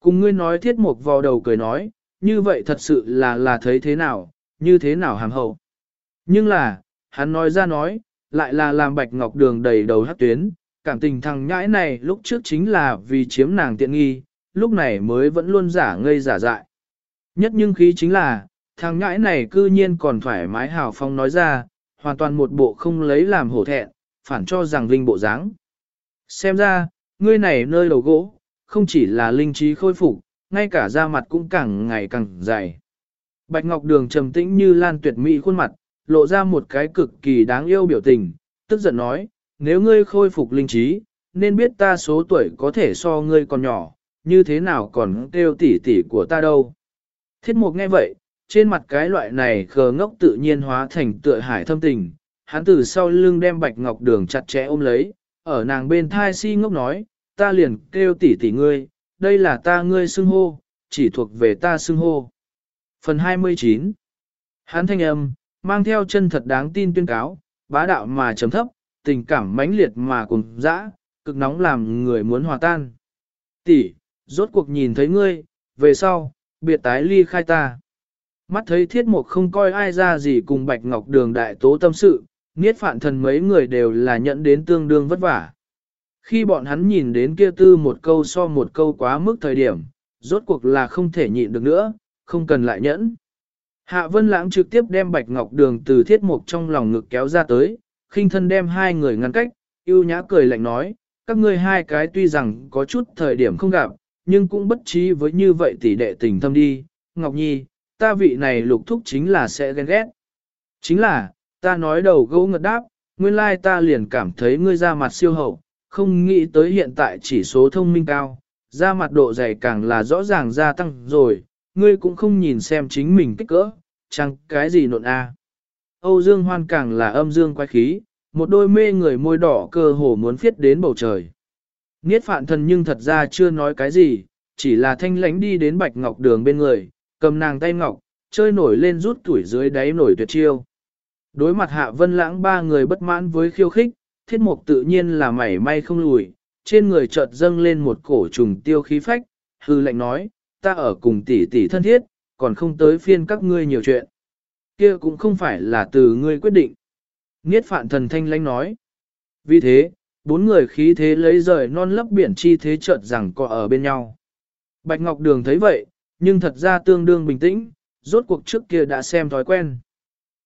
Cùng ngươi nói thiết mục vào đầu cười nói, như vậy thật sự là là thấy thế nào, như thế nào hàm hậu. Nhưng là, hắn nói ra nói, lại là làm bạch ngọc đường đầy đầu hát tuyến, cảm tình thằng nhãi này lúc trước chính là vì chiếm nàng tiện nghi, lúc này mới vẫn luôn giả ngây giả dại. Nhất nhưng khí chính là, thằng nhãi này cư nhiên còn thoải mái hào phong nói ra, hoàn toàn một bộ không lấy làm hổ thẹn, phản cho rằng linh bộ dáng. Xem ra, ngươi này nơi đầu gỗ, không chỉ là linh trí khôi phục, ngay cả da mặt cũng càng ngày càng dày. Bạch Ngọc Đường trầm tĩnh như lan tuyệt mỹ khuôn mặt, lộ ra một cái cực kỳ đáng yêu biểu tình, tức giận nói, nếu ngươi khôi phục linh trí, nên biết ta số tuổi có thể so ngươi còn nhỏ, như thế nào còn kêu tỷ tỷ của ta đâu. Thiết mục nghe vậy, trên mặt cái loại này khờ ngốc tự nhiên hóa thành tựa hải thâm tình, hắn từ sau lưng đem bạch ngọc đường chặt chẽ ôm lấy, ở nàng bên thai si ngốc nói, ta liền kêu tỷ tỷ ngươi, đây là ta ngươi xưng hô, chỉ thuộc về ta xưng hô. Phần 29 Hắn thanh âm, mang theo chân thật đáng tin tuyên cáo, bá đạo mà chấm thấp, tình cảm mãnh liệt mà cùng dã, cực nóng làm người muốn hòa tan. Tỷ, rốt cuộc nhìn thấy ngươi, về sau, biệt tái ly khai ta. Mắt thấy thiết mục không coi ai ra gì cùng bạch ngọc đường đại tố tâm sự, niết phạn thần mấy người đều là nhận đến tương đương vất vả. Khi bọn hắn nhìn đến kia tư một câu so một câu quá mức thời điểm, rốt cuộc là không thể nhịn được nữa, không cần lại nhẫn. Hạ Vân Lãng trực tiếp đem Bạch Ngọc Đường từ thiết mục trong lòng ngực kéo ra tới, khinh thân đem hai người ngăn cách, yêu nhã cười lạnh nói, các ngươi hai cái tuy rằng có chút thời điểm không gặp, nhưng cũng bất trí với như vậy tỷ đệ tình thâm đi. Ngọc Nhi, ta vị này lục thúc chính là sẽ ghen ghét. Chính là, ta nói đầu gấu ngật đáp, nguyên lai ta liền cảm thấy ngươi ra mặt siêu hậu, không nghĩ tới hiện tại chỉ số thông minh cao, da mặt độ dày càng là rõ ràng gia tăng rồi, ngươi cũng không nhìn xem chính mình kích cỡ, chẳng cái gì nộn a. Âu Dương Hoan càng là âm dương quái khí, một đôi mê người môi đỏ cơ hồ muốn phiết đến bầu trời. Niết phạn thần nhưng thật ra chưa nói cái gì, chỉ là thanh lánh đi đến bạch ngọc đường bên người, cầm nàng tay ngọc, chơi nổi lên rút tuổi dưới đáy nổi tuyệt chiêu. Đối mặt hạ vân lãng ba người bất mãn với khiêu khích, thiết mục tự nhiên là mảy may không lùi, trên người chợt dâng lên một cổ trùng tiêu khí phách, hư lệnh nói, ta ở cùng tỷ tỷ thân thiết, còn không tới phiên các ngươi nhiều chuyện. Kia cũng không phải là từ ngươi quyết định. Niết phạn thần thanh lãnh nói. Vì thế, bốn người khí thế lấy rời non lấp biển chi thế chợt rằng có ở bên nhau. Bạch Ngọc Đường thấy vậy, nhưng thật ra tương đương bình tĩnh, rốt cuộc trước kia đã xem thói quen.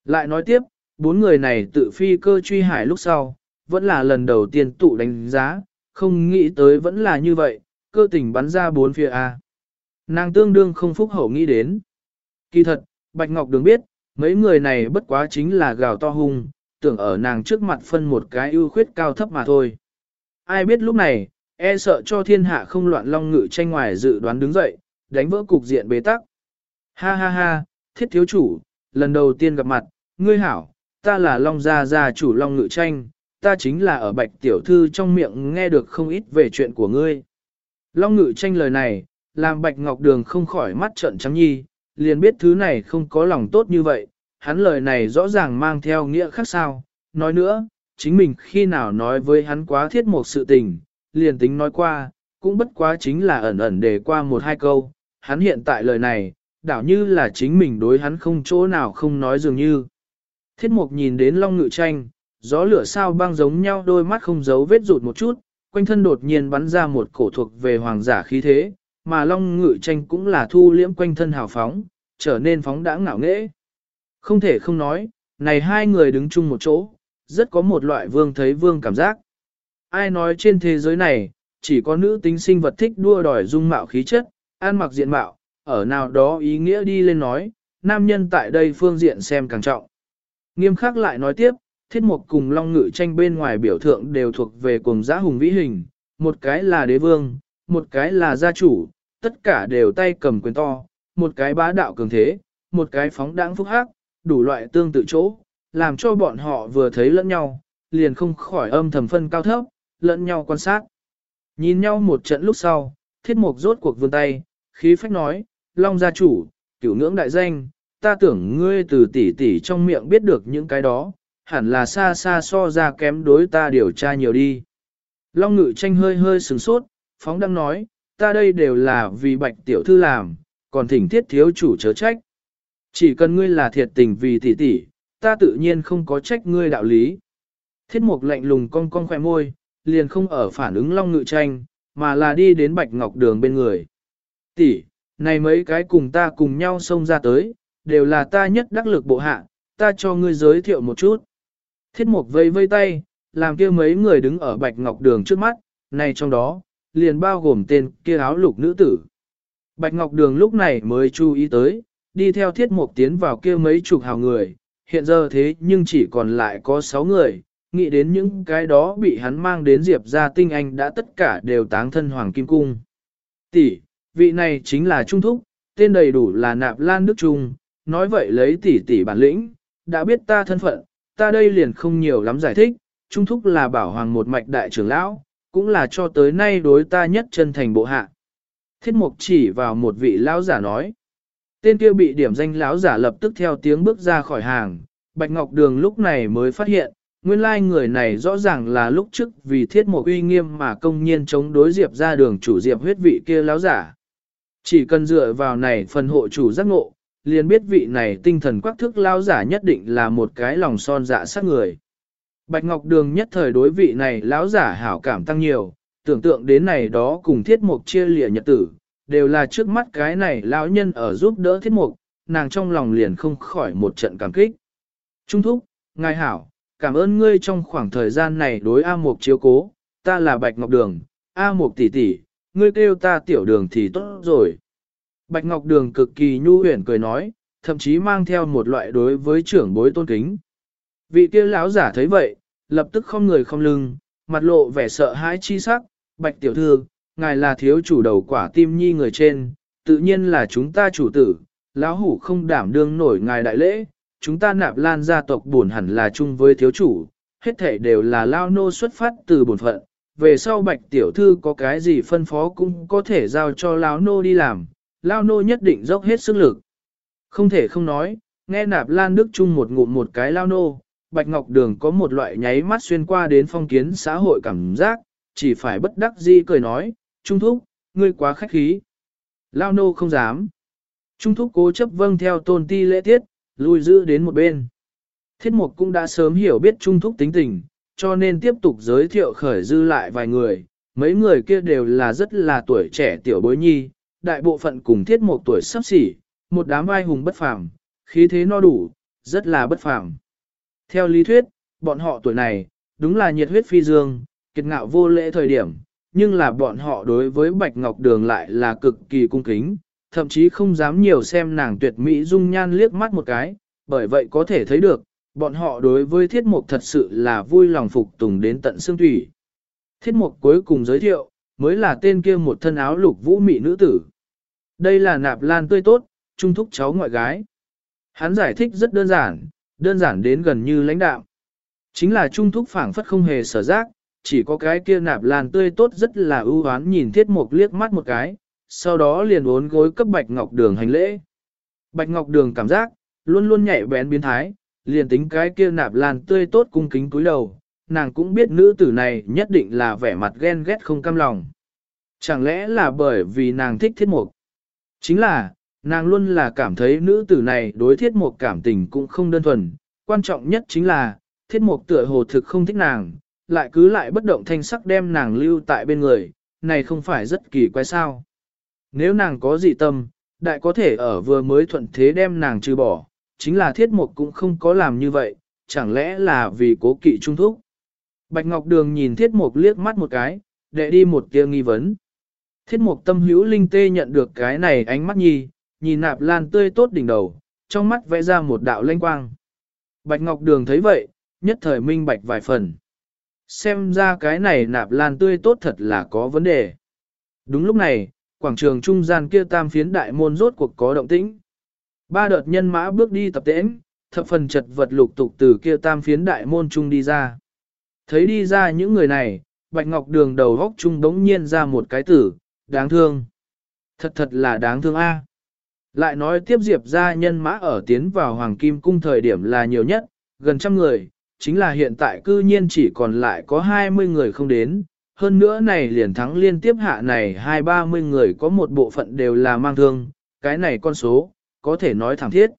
Lại nói tiếp, bốn người này tự phi cơ truy hải lúc sau, vẫn là lần đầu tiên tụ đánh giá, không nghĩ tới vẫn là như vậy, cơ tình bắn ra bốn phía A. Nàng tương đương không phúc hậu nghĩ đến. Kỳ thật, Bạch Ngọc Đường biết, mấy người này bất quá chính là gào to hung, tưởng ở nàng trước mặt phân một cái ưu khuyết cao thấp mà thôi. Ai biết lúc này, e sợ cho thiên hạ không loạn long ngự tranh ngoài dự đoán đứng dậy, đánh vỡ cục diện bế tắc. Ha ha ha, thiết thiếu chủ, lần đầu tiên gặp mặt, ngươi hảo, ta là long gia gia chủ long ngự tranh, ta chính là ở bạch tiểu thư trong miệng nghe được không ít về chuyện của ngươi. Long ngự tranh lời này, làm bạch ngọc đường không khỏi mắt trợn trắng nhi, liền biết thứ này không có lòng tốt như vậy, hắn lời này rõ ràng mang theo nghĩa khác sao, nói nữa, chính mình khi nào nói với hắn quá thiết một sự tình, liền tính nói qua, cũng bất quá chính là ẩn ẩn để qua một hai câu, hắn hiện tại lời này, đảo như là chính mình đối hắn không chỗ nào không nói dường như. Thiết mục nhìn đến long ngự tranh, gió lửa sao băng giống nhau đôi mắt không giấu vết rụt một chút, quanh thân đột nhiên bắn ra một cổ thuộc về hoàng giả khí thế, mà long ngự tranh cũng là thu liễm quanh thân hào phóng, trở nên phóng đãng ngạo nghễ. Không thể không nói, này hai người đứng chung một chỗ, rất có một loại vương thấy vương cảm giác. Ai nói trên thế giới này, chỉ có nữ tính sinh vật thích đua đòi dung mạo khí chất, an mặc diện mạo, ở nào đó ý nghĩa đi lên nói, nam nhân tại đây phương diện xem càng trọng. Nghiêm khắc lại nói tiếp, thiết mục cùng long ngự tranh bên ngoài biểu thượng đều thuộc về cùng giã hùng vĩ hình, một cái là đế vương, một cái là gia chủ, tất cả đều tay cầm quyền to, một cái bá đạo cường thế, một cái phóng đãng phúc hắc, đủ loại tương tự chỗ, làm cho bọn họ vừa thấy lẫn nhau, liền không khỏi âm thầm phân cao thấp, lẫn nhau quan sát. Nhìn nhau một trận lúc sau, thiết mục rốt cuộc vươn tay, khí phách nói, Long gia chủ, cửu ngưỡng đại danh, ta tưởng ngươi từ tỷ tỷ trong miệng biết được những cái đó, hẳn là xa xa so ra kém đối ta điều tra nhiều đi. Long ngự tranh hơi hơi sừng sốt, phóng đang nói, ta đây đều là vì bạch tiểu thư làm, còn thỉnh thiết thiếu chủ chớ trách. Chỉ cần ngươi là thiệt tình vì tỷ tỷ, ta tự nhiên không có trách ngươi đạo lý. Thiết mục lạnh lùng cong cong khỏe môi, liền không ở phản ứng long ngự tranh, mà là đi đến bạch ngọc đường bên người. Tỷ, này mấy cái cùng ta cùng nhau xông ra tới, đều là ta nhất đắc lực bộ hạ, ta cho ngươi giới thiệu một chút. Thiết mục vây vây tay, làm kia mấy người đứng ở bạch ngọc đường trước mắt, này trong đó, liền bao gồm tên kia áo lục nữ tử. Bạch ngọc đường lúc này mới chú ý tới, đi theo thiết mục tiến vào kia mấy chục hào người, hiện giờ thế nhưng chỉ còn lại có 6 người, nghĩ đến những cái đó bị hắn mang đến Diệp ra tinh anh đã tất cả đều táng thân Hoàng Kim Cung. Tỷ, vị này chính là Trung Thúc, tên đầy đủ là Nạp Lan Đức Trung, nói vậy lấy tỷ tỷ bản lĩnh, đã biết ta thân phận, ta đây liền không nhiều lắm giải thích, Trung Thúc là bảo hoàng một mạch đại trưởng lão, cũng là cho tới nay đối ta nhất chân thành bộ hạ. Thiết mục chỉ vào một vị lão giả nói. Tên kia bị điểm danh lão giả lập tức theo tiếng bước ra khỏi hàng, Bạch Ngọc Đường lúc này mới phát hiện, nguyên lai người này rõ ràng là lúc trước vì thiết mục uy nghiêm mà công nhiên chống đối Diệp ra đường chủ Diệp huyết vị kia lão giả. Chỉ cần dựa vào này phần hộ chủ giác ngộ, liền biết vị này tinh thần quắc thức lão giả nhất định là một cái lòng son dạ sát người. Bạch Ngọc Đường nhất thời đối vị này lão giả hảo cảm tăng nhiều, tưởng tượng đến này đó cùng thiết mục chia lìa nhật tử, đều là trước mắt cái này lão nhân ở giúp đỡ thiết mục, nàng trong lòng liền không khỏi một trận cảm kích. Trung thúc, ngài hảo, cảm ơn ngươi trong khoảng thời gian này đối A Mục chiếu cố, ta là Bạch Ngọc Đường, A Mục tỷ tỷ, ngươi kêu ta tiểu đường thì tốt rồi. Bạch Ngọc Đường cực kỳ nhu huyển cười nói, thậm chí mang theo một loại đối với trưởng bối tôn kính. Vị kia lão giả thấy vậy, lập tức không người không lưng, mặt lộ vẻ sợ hãi chi sắc, Bạch tiểu thư, ngài là thiếu chủ đầu quả tim nhi người trên, tự nhiên là chúng ta chủ tử, lão hủ không đảm đương nổi ngài đại lễ, chúng ta nạp lan gia tộc buồn hẳn là chung với thiếu chủ, hết thể đều là lao nô xuất phát từ bổn phận, về sau bạch tiểu thư có cái gì phân phó cũng có thể giao cho lão nô đi làm, lao nô nhất định dốc hết sức lực. Không thể không nói, nghe nạp lan đức chung một ngụm một cái lao nô, bạch ngọc đường có một loại nháy mắt xuyên qua đến phong kiến xã hội cảm giác, chỉ phải bất đắc di cười nói, Trung Thúc, ngươi quá khách khí. Lao nô không dám. Trung Thúc cố chấp vâng theo tôn ti lễ tiết, lui giữ đến một bên. Thiết Mục cũng đã sớm hiểu biết Trung Thúc tính tình, cho nên tiếp tục giới thiệu khởi dư lại vài người. Mấy người kia đều là rất là tuổi trẻ tiểu bối nhi, đại bộ phận cùng Thiết Mục tuổi sắp xỉ, một đám vai hùng bất phàm, khí thế no đủ, rất là bất phàm. Theo lý thuyết, bọn họ tuổi này, đúng là nhiệt huyết phi dương, kiệt ngạo vô lễ thời điểm, nhưng là bọn họ đối với Bạch Ngọc Đường lại là cực kỳ cung kính, thậm chí không dám nhiều xem nàng tuyệt mỹ dung nhan liếc mắt một cái, bởi vậy có thể thấy được, bọn họ đối với thiết mục thật sự là vui lòng phục tùng đến tận xương thủy. Thiết mục cuối cùng giới thiệu, mới là tên kia một thân áo lục vũ mị nữ tử. Đây là nạp lan tươi tốt, trung thúc cháu ngoại gái. Hắn giải thích rất đơn giản, đơn giản đến gần như lãnh đạo. Chính là trung thúc phảng phất không hề sở giác, chỉ có cái kia nạp lan tươi tốt rất là ưu hoán nhìn thiết mục liếc mắt một cái, sau đó liền uốn gối cấp Bạch Ngọc Đường hành lễ. Bạch Ngọc Đường cảm giác, luôn luôn nhạy bén biến thái, liền tính cái kia nạp lan tươi tốt cung kính cúi đầu, nàng cũng biết nữ tử này nhất định là vẻ mặt ghen ghét không cam lòng. Chẳng lẽ là bởi vì nàng thích thiết mục? Chính là, nàng luôn là cảm thấy nữ tử này đối thiết mục cảm tình cũng không đơn thuần, quan trọng nhất chính là, thiết mục tựa hồ thực không thích nàng, lại cứ lại bất động thanh sắc đem nàng lưu tại bên người, này không phải rất kỳ quái sao. Nếu nàng có dị tâm, đại có thể ở vừa mới thuận thế đem nàng trừ bỏ, chính là thiết mục cũng không có làm như vậy, chẳng lẽ là vì cố kỵ trung thúc. Bạch Ngọc Đường nhìn thiết mục liếc mắt một cái, để đi một tia nghi vấn. Thiết mục tâm hữu linh tê nhận được cái này ánh mắt nhi, nhìn nạp lan tươi tốt đỉnh đầu, trong mắt vẽ ra một đạo lanh quang. Bạch Ngọc Đường thấy vậy, nhất thời minh bạch vài phần. Xem ra cái này nạp lan tươi tốt thật là có vấn đề. Đúng lúc này, quảng trường trung gian kia tam phiến đại môn rốt cuộc có động tĩnh. Ba đợt nhân mã bước đi tập tễnh, thập phần chật vật lục tục từ kia tam phiến đại môn trung đi ra. Thấy đi ra những người này, Bạch Ngọc Đường đầu góc trung đống nhiên ra một cái tử, đáng thương. Thật thật là đáng thương a. Lại nói tiếp Diệp ra nhân mã ở tiến vào Hoàng Kim Cung thời điểm là nhiều nhất, gần trăm người, chính là hiện tại cư nhiên chỉ còn lại có 20 người không đến, hơn nữa này liền thắng liên tiếp hạ này hai ba mươi người có một bộ phận đều là mang thương, cái này con số, có thể nói thẳng thiết.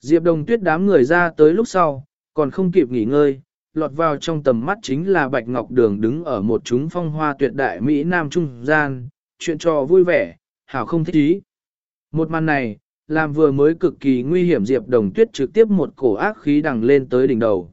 Diệp Đồng Tuyết đám người ra tới lúc sau, còn không kịp nghỉ ngơi, lọt vào trong tầm mắt chính là Bạch Ngọc Đường đứng ở một chúng phong hoa tuyệt đại Mỹ Nam Trung gian, chuyện trò vui vẻ, hảo không thích ý. Một màn này, làm vừa mới cực kỳ nguy hiểm Diệp Đồng Tuyết trực tiếp một cổ ác khí đằng lên tới đỉnh đầu.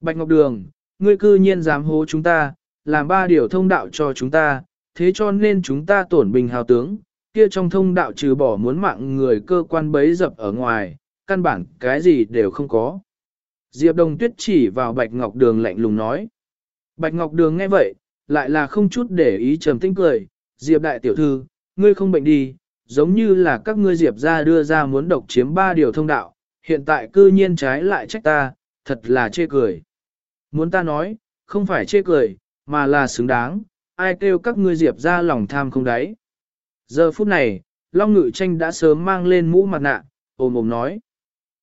Bạch Ngọc Đường, ngươi cư nhiên dám hố chúng ta, làm ba điều thông đạo cho chúng ta, thế cho nên chúng ta tổn bình hào tướng, kia trong thông đạo trừ bỏ muốn mạng người cơ quan bấy dập ở ngoài, căn bản cái gì đều không có. Diệp Đồng Tuyết chỉ vào Bạch Ngọc Đường lạnh lùng nói. Bạch Ngọc Đường nghe vậy, lại là không chút để ý trầm tinh cười, Diệp Đại Tiểu Thư, ngươi không bệnh đi, giống như là các ngươi Diệp ra đưa ra muốn độc chiếm ba điều thông đạo, hiện tại cư nhiên trái lại trách ta, thật là chê cười. Muốn ta nói, không phải chê cười, mà là xứng đáng, ai kêu các ngươi Diệp ra lòng tham không đáy. Giờ phút này, Long Ngự Tranh đã sớm mang lên mũ mặt nạ, ồm ồm nói.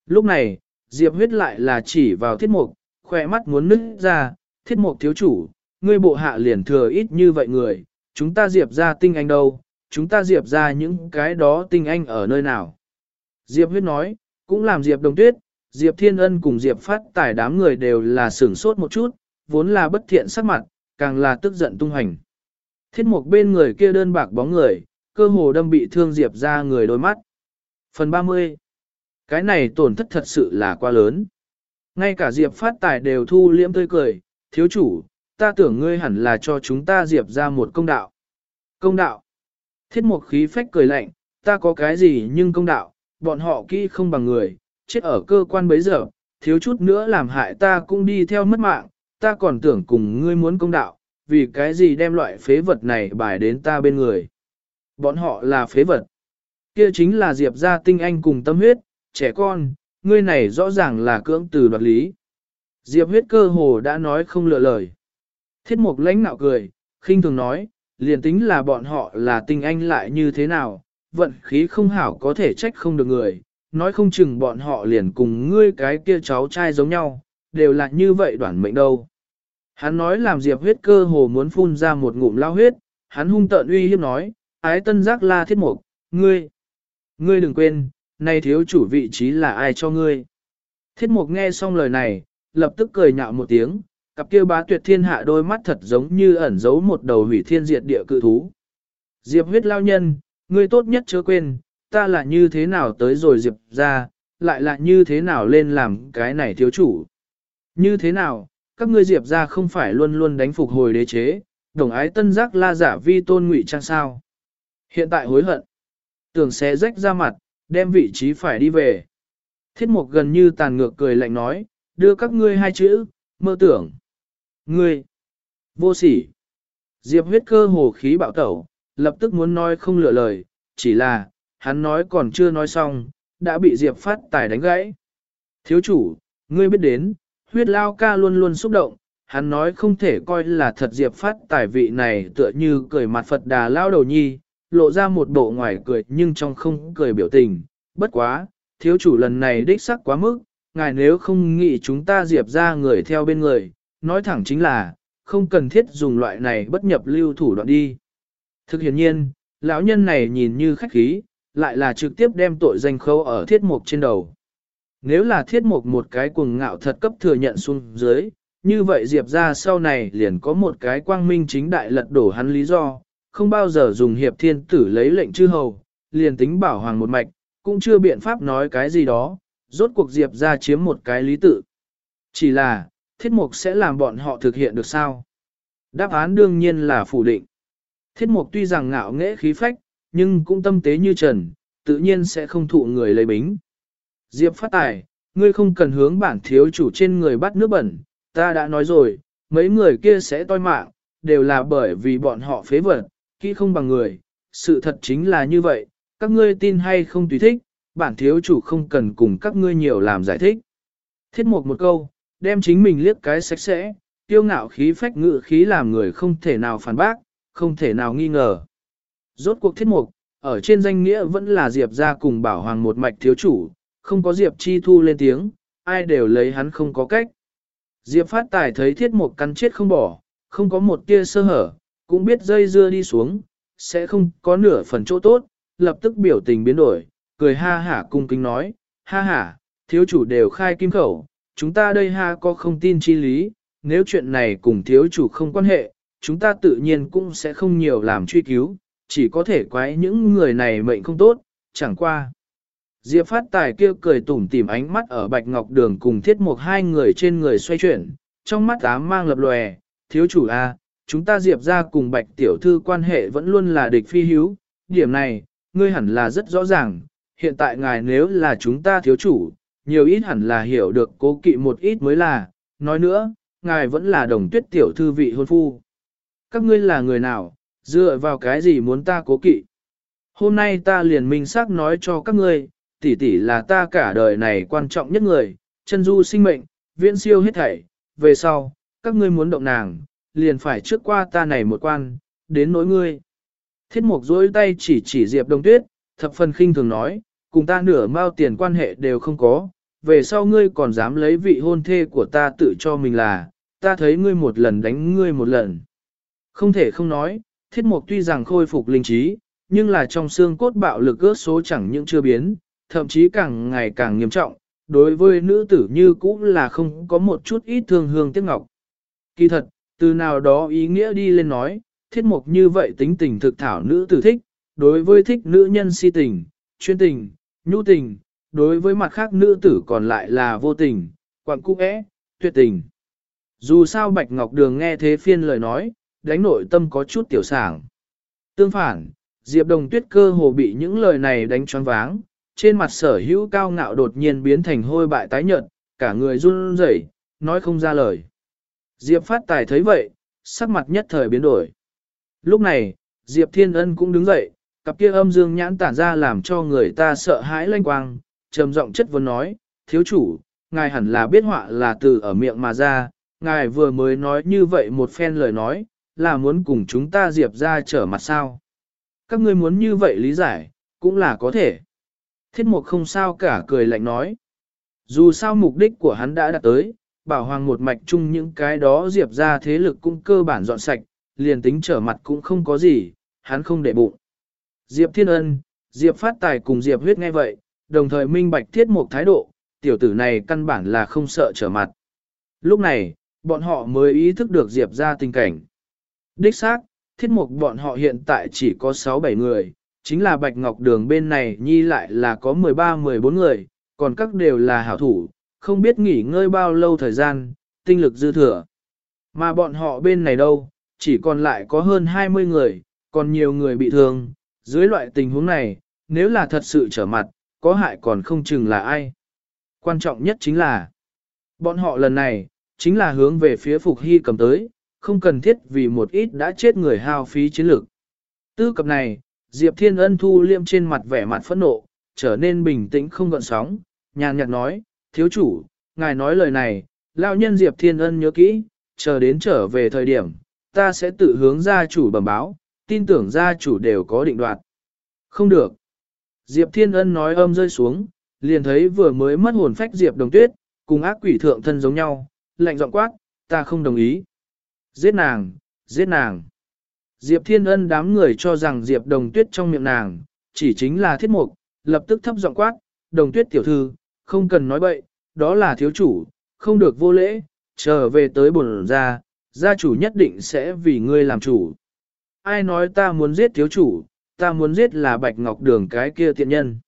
Lúc này, Diệp huyết lại là chỉ vào thiết mục, khỏe mắt muốn nứt ra, thiết mục thiếu chủ, ngươi bộ hạ liền thừa ít như vậy người, chúng ta Diệp ra tinh anh đâu, chúng ta Diệp ra những cái đó tinh anh ở nơi nào. Diệp huyết nói, cũng làm Diệp đồng tuyết, Diệp thiên ân cùng Diệp phát tải đám người đều là sửng sốt một chút, vốn là bất thiện sắc mặt, càng là tức giận tung hành. Thiết mục bên người kia đơn bạc bóng người, cơ hồ đâm bị thương Diệp ra người đôi mắt. Phần 30 cái này tổn thất thật sự là quá lớn. Ngay cả Diệp phát tài đều thu liễm tươi cười, thiếu chủ, ta tưởng ngươi hẳn là cho chúng ta Diệp ra một công đạo. Công đạo. Thiết một khí phách cười lạnh, ta có cái gì nhưng công đạo, bọn họ kỹ không bằng người, chết ở cơ quan bấy giờ, thiếu chút nữa làm hại ta cũng đi theo mất mạng, ta còn tưởng cùng ngươi muốn công đạo, vì cái gì đem loại phế vật này bài đến ta bên người. Bọn họ là phế vật. Kia chính là Diệp gia tinh anh cùng tâm huyết, trẻ con, ngươi này rõ ràng là cưỡng từ đoạt lý. Diệp huyết cơ hồ đã nói không lựa lời. Thiết mục lãnh nạo cười, khinh thường nói, liền tính là bọn họ là tinh anh lại như thế nào, vận khí không hảo có thể trách không được người, nói không chừng bọn họ liền cùng ngươi cái kia cháu trai giống nhau, đều là như vậy đoản mệnh đâu. Hắn nói làm Diệp huyết cơ hồ muốn phun ra một ngụm lao huyết, hắn hung tợn uy hiếp nói, ái tân giác la thiết mục, ngươi, ngươi đừng quên, nay thiếu chủ vị trí là ai cho ngươi. Thiết mục nghe xong lời này, lập tức cười nhạo một tiếng, cặp kia bá tuyệt thiên hạ đôi mắt thật giống như ẩn giấu một đầu hủy thiên diệt địa cự thú. Diệp huyết lao nhân, ngươi tốt nhất chớ quên, ta là như thế nào tới rồi Diệp ra, lại là như thế nào lên làm cái này thiếu chủ. Như thế nào, các ngươi Diệp ra không phải luôn luôn đánh phục hồi đế chế, đồng ái tân giác la giả vi tôn ngụy trang sao. Hiện tại hối hận, tưởng sẽ rách ra mặt, đem vị trí phải đi về. Thiết mục gần như tàn ngược cười lạnh nói, đưa các ngươi hai chữ, mơ tưởng. Ngươi, vô sỉ. Diệp huyết cơ hồ khí bạo tẩu, lập tức muốn nói không lựa lời, chỉ là, hắn nói còn chưa nói xong, đã bị Diệp phát tài đánh gãy. Thiếu chủ, ngươi biết đến, huyết lao ca luôn luôn xúc động, hắn nói không thể coi là thật Diệp phát tài vị này tựa như cười mặt Phật đà lao đầu nhi, lộ ra một bộ ngoài cười nhưng trong không cười biểu tình, bất quá, thiếu chủ lần này đích sắc quá mức, ngài nếu không nghĩ chúng ta Diệp ra người theo bên người, nói thẳng chính là, không cần thiết dùng loại này bất nhập lưu thủ đoạn đi. Thực hiện nhiên, lão nhân này nhìn như khách khí, lại là trực tiếp đem tội danh khâu ở thiết mục trên đầu. Nếu là thiết mục một cái cuồng ngạo thật cấp thừa nhận xuống dưới, như vậy Diệp ra sau này liền có một cái quang minh chính đại lật đổ hắn lý do, không bao giờ dùng hiệp thiên tử lấy lệnh chư hầu, liền tính bảo hoàng một mạch, cũng chưa biện pháp nói cái gì đó, rốt cuộc Diệp ra chiếm một cái lý tự. Chỉ là, thiết mục sẽ làm bọn họ thực hiện được sao? Đáp án đương nhiên là phủ định. Thiết mục tuy rằng ngạo nghễ khí phách, nhưng cũng tâm tế như trần, tự nhiên sẽ không thụ người lấy bính. Diệp phát tài, ngươi không cần hướng bản thiếu chủ trên người bắt nước bẩn, ta đã nói rồi, mấy người kia sẽ toi mạng, đều là bởi vì bọn họ phế vật, kỹ không bằng người, sự thật chính là như vậy, các ngươi tin hay không tùy thích, bản thiếu chủ không cần cùng các ngươi nhiều làm giải thích. Thiết mục một câu, đem chính mình liếc cái sạch sẽ, tiêu ngạo khí phách ngự khí làm người không thể nào phản bác, không thể nào nghi ngờ. Rốt cuộc thiết mục, ở trên danh nghĩa vẫn là Diệp ra cùng bảo hoàng một mạch thiếu chủ, không có Diệp chi thu lên tiếng, ai đều lấy hắn không có cách. Diệp phát tài thấy thiết mục cắn chết không bỏ, không có một tia sơ hở, cũng biết dây dưa đi xuống, sẽ không có nửa phần chỗ tốt, lập tức biểu tình biến đổi, cười ha hả cung kính nói, ha hả, thiếu chủ đều khai kim khẩu, chúng ta đây ha có không tin chi lý, nếu chuyện này cùng thiếu chủ không quan hệ, chúng ta tự nhiên cũng sẽ không nhiều làm truy cứu, chỉ có thể quái những người này mệnh không tốt, chẳng qua. Diệp phát tài kia cười tủm tỉm ánh mắt ở bạch ngọc đường cùng thiết một hai người trên người xoay chuyển, trong mắt ám mang lập lòe, thiếu chủ a, chúng ta diệp ra cùng bạch tiểu thư quan hệ vẫn luôn là địch phi hiếu, điểm này, ngươi hẳn là rất rõ ràng, hiện tại ngài nếu là chúng ta thiếu chủ, nhiều ít hẳn là hiểu được cố kỵ một ít mới là, nói nữa, ngài vẫn là đồng tuyết tiểu thư vị hôn phu. Các ngươi là người nào, dựa vào cái gì muốn ta cố kỵ? Hôm nay ta liền minh xác nói cho các ngươi, tỷ tỷ là ta cả đời này quan trọng nhất người, chân du sinh mệnh, viễn siêu hết thảy, về sau, các ngươi muốn động nàng, liền phải trước qua ta này một quan, đến nỗi ngươi. Thiết mục dối tay chỉ chỉ Diệp Đông Tuyết, thập phần khinh thường nói, cùng ta nửa mao tiền quan hệ đều không có, về sau ngươi còn dám lấy vị hôn thê của ta tự cho mình là, ta thấy ngươi một lần đánh ngươi một lần. Không thể không nói, thiết mục tuy rằng khôi phục linh trí, nhưng là trong xương cốt bạo lực ước số chẳng những chưa biến, thậm chí càng ngày càng nghiêm trọng, đối với nữ tử như cũ là không có một chút ít thương hương tiếc ngọc. Kỳ thật, từ nào đó ý nghĩa đi lên nói, thiết mục như vậy tính tình thực thảo nữ tử thích, đối với thích nữ nhân si tình, chuyên tình, nhu tình, đối với mặt khác nữ tử còn lại là vô tình, quặng cung ẽ, tuyệt tình. Dù sao Bạch Ngọc Đường nghe thế phiên lời nói, đánh nội tâm có chút tiểu sảng. Tương phản, Diệp Đồng Tuyết cơ hồ bị những lời này đánh choáng váng, trên mặt sở hữu cao ngạo đột nhiên biến thành hôi bại tái nhợt, cả người run rẩy, nói không ra lời. Diệp Phát Tài thấy vậy, sắc mặt nhất thời biến đổi. Lúc này, Diệp Thiên Ân cũng đứng dậy, cặp kia âm dương nhãn tản ra làm cho người ta sợ hãi lanh quang, trầm giọng chất vấn nói, thiếu chủ, ngài hẳn là biết họa là từ ở miệng mà ra, ngài vừa mới nói như vậy một phen lời nói, là muốn cùng chúng ta Diệp ra trở mặt sao. Các ngươi muốn như vậy lý giải, cũng là có thể. Thiết mục không sao cả cười lạnh nói. Dù sao mục đích của hắn đã đạt tới, bảo hoàng một mạch chung những cái đó Diệp ra thế lực cũng cơ bản dọn sạch, liền tính trở mặt cũng không có gì, hắn không để bụng. Diệp Thiên Ân, Diệp Phát Tài cùng Diệp Huyết nghe vậy, đồng thời minh bạch thiết một thái độ, tiểu tử này căn bản là không sợ trở mặt. Lúc này, bọn họ mới ý thức được Diệp ra tình cảnh. Đích xác, thiết mục bọn họ hiện tại chỉ có 6-7 người, chính là Bạch Ngọc Đường bên này nhi lại là có 13-14 người, còn các đều là hảo thủ, không biết nghỉ ngơi bao lâu thời gian, tinh lực dư thừa. Mà bọn họ bên này đâu, chỉ còn lại có hơn 20 người, còn nhiều người bị thương, dưới loại tình huống này, nếu là thật sự trở mặt, có hại còn không chừng là ai. Quan trọng nhất chính là, bọn họ lần này, chính là hướng về phía Phục Hy cầm tới, không cần thiết vì một ít đã chết người hao phí chiến lược. Tư cập này, Diệp Thiên Ân thu liêm trên mặt vẻ mặt phẫn nộ, trở nên bình tĩnh không gợn sóng, nhàn nhạt nói, thiếu chủ, ngài nói lời này, lão nhân Diệp Thiên Ân nhớ kỹ, chờ đến trở về thời điểm, ta sẽ tự hướng gia chủ bẩm báo, tin tưởng gia chủ đều có định đoạt. Không được. Diệp Thiên Ân nói âm rơi xuống, liền thấy vừa mới mất hồn phách Diệp Đồng Tuyết, cùng ác quỷ thượng thân giống nhau, lạnh giọng quát, ta không đồng ý. Giết nàng, giết nàng. Diệp Thiên Ân đám người cho rằng Diệp Đồng Tuyết trong miệng nàng, chỉ chính là thiết mục, lập tức thấp giọng quát, Đồng Tuyết tiểu thư, không cần nói bậy, đó là thiếu chủ, không được vô lễ, trở về tới bổn ra, gia chủ nhất định sẽ vì ngươi làm chủ. Ai nói ta muốn giết thiếu chủ, ta muốn giết là Bạch Ngọc Đường cái kia tiện nhân.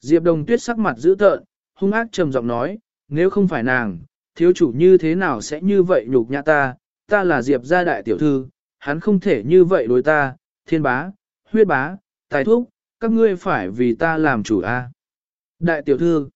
Diệp Đồng Tuyết sắc mặt dữ tợn, hung ác trầm giọng nói, nếu không phải nàng, thiếu chủ như thế nào sẽ như vậy nhục nhã ta, ta là Diệp gia đại tiểu thư, hắn không thể như vậy đối ta, thiên bá, huyết bá, tài thúc, các ngươi phải vì ta làm chủ a. Đại tiểu thư,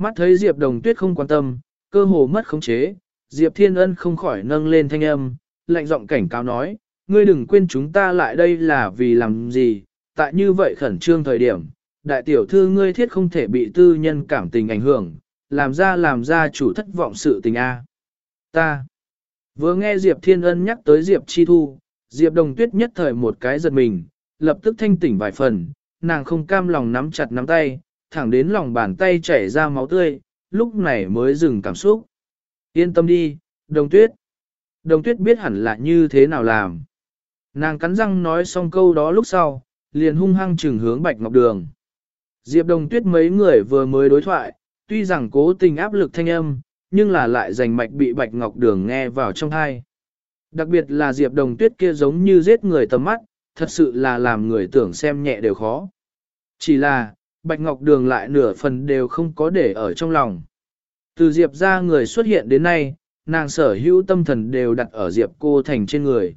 mắt thấy Diệp Đồng Tuyết không quan tâm, cơ hồ mất khống chế, Diệp Thiên Ân không khỏi nâng lên thanh âm, lạnh giọng cảnh cáo nói, ngươi đừng quên chúng ta lại đây là vì làm gì, tại như vậy khẩn trương thời điểm, đại tiểu thư ngươi thiết không thể bị tư nhân cảm tình ảnh hưởng, làm ra làm ra chủ thất vọng sự tình a. Ta vừa nghe Diệp Thiên Ân nhắc tới Diệp Chi Thu, Diệp Đồng Tuyết nhất thời một cái giật mình, lập tức thanh tỉnh vài phần, nàng không cam lòng nắm chặt nắm tay, thẳng đến lòng bàn tay chảy ra máu tươi, lúc này mới dừng cảm xúc. Yên tâm đi, Đồng Tuyết. Đồng tuyết biết hẳn là như thế nào làm. Nàng cắn răng nói xong câu đó lúc sau, liền hung hăng trừng hướng Bạch Ngọc Đường. Diệp Đồng Tuyết mấy người vừa mới đối thoại, tuy rằng cố tình áp lực thanh âm, nhưng là lại giành mạch bị Bạch Ngọc Đường nghe vào trong thai. Đặc biệt là Diệp Đồng Tuyết kia giống như giết người tầm mắt, thật sự là làm người tưởng xem nhẹ đều khó. Chỉ là, Bạch Ngọc Đường lại nửa phần đều không có để ở trong lòng. Từ Diệp ra người xuất hiện đến nay, nàng sở hữu tâm thần đều đặt ở Diệp cô thành trên người.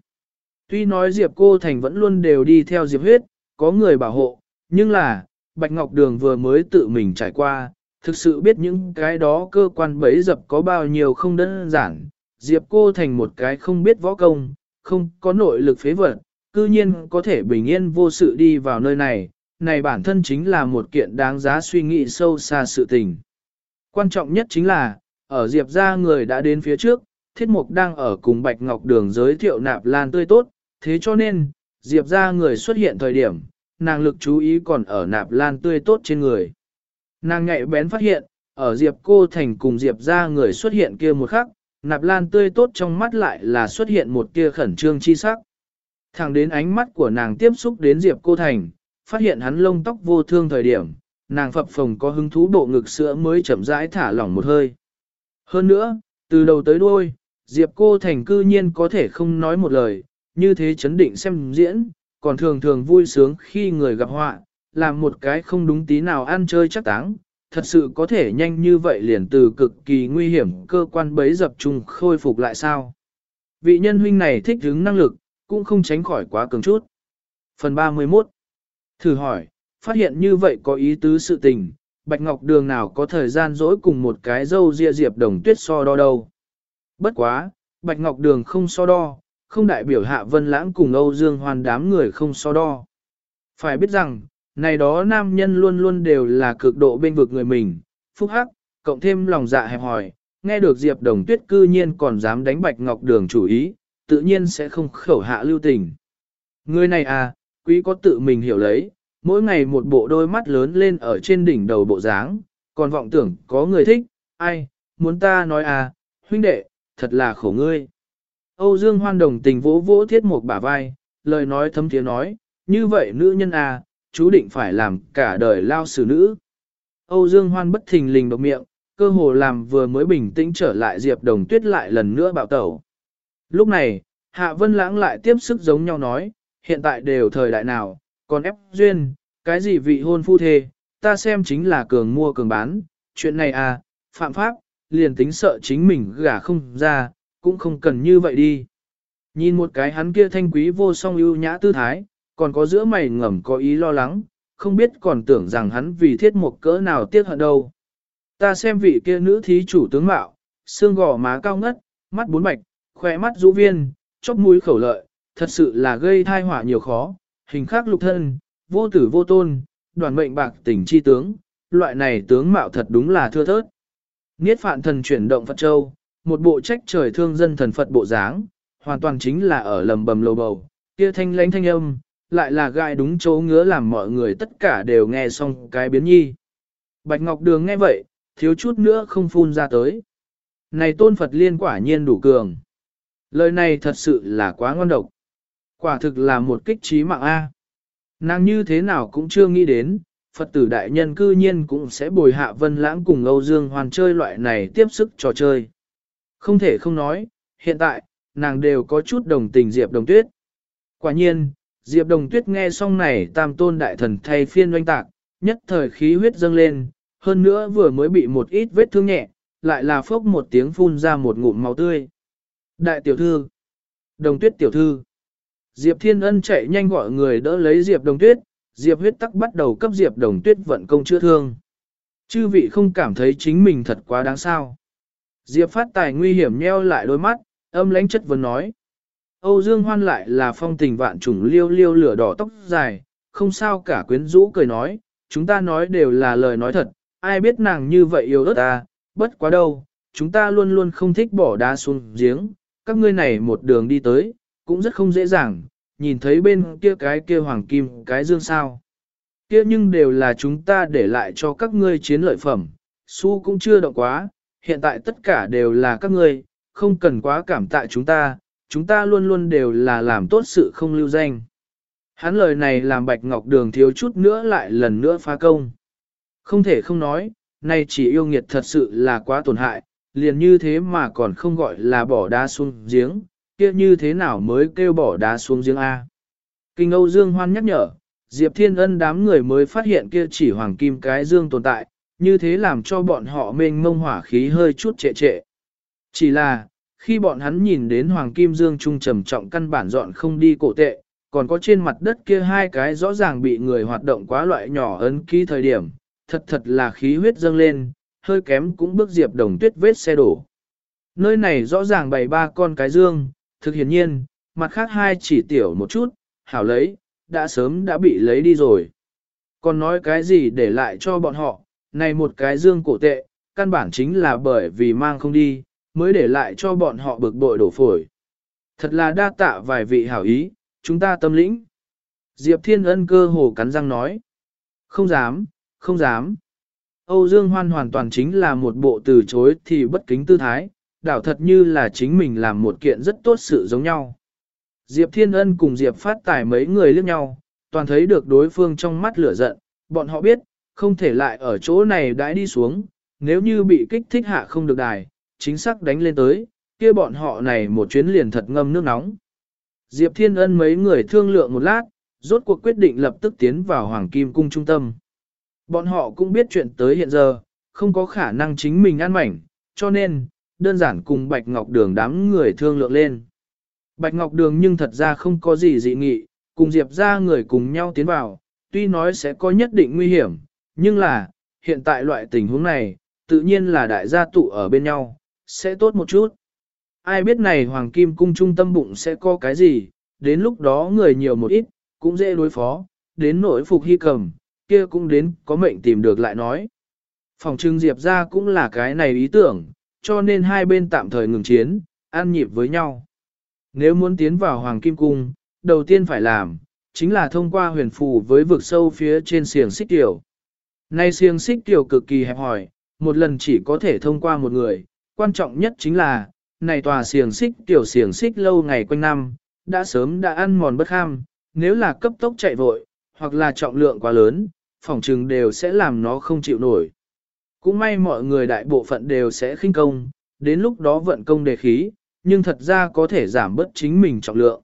Tuy nói Diệp cô thành vẫn luôn đều đi theo Diệp huyết, có người bảo hộ, nhưng là, Bạch Ngọc Đường vừa mới tự mình trải qua, thực sự biết những cái đó cơ quan bấy dập có bao nhiêu không đơn giản. Diệp cô thành một cái không biết võ công, không có nội lực phế vật, cư nhiên có thể bình yên vô sự đi vào nơi này, này bản thân chính là một kiện đáng giá suy nghĩ sâu xa sự tình. Quan trọng nhất chính là, ở Diệp ra người đã đến phía trước, Thiết Mục đang ở cùng Bạch Ngọc Đường giới thiệu nạp lan tươi tốt, thế cho nên, Diệp ra người xuất hiện thời điểm, nàng lực chú ý còn ở nạp lan tươi tốt trên người. Nàng nhạy bén phát hiện, ở Diệp cô thành cùng Diệp ra người xuất hiện kia một khắc, nạp lan tươi tốt trong mắt lại là xuất hiện một tia khẩn trương chi sắc. Thẳng đến ánh mắt của nàng tiếp xúc đến Diệp cô thành, phát hiện hắn lông tóc vô thương thời điểm, nàng phập phồng có hứng thú độ ngực sữa mới chậm rãi thả lỏng một hơi. Hơn nữa, từ đầu tới đuôi, Diệp cô thành cư nhiên có thể không nói một lời, như thế chấn định xem diễn, còn thường thường vui sướng khi người gặp họa, làm một cái không đúng tí nào ăn chơi chắc táng, thật sự có thể nhanh như vậy liền từ cực kỳ nguy hiểm cơ quan bấy dập trung khôi phục lại sao. Vị nhân huynh này thích hứng năng lực, cũng không tránh khỏi quá cường chút. Phần 31 Thử hỏi, phát hiện như vậy có ý tứ sự tình, Bạch Ngọc Đường nào có thời gian dỗi cùng một cái dâu ria diệp đồng tuyết so đo đâu. Bất quá, Bạch Ngọc Đường không so đo, không đại biểu Hạ Vân Lãng cùng Âu Dương Hoàn đám người không so đo. Phải biết rằng, này đó nam nhân luôn luôn đều là cực độ bên vực người mình, phúc hắc, cộng thêm lòng dạ hẹp hòi, nghe được Diệp Đồng Tuyết cư nhiên còn dám đánh Bạch Ngọc Đường chủ ý, tự nhiên sẽ không khẩu hạ lưu tình. Người này à, quý có tự mình hiểu lấy, mỗi ngày một bộ đôi mắt lớn lên ở trên đỉnh đầu bộ dáng, còn vọng tưởng có người thích, ai, muốn ta nói à, huynh đệ, thật là khổ ngươi. Âu Dương Hoan đồng tình vỗ vỗ thiết một bả vai, lời nói thấm tiếng nói, như vậy nữ nhân à, chú định phải làm cả đời lao xử nữ. Âu Dương Hoan bất thình lình độc miệng, cơ hồ làm vừa mới bình tĩnh trở lại Diệp Đồng Tuyết lại lần nữa bạo tẩu. Lúc này, Hạ Vân Lãng lại tiếp sức giống nhau nói, hiện tại đều thời đại nào, còn ép duyên, cái gì vị hôn phu thê, ta xem chính là cường mua cường bán, chuyện này à, phạm pháp, liền tính sợ chính mình gả không ra, cũng không cần như vậy đi. Nhìn một cái hắn kia thanh quý vô song ưu nhã tư thái, còn có giữa mày ngầm có ý lo lắng, không biết còn tưởng rằng hắn vì thiết một cỡ nào tiếc hận đâu. Ta xem vị kia nữ thí chủ tướng mạo, xương gò má cao ngất, mắt bốn bạch, khỏe mắt rũ viên, chóp mũi khẩu lợi, thật sự là gây thai họa nhiều khó, hình khắc lục thân, vô tử vô tôn, đoàn mệnh bạc tình chi tướng, loại này tướng mạo thật đúng là thưa thớt. Niết phạn thần chuyển động Phật Châu, một bộ trách trời thương dân thần Phật bộ dáng, hoàn toàn chính là ở lầm bầm lầu bầu, kia thanh lãnh thanh âm, lại là gai đúng chỗ ngứa làm mọi người tất cả đều nghe xong cái biến nhi. Bạch Ngọc Đường nghe vậy, thiếu chút nữa không phun ra tới. Này tôn Phật liên quả nhiên đủ cường. Lời này thật sự là quá ngon độc. Quả thực là một kích trí mạng A. Nàng như thế nào cũng chưa nghĩ đến, Phật tử đại nhân cư nhiên cũng sẽ bồi hạ vân lãng cùng Âu Dương Hoàn chơi loại này tiếp sức trò chơi. Không thể không nói, hiện tại, nàng đều có chút đồng tình Diệp Đồng Tuyết. Quả nhiên, Diệp Đồng Tuyết nghe xong này tam tôn đại thần thay phiên oanh tạc, nhất thời khí huyết dâng lên, hơn nữa vừa mới bị một ít vết thương nhẹ, lại là phốc một tiếng phun ra một ngụm máu tươi. Đại tiểu thư, Đồng Tuyết tiểu thư, Diệp Thiên Ân chạy nhanh gọi người đỡ lấy Diệp Đồng Tuyết, Diệp huyết tắc bắt đầu cấp Diệp Đồng Tuyết vận công chữa thương. Chư vị không cảm thấy chính mình thật quá đáng sao. Diệp phát tài nguy hiểm nheo lại đôi mắt, âm lãnh chất vấn nói. Âu Dương Hoan lại là phong tình vạn trùng liêu liêu lửa đỏ tóc dài, không sao cả quyến rũ cười nói, chúng ta nói đều là lời nói thật, ai biết nàng như vậy yêu ớt ta, bất quá đâu, chúng ta luôn luôn không thích bỏ đá xuống giếng, các ngươi này một đường đi tới, cũng rất không dễ dàng, nhìn thấy bên kia cái kia hoàng kim cái dương sao. Kia nhưng đều là chúng ta để lại cho các ngươi chiến lợi phẩm, su cũng chưa động quá, hiện tại tất cả đều là các ngươi, không cần quá cảm tạ chúng ta, chúng ta luôn luôn đều là làm tốt sự không lưu danh. Hắn lời này làm Bạch Ngọc Đường thiếu chút nữa lại lần nữa phá công. Không thể không nói, nay chỉ yêu nghiệt thật sự là quá tổn hại, liền như thế mà còn không gọi là bỏ đá xuống giếng, kia như thế nào mới kêu bỏ đá xuống giếng A. Kinh Âu Dương Hoan nhắc nhở, Diệp Thiên Ân đám người mới phát hiện kia chỉ hoàng kim cái dương tồn tại, như thế làm cho bọn họ mênh mông hỏa khí hơi chút trệ trệ. Chỉ là, khi bọn hắn nhìn đến hoàng kim dương trung trầm trọng căn bản dọn không đi cổ tệ, còn có trên mặt đất kia hai cái rõ ràng bị người hoạt động quá loại nhỏ ấn ký thời điểm, thật thật là khí huyết dâng lên, hơi kém cũng bước diệp đồng tuyết vết xe đổ. Nơi này rõ ràng bày ba con cái dương, thực hiển nhiên, mặt khác hai chỉ tiểu một chút, hảo lấy, đã sớm đã bị lấy đi rồi. Còn nói cái gì để lại cho bọn họ, này một cái dương cổ tệ, căn bản chính là bởi vì mang không đi, mới để lại cho bọn họ bực bội đổ phổi. Thật là đa tạ vài vị hảo ý, chúng ta tâm lĩnh. Diệp Thiên Ân cơ hồ cắn răng nói. Không dám, không dám. Âu Dương Hoan hoàn toàn chính là một bộ từ chối thì bất kính tư thái, đảo thật như là chính mình làm một kiện rất tốt sự giống nhau. Diệp Thiên Ân cùng Diệp Phát Tài mấy người liếc nhau, toàn thấy được đối phương trong mắt lửa giận, bọn họ biết, không thể lại ở chỗ này đãi đi xuống, nếu như bị kích thích hạ không được đài, chính xác đánh lên tới, kia bọn họ này một chuyến liền thật ngâm nước nóng. Diệp Thiên Ân mấy người thương lượng một lát, rốt cuộc quyết định lập tức tiến vào Hoàng Kim Cung trung tâm. Bọn họ cũng biết chuyện tới hiện giờ, không có khả năng chính mình ăn mảnh, cho nên, đơn giản cùng Bạch Ngọc Đường đám người thương lượng lên. Bạch Ngọc Đường nhưng thật ra không có gì dị nghị, cùng Diệp ra người cùng nhau tiến vào, tuy nói sẽ có nhất định nguy hiểm, nhưng là, hiện tại loại tình huống này, tự nhiên là đại gia tụ ở bên nhau, sẽ tốt một chút. Ai biết này Hoàng Kim Cung trung tâm bụng sẽ có cái gì, đến lúc đó người nhiều một ít, cũng dễ đối phó, đến nỗi phục hy cầm, kia cũng đến có mệnh tìm được lại nói. Phòng trưng Diệp ra cũng là cái này ý tưởng, cho nên hai bên tạm thời ngừng chiến, an nhịp với nhau. Nếu muốn tiến vào Hoàng Kim Cung, đầu tiên phải làm, chính là thông qua huyền phù với vực sâu phía trên xiềng xích tiểu. Nay xiềng xích tiểu cực kỳ hẹp hỏi, một lần chỉ có thể thông qua một người, quan trọng nhất chính là, này tòa xiềng xích tiểu xiềng xích lâu ngày quanh năm, đã sớm đã ăn mòn bất ham, nếu là cấp tốc chạy vội, hoặc là trọng lượng quá lớn, phòng trừng đều sẽ làm nó không chịu nổi. Cũng may mọi người đại bộ phận đều sẽ khinh công, đến lúc đó vận công đề khí, nhưng thật ra có thể giảm bớt chính mình trọng lượng.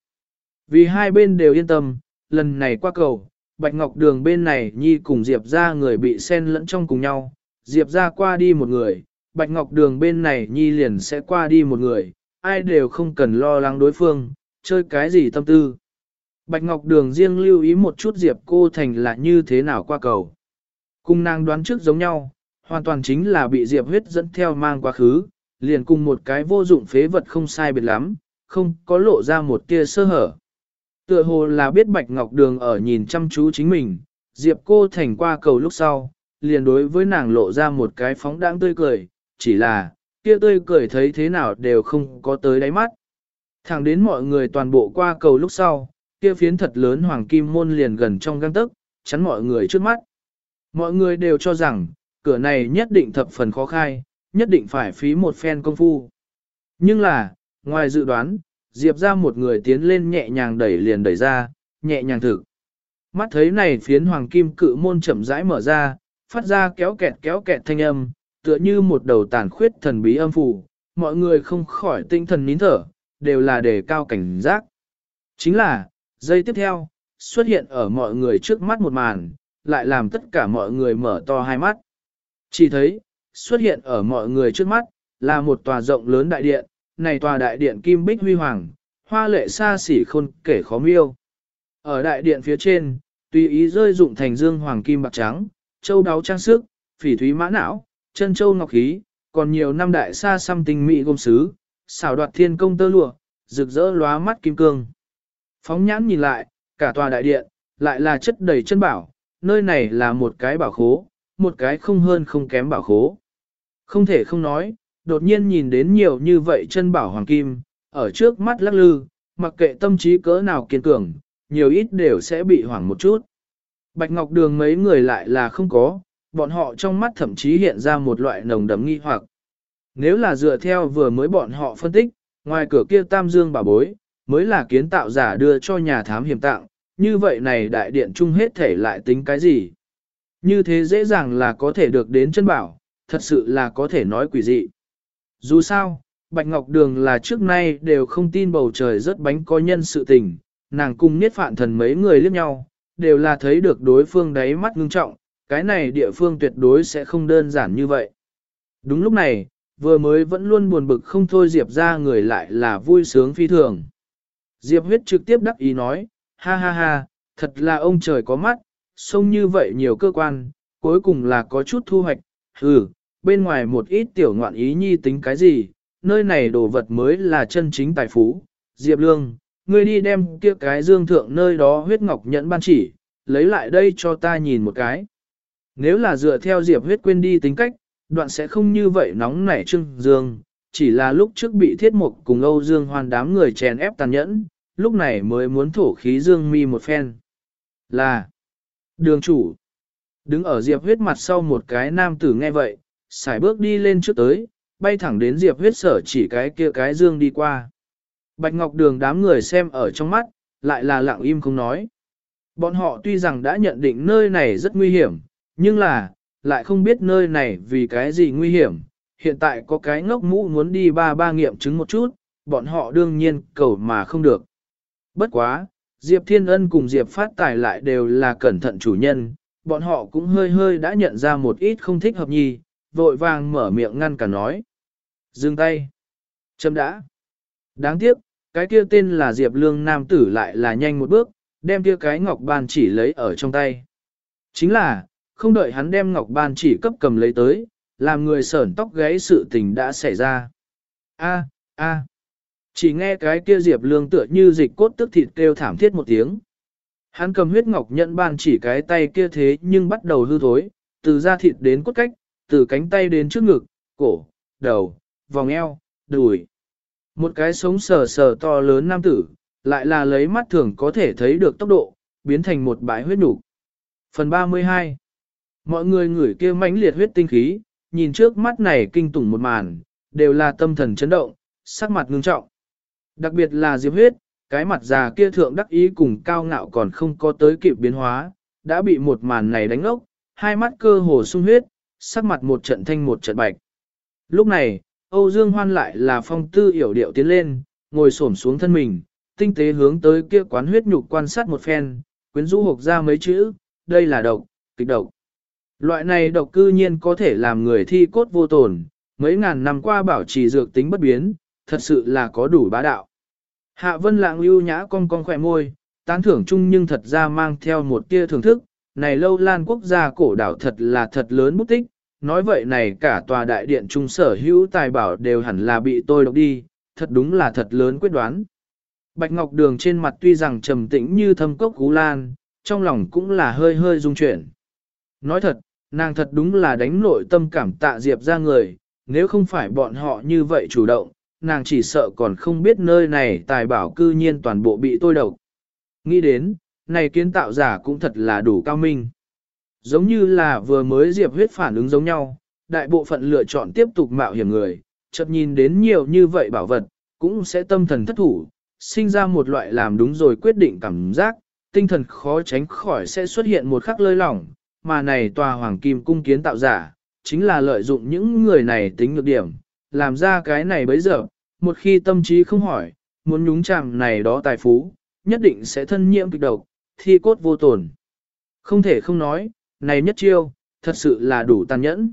Vì hai bên đều yên tâm, lần này qua cầu, Bạch Ngọc Đường bên này Nhi cùng Diệp ra người bị xen lẫn trong cùng nhau, Diệp ra qua đi một người, Bạch Ngọc Đường bên này Nhi liền sẽ qua đi một người, ai đều không cần lo lắng đối phương, chơi cái gì tâm tư. Bạch Ngọc Đường riêng lưu ý một chút Diệp cô thành là như thế nào qua cầu. Cùng nàng đoán trước giống nhau, hoàn toàn chính là bị Diệp huyết dẫn theo mang quá khứ, liền cùng một cái vô dụng phế vật không sai biệt lắm, không có lộ ra một tia sơ hở. Tựa hồ là biết Bạch Ngọc Đường ở nhìn chăm chú chính mình, Diệp cô thành qua cầu lúc sau, liền đối với nàng lộ ra một cái phóng đãng tươi cười, chỉ là, kia tươi cười thấy thế nào đều không có tới đáy mắt. Thẳng đến mọi người toàn bộ qua cầu lúc sau, kia phiến thật lớn hoàng kim môn liền gần trong găng tức, chắn mọi người trước mắt. Mọi người đều cho rằng, cửa này nhất định thập phần khó khai, nhất định phải phí một phen công phu. Nhưng là, ngoài dự đoán, Diệp ra một người tiến lên nhẹ nhàng đẩy liền đẩy ra, nhẹ nhàng thực. Mắt thấy này phiến hoàng kim cự môn chậm rãi mở ra, phát ra kéo kẹt kéo kẹt thanh âm, tựa như một đầu tàn khuyết thần bí âm phủ. mọi người không khỏi tinh thần nín thở, đều là đề cao cảnh giác. Chính là, giây tiếp theo, xuất hiện ở mọi người trước mắt một màn, lại làm tất cả mọi người mở to hai mắt. Chỉ thấy, xuất hiện ở mọi người trước mắt, là một tòa rộng lớn đại điện, này tòa đại điện kim bích huy hoàng, hoa lệ xa xỉ khôn kể khó miêu. Ở đại điện phía trên, tùy ý rơi dụng thành dương hoàng kim bạc trắng, châu đáo trang sức, phỉ thúy mã não, chân châu ngọc khí, còn nhiều năm đại xa xăm tinh mỹ gôm sứ, xảo đoạt thiên công tơ lụa, rực rỡ lóa mắt kim cương. Phóng nhãn nhìn lại, cả tòa đại điện, lại là chất đầy chân bảo, nơi này là một cái bảo khố, một cái không hơn không kém bảo khố. Không thể không nói, đột nhiên nhìn đến nhiều như vậy chân bảo hoàng kim, ở trước mắt lắc lư, mặc kệ tâm trí cỡ nào kiên cường, nhiều ít đều sẽ bị hoảng một chút. Bạch Ngọc Đường mấy người lại là không có, bọn họ trong mắt thậm chí hiện ra một loại nồng đấm nghi hoặc. Nếu là dựa theo vừa mới bọn họ phân tích, ngoài cửa kia tam dương bảo bối, mới là kiến tạo giả đưa cho nhà thám hiểm tặng, như vậy này đại điện chung hết thể lại tính cái gì? Như thế dễ dàng là có thể được đến chân bảo, thật sự là có thể nói quỷ dị. Dù sao, Bạch Ngọc Đường là trước nay đều không tin bầu trời rất bánh có nhân sự tình, nàng cùng niết phạn thần mấy người liếc nhau, đều là thấy được đối phương đáy mắt ngưng trọng, cái này địa phương tuyệt đối sẽ không đơn giản như vậy. Đúng lúc này, vừa mới vẫn luôn buồn bực không thôi Diệp ra người lại là vui sướng phi thường. Diệp huyết trực tiếp đắc ý nói, ha ha ha, thật là ông trời có mắt, sông như vậy nhiều cơ quan, cuối cùng là có chút thu hoạch, hừ, bên ngoài một ít tiểu ngoạn ý nhi tính cái gì, nơi này đồ vật mới là chân chính tài phú. Diệp Lương, ngươi đi đem kia cái dương thượng nơi đó huyết ngọc nhẫn ban chỉ, lấy lại đây cho ta nhìn một cái. Nếu là dựa theo Diệp huyết quên đi tính cách, đoạn sẽ không như vậy nóng nảy trưng dương, chỉ là lúc trước bị thiết mục cùng Âu Dương hoàn đám người chèn ép tàn nhẫn, lúc này mới muốn thổ khí dương mi một phen. Là đường chủ. Đứng ở Diệp huyết mặt sau một cái nam tử nghe vậy, xài bước đi lên trước tới, bay thẳng đến Diệp huyết sở chỉ cái kia cái dương đi qua. Bạch Ngọc Đường đám người xem ở trong mắt, lại là lặng im không nói. Bọn họ tuy rằng đã nhận định nơi này rất nguy hiểm, nhưng là, lại không biết nơi này vì cái gì nguy hiểm. Hiện tại có cái ngốc mũ muốn đi ba ba nghiệm chứng một chút, bọn họ đương nhiên cầu mà không được. Bất quá, Diệp Thiên Ân cùng Diệp Phát Tài lại đều là cẩn thận chủ nhân, bọn họ cũng hơi hơi đã nhận ra một ít không thích hợp nhi, vội vàng mở miệng ngăn cả nói. Dừng tay. Châm đã. Đáng tiếc, cái kia tên là Diệp Lương Nam tử lại là nhanh một bước, đem kia cái ngọc ban chỉ lấy ở trong tay. Chính là, không đợi hắn đem ngọc ban chỉ cấp cầm lấy tới, làm người sởn tóc gáy sự tình đã xảy ra. A, a. Chỉ nghe cái kia Diệp Lương tựa như dịch cốt tức thịt kêu thảm thiết một tiếng. Hắn cầm huyết ngọc nhận ban chỉ cái tay kia thế nhưng bắt đầu hư thối, từ da thịt đến cốt cách, từ cánh tay đến trước ngực, cổ, đầu, vòng eo, đùi. Một cái sống sờ sờ to lớn nam tử, lại là lấy mắt thường có thể thấy được tốc độ, biến thành một bãi huyết nục. Phần 32 Mọi người ngửi kia mãnh liệt huyết tinh khí, nhìn trước mắt này kinh tủng một màn, đều là tâm thần chấn động, sắc mặt ngưng trọng. Đặc biệt là diệp huyết, cái mặt già kia thượng đắc ý cùng cao ngạo còn không có tới kịp biến hóa, đã bị một màn này đánh ốc, hai mắt cơ hồ sung huyết, sắc mặt một trận thanh một trận bạch. Lúc này, Âu Dương Hoan lại là phong tư hiểu điệu tiến lên, ngồi xổm xuống thân mình, tinh tế hướng tới kia quán huyết nhục quan sát một phen, quyến rũ hộp ra mấy chữ, đây là độc, kịch độc. Loại này độc cư nhiên có thể làm người thi cốt vô tổn, mấy ngàn năm qua bảo trì dược tính bất biến, thật sự là có đủ bá đạo. Hạ vân lạng lưu nhã cong cong khỏe môi, tán thưởng chung nhưng thật ra mang theo một tia thưởng thức, này lâu lan quốc gia cổ đảo thật là thật lớn bút tích, nói vậy này cả tòa đại điện trung sở hữu tài bảo đều hẳn là bị tôi độc đi, thật đúng là thật lớn quyết đoán. Bạch Ngọc Đường trên mặt tuy rằng trầm tĩnh như thâm cốc cú lan, trong lòng cũng là hơi hơi rung chuyển. Nói thật, nàng thật đúng là đánh nội tâm cảm tạ Diệp ra người, nếu không phải bọn họ như vậy chủ động, nàng chỉ sợ còn không biết nơi này tài bảo cư nhiên toàn bộ bị tôi độc. Nghĩ đến, này kiến tạo giả cũng thật là đủ cao minh. Giống như là vừa mới diệp huyết phản ứng giống nhau, đại bộ phận lựa chọn tiếp tục mạo hiểm người, chợt nhìn đến nhiều như vậy bảo vật, cũng sẽ tâm thần thất thủ, sinh ra một loại làm đúng rồi quyết định cảm giác, tinh thần khó tránh khỏi sẽ xuất hiện một khắc lơi lỏng, mà này tòa hoàng kim cung kiến tạo giả, chính là lợi dụng những người này tính nhược điểm, làm ra cái này bấy giờ, một khi tâm trí không hỏi, muốn nhúng chạm này đó tài phú, nhất định sẽ thân nhiễm kịch độc, thi cốt vô tổn. Không thể không nói, này nhất chiêu, thật sự là đủ tàn nhẫn.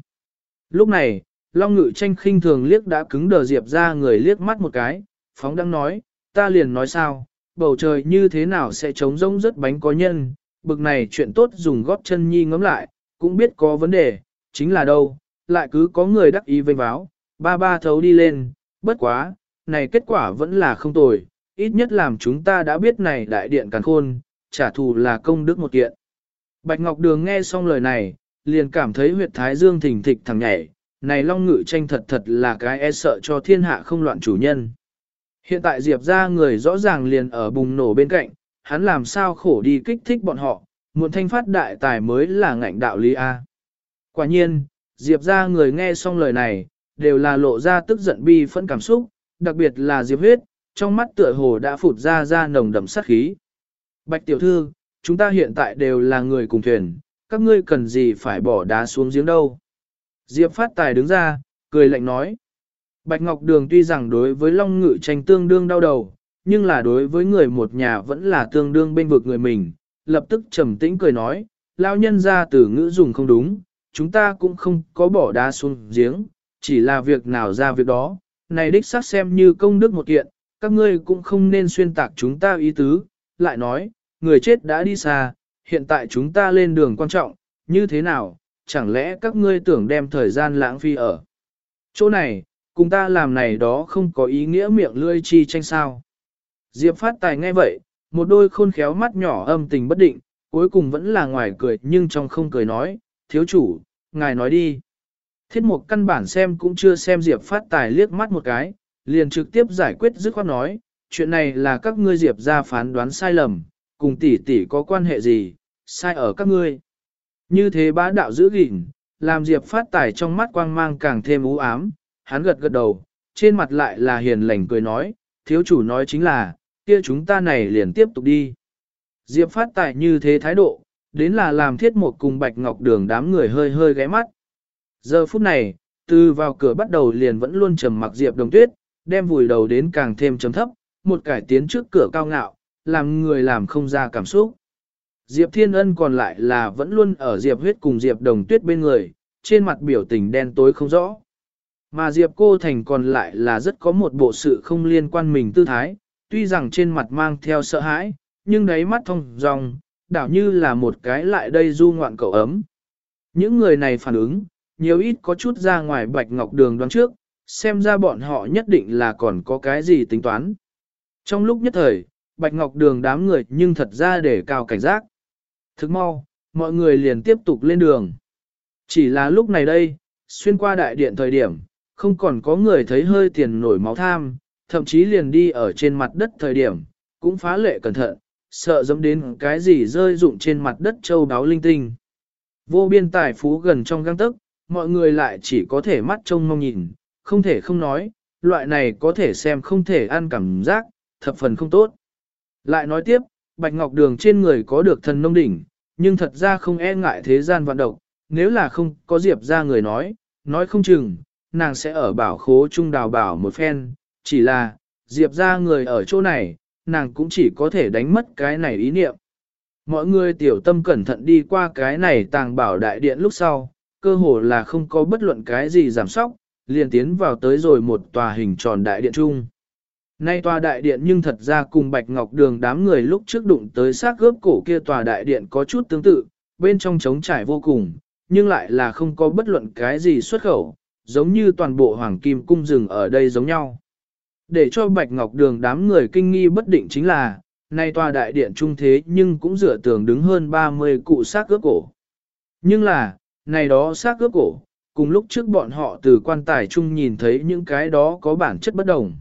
Lúc này, Long Ngự tranh khinh thường liếc đã cứng đờ Diệp ra người liếc mắt một cái, phóng đang nói, ta liền nói sao, bầu trời như thế nào sẽ trống rỗng rất bánh có nhân, bực này chuyện tốt dùng góp chân nhi ngắm lại, cũng biết có vấn đề, chính là đâu, lại cứ có người đắc ý vênh báo, ba ba thấu đi lên, bất quá, này kết quả vẫn là không tồi, ít nhất làm chúng ta đã biết này đại điện càng khôn, trả thù là công đức một kiện. Bạch Ngọc Đường nghe xong lời này, liền cảm thấy huyệt thái dương thỉnh thịch thằng nhảy, này long ngự tranh thật thật là cái e sợ cho thiên hạ không loạn chủ nhân. Hiện tại Diệp ra người rõ ràng liền ở bùng nổ bên cạnh, hắn làm sao khổ đi kích thích bọn họ, muộn thanh phát đại tài mới là ngạnh đạo lý A. Quả nhiên, Diệp ra người nghe xong lời này, đều là lộ ra tức giận bi phẫn cảm xúc, đặc biệt là Diệp huyết, trong mắt tựa hồ đã phụt ra ra nồng đậm sát khí. Bạch tiểu thư, chúng ta hiện tại đều là người cùng thuyền, các ngươi cần gì phải bỏ đá xuống giếng đâu. Diệp phát tài đứng ra, cười lạnh nói. Bạch Ngọc Đường tuy rằng đối với Long Ngự tranh tương đương đau đầu, nhưng là đối với người một nhà vẫn là tương đương bên vực người mình, lập tức trầm tĩnh cười nói, lao nhân ra từ ngữ dùng không đúng, chúng ta cũng không có bỏ đá xuống giếng, chỉ là việc nào ra việc đó, này đích xác xem như công đức một kiện, các ngươi cũng không nên xuyên tạc chúng ta ý tứ, lại nói, người chết đã đi xa, hiện tại chúng ta lên đường quan trọng, như thế nào, chẳng lẽ các ngươi tưởng đem thời gian lãng phí ở chỗ này, cùng ta làm này đó không có ý nghĩa miệng lươi chi tranh sao. Diệp phát tài nghe vậy, một đôi khôn khéo mắt nhỏ âm tình bất định, cuối cùng vẫn là ngoài cười nhưng trong không cười nói, thiếu chủ, ngài nói đi. Thiết mục căn bản xem cũng chưa xem Diệp phát tài liếc mắt một cái, liền trực tiếp giải quyết dứt khoát nói, chuyện này là các ngươi Diệp ra phán đoán sai lầm, cùng tỷ tỷ có quan hệ gì, sai ở các ngươi. Như thế bá đạo giữ gìn, làm Diệp phát tài trong mắt quang mang càng thêm u ám, hắn gật gật đầu, trên mặt lại là hiền lành cười nói, thiếu chủ nói chính là, kia chúng ta này liền tiếp tục đi. Diệp phát tài như thế thái độ, đến là làm thiết một cùng bạch ngọc đường đám người hơi hơi ghé mắt. Giờ phút này, từ vào cửa bắt đầu liền vẫn luôn trầm mặc Diệp đồng tuyết, đem vùi đầu đến càng thêm trầm thấp, một cải tiến trước cửa cao ngạo, làm người làm không ra cảm xúc. Diệp Thiên Ân còn lại là vẫn luôn ở Diệp huyết cùng Diệp đồng tuyết bên người, trên mặt biểu tình đen tối không rõ. Mà Diệp cô thành còn lại là rất có một bộ sự không liên quan mình tư thái, tuy rằng trên mặt mang theo sợ hãi, nhưng đáy mắt thông dòng, đảo như là một cái lại đây du ngoạn cậu ấm. Những người này phản ứng, nhiều ít có chút ra ngoài bạch ngọc đường đoán trước, xem ra bọn họ nhất định là còn có cái gì tính toán. Trong lúc nhất thời, bạch ngọc đường đám người nhưng thật ra để cao cảnh giác. Thức mau, mọi người liền tiếp tục lên đường. Chỉ là lúc này đây, xuyên qua đại điện thời điểm, không còn có người thấy hơi tiền nổi máu tham, thậm chí liền đi ở trên mặt đất thời điểm, cũng phá lệ cẩn thận, sợ dẫm đến cái gì rơi rụng trên mặt đất châu đáo linh tinh. Vô biên tài phú gần trong găng tức, mọi người lại chỉ có thể mắt trông mong nhìn, không thể không nói, loại này có thể xem không thể ăn cảm giác, thập phần không tốt. Lại nói tiếp, Bạch Ngọc Đường trên người có được thần nông đỉnh, nhưng thật ra không e ngại thế gian vận độc, nếu là không có Diệp ra người nói, nói không chừng, nàng sẽ ở bảo khố trung đào bảo một phen, chỉ là, Diệp ra người ở chỗ này, nàng cũng chỉ có thể đánh mất cái này ý niệm. Mọi người tiểu tâm cẩn thận đi qua cái này tàng bảo đại điện lúc sau, cơ hồ là không có bất luận cái gì giảm sóc, liền tiến vào tới rồi một tòa hình tròn đại điện trung. Nay tòa đại điện nhưng thật ra cùng Bạch Ngọc Đường đám người lúc trước đụng tới xác gớp cổ kia tòa đại điện có chút tương tự, bên trong trống trải vô cùng, nhưng lại là không có bất luận cái gì xuất khẩu, giống như toàn bộ hoàng kim cung rừng ở đây giống nhau. Để cho Bạch Ngọc Đường đám người kinh nghi bất định chính là, nay tòa đại điện trung thế nhưng cũng dựa tường đứng hơn 30 cụ xác gớp cổ. Nhưng là, này đó xác ướp cổ, cùng lúc trước bọn họ từ quan tài chung nhìn thấy những cái đó có bản chất bất đồng.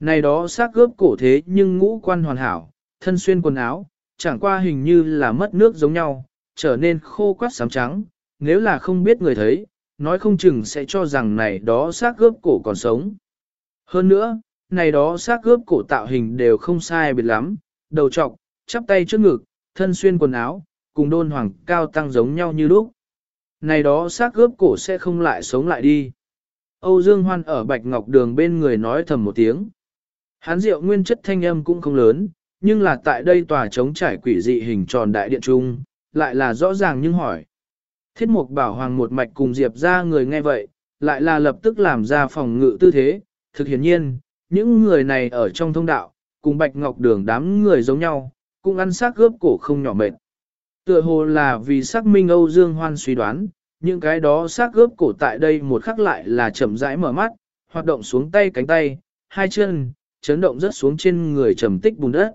Này đó xác ướp cổ thế nhưng ngũ quan hoàn hảo, thân xuyên quần áo, chẳng qua hình như là mất nước giống nhau, trở nên khô quắt xám trắng, nếu là không biết người thấy, nói không chừng sẽ cho rằng này đó xác ướp cổ còn sống. Hơn nữa, này đó xác ướp cổ tạo hình đều không sai biệt lắm, đầu trọc, chắp tay trước ngực, thân xuyên quần áo, cùng đôn hoàng cao tăng giống nhau như lúc. Này đó xác gớp cổ sẽ không lại sống lại đi. Âu Dương Hoan ở Bạch Ngọc Đường bên người nói thầm một tiếng. Hán rượu nguyên chất thanh âm cũng không lớn, nhưng là tại đây tòa chống trải quỷ dị hình tròn đại điện trung, lại là rõ ràng nhưng hỏi. Thiết mục bảo hoàng một mạch cùng Diệp ra người nghe vậy, lại là lập tức làm ra phòng ngự tư thế, thực hiển nhiên, những người này ở trong thông đạo, cùng bạch ngọc đường đám người giống nhau, cũng ăn xác gớp cổ không nhỏ mệt. Tựa hồ là vì xác minh Âu Dương Hoan suy đoán, những cái đó xác gớp cổ tại đây một khắc lại là chậm rãi mở mắt, hoạt động xuống tay cánh tay, hai chân, chấn động rất xuống trên người trầm tích bùn đất.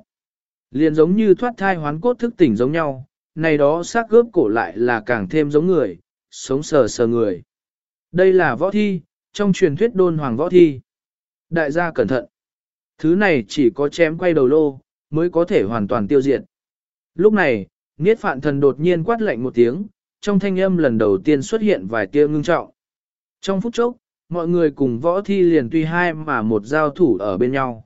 Liền giống như thoát thai hoán cốt thức tỉnh giống nhau, này đó xác gớp cổ lại là càng thêm giống người, sống sờ sờ người. Đây là võ thi, trong truyền thuyết đôn hoàng võ thi. Đại gia cẩn thận. Thứ này chỉ có chém quay đầu lô, mới có thể hoàn toàn tiêu diệt. Lúc này, Niết Phạn Thần đột nhiên quát lạnh một tiếng, trong thanh âm lần đầu tiên xuất hiện vài tia ngưng trọng. Trong phút chốc, mọi người cùng võ thi liền tuy hai mà một giao thủ ở bên nhau.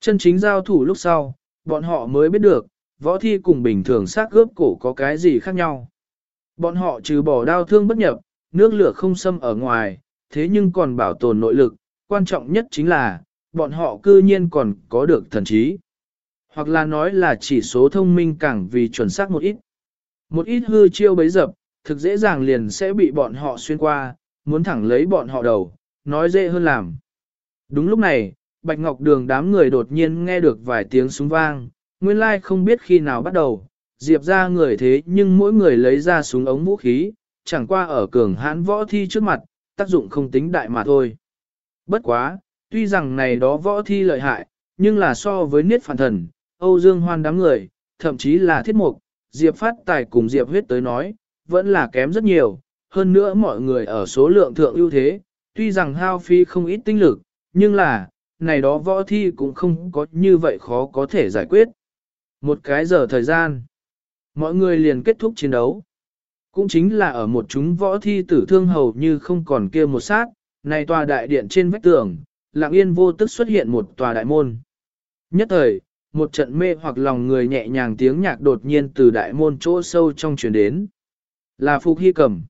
Chân chính giao thủ lúc sau, bọn họ mới biết được, võ thi cùng bình thường xác cướp cổ có cái gì khác nhau. Bọn họ trừ bỏ đau thương bất nhập, nước lửa không xâm ở ngoài, thế nhưng còn bảo tồn nội lực, quan trọng nhất chính là, bọn họ cư nhiên còn có được thần trí. Hoặc là nói là chỉ số thông minh càng vì chuẩn xác một ít. Một ít hư chiêu bấy dập, thực dễ dàng liền sẽ bị bọn họ xuyên qua, muốn thẳng lấy bọn họ đầu, nói dễ hơn làm. Đúng lúc này, Bạch Ngọc Đường đám người đột nhiên nghe được vài tiếng súng vang, nguyên lai không biết khi nào bắt đầu, diệp ra người thế nhưng mỗi người lấy ra súng ống vũ khí, chẳng qua ở cường hãn võ thi trước mặt, tác dụng không tính đại mà thôi. Bất quá, tuy rằng này đó võ thi lợi hại, nhưng là so với niết phản thần, Âu Dương Hoan đám người, thậm chí là thiết mục, Diệp Phát Tài cùng Diệp huyết tới nói, vẫn là kém rất nhiều, hơn nữa mọi người ở số lượng thượng ưu thế, tuy rằng hao phi không ít tinh lực, nhưng là, này đó võ thi cũng không có như vậy khó có thể giải quyết. Một cái giờ thời gian, mọi người liền kết thúc chiến đấu. Cũng chính là ở một chúng võ thi tử thương hầu như không còn kia một sát, này tòa đại điện trên vách tường, lặng yên vô tức xuất hiện một tòa đại môn. Nhất thời, một trận mê hoặc lòng người nhẹ nhàng tiếng nhạc đột nhiên từ đại môn chỗ sâu trong truyền đến. Là Phục Hy Cầm.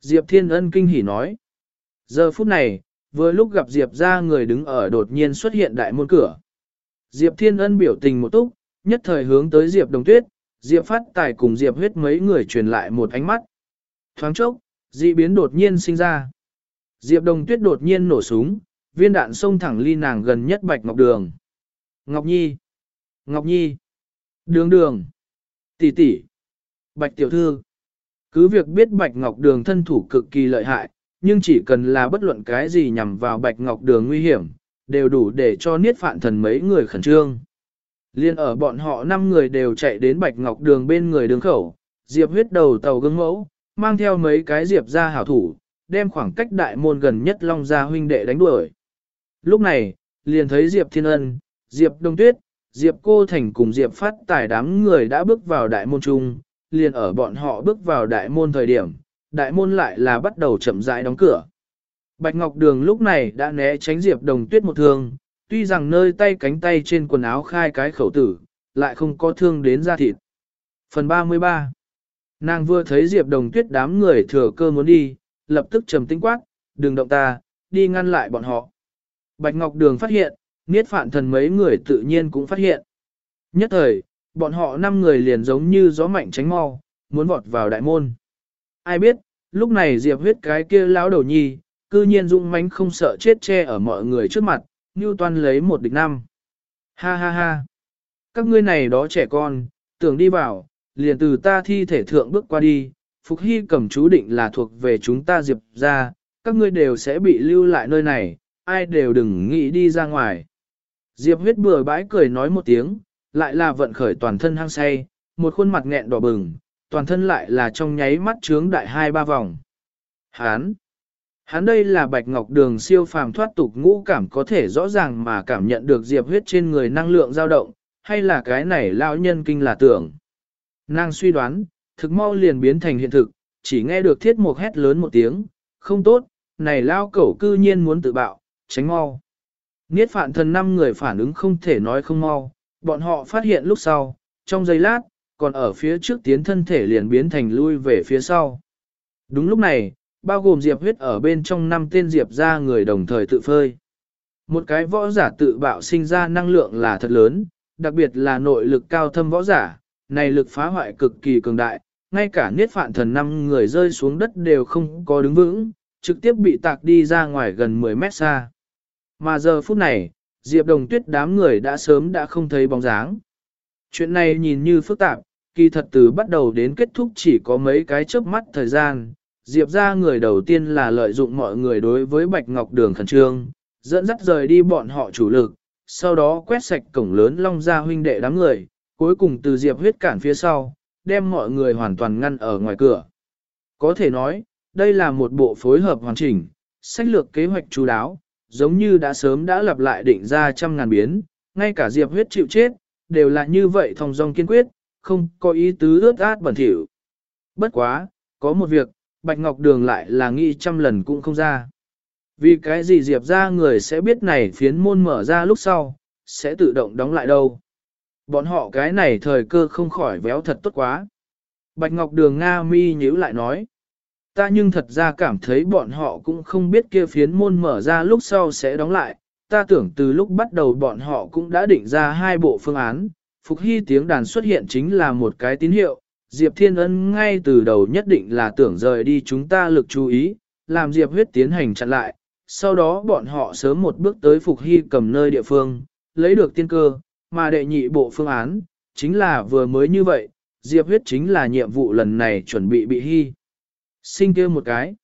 Diệp Thiên Ân kinh hỉ nói. Giờ phút này, vừa lúc gặp Diệp ra người đứng ở đột nhiên xuất hiện đại môn cửa. Diệp Thiên Ân biểu tình một túc, nhất thời hướng tới Diệp Đồng Tuyết, Diệp Phát Tài cùng Diệp huyết mấy người truyền lại một ánh mắt. Thoáng chốc, dị biến đột nhiên sinh ra. Diệp Đồng Tuyết đột nhiên nổ súng, viên đạn xông thẳng ly nàng gần nhất Bạch Ngọc Đường. Ngọc Nhi! Ngọc Nhi! Đường đường! Tỷ tỷ! Bạch Tiểu Thư! Cứ việc biết Bạch Ngọc Đường thân thủ cực kỳ lợi hại, nhưng chỉ cần là bất luận cái gì nhằm vào Bạch Ngọc Đường nguy hiểm, đều đủ để cho niết phạn thần mấy người khẩn trương. Liên ở bọn họ năm người đều chạy đến Bạch Ngọc Đường bên người đường khẩu, Diệp huyết đầu tàu gương mẫu, mang theo mấy cái Diệp ra hảo thủ, đem khoảng cách đại môn gần nhất Long Gia huynh đệ đánh đuổi. Lúc này, liền thấy Diệp Thiên Ân, Diệp Đông Tuyết, Diệp Cô Thành cùng Diệp Phát Tài đám người đã bước vào đại môn trung, liền ở bọn họ bước vào đại môn thời điểm, đại môn lại là bắt đầu chậm rãi đóng cửa. Bạch Ngọc Đường lúc này đã né tránh Diệp Đồng Tuyết một thương, tuy rằng nơi tay cánh tay trên quần áo khai cái khẩu tử, lại không có thương đến da thịt. Phần 33 Nàng vừa thấy Diệp Đồng Tuyết đám người thừa cơ muốn đi, lập tức trầm tĩnh quát, đừng động ta, đi ngăn lại bọn họ. Bạch Ngọc Đường phát hiện, Niết Phạn Thần mấy người tự nhiên cũng phát hiện. Nhất thời, bọn họ năm người liền giống như gió mạnh tránh mau, muốn vọt vào đại môn. Ai biết, lúc này Diệp huyết cái kia lão đầu nhi, cư nhiên dung mánh không sợ chết che ở mọi người trước mặt, như toàn lấy một địch năm. Ha ha ha. Các ngươi này đó trẻ con, tưởng đi vào, liền từ ta thi thể thượng bước qua đi, Phục Hy cầm chú định là thuộc về chúng ta Diệp ra, các ngươi đều sẽ bị lưu lại nơi này, ai đều đừng nghĩ đi ra ngoài. Diệp huyết bừa bãi cười nói một tiếng, lại là vận khởi toàn thân hăng say, một khuôn mặt nghẹn đỏ bừng, toàn thân lại là trong nháy mắt trướng đại hai ba vòng. Hán! Hán đây là bạch ngọc đường siêu phàm thoát tục ngũ cảm có thể rõ ràng mà cảm nhận được diệp huyết trên người năng lượng dao động, hay là cái này lão nhân kinh là tưởng. Nàng suy đoán, thực mau liền biến thành hiện thực, chỉ nghe được thiết mục hét lớn một tiếng, không tốt, này lao cẩu cư nhiên muốn tự bạo, tránh mau. Niết phạn thần năm người phản ứng không thể nói không mau, bọn họ phát hiện lúc sau, trong giây lát, còn ở phía trước tiến thân thể liền biến thành lui về phía sau. Đúng lúc này, bao gồm diệp huyết ở bên trong năm tên diệp ra người đồng thời tự phơi. Một cái võ giả tự bạo sinh ra năng lượng là thật lớn, đặc biệt là nội lực cao thâm võ giả, này lực phá hoại cực kỳ cường đại, ngay cả niết phạn thần năm người rơi xuống đất đều không có đứng vững, trực tiếp bị tạc đi ra ngoài gần 10 mét xa. Mà giờ phút này, Diệp Đồng Tuyết đám người đã sớm đã không thấy bóng dáng. Chuyện này nhìn như phức tạp, kỳ thật từ bắt đầu đến kết thúc chỉ có mấy cái chớp mắt thời gian. Diệp ra người đầu tiên là lợi dụng mọi người đối với Bạch Ngọc Đường khẩn trương, dẫn dắt rời đi bọn họ chủ lực, sau đó quét sạch cổng lớn long ra huynh đệ đám người, cuối cùng từ Diệp huyết cản phía sau, đem mọi người hoàn toàn ngăn ở ngoài cửa. Có thể nói, đây là một bộ phối hợp hoàn chỉnh, sách lược kế hoạch chú đáo, giống như đã sớm đã lặp lại định ra trăm ngàn biến, ngay cả Diệp huyết chịu chết, đều là như vậy thong dong kiên quyết, không có ý tứ ướt át bẩn thỉu. Bất quá, có một việc, Bạch Ngọc Đường lại là nghĩ trăm lần cũng không ra. Vì cái gì Diệp ra người sẽ biết này phiến môn mở ra lúc sau, sẽ tự động đóng lại đâu. Bọn họ cái này thời cơ không khỏi véo thật tốt quá. Bạch Ngọc Đường Nga mi nhíu lại nói. Ta nhưng thật ra cảm thấy bọn họ cũng không biết kia phiến môn mở ra lúc sau sẽ đóng lại. Ta tưởng từ lúc bắt đầu bọn họ cũng đã định ra hai bộ phương án. Phục Hy tiếng đàn xuất hiện chính là một cái tín hiệu. Diệp Thiên Ân ngay từ đầu nhất định là tưởng rời đi chúng ta lực chú ý, làm Diệp huyết tiến hành chặn lại. Sau đó bọn họ sớm một bước tới Phục Hy cầm nơi địa phương, lấy được tiên cơ, mà đệ nhị bộ phương án, chính là vừa mới như vậy, Diệp huyết chính là nhiệm vụ lần này chuẩn bị bị hy. Sinh kêu một cái.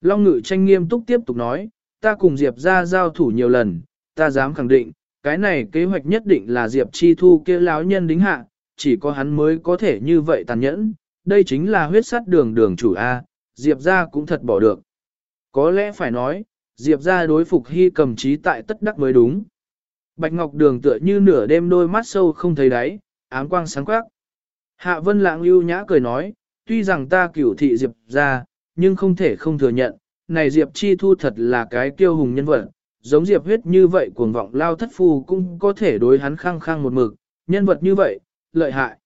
Long ngự tranh nghiêm túc tiếp tục nói, ta cùng Diệp ra giao thủ nhiều lần, ta dám khẳng định, cái này kế hoạch nhất định là Diệp chi thu kia láo nhân đính hạ, chỉ có hắn mới có thể như vậy tàn nhẫn, đây chính là huyết sắt đường đường chủ A, Diệp ra cũng thật bỏ được. Có lẽ phải nói, Diệp ra đối phục hy cầm trí tại tất đắc mới đúng. Bạch Ngọc Đường tựa như nửa đêm đôi mắt sâu không thấy đáy, ám quang sáng quắc. Hạ Vân Lãng lưu nhã cười nói, tuy rằng ta cửu thị Diệp ra, nhưng không thể không thừa nhận, này Diệp Chi Thu thật là cái kiêu hùng nhân vật, giống Diệp huyết như vậy cuồng vọng lao thất phu cũng có thể đối hắn khăng khăng một mực, nhân vật như vậy, lợi hại.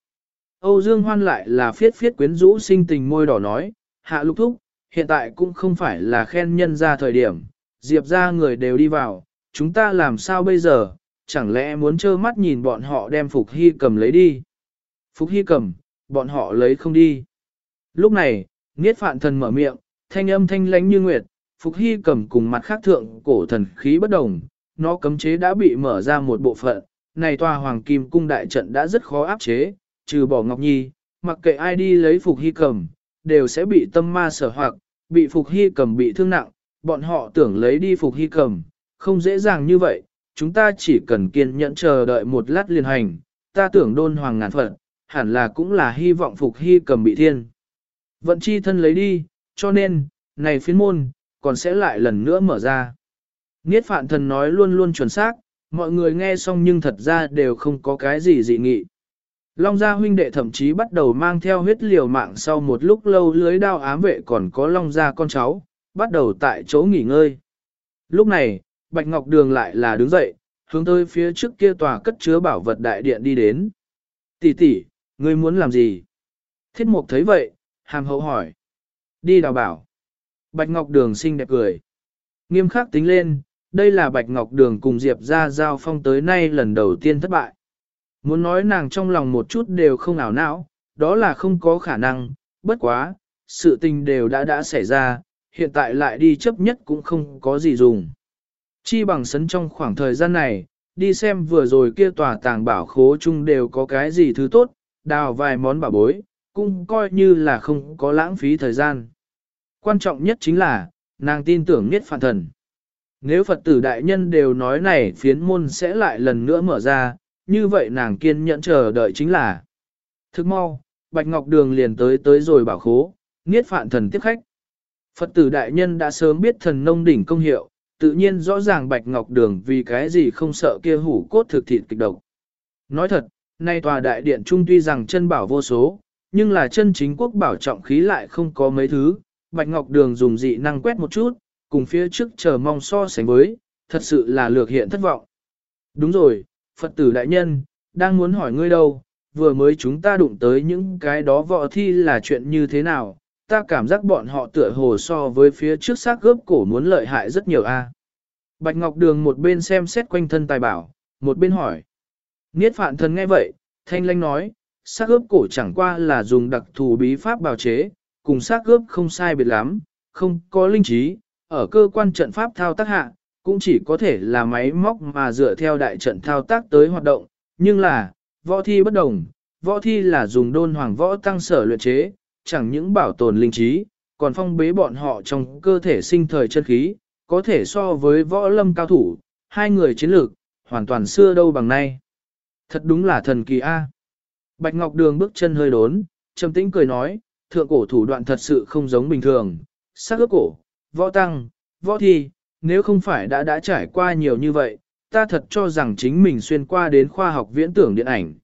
Âu Dương Hoan lại là phiết phiết quyến rũ sinh tình môi đỏ nói, hạ lục thúc, hiện tại cũng không phải là khen nhân ra thời điểm, Diệp ra người đều đi vào, chúng ta làm sao bây giờ, chẳng lẽ muốn trơ mắt nhìn bọn họ đem Phục Hy cầm lấy đi. Phục Hy cầm, bọn họ lấy không đi. Lúc này, Niết Phạn Thần mở miệng, thanh âm thanh lánh như nguyệt, Phục Hy cầm cùng mặt khác thượng cổ thần khí bất đồng, nó cấm chế đã bị mở ra một bộ phận, này tòa hoàng kim cung đại trận đã rất khó áp chế, trừ bỏ Ngọc Nhi, mặc kệ ai đi lấy Phục Hy cầm, đều sẽ bị tâm ma sở hoặc, bị Phục Hy cầm bị thương nặng, bọn họ tưởng lấy đi Phục Hy cầm, không dễ dàng như vậy, chúng ta chỉ cần kiên nhẫn chờ đợi một lát liên hành, ta tưởng đôn hoàng ngàn phận, hẳn là cũng là hy vọng Phục Hy cầm bị thiên. Vận chi thân lấy đi, cho nên, này phiến môn, còn sẽ lại lần nữa mở ra. Niết phạn thần nói luôn luôn chuẩn xác, mọi người nghe xong nhưng thật ra đều không có cái gì dị nghị. Long gia huynh đệ thậm chí bắt đầu mang theo huyết liều mạng sau một lúc lâu lưới đao ám vệ còn có long gia con cháu, bắt đầu tại chỗ nghỉ ngơi. Lúc này, Bạch Ngọc Đường lại là đứng dậy, hướng tới phía trước kia tòa cất chứa bảo vật đại điện đi đến. Tỷ tỷ, ngươi muốn làm gì? Thiết Mục thấy vậy, hàm hậu hỏi. Đi đào bảo. Bạch Ngọc Đường xinh đẹp cười. Nghiêm khắc tính lên, đây là Bạch Ngọc Đường cùng Diệp ra giao phong tới nay lần đầu tiên thất bại. Muốn nói nàng trong lòng một chút đều không ảo não, đó là không có khả năng, bất quá, sự tình đều đã đã xảy ra, hiện tại lại đi chấp nhất cũng không có gì dùng. Chi bằng sấn trong khoảng thời gian này, đi xem vừa rồi kia tòa tàng bảo khố chung đều có cái gì thứ tốt, đào vài món bảo bối, cũng coi như là không có lãng phí thời gian. Quan trọng nhất chính là, nàng tin tưởng nhất phản thần. Nếu Phật tử đại nhân đều nói này phiến môn sẽ lại lần nữa mở ra, như vậy nàng kiên nhẫn chờ đợi chính là. Thức mau, Bạch Ngọc Đường liền tới tới rồi bảo khố, niết phạn thần tiếp khách. Phật tử đại nhân đã sớm biết thần nông đỉnh công hiệu, tự nhiên rõ ràng Bạch Ngọc Đường vì cái gì không sợ kia hủ cốt thực thịt kịch độc. Nói thật, nay tòa đại điện trung tuy rằng chân bảo vô số, nhưng là chân chính quốc bảo trọng khí lại không có mấy thứ, Bạch Ngọc Đường dùng dị năng quét một chút, cùng phía trước chờ mong so sánh với, thật sự là lược hiện thất vọng. Đúng rồi, Phật tử đại nhân, đang muốn hỏi ngươi đâu, vừa mới chúng ta đụng tới những cái đó võ thi là chuyện như thế nào, ta cảm giác bọn họ tựa hồ so với phía trước xác gớp cổ muốn lợi hại rất nhiều a. Bạch Ngọc Đường một bên xem xét quanh thân tài bảo, một bên hỏi. Niết phạn thần nghe vậy, thanh lanh nói, xác ướp cổ chẳng qua là dùng đặc thù bí pháp bào chế, cùng xác ướp không sai biệt lắm, không có linh trí, ở cơ quan trận pháp thao tác hạ, cũng chỉ có thể là máy móc mà dựa theo đại trận thao tác tới hoạt động, nhưng là, võ thi bất đồng, võ thi là dùng đôn hoàng võ tăng sở luyện chế, chẳng những bảo tồn linh trí, còn phong bế bọn họ trong cơ thể sinh thời chân khí, có thể so với võ lâm cao thủ, hai người chiến lược, hoàn toàn xưa đâu bằng nay. Thật đúng là thần kỳ A. Bạch Ngọc Đường bước chân hơi đốn, trầm tĩnh cười nói, thượng cổ thủ đoạn thật sự không giống bình thường, sắc ước cổ, võ tăng, võ thi, nếu không phải đã đã trải qua nhiều như vậy, ta thật cho rằng chính mình xuyên qua đến khoa học viễn tưởng điện ảnh.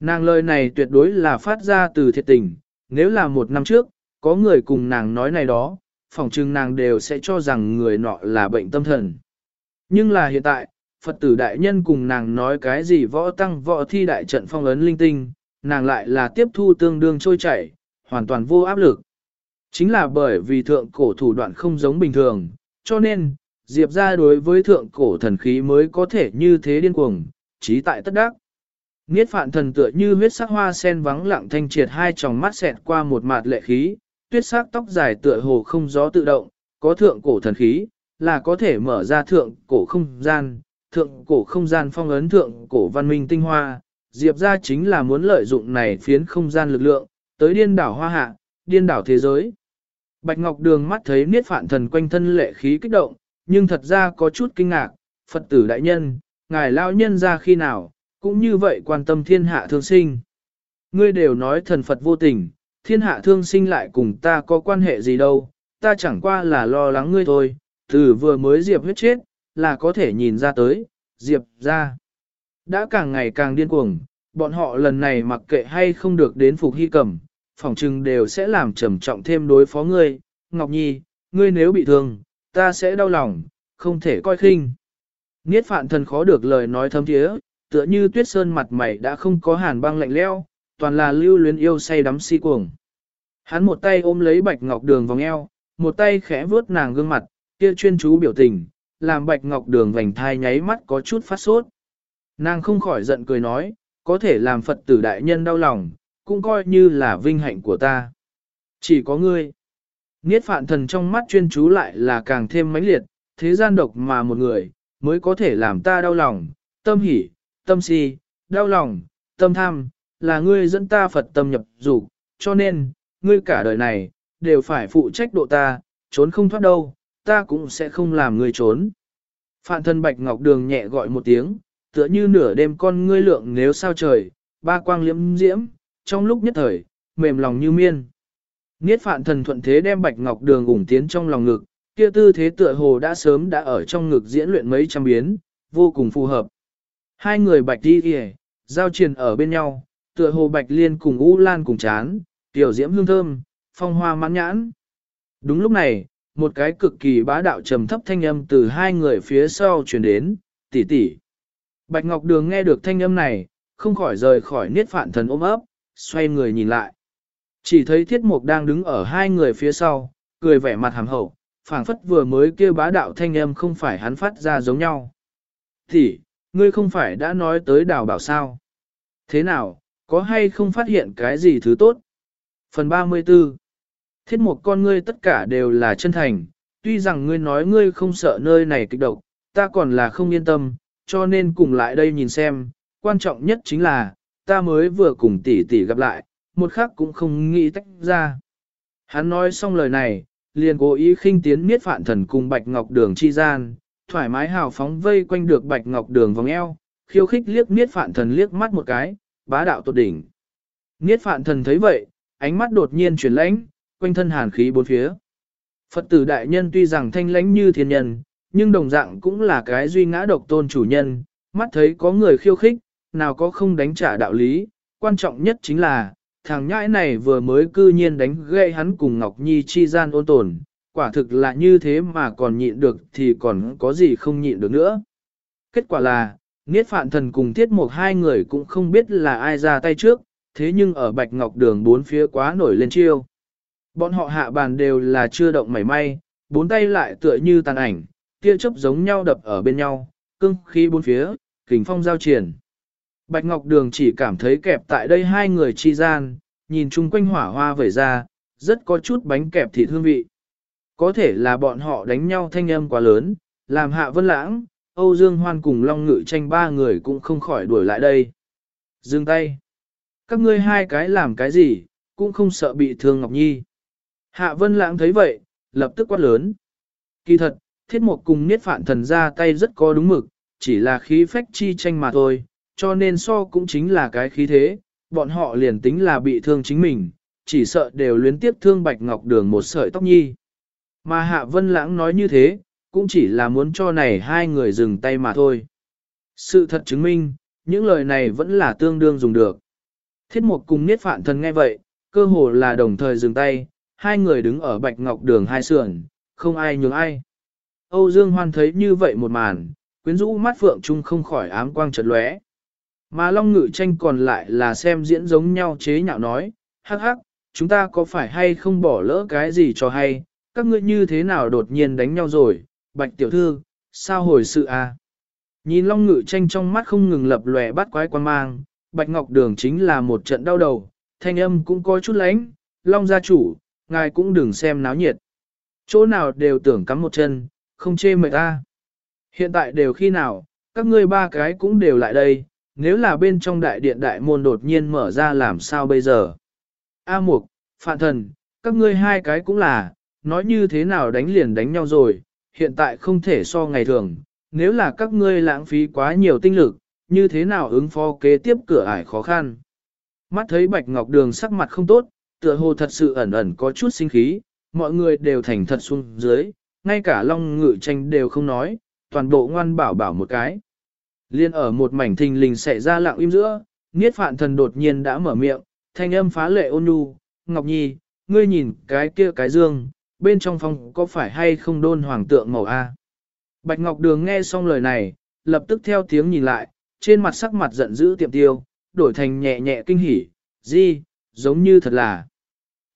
Nàng lời này tuyệt đối là phát ra từ thiệt tình, nếu là một năm trước, có người cùng nàng nói này đó, phỏng chừng nàng đều sẽ cho rằng người nọ là bệnh tâm thần. Nhưng là hiện tại, Phật tử đại nhân cùng nàng nói cái gì võ tăng võ thi đại trận phong ấn linh tinh, nàng lại là tiếp thu tương đương trôi chảy, hoàn toàn vô áp lực. Chính là bởi vì thượng cổ thủ đoạn không giống bình thường, cho nên, Diệp ra đối với thượng cổ thần khí mới có thể như thế điên cuồng, trí tại tất đắc. Niết phạn thần tựa như huyết sắc hoa sen vắng lặng thanh triệt hai tròng mắt xẹt qua một mạt lệ khí, tuyết sắc tóc dài tựa hồ không gió tự động, có thượng cổ thần khí, là có thể mở ra thượng cổ không gian, thượng cổ không gian phong ấn thượng cổ văn minh tinh hoa, Diệp ra chính là muốn lợi dụng này phiến không gian lực lượng, tới điên đảo hoa hạ, điên đảo thế giới. Bạch Ngọc Đường mắt thấy niết phạn thần quanh thân lệ khí kích động, nhưng thật ra có chút kinh ngạc, Phật tử đại nhân, ngài lao nhân ra khi nào, cũng như vậy quan tâm thiên hạ thương sinh. Ngươi đều nói thần Phật vô tình, thiên hạ thương sinh lại cùng ta có quan hệ gì đâu, ta chẳng qua là lo lắng ngươi thôi, từ vừa mới Diệp huyết chết, là có thể nhìn ra tới, Diệp ra. Đã càng ngày càng điên cuồng, bọn họ lần này mặc kệ hay không được đến phục hy cầm, phỏng chừng đều sẽ làm trầm trọng thêm đối phó ngươi. Ngọc Nhi, ngươi nếu bị thương, ta sẽ đau lòng, không thể coi khinh. Niết phạn thần khó được lời nói thâm thiế, tựa như tuyết sơn mặt mày đã không có hàn băng lạnh leo, toàn là lưu luyến yêu say đắm si cuồng. Hắn một tay ôm lấy bạch ngọc đường vòng eo, một tay khẽ vuốt nàng gương mặt, kia chuyên chú biểu tình, làm bạch ngọc đường vành thai nháy mắt có chút phát sốt. Nàng không khỏi giận cười nói, có thể làm Phật tử đại nhân đau lòng, cũng coi như là vinh hạnh của ta. Chỉ có ngươi. Niết phạn thần trong mắt chuyên chú lại là càng thêm mãnh liệt, thế gian độc mà một người, mới có thể làm ta đau lòng, tâm hỉ, tâm si, đau lòng, tâm tham, là ngươi dẫn ta Phật tâm nhập dục, cho nên, ngươi cả đời này, đều phải phụ trách độ ta, trốn không thoát đâu, ta cũng sẽ không làm ngươi trốn. Phạn thân bạch ngọc đường nhẹ gọi một tiếng, tựa như nửa đêm con ngươi lượng nếu sao trời, ba quang liễm diễm, trong lúc nhất thời, mềm lòng như miên. Niết phạn thần thuận thế đem bạch ngọc đường ủng tiến trong lòng ngực, kia tư thế tựa hồ đã sớm đã ở trong ngực diễn luyện mấy trăm biến, vô cùng phù hợp. Hai người bạch đi kìa, giao triền ở bên nhau, tựa hồ bạch liên cùng u lan cùng chán, tiểu diễm hương thơm, phong hoa mãn nhãn. Đúng lúc này, một cái cực kỳ bá đạo trầm thấp thanh âm từ hai người phía sau truyền đến, tỷ tỷ. Bạch Ngọc Đường nghe được thanh âm này, không khỏi rời khỏi niết phạn thần ôm ấp, xoay người nhìn lại. Chỉ thấy thiết mục đang đứng ở hai người phía sau, cười vẻ mặt hàm hậu, phảng phất vừa mới kêu bá đạo thanh âm không phải hắn phát ra giống nhau. Thì, ngươi không phải đã nói tới đào bảo sao? Thế nào, có hay không phát hiện cái gì thứ tốt? Phần 34 Thiết Mục con ngươi tất cả đều là chân thành, tuy rằng ngươi nói ngươi không sợ nơi này kịch độc, ta còn là không yên tâm, cho nên cùng lại đây nhìn xem, quan trọng nhất chính là, ta mới vừa cùng tỷ tỷ gặp lại, một khắc cũng không nghĩ tách ra. Hắn nói xong lời này, liền cố ý khinh tiến miết phạn thần cùng Bạch Ngọc Đường chi gian, thoải mái hào phóng vây quanh được Bạch Ngọc Đường vòng eo, khiêu khích liếc miết phạn thần liếc mắt một cái, bá đạo tột đỉnh. Miết phạn thần thấy vậy, ánh mắt đột nhiên chuyển lãnh, quanh thân hàn khí bốn phía. Phật tử đại nhân tuy rằng thanh lãnh như thiên nhân, nhưng đồng dạng cũng là cái duy ngã độc tôn chủ nhân, mắt thấy có người khiêu khích, nào có không đánh trả đạo lý, quan trọng nhất chính là, thằng nhãi này vừa mới cư nhiên đánh gây hắn cùng Ngọc Nhi chi gian ôn tồn, quả thực là như thế mà còn nhịn được thì còn có gì không nhịn được nữa. Kết quả là, Niết Phạn Thần cùng Thiết Mục hai người cũng không biết là ai ra tay trước, thế nhưng ở Bạch Ngọc Đường bốn phía quá nổi lên chiêu. Bọn họ hạ bàn đều là chưa động mảy may, bốn tay lại tựa như tàn ảnh, tia chớp giống nhau đập ở bên nhau, cưng khí bốn phía, kình phong giao triển. Bạch Ngọc Đường chỉ cảm thấy kẹp tại đây hai người chi gian, nhìn chung quanh hỏa hoa vẩy ra, rất có chút bánh kẹp thịt hương vị. Có thể là bọn họ đánh nhau thanh âm quá lớn, làm hạ vân lãng, Âu Dương Hoan cùng Long Ngự tranh ba người cũng không khỏi đuổi lại đây. Dừng tay. Các ngươi hai cái làm cái gì, cũng không sợ bị thương Ngọc Nhi. Hạ vân lãng thấy vậy, lập tức quát lớn. Kỳ thật, thiết mục cùng niết phạn thần ra tay rất có đúng mực, chỉ là khí phách chi tranh mà thôi, cho nên so cũng chính là cái khí thế, bọn họ liền tính là bị thương chính mình, chỉ sợ đều luyến tiếp thương Bạch Ngọc Đường một sợi tóc nhi. Mà Hạ Vân Lãng nói như thế, cũng chỉ là muốn cho này hai người dừng tay mà thôi. Sự thật chứng minh, những lời này vẫn là tương đương dùng được. Thiết mục cùng niết phạn thần nghe vậy, cơ hồ là đồng thời dừng tay, hai người đứng ở bạch ngọc đường hai sườn, không ai nhường ai. Âu Dương Hoan thấy như vậy một màn, quyến rũ mắt phượng trung không khỏi ám quang chợt lóe. Mà Long Ngự tranh còn lại là xem diễn giống nhau chế nhạo nói, hắc hắc, chúng ta có phải hay không bỏ lỡ cái gì cho hay, các ngươi như thế nào đột nhiên đánh nhau rồi, bạch tiểu thư, sao hồi sự à? Nhìn Long Ngự tranh trong mắt không ngừng lập lòe bắt quái quan mang, bạch ngọc đường chính là một trận đau đầu, thanh âm cũng có chút lánh, Long gia chủ, ngài cũng đừng xem náo nhiệt. Chỗ nào đều tưởng cắm một chân, không chê mệt ta. Hiện tại đều khi nào, các ngươi ba cái cũng đều lại đây, nếu là bên trong đại điện đại môn đột nhiên mở ra làm sao bây giờ? A Mục, Phạn Thần, các ngươi hai cái cũng là, nói như thế nào đánh liền đánh nhau rồi, hiện tại không thể so ngày thường, nếu là các ngươi lãng phí quá nhiều tinh lực, như thế nào ứng phó kế tiếp cửa ải khó khăn. Mắt thấy Bạch Ngọc Đường sắc mặt không tốt, tựa hồ thật sự ẩn ẩn có chút sinh khí, mọi người đều thành thật xuống dưới, ngay cả Long Ngự Tranh đều không nói, toàn bộ ngoan bảo bảo một cái. Liên ở một mảnh thình lình xảy ra lặng im giữa, Niết Phạn Thần đột nhiên đã mở miệng, thanh âm phá lệ ôn nhu, Ngọc Nhi, ngươi nhìn cái kia cái dương, bên trong phòng có phải hay không đôn hoàng tượng màu A. Bạch Ngọc Đường nghe xong lời này, lập tức theo tiếng nhìn lại, trên mặt sắc mặt giận dữ tiệm tiêu, đổi thành nhẹ nhẹ kinh hỉ, gì, giống như thật là.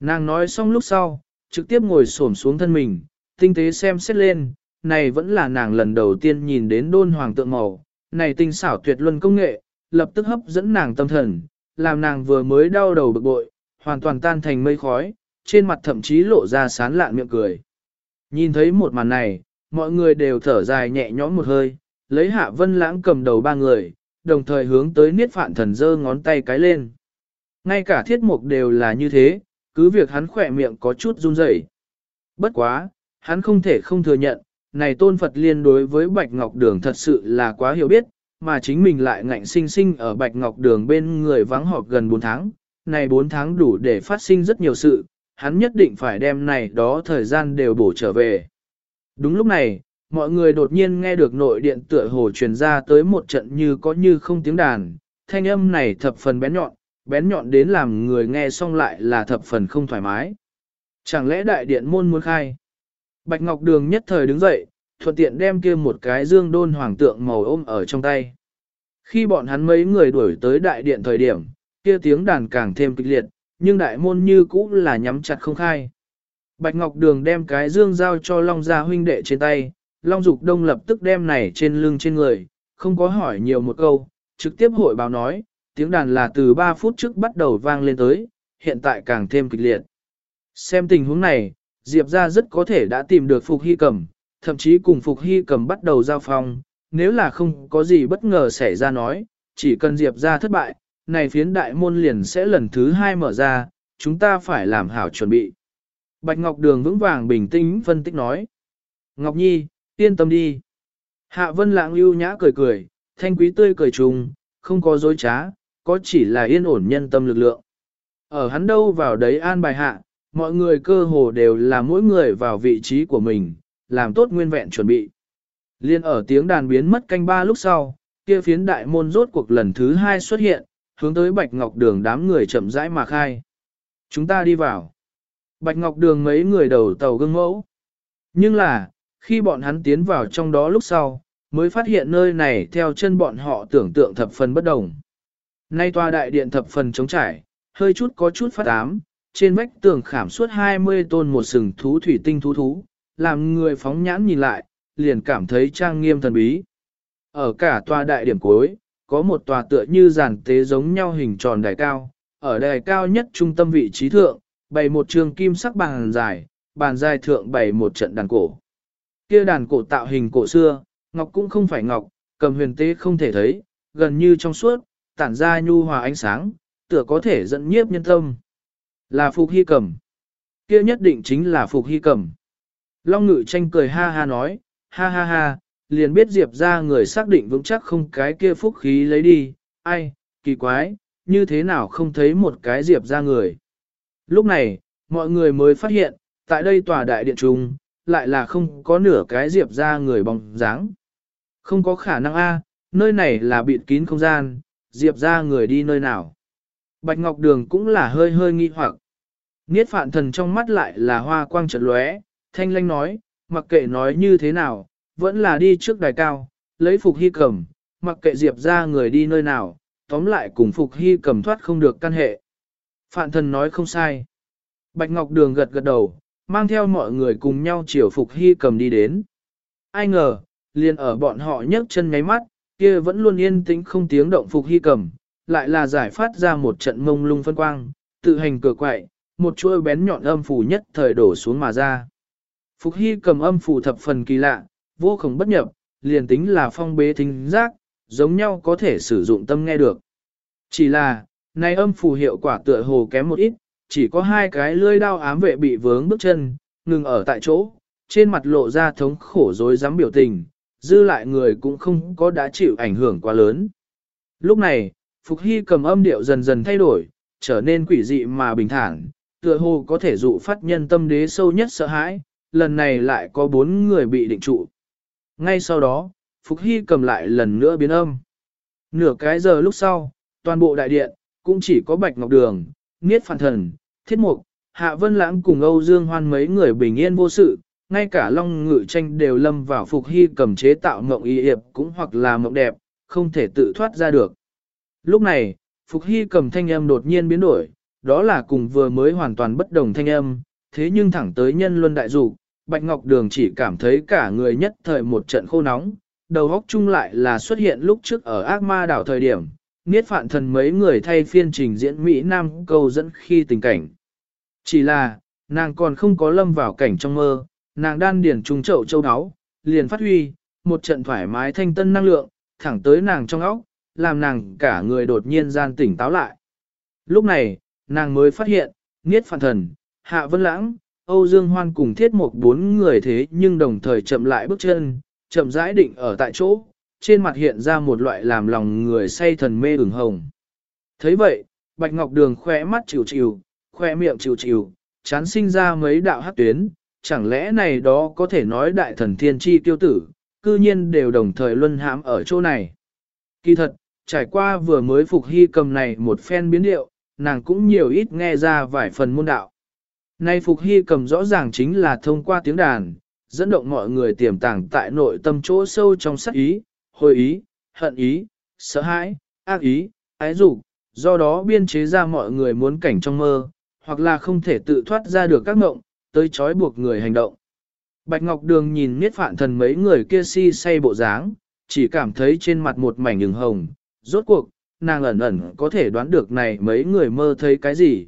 Nàng nói xong lúc sau, trực tiếp ngồi xổm xuống thân mình, tinh tế xem xét lên, này vẫn là nàng lần đầu tiên nhìn đến đôn hoàng tượng màu, này tinh xảo tuyệt luân công nghệ, lập tức hấp dẫn nàng tâm thần, làm nàng vừa mới đau đầu bực bội, hoàn toàn tan thành mây khói, trên mặt thậm chí lộ ra sán lạn miệng cười. Nhìn thấy một màn này, mọi người đều thở dài nhẹ nhõm một hơi, lấy hạ vân lãng cầm đầu ba người, đồng thời hướng tới niết phạn thần giơ ngón tay cái lên. Ngay cả thiết mục đều là như thế, cứ việc hắn khỏe miệng có chút run rẩy. Bất quá, hắn không thể không thừa nhận, này tôn Phật liên đối với Bạch Ngọc Đường thật sự là quá hiểu biết, mà chính mình lại ngạnh sinh sinh ở Bạch Ngọc Đường bên người vắng họp gần 4 tháng, này 4 tháng đủ để phát sinh rất nhiều sự, hắn nhất định phải đem này đó thời gian đều bổ trở về. Đúng lúc này, mọi người đột nhiên nghe được nội điện tựa hồ truyền ra tới một trận như có như không tiếng đàn, thanh âm này thập phần bén nhọn, bén nhọn đến làm người nghe xong lại là thập phần không thoải mái. Chẳng lẽ đại điện môn muốn khai? Bạch Ngọc Đường nhất thời đứng dậy, thuận tiện đem kia một cái dương đôn hoàng tượng màu ôm ở trong tay. Khi bọn hắn mấy người đuổi tới đại điện thời điểm, kia tiếng đàn càng thêm kịch liệt, nhưng đại môn như cũ là nhắm chặt không khai. Bạch Ngọc Đường đem cái dương giao cho Long Gia huynh đệ trên tay, Long Dục Đông lập tức đem này trên lưng trên người, không có hỏi nhiều một câu, trực tiếp hội báo nói, tiếng đàn là từ 3 phút trước bắt đầu vang lên tới, hiện tại càng thêm kịch liệt. Xem tình huống này, Diệp ra rất có thể đã tìm được Phục Hy Cầm, thậm chí cùng Phục Hy Cầm bắt đầu giao phong, nếu là không có gì bất ngờ xảy ra nói, chỉ cần Diệp ra thất bại, này phiến đại môn liền sẽ lần thứ hai mở ra, chúng ta phải làm hảo chuẩn bị. Bạch Ngọc Đường vững vàng bình tĩnh phân tích nói. Ngọc Nhi, yên tâm đi. Hạ Vân Lãng lưu nhã cười cười, thanh quý tươi cười trùng, không có dối trá, có chỉ là yên ổn nhân tâm lực lượng. Ở hắn đâu vào đấy an bài hạ, mọi người cơ hồ đều là mỗi người vào vị trí của mình, làm tốt nguyên vẹn chuẩn bị. Liên ở tiếng đàn biến mất canh ba lúc sau, kia phiến đại môn rốt cuộc lần thứ hai xuất hiện, hướng tới Bạch Ngọc Đường đám người chậm rãi mà khai. Chúng ta đi vào. Bạch Ngọc Đường mấy người đầu tàu gương mẫu. Nhưng là, khi bọn hắn tiến vào trong đó lúc sau, mới phát hiện nơi này theo chân bọn họ tưởng tượng thập phần bất đồng. Nay tòa đại điện thập phần trống trải, hơi chút có chút phát ám, trên vách tường khảm suốt 20 tôn một sừng thú thủy tinh thú thú, làm người phóng nhãn nhìn lại, liền cảm thấy trang nghiêm thần bí. Ở cả tòa đại điểm cuối, có một tòa tựa như giàn tế giống nhau hình tròn đài cao, ở đài cao nhất trung tâm vị trí thượng, bày một trường kim sắc bàn dài, bàn dài thượng bày một trận đàn cổ. Kia đàn cổ tạo hình cổ xưa, ngọc cũng không phải ngọc, cầm huyền tế không thể thấy, gần như trong suốt, tản ra nhu hòa ánh sáng, tựa có thể dẫn nhiếp nhân tâm. Là Phục Hy Cầm. Kia nhất định chính là Phục Hy Cầm. Long Ngự tranh cười ha ha nói, ha ha ha, liền biết Diệp ra người xác định vững chắc không cái kia phúc khí lấy đi, ai, kỳ quái, như thế nào không thấy một cái Diệp ra người. Lúc này, mọi người mới phát hiện, tại đây tòa đại điện trung, lại là không có nửa cái Diệp ra người bóng dáng. Không có khả năng a, nơi này là bịt kín không gian, Diệp ra người đi nơi nào. Bạch Ngọc Đường cũng là hơi hơi nghi hoặc. Niết phạn thần trong mắt lại là hoa quang trật lóe, thanh lanh nói, mặc kệ nói như thế nào, vẫn là đi trước đài cao, lấy phục hy cầm, mặc kệ diệp ra người đi nơi nào, tóm lại cùng phục hy cầm thoát không được căn hệ. Phạn thần nói không sai. Bạch Ngọc Đường gật gật đầu, mang theo mọi người cùng nhau chiều phục hy cầm đi đến. Ai ngờ, liền ở bọn họ nhấc chân ngáy mắt, kia vẫn luôn yên tĩnh không tiếng động phục hy cầm, lại là giải phát ra một trận mông lung phân quang, tự hành cửa quậy, một chuôi bén nhọn âm phủ nhất thời đổ xuống mà ra. Phục hy cầm âm phủ thập phần kỳ lạ, vô cùng bất nhập, liền tính là phong bế thính giác, giống nhau có thể sử dụng tâm nghe được. Chỉ là, này âm phù hiệu quả tựa hồ kém một ít, chỉ có hai cái lưỡi đao ám vệ bị vướng bước chân, ngừng ở tại chỗ, trên mặt lộ ra thống khổ dối dám biểu tình, dư lại người cũng không có đã chịu ảnh hưởng quá lớn. Lúc này, Phục Hy cầm âm điệu dần dần thay đổi, trở nên quỷ dị mà bình thản, tựa hồ có thể dụ phát nhân tâm đế sâu nhất sợ hãi, lần này lại có bốn người bị định trụ. Ngay sau đó, Phục Hy cầm lại lần nữa biến âm. Nửa cái giờ lúc sau, toàn bộ đại điện, cũng chỉ có Bạch Ngọc Đường, Niết Phản Thần, Thiết Mục, Hạ Vân Lãng cùng Âu Dương Hoan mấy người bình yên vô sự, ngay cả Long Ngự Tranh đều lâm vào Phục Hy cầm chế tạo mộng y hiệp cũng hoặc là mộng đẹp, không thể tự thoát ra được. Lúc này, Phục Hy cầm thanh âm đột nhiên biến đổi, đó là cùng vừa mới hoàn toàn bất đồng thanh âm, thế nhưng thẳng tới nhân luân đại dục Bạch Ngọc Đường chỉ cảm thấy cả người nhất thời một trận khô nóng, đầu óc chung lại là xuất hiện lúc trước ở ác ma đảo thời điểm, niết phạn thần mấy người thay phiên trình diễn Mỹ Nam câu dẫn khi tình cảnh. Chỉ là, nàng còn không có lâm vào cảnh trong mơ, nàng đan điển trùng chậu châu áo, liền phát huy, một trận thoải mái thanh tân năng lượng, thẳng tới nàng trong óc, làm nàng cả người đột nhiên gian tỉnh táo lại. Lúc này, nàng mới phát hiện, Niết Phạn Thần, Hạ Vân Lãng, Âu Dương Hoan cùng thiết một bốn người thế nhưng đồng thời chậm lại bước chân, chậm rãi định ở tại chỗ, trên mặt hiện ra một loại làm lòng người say thần mê ửng hồng. thấy vậy, Bạch Ngọc Đường khỏe mắt chịu chịu, khoe miệng chịu chịu, chán sinh ra mấy đạo hát tuyến, chẳng lẽ này đó có thể nói đại thần thiên chi tiêu tử, cư nhiên đều đồng thời luân hãm ở chỗ này. Kỳ thật, trải qua vừa mới phục hy cầm này một phen biến điệu, nàng cũng nhiều ít nghe ra vài phần môn đạo. Nay phục hy cầm rõ ràng chính là thông qua tiếng đàn, dẫn động mọi người tiềm tàng tại nội tâm chỗ sâu trong sắc ý, hồi ý, hận ý, sợ hãi, ác ý, ái dục, do đó biên chế ra mọi người muốn cảnh trong mơ, hoặc là không thể tự thoát ra được các mộng, tới trói buộc người hành động. Bạch Ngọc Đường nhìn miết phản thần mấy người kia si say bộ dáng, chỉ cảm thấy trên mặt một mảnh đường hồng, rốt cuộc, nàng ẩn ẩn có thể đoán được này mấy người mơ thấy cái gì.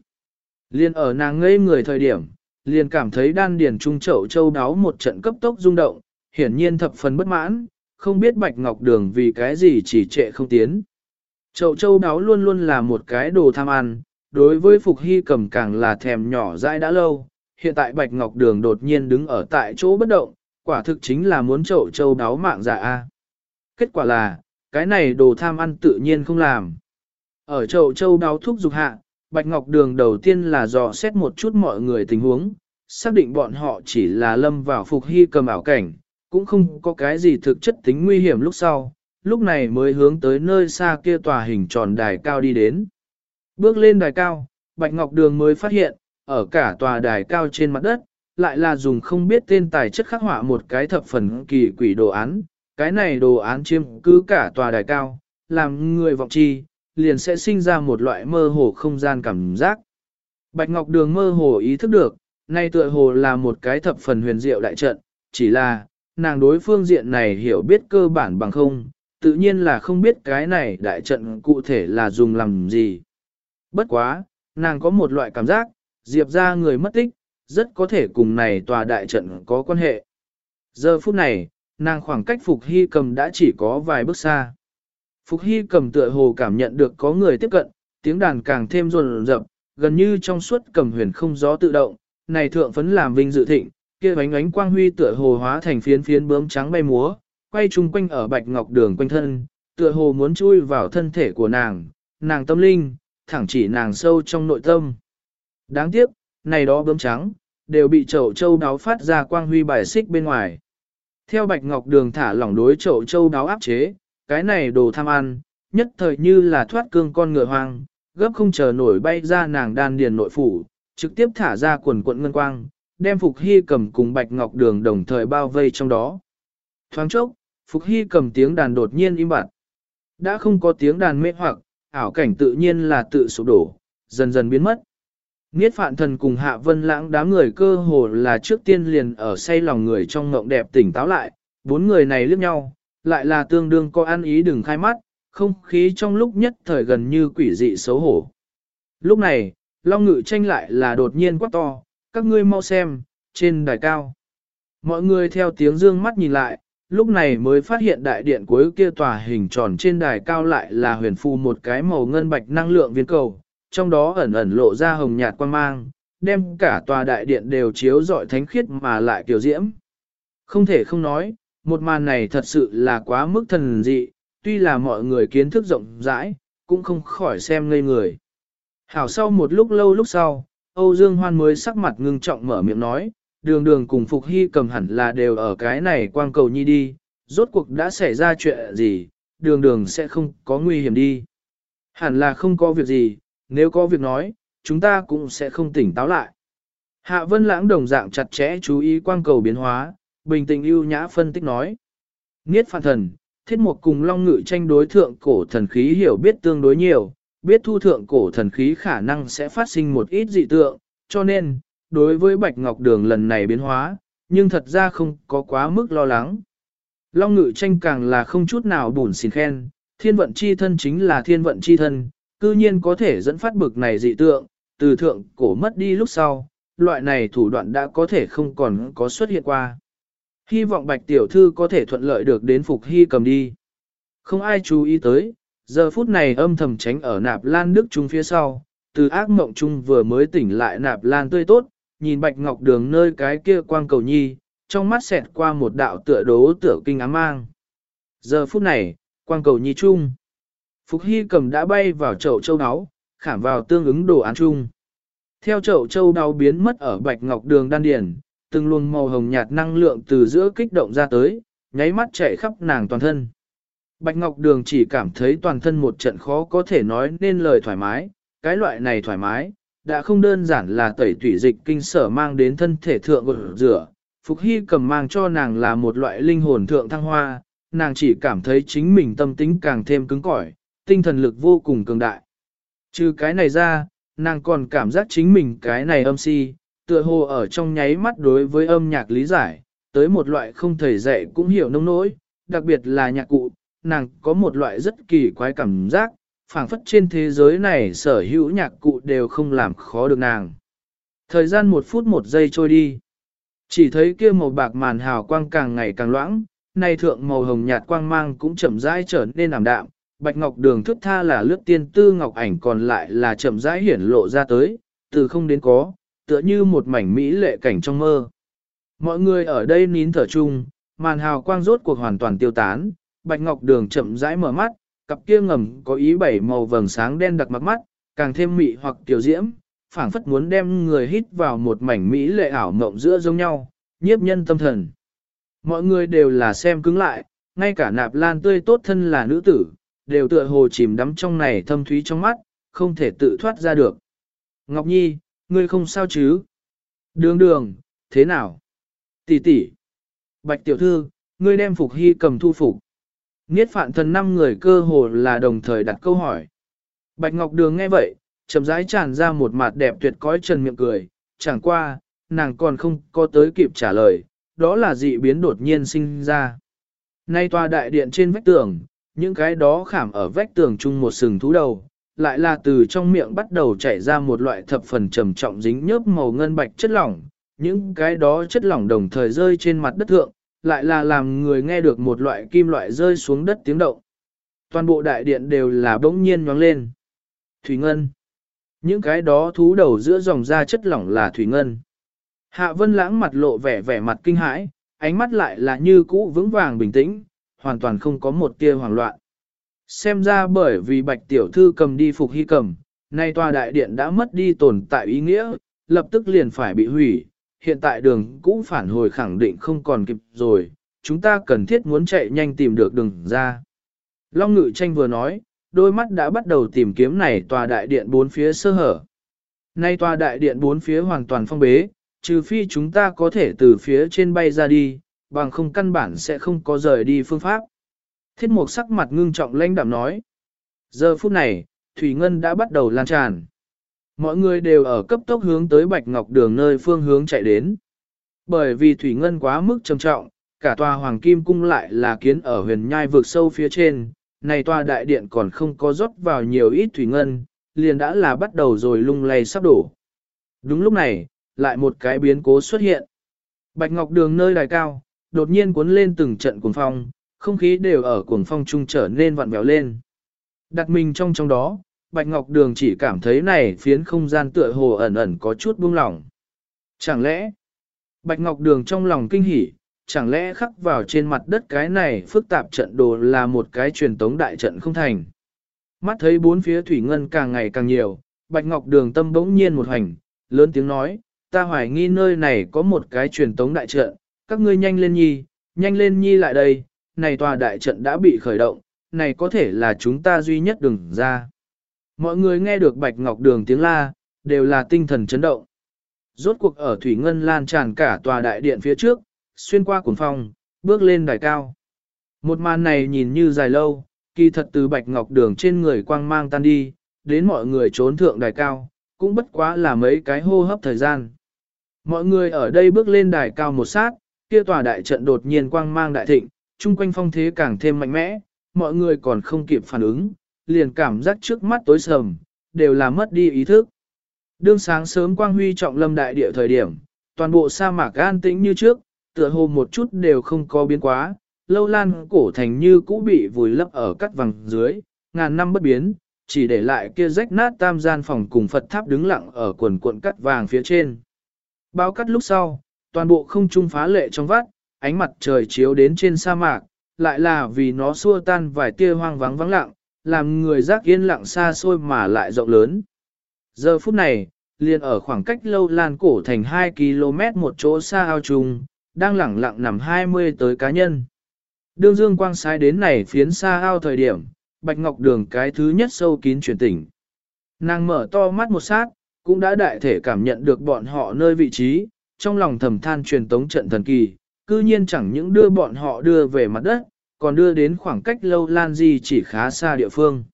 Liên ở nàng ngây người thời điểm, liền cảm thấy đan điền trung chậu châu đáo một trận cấp tốc rung động, hiển nhiên thập phần bất mãn, không biết Bạch Ngọc Đường vì cái gì chỉ trệ không tiến. Chậu châu đáo luôn luôn là một cái đồ tham ăn, đối với Phục Hy cầm càng là thèm nhỏ dãi đã lâu, hiện tại Bạch Ngọc Đường đột nhiên đứng ở tại chỗ bất động, quả thực chính là muốn chậu châu đáo mạng giả A. Kết quả là, cái này đồ tham ăn tự nhiên không làm. Ở chậu châu đáo thuốc dục hạ, Bạch Ngọc Đường đầu tiên là dò xét một chút mọi người tình huống, xác định bọn họ chỉ là lâm vào Phục Hy cầm ảo cảnh, cũng không có cái gì thực chất tính nguy hiểm lúc sau, lúc này mới hướng tới nơi xa kia tòa hình tròn đài cao đi đến. Bước lên đài cao, Bạch Ngọc Đường mới phát hiện, ở cả tòa đài cao trên mặt đất, lại là dùng không biết tên tài chất khắc họa một cái thập phần kỳ quỷ đồ án. Cái này đồ án chiếm cứ cả tòa đài cao, làm người vọng chi, liền sẽ sinh ra một loại mơ hồ không gian cảm giác. Bạch Ngọc Đường mơ hồ ý thức được, nay tựa hồ là một cái thập phần huyền diệu đại trận, chỉ là, nàng đối phương diện này hiểu biết cơ bản bằng không, tự nhiên là không biết cái này đại trận cụ thể là dùng làm gì. Bất quá, nàng có một loại cảm giác, Diệp ra người mất tích, rất có thể cùng này tòa đại trận có quan hệ. Giờ phút này, nàng khoảng cách Phục Hy cầm đã chỉ có vài bước xa. Phục Hy cầm tựa hồ cảm nhận được có người tiếp cận, tiếng đàn càng thêm rồn rập, gần như trong suốt cầm huyền không gió tự động, này thượng phấn làm vinh dự thịnh, kia bánh ánh quang huy tựa hồ hóa thành phiến phiến bướm trắng bay múa, quay chung quanh ở bạch ngọc đường quanh thân, tựa hồ muốn chui vào thân thể của nàng, nàng tâm linh, thẳng chỉ nàng sâu trong nội tâm. Đáng tiếc, này đó bướm trắng, đều bị chậu châu đáo phát ra quang huy bài xích bên ngoài. Theo bạch ngọc đường thả lỏng đối chậu châu đáo áp chế, cái này đồ tham ăn, nhất thời như là thoát cương con ngựa hoang, gấp không chờ nổi bay ra nàng đan điền nội phủ, Trực tiếp thả ra quần quận ngân quang, đem Phục Hy cầm cùng Bạch Ngọc Đường đồng thời bao vây trong đó. Thoáng chốc, Phục Hy cầm tiếng đàn đột nhiên im bặt. Đã không có tiếng đàn mê hoặc, ảo cảnh tự nhiên là tự sụp đổ, dần dần biến mất. Niết phạn thần cùng hạ vân lãng đám người cơ hồ là trước tiên liền ở say lòng người trong ngộng đẹp tỉnh táo lại, bốn người này liếc nhau, lại là tương đương có ăn ý đừng khai mắt, không khí trong lúc nhất thời gần như quỷ dị xấu hổ. Lúc này, Long Ngự tranh lại là đột nhiên quát to, các ngươi mau xem, trên đài cao. Mọi người theo tiếng dương mắt nhìn lại, lúc này mới phát hiện đại điện cuối kia tòa hình tròn trên đài cao lại là huyền phù một cái màu ngân bạch năng lượng viên cầu, trong đó ẩn ẩn lộ ra hồng nhạt quan mang, đem cả tòa đại điện đều chiếu rọi thánh khiết mà lại kiểu diễm. Không thể không nói, một màn này thật sự là quá mức thần dị, tuy là mọi người kiến thức rộng rãi, cũng không khỏi xem ngây người. Hảo sau một lúc lâu lúc sau, Âu Dương Hoan mới sắc mặt ngưng trọng mở miệng nói, đường đường cùng Phục Hy cầm hẳn là đều ở cái này quang cầu nhi đi, rốt cuộc đã xảy ra chuyện gì, đường đường sẽ không có nguy hiểm đi. Hẳn là không có việc gì, nếu có việc nói, chúng ta cũng sẽ không tỉnh táo lại. Hạ Vân Lãng đồng dạng chặt chẽ chú ý quang cầu biến hóa, bình tĩnh ưu nhã phân tích nói. Niết phản thần, thiết một cùng long ngự tranh đối thượng cổ thần khí hiểu biết tương đối nhiều, biết thu thượng cổ thần khí khả năng sẽ phát sinh một ít dị tượng, cho nên, đối với Bạch Ngọc Đường lần này biến hóa, nhưng thật ra không có quá mức lo lắng. Long ngự tranh càng là không chút nào bùn xin khen, thiên vận chi thân chính là thiên vận chi thân, cư nhiên có thể dẫn phát bực này dị tượng, từ thượng cổ mất đi lúc sau, loại này thủ đoạn đã có thể không còn có xuất hiện qua. Hy vọng bạch tiểu thư có thể thuận lợi được đến phục hy cầm đi. Không ai chú ý tới, giờ phút này âm thầm tránh ở nạp lan đức trung phía sau, từ ác mộng trung vừa mới tỉnh lại nạp lan tươi tốt, nhìn bạch ngọc đường nơi cái kia quang cầu nhi, trong mắt xẹt qua một đạo tựa đố tựa kinh ám mang. Giờ phút này, quang cầu nhi trung. Phục Hy cầm đã bay vào chậu châu đáo, khảm vào tương ứng đồ án chung. Theo chậu châu đáo biến mất ở bạch ngọc đường đan điển, từng luồng màu hồng nhạt năng lượng từ giữa kích động ra tới, nháy mắt chạy khắp nàng toàn thân. Bạch ngọc đường chỉ cảm thấy toàn thân một trận khó có thể nói nên lời thoải mái, cái loại này thoải mái, đã không đơn giản là tẩy thủy dịch kinh sở mang đến thân thể thượng gột rửa. Phục Hy cầm mang cho nàng là một loại linh hồn thượng thăng hoa, nàng chỉ cảm thấy chính mình tâm tính càng thêm cứng cỏi, tinh thần lực vô cùng cường đại. Trừ cái này ra, nàng còn cảm giác chính mình cái này âm si, tựa hồ ở trong nháy mắt đối với âm nhạc lý giải, tới một loại không thể dạy cũng hiểu nông nỗi, đặc biệt là nhạc cụ, nàng có một loại rất kỳ quái cảm giác, phảng phất trên thế giới này sở hữu nhạc cụ đều không làm khó được nàng. Thời gian một phút một giây trôi đi, chỉ thấy kia màu bạc màn hào quang càng ngày càng loãng, nay thượng màu hồng nhạt quang mang cũng chậm rãi trở nên ảm đạm, bạch ngọc đường thức tha là lướt tiên tư ngọc ảnh còn lại là chậm rãi hiển lộ ra tới, từ không đến có, tựa như một mảnh mỹ lệ cảnh trong mơ. Mọi người ở đây nín thở chung, màn hào quang rốt cuộc hoàn toàn tiêu tán, bạch ngọc đường chậm rãi mở mắt, cặp kia ngầm có ý bảy màu vầng sáng đen đặc mặt mắt, càng thêm mị hoặc tiểu diễm, phảng phất muốn đem người hít vào một mảnh mỹ lệ ảo mộng giữa giống nhau, nhiếp nhân tâm thần. Mọi người đều là xem cứng lại, ngay cả nạp lan tươi tốt thân là nữ tử, đều tựa hồ chìm đắm trong này thâm thúy trong mắt, không thể tự thoát ra được. Ngọc Nhi, ngươi không sao chứ? Đường đường, thế nào? Tỷ tỷ. Bạch tiểu thư, ngươi đem phục hy cầm thu phục. Niết phạn thần năm người cơ hồ là đồng thời đặt câu hỏi. Bạch Ngọc Đường nghe vậy, chậm rãi tràn ra một mặt đẹp tuyệt cõi trần miệng cười, chẳng qua, nàng còn không có tới kịp trả lời, đó là dị biến đột nhiên sinh ra. Nay tòa đại điện trên vách tường, những cái đó khảm ở vách tường chung một sừng thú đầu, lại là từ trong miệng bắt đầu chảy ra một loại thập phần trầm trọng dính nhớp màu ngân bạch chất lỏng, những cái đó chất lỏng đồng thời rơi trên mặt đất thượng, lại là làm người nghe được một loại kim loại rơi xuống đất tiếng động. Toàn bộ đại điện đều là bỗng nhiên nhoáng lên. Thủy Ngân. Những cái đó thú đầu giữa dòng da chất lỏng là Thủy Ngân. Hạ Vân lãng mặt lộ vẻ vẻ mặt kinh hãi, ánh mắt lại là như cũ vững vàng bình tĩnh, hoàn toàn không có một tia hoảng loạn. Xem ra bởi vì bạch tiểu thư cầm đi phục hy cầm, nay tòa đại điện đã mất đi tồn tại ý nghĩa, lập tức liền phải bị hủy, hiện tại đường cũng phản hồi khẳng định không còn kịp rồi, chúng ta cần thiết muốn chạy nhanh tìm được đường ra. Long ngự tranh vừa nói, đôi mắt đã bắt đầu tìm kiếm này tòa đại điện bốn phía sơ hở. Nay tòa đại điện bốn phía hoàn toàn phong bế, trừ phi chúng ta có thể từ phía trên bay ra đi, bằng không căn bản sẽ không có rời đi phương pháp. Thiết mục sắc mặt ngưng trọng lãnh đạm nói. Giờ phút này, Thủy Ngân đã bắt đầu lan tràn. Mọi người đều ở cấp tốc hướng tới Bạch Ngọc Đường nơi phương hướng chạy đến. Bởi vì Thủy Ngân quá mức trầm trọng, cả tòa Hoàng Kim Cung lại là kiến ở huyền nhai vực sâu phía trên, này tòa đại điện còn không có rót vào nhiều ít Thủy Ngân, liền đã là bắt đầu rồi lung lay sắp đổ. Đúng lúc này, lại một cái biến cố xuất hiện. Bạch Ngọc Đường nơi đài cao, đột nhiên cuốn lên từng trận cuồng phong, không khí đều ở cuồng phong trung trở nên vặn vẹo lên. Đặt mình trong trong đó, Bạch Ngọc Đường chỉ cảm thấy này phiến không gian tựa hồ ẩn ẩn có chút buông lỏng. Chẳng lẽ, Bạch Ngọc Đường trong lòng kinh hỉ, chẳng lẽ khắc vào trên mặt đất cái này phức tạp trận đồ là một cái truyền tống đại trận không thành. Mắt thấy bốn phía thủy ngân càng ngày càng nhiều, Bạch Ngọc Đường tâm bỗng nhiên một hành, lớn tiếng nói, ta hoài nghi nơi này có một cái truyền tống đại trận, các ngươi nhanh lên nhi, nhanh lên nhi lại đây, này tòa đại trận đã bị khởi động, này có thể là chúng ta duy nhất đừng ra. Mọi người nghe được Bạch Ngọc Đường tiếng la, đều là tinh thần chấn động. Rốt cuộc ở Thủy Ngân lan tràn cả tòa đại điện phía trước, xuyên qua cuốn phòng, bước lên đài cao. Một màn này nhìn như dài lâu, kỳ thật từ Bạch Ngọc Đường trên người quang mang tan đi, đến mọi người trốn thượng đài cao, cũng bất quá là mấy cái hô hấp thời gian. Mọi người ở đây bước lên đài cao một sát, kia tòa đại trận đột nhiên quang mang đại thịnh, chung quanh phong thế càng thêm mạnh mẽ, mọi người còn không kịp phản ứng, liền cảm giác trước mắt tối sầm, đều là mất đi ý thức. Đương sáng sớm quang huy trọng lâm đại địa thời điểm, toàn bộ sa mạc an tĩnh như trước, tựa hồ một chút đều không có biến quá, lâu lan cổ thành như cũ bị vùi lấp ở cắt vàng dưới, ngàn năm bất biến, chỉ để lại kia rách nát tam gian phòng cùng Phật tháp đứng lặng ở quần cuộn cắt vàng phía trên. Bao cắt lúc sau, toàn bộ không trung phá lệ trong vắt, ánh mặt trời chiếu đến trên sa mạc, lại là vì nó xua tan vài tia hoang vắng vắng lặng, làm người giác yên lặng xa xôi mà lại rộng lớn. Giờ phút này, liền ở khoảng cách lâu lan cổ thành 2 km một chỗ xa ao trùng, đang lẳng lặng nằm 20 tới cá nhân. Đương dương quang sai đến này phiến xa ao thời điểm, bạch ngọc đường cái thứ nhất sâu kín chuyển tỉnh. Nàng mở to mắt một sát, cũng đã đại thể cảm nhận được bọn họ nơi vị trí, trong lòng thầm than truyền tống trận thần kỳ, cư nhiên chẳng những đưa bọn họ đưa về mặt đất, còn đưa đến khoảng cách lâu lan di chỉ khá xa địa phương.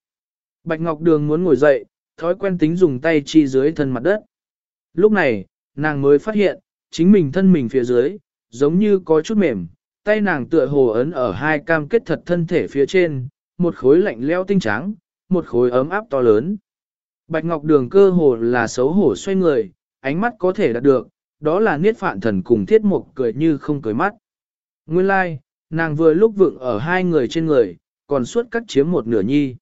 Bạch Ngọc Đường muốn ngồi dậy, thói quen tính dùng tay chi dưới thân mặt đất. Lúc này, nàng mới phát hiện, chính mình thân mình phía dưới, giống như có chút mềm, tay nàng tựa hồ ấn ở hai cam kết thật thân thể phía trên, một khối lạnh leo tinh trắng, một khối ấm áp to lớn. Bạch Ngọc Đường cơ hồ là xấu hổ xoay người, ánh mắt có thể đạt được, đó là niết phạn thần cùng thiết mục cười như không cười mắt. Nguyên lai, like, nàng vừa lúc vượng ở hai người trên người, còn suốt cắt chiếm một nửa nhi.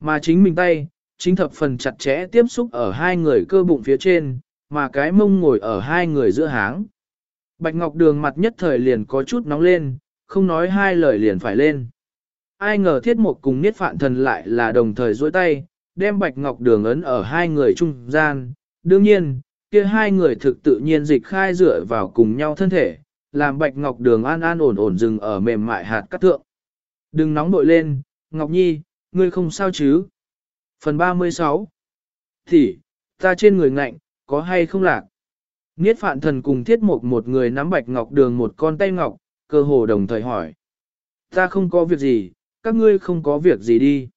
Mà chính mình tay, chính thập phần chặt chẽ tiếp xúc ở hai người cơ bụng phía trên, mà cái mông ngồi ở hai người giữa háng. Bạch Ngọc Đường mặt nhất thời liền có chút nóng lên, không nói hai lời liền phải lên. Ai ngờ thiết mục cùng niết phạn thần lại là đồng thời dối tay, đem Bạch Ngọc Đường ấn ở hai người trung gian. Đương nhiên, kia hai người thực tự nhiên dịch khai dựa vào cùng nhau thân thể, làm Bạch Ngọc Đường an an ổn ổn dừng ở mềm mại hạt cắt thượng. Đừng nóng bội lên, Ngọc Nhi, ngươi không sao chứ? Phần 36 Thì, ta trên người ngạnh, có hay không lạc? Niết phạn thần cùng thiết mục một người nắm Bạch Ngọc Đường một con tay ngọc, cơ hồ đồng thời hỏi. Ta không có việc gì, các ngươi không có việc gì đi.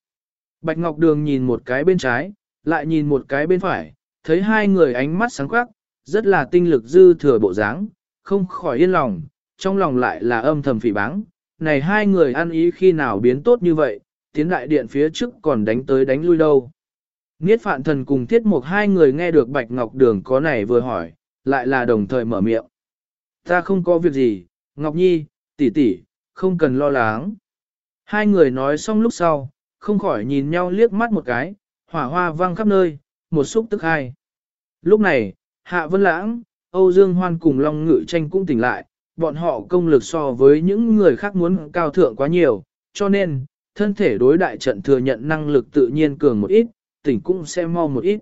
Bạch Ngọc Đường nhìn một cái bên trái, lại nhìn một cái bên phải, thấy hai người ánh mắt sáng quắc, rất là tinh lực dư thừa bộ dáng, không khỏi yên lòng, trong lòng lại là âm thầm phỉ báng. Này hai người ăn ý khi nào biến tốt như vậy, tiến đại điện phía trước còn đánh tới đánh lui đâu. Niết phạn thần cùng thiết mục hai người nghe được Bạch Ngọc Đường có này vừa hỏi, lại là đồng thời mở miệng. Ta không có việc gì, Ngọc Nhi, tỷ tỷ, không cần lo lắng. Hai người nói xong lúc sau, không khỏi nhìn nhau liếc mắt một cái, hỏa hoa vang khắp nơi, một xúc tức hai. Lúc này, Hạ Vân Lãng, Âu Dương Hoan cùng Long Ngự Tranh cũng tỉnh lại, bọn họ công lực so với những người khác muốn cao thượng quá nhiều, cho nên, thân thể đối đại trận thừa nhận năng lực tự nhiên cường một ít, tỉnh cũng sẽ mau một ít.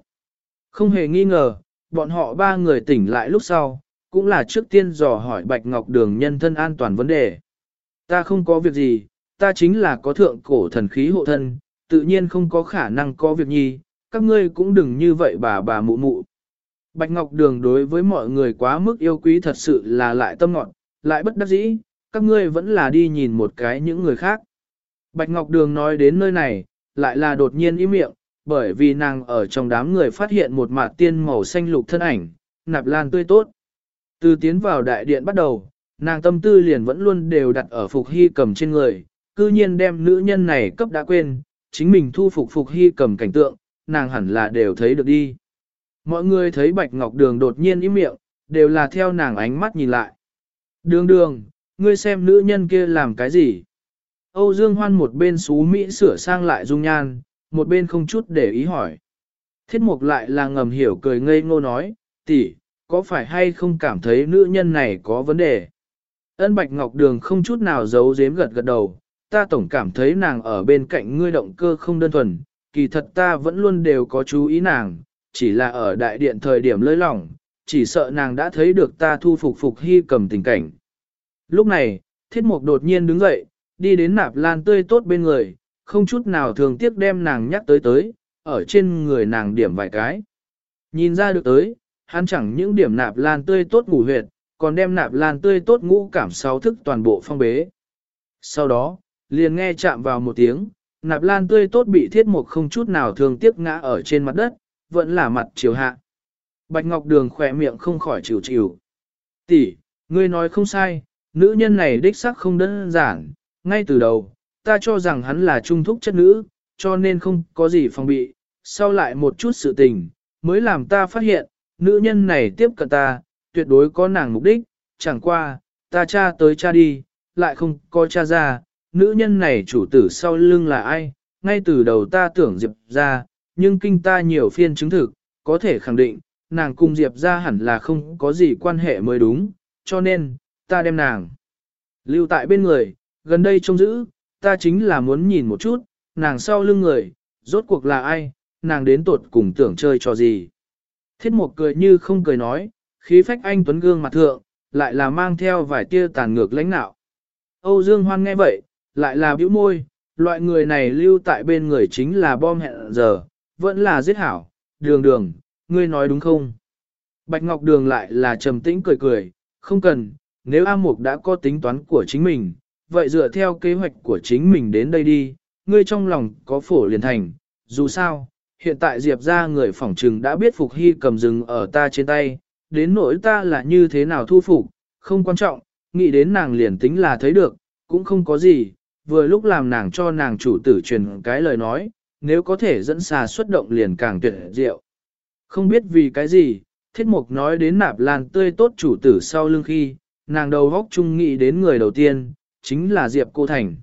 Không hề nghi ngờ, bọn họ ba người tỉnh lại lúc sau, cũng là trước tiên dò hỏi Bạch Ngọc Đường nhân thân an toàn vấn đề. Ta không có việc gì, ta chính là có thượng cổ thần khí hộ thân, tự nhiên không có khả năng có việc nhi, các ngươi cũng đừng như vậy bà bà mụ mụ. Bạch Ngọc Đường đối với mọi người quá mức yêu quý thật sự là lại tâm ngọn, lại bất đắc dĩ, các ngươi vẫn là đi nhìn một cái những người khác. Bạch Ngọc Đường nói đến nơi này, lại là đột nhiên im miệng, bởi vì nàng ở trong đám người phát hiện một mạt tiên màu xanh lục thân ảnh, nạp lan tươi tốt. Từ tiến vào đại điện bắt đầu, nàng tâm tư liền vẫn luôn đều đặt ở Phục Hy cầm trên người, cư nhiên đem nữ nhân này cấp đã quên, chính mình thu phục Phục Hy cầm cảnh tượng, nàng hẳn là đều thấy được đi. Mọi người thấy Bạch Ngọc Đường đột nhiên im miệng, đều là theo nàng ánh mắt nhìn lại. Đường đường, ngươi xem nữ nhân kia làm cái gì? Âu Dương Hoan một bên xú Mỹ sửa sang lại dung nhan, một bên không chút để ý hỏi. Thiết mục lại là ngầm hiểu cười ngây ngô nói, tỷ, có phải hay không cảm thấy nữ nhân này có vấn đề? Ân Bạch Ngọc Đường không chút nào giấu giếm gật gật đầu, ta tổng cảm thấy nàng ở bên cạnh ngươi động cơ không đơn thuần, kỳ thật ta vẫn luôn đều có chú ý nàng, chỉ là ở đại điện thời điểm lơi lỏng, chỉ sợ nàng đã thấy được ta thu phục phục hy cầm tình cảnh. Lúc này, thiết mục đột nhiên đứng dậy, đi đến nạp lan tươi tốt bên người, không chút nào thường tiếc đem nàng nhắc tới tới, ở trên người nàng điểm vài cái. Nhìn ra được tới, hắn chẳng những điểm nạp lan tươi tốt ngủ huyệt, còn đem nạp lan tươi tốt ngũ cảm sáu thức toàn bộ phong bế. Sau đó, liền nghe chạm vào một tiếng, nạp lan tươi tốt bị thiết mục không chút nào thường tiếc ngã ở trên mặt đất, vẫn là mặt chiều hạ. Bạch Ngọc Đường khỏe miệng không khỏi chịu chịu. Tỷ, ngươi nói không sai, nữ nhân này đích xác không đơn giản, ngay từ đầu, ta cho rằng hắn là trung thúc chất nữ, cho nên không có gì phòng bị, sau lại một chút sự tình, mới làm ta phát hiện, nữ nhân này tiếp cận ta, tuyệt đối có nàng mục đích, chẳng qua, ta cha tới cha đi, lại không có cha ra, nữ nhân này chủ tử sau lưng là ai, ngay từ đầu ta tưởng Diệp ra, nhưng kinh ta nhiều phiên chứng thực, có thể khẳng định, nàng cùng Diệp ra hẳn là không có gì quan hệ mới đúng, cho nên, ta đem nàng lưu tại bên người, gần đây trông giữ, ta chính là muốn nhìn một chút, nàng sau lưng người, rốt cuộc là ai, nàng đến tột cùng tưởng chơi cho gì. Thiết một cười như không cười nói, khí phách anh tuấn gương mặt thượng, lại là mang theo vài tia tàn ngược lãnh nạo. Âu Dương Hoan nghe vậy, lại là bĩu môi, loại người này lưu tại bên người chính là bom hẹn giờ, vẫn là giết hảo, đường đường, ngươi nói đúng không? Bạch Ngọc Đường lại là trầm tĩnh cười cười, không cần, nếu A Mục đã có tính toán của chính mình, vậy dựa theo kế hoạch của chính mình đến đây đi, ngươi trong lòng có phổ liền thành, dù sao, hiện tại Diệp ra người phỏng trừng đã biết Phục Hy cầm rừng ở ta trên tay, đến nỗi ta là như thế nào thu phục, không quan trọng, nghĩ đến nàng liền tính là thấy được, cũng không có gì, vừa lúc làm nàng cho nàng chủ tử truyền cái lời nói, nếu có thể dẫn xà xuất động liền càng tuyệt diệu. Không biết vì cái gì, thiết mục nói đến nạp lan tươi tốt chủ tử sau lưng khi, nàng đầu góc chung nghĩ đến người đầu tiên, chính là Diệp Cô Thành.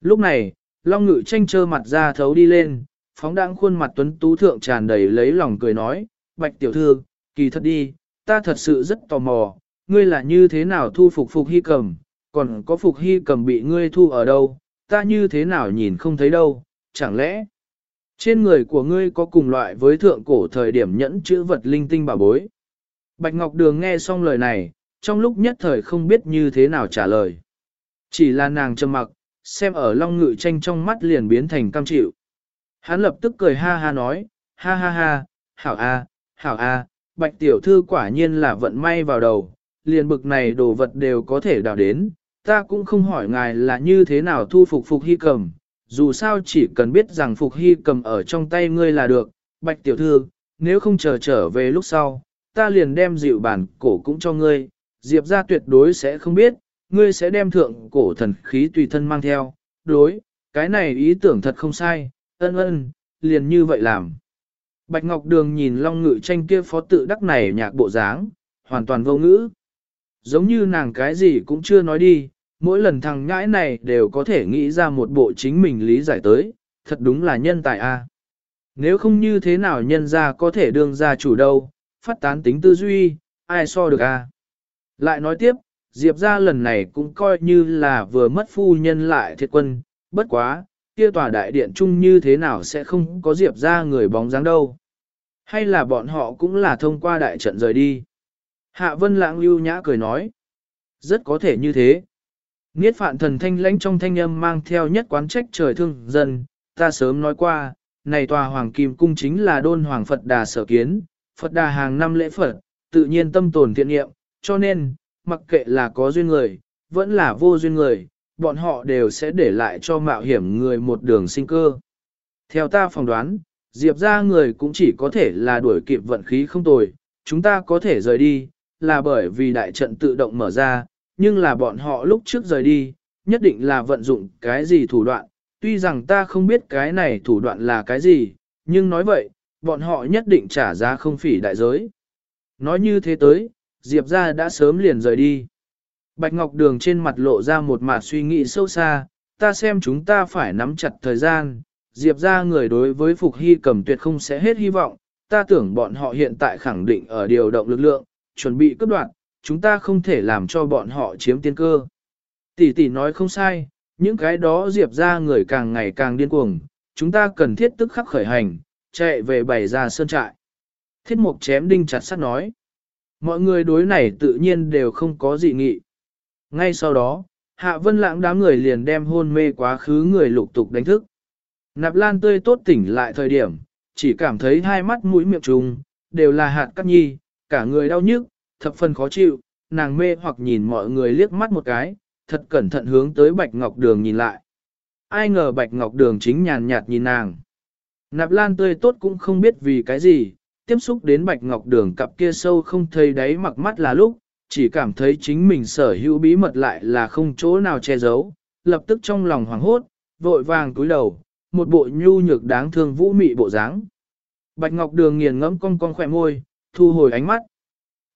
Lúc này, Long Ngự tranh trơ mặt ra thấu đi lên, phóng đãng khuôn mặt tuấn tú thượng tràn đầy lấy lòng cười nói, Bạch tiểu thư, kỳ thật đi, ta thật sự rất tò mò, ngươi là như thế nào thu phục phục hy cầm, còn có phục hy cầm bị ngươi thu ở đâu, ta như thế nào nhìn không thấy đâu, chẳng lẽ trên người của ngươi có cùng loại với thượng cổ thời điểm nhẫn chữ vật linh tinh bảo bối. Bạch Ngọc Đường nghe xong lời này, trong lúc nhất thời không biết như thế nào trả lời. Chỉ là nàng trầm mặc, xem ở long ngự tranh trong mắt liền biến thành cam chịu. Hắn lập tức cười ha ha nói, ha ha ha, hảo a, hảo a, bạch tiểu thư quả nhiên là vận may vào đầu, liền bực này đồ vật đều có thể đào đến, ta cũng không hỏi ngài là như thế nào thu phục phục hy cầm, dù sao chỉ cần biết rằng phục hy cầm ở trong tay ngươi là được, bạch tiểu thư, nếu không chờ trở về lúc sau, ta liền đem dịu bản cổ cũng cho ngươi, diệp ra tuyệt đối sẽ không biết, ngươi sẽ đem thượng cổ thần khí tùy thân mang theo, đối, cái này ý tưởng thật không sai, ân ân, liền như vậy làm. Bạch Ngọc Đường nhìn Long Ngự tranh kia phó tự đắc này nhạc bộ dáng, hoàn toàn vô ngữ. Giống như nàng cái gì cũng chưa nói đi, mỗi lần thằng ngãi này đều có thể nghĩ ra một bộ chính mình lý giải tới, thật đúng là nhân tài a. Nếu không như thế nào nhân ra có thể đương ra chủ đâu, phát tán tính tư duy, ai so được a. Lại nói tiếp, Diệp ra lần này cũng coi như là vừa mất phu nhân lại thiệt quân, bất quá, kia tòa đại điện chung như thế nào sẽ không có Diệp ra người bóng dáng đâu. Hay là bọn họ cũng là thông qua đại trận rời đi. Hạ Vân Lãng lưu nhã cười nói. Rất có thể như thế. Niết phạn thần thanh lãnh trong thanh âm mang theo nhất quán trách trời thương dân, ta sớm nói qua, này tòa hoàng kim cung chính là đôn hoàng Phật đà sở kiến, Phật đà hàng năm lễ Phật, tự nhiên tâm tồn thiện nghiệm, cho nên, mặc kệ là có duyên người, vẫn là vô duyên người, bọn họ đều sẽ để lại cho mạo hiểm người một đường sinh cơ. Theo ta phỏng đoán, Diệp ra người cũng chỉ có thể là đuổi kịp vận khí không tồi, chúng ta có thể rời đi, là bởi vì đại trận tự động mở ra, nhưng là bọn họ lúc trước rời đi, nhất định là vận dụng cái gì thủ đoạn, tuy rằng ta không biết cái này thủ đoạn là cái gì, nhưng nói vậy, bọn họ nhất định trả giá không phỉ đại giới. Nói như thế tới, Diệp ra đã sớm liền rời đi. Bạch Ngọc Đường trên mặt lộ ra một mặt suy nghĩ sâu xa, ta xem chúng ta phải nắm chặt thời gian, Diệp ra người đối với Phục Hy cầm tuyệt không sẽ hết hy vọng, ta tưởng bọn họ hiện tại khẳng định ở điều động lực lượng, chuẩn bị cấp đoạn, chúng ta không thể làm cho bọn họ chiếm tiên cơ. Tỷ tỷ nói không sai, những cái đó Diệp ra người càng ngày càng điên cuồng, chúng ta cần thiết tức khắc khởi hành, chạy về bày ra sơn trại. Thiết mục chém đinh chặt sắt nói. Mọi người đối này tự nhiên đều không có dị nghị. Ngay sau đó, Hạ Vân Lãng đám người liền đem hôn mê quá khứ người lục tục đánh thức. Nạp Lan tươi tốt tỉnh lại thời điểm, chỉ cảm thấy hai mắt mũi miệng trùng, đều là hạt cắt nhi, cả người đau nhức, thập phần khó chịu, nàng mê hoặc nhìn mọi người liếc mắt một cái, thật cẩn thận hướng tới Bạch Ngọc Đường nhìn lại. Ai ngờ Bạch Ngọc Đường chính nhàn nhạt nhìn nàng. Nạp Lan tươi tốt cũng không biết vì cái gì, tiếp xúc đến Bạch Ngọc Đường cặp kia sâu không thấy đáy mặc mắt là lúc, chỉ cảm thấy chính mình sở hữu bí mật lại là không chỗ nào che giấu, lập tức trong lòng hoảng hốt, vội vàng cúi đầu, một bộ nhu nhược đáng thương vũ mị bộ dáng. Bạch Ngọc Đường nghiền ngẫm cong cong khỏe môi, thu hồi ánh mắt.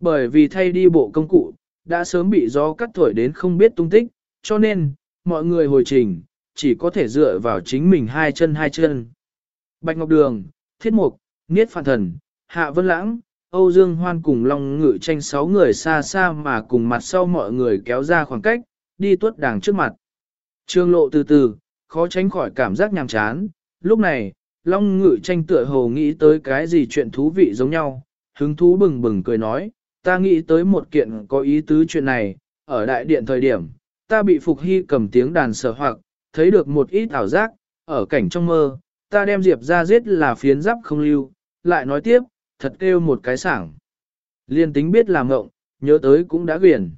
Bởi vì thay đi bộ công cụ, đã sớm bị gió cắt thổi đến không biết tung tích, cho nên, mọi người hồi trình, chỉ có thể dựa vào chính mình hai chân hai chân. Bạch Ngọc Đường, Thiết Mục, Niết Phạn Thần, Hạ Vân Lãng, Âu Dương Hoan cùng Long Ngự tranh sáu người xa xa mà cùng mặt sau mọi người kéo ra khoảng cách, đi tuốt đàng trước mặt. Trương lộ từ từ, khó tránh khỏi cảm giác nhàm chán, lúc này, Long Ngự tranh tựa hồ nghĩ tới cái gì chuyện thú vị giống nhau, hứng thú bừng bừng cười nói, ta nghĩ tới một kiện có ý tứ chuyện này, ở đại điện thời điểm, ta bị Phục Hy cầm tiếng đàn sở hoặc, thấy được một ít ảo giác, ở cảnh trong mơ, ta đem Diệp ra giết là phiến giáp không lưu, lại nói tiếp, thật kêu một cái sảng. Liên tính biết làm ngộng, nhớ tới cũng đã quyển.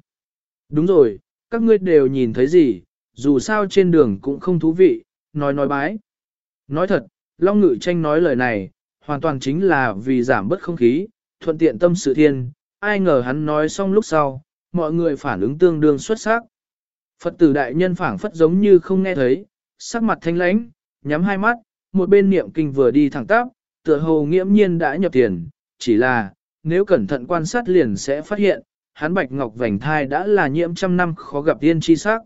Đúng rồi, các ngươi đều nhìn thấy gì, dù sao trên đường cũng không thú vị, nói nói bái. Nói thật, Long Ngự tranh nói lời này, hoàn toàn chính là vì giảm bớt không khí, thuận tiện tâm sự thiên, ai ngờ hắn nói xong lúc sau, mọi người phản ứng tương đương xuất sắc. Phật tử đại nhân phảng phất giống như không nghe thấy, sắc mặt thanh lãnh, nhắm hai mắt, một bên niệm kinh vừa đi thẳng tắp, tựa hồ nghiễm nhiên đã nhập tiền, chỉ là, nếu cẩn thận quan sát liền sẽ phát hiện, hắn bạch ngọc vành thai đã là nhiễm trăm năm khó gặp tiên chi sắc.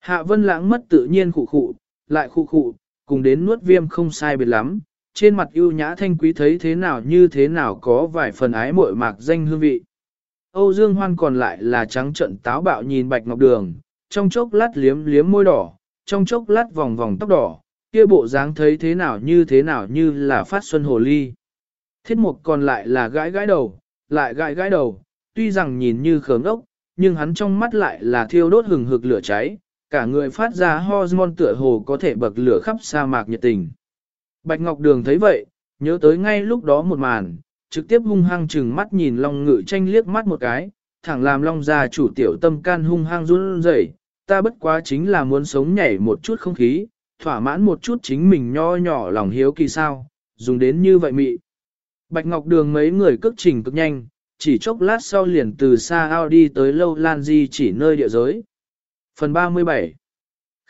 Hạ vân lãng mất tự nhiên khụ khụ, lại khụ khụ, cùng đến nuốt viêm không sai biệt lắm, trên mặt ưu nhã thanh quý thấy thế nào như thế nào có vài phần ái muội mạc danh hương vị. Âu Dương Hoan còn lại là trắng trận táo bạo nhìn bạch ngọc đường, trong chốc lát liếm liếm môi đỏ, trong chốc lát vòng vòng tóc đỏ, kia bộ dáng thấy thế nào như thế nào như là phát xuân hồ ly. Thiết mục còn lại là gãi gãi đầu, lại gãi gãi đầu, tuy rằng nhìn như khớm ốc, nhưng hắn trong mắt lại là thiêu đốt hừng hực lửa cháy, cả người phát ra hormone tựa hồ có thể bậc lửa khắp sa mạc nhiệt tình. Bạch Ngọc Đường thấy vậy, nhớ tới ngay lúc đó một màn, trực tiếp hung hăng chừng mắt nhìn Long Ngự tranh liếc mắt một cái, thẳng làm Long gia chủ tiểu tâm can hung hăng run rẩy, ta bất quá chính là muốn sống nhảy một chút không khí, thỏa mãn một chút chính mình nho nhỏ lòng hiếu kỳ sao, dùng đến như vậy mị. Bạch Ngọc Đường mấy người cước trình cực nhanh, chỉ chốc lát sau liền từ xa ao đi tới lâu lan di chỉ nơi địa giới. Phần 37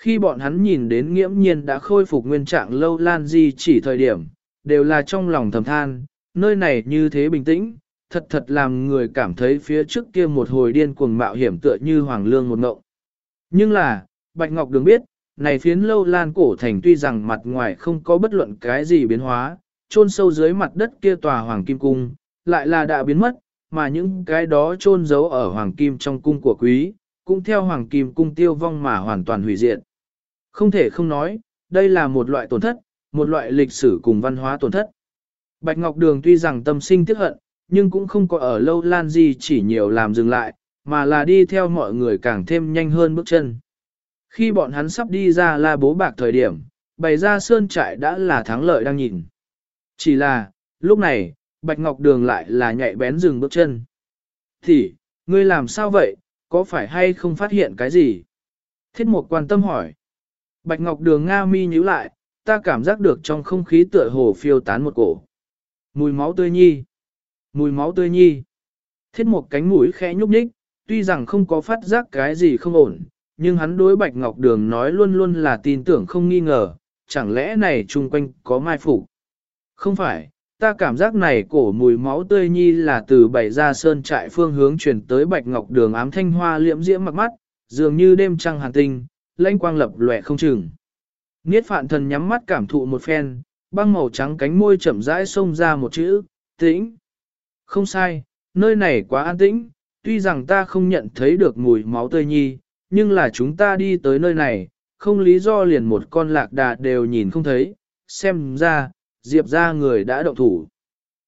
khi bọn hắn nhìn đến nghiễm nhiên đã khôi phục nguyên trạng lâu lan di chỉ thời điểm, đều là trong lòng thầm than, nơi này như thế bình tĩnh, thật thật làm người cảm thấy phía trước kia một hồi điên cuồng mạo hiểm tựa như hoàng lương một ngộng. Nhưng là, Bạch Ngọc Đường biết, này phiến lâu lan cổ thành tuy rằng mặt ngoài không có bất luận cái gì biến hóa, chôn sâu dưới mặt đất kia tòa hoàng kim cung, lại là đã biến mất, mà những cái đó chôn giấu ở hoàng kim trong cung của quý, cũng theo hoàng kim cung tiêu vong mà hoàn toàn hủy diệt. Không thể không nói, đây là một loại tổn thất, một loại lịch sử cùng văn hóa tổn thất. Bạch Ngọc Đường tuy rằng tâm sinh tiếc hận, nhưng cũng không có ở lâu lan gì chỉ nhiều làm dừng lại, mà là đi theo mọi người càng thêm nhanh hơn bước chân. Khi bọn hắn sắp đi ra la bố bạc thời điểm, bày ra sơn trại đã là thắng lợi đang nhìn. Chỉ là, lúc này, Bạch Ngọc Đường lại là nhạy bén dừng bước chân. Thì, ngươi làm sao vậy, có phải hay không phát hiện cái gì? Thiết Mục quan tâm hỏi. Bạch Ngọc Đường Nga mi nhíu lại, ta cảm giác được trong không khí tựa hồ phiêu tán một cổ. Mùi máu tươi nhi. Mùi máu tươi nhi. Thiết một cánh mũi khẽ nhúc nhích, tuy rằng không có phát giác cái gì không ổn, nhưng hắn đối Bạch Ngọc Đường nói luôn luôn là tin tưởng không nghi ngờ, chẳng lẽ này chung quanh có mai phục? Không phải, ta cảm giác này cổ mùi máu tươi nhi là từ bảy ra sơn trại phương hướng chuyển tới Bạch Ngọc Đường ám thanh hoa liễm diễm mặt mắt, dường như đêm trăng hàn tinh, lãnh quang lập lòe không chừng. Niết phạn thần nhắm mắt cảm thụ một phen, băng màu trắng cánh môi chậm rãi xông ra một chữ, tĩnh. Không sai, nơi này quá an tĩnh, tuy rằng ta không nhận thấy được mùi máu tươi nhi, nhưng là chúng ta đi tới nơi này, không lý do liền một con lạc đà đều nhìn không thấy, xem ra, diệp ra người đã động thủ.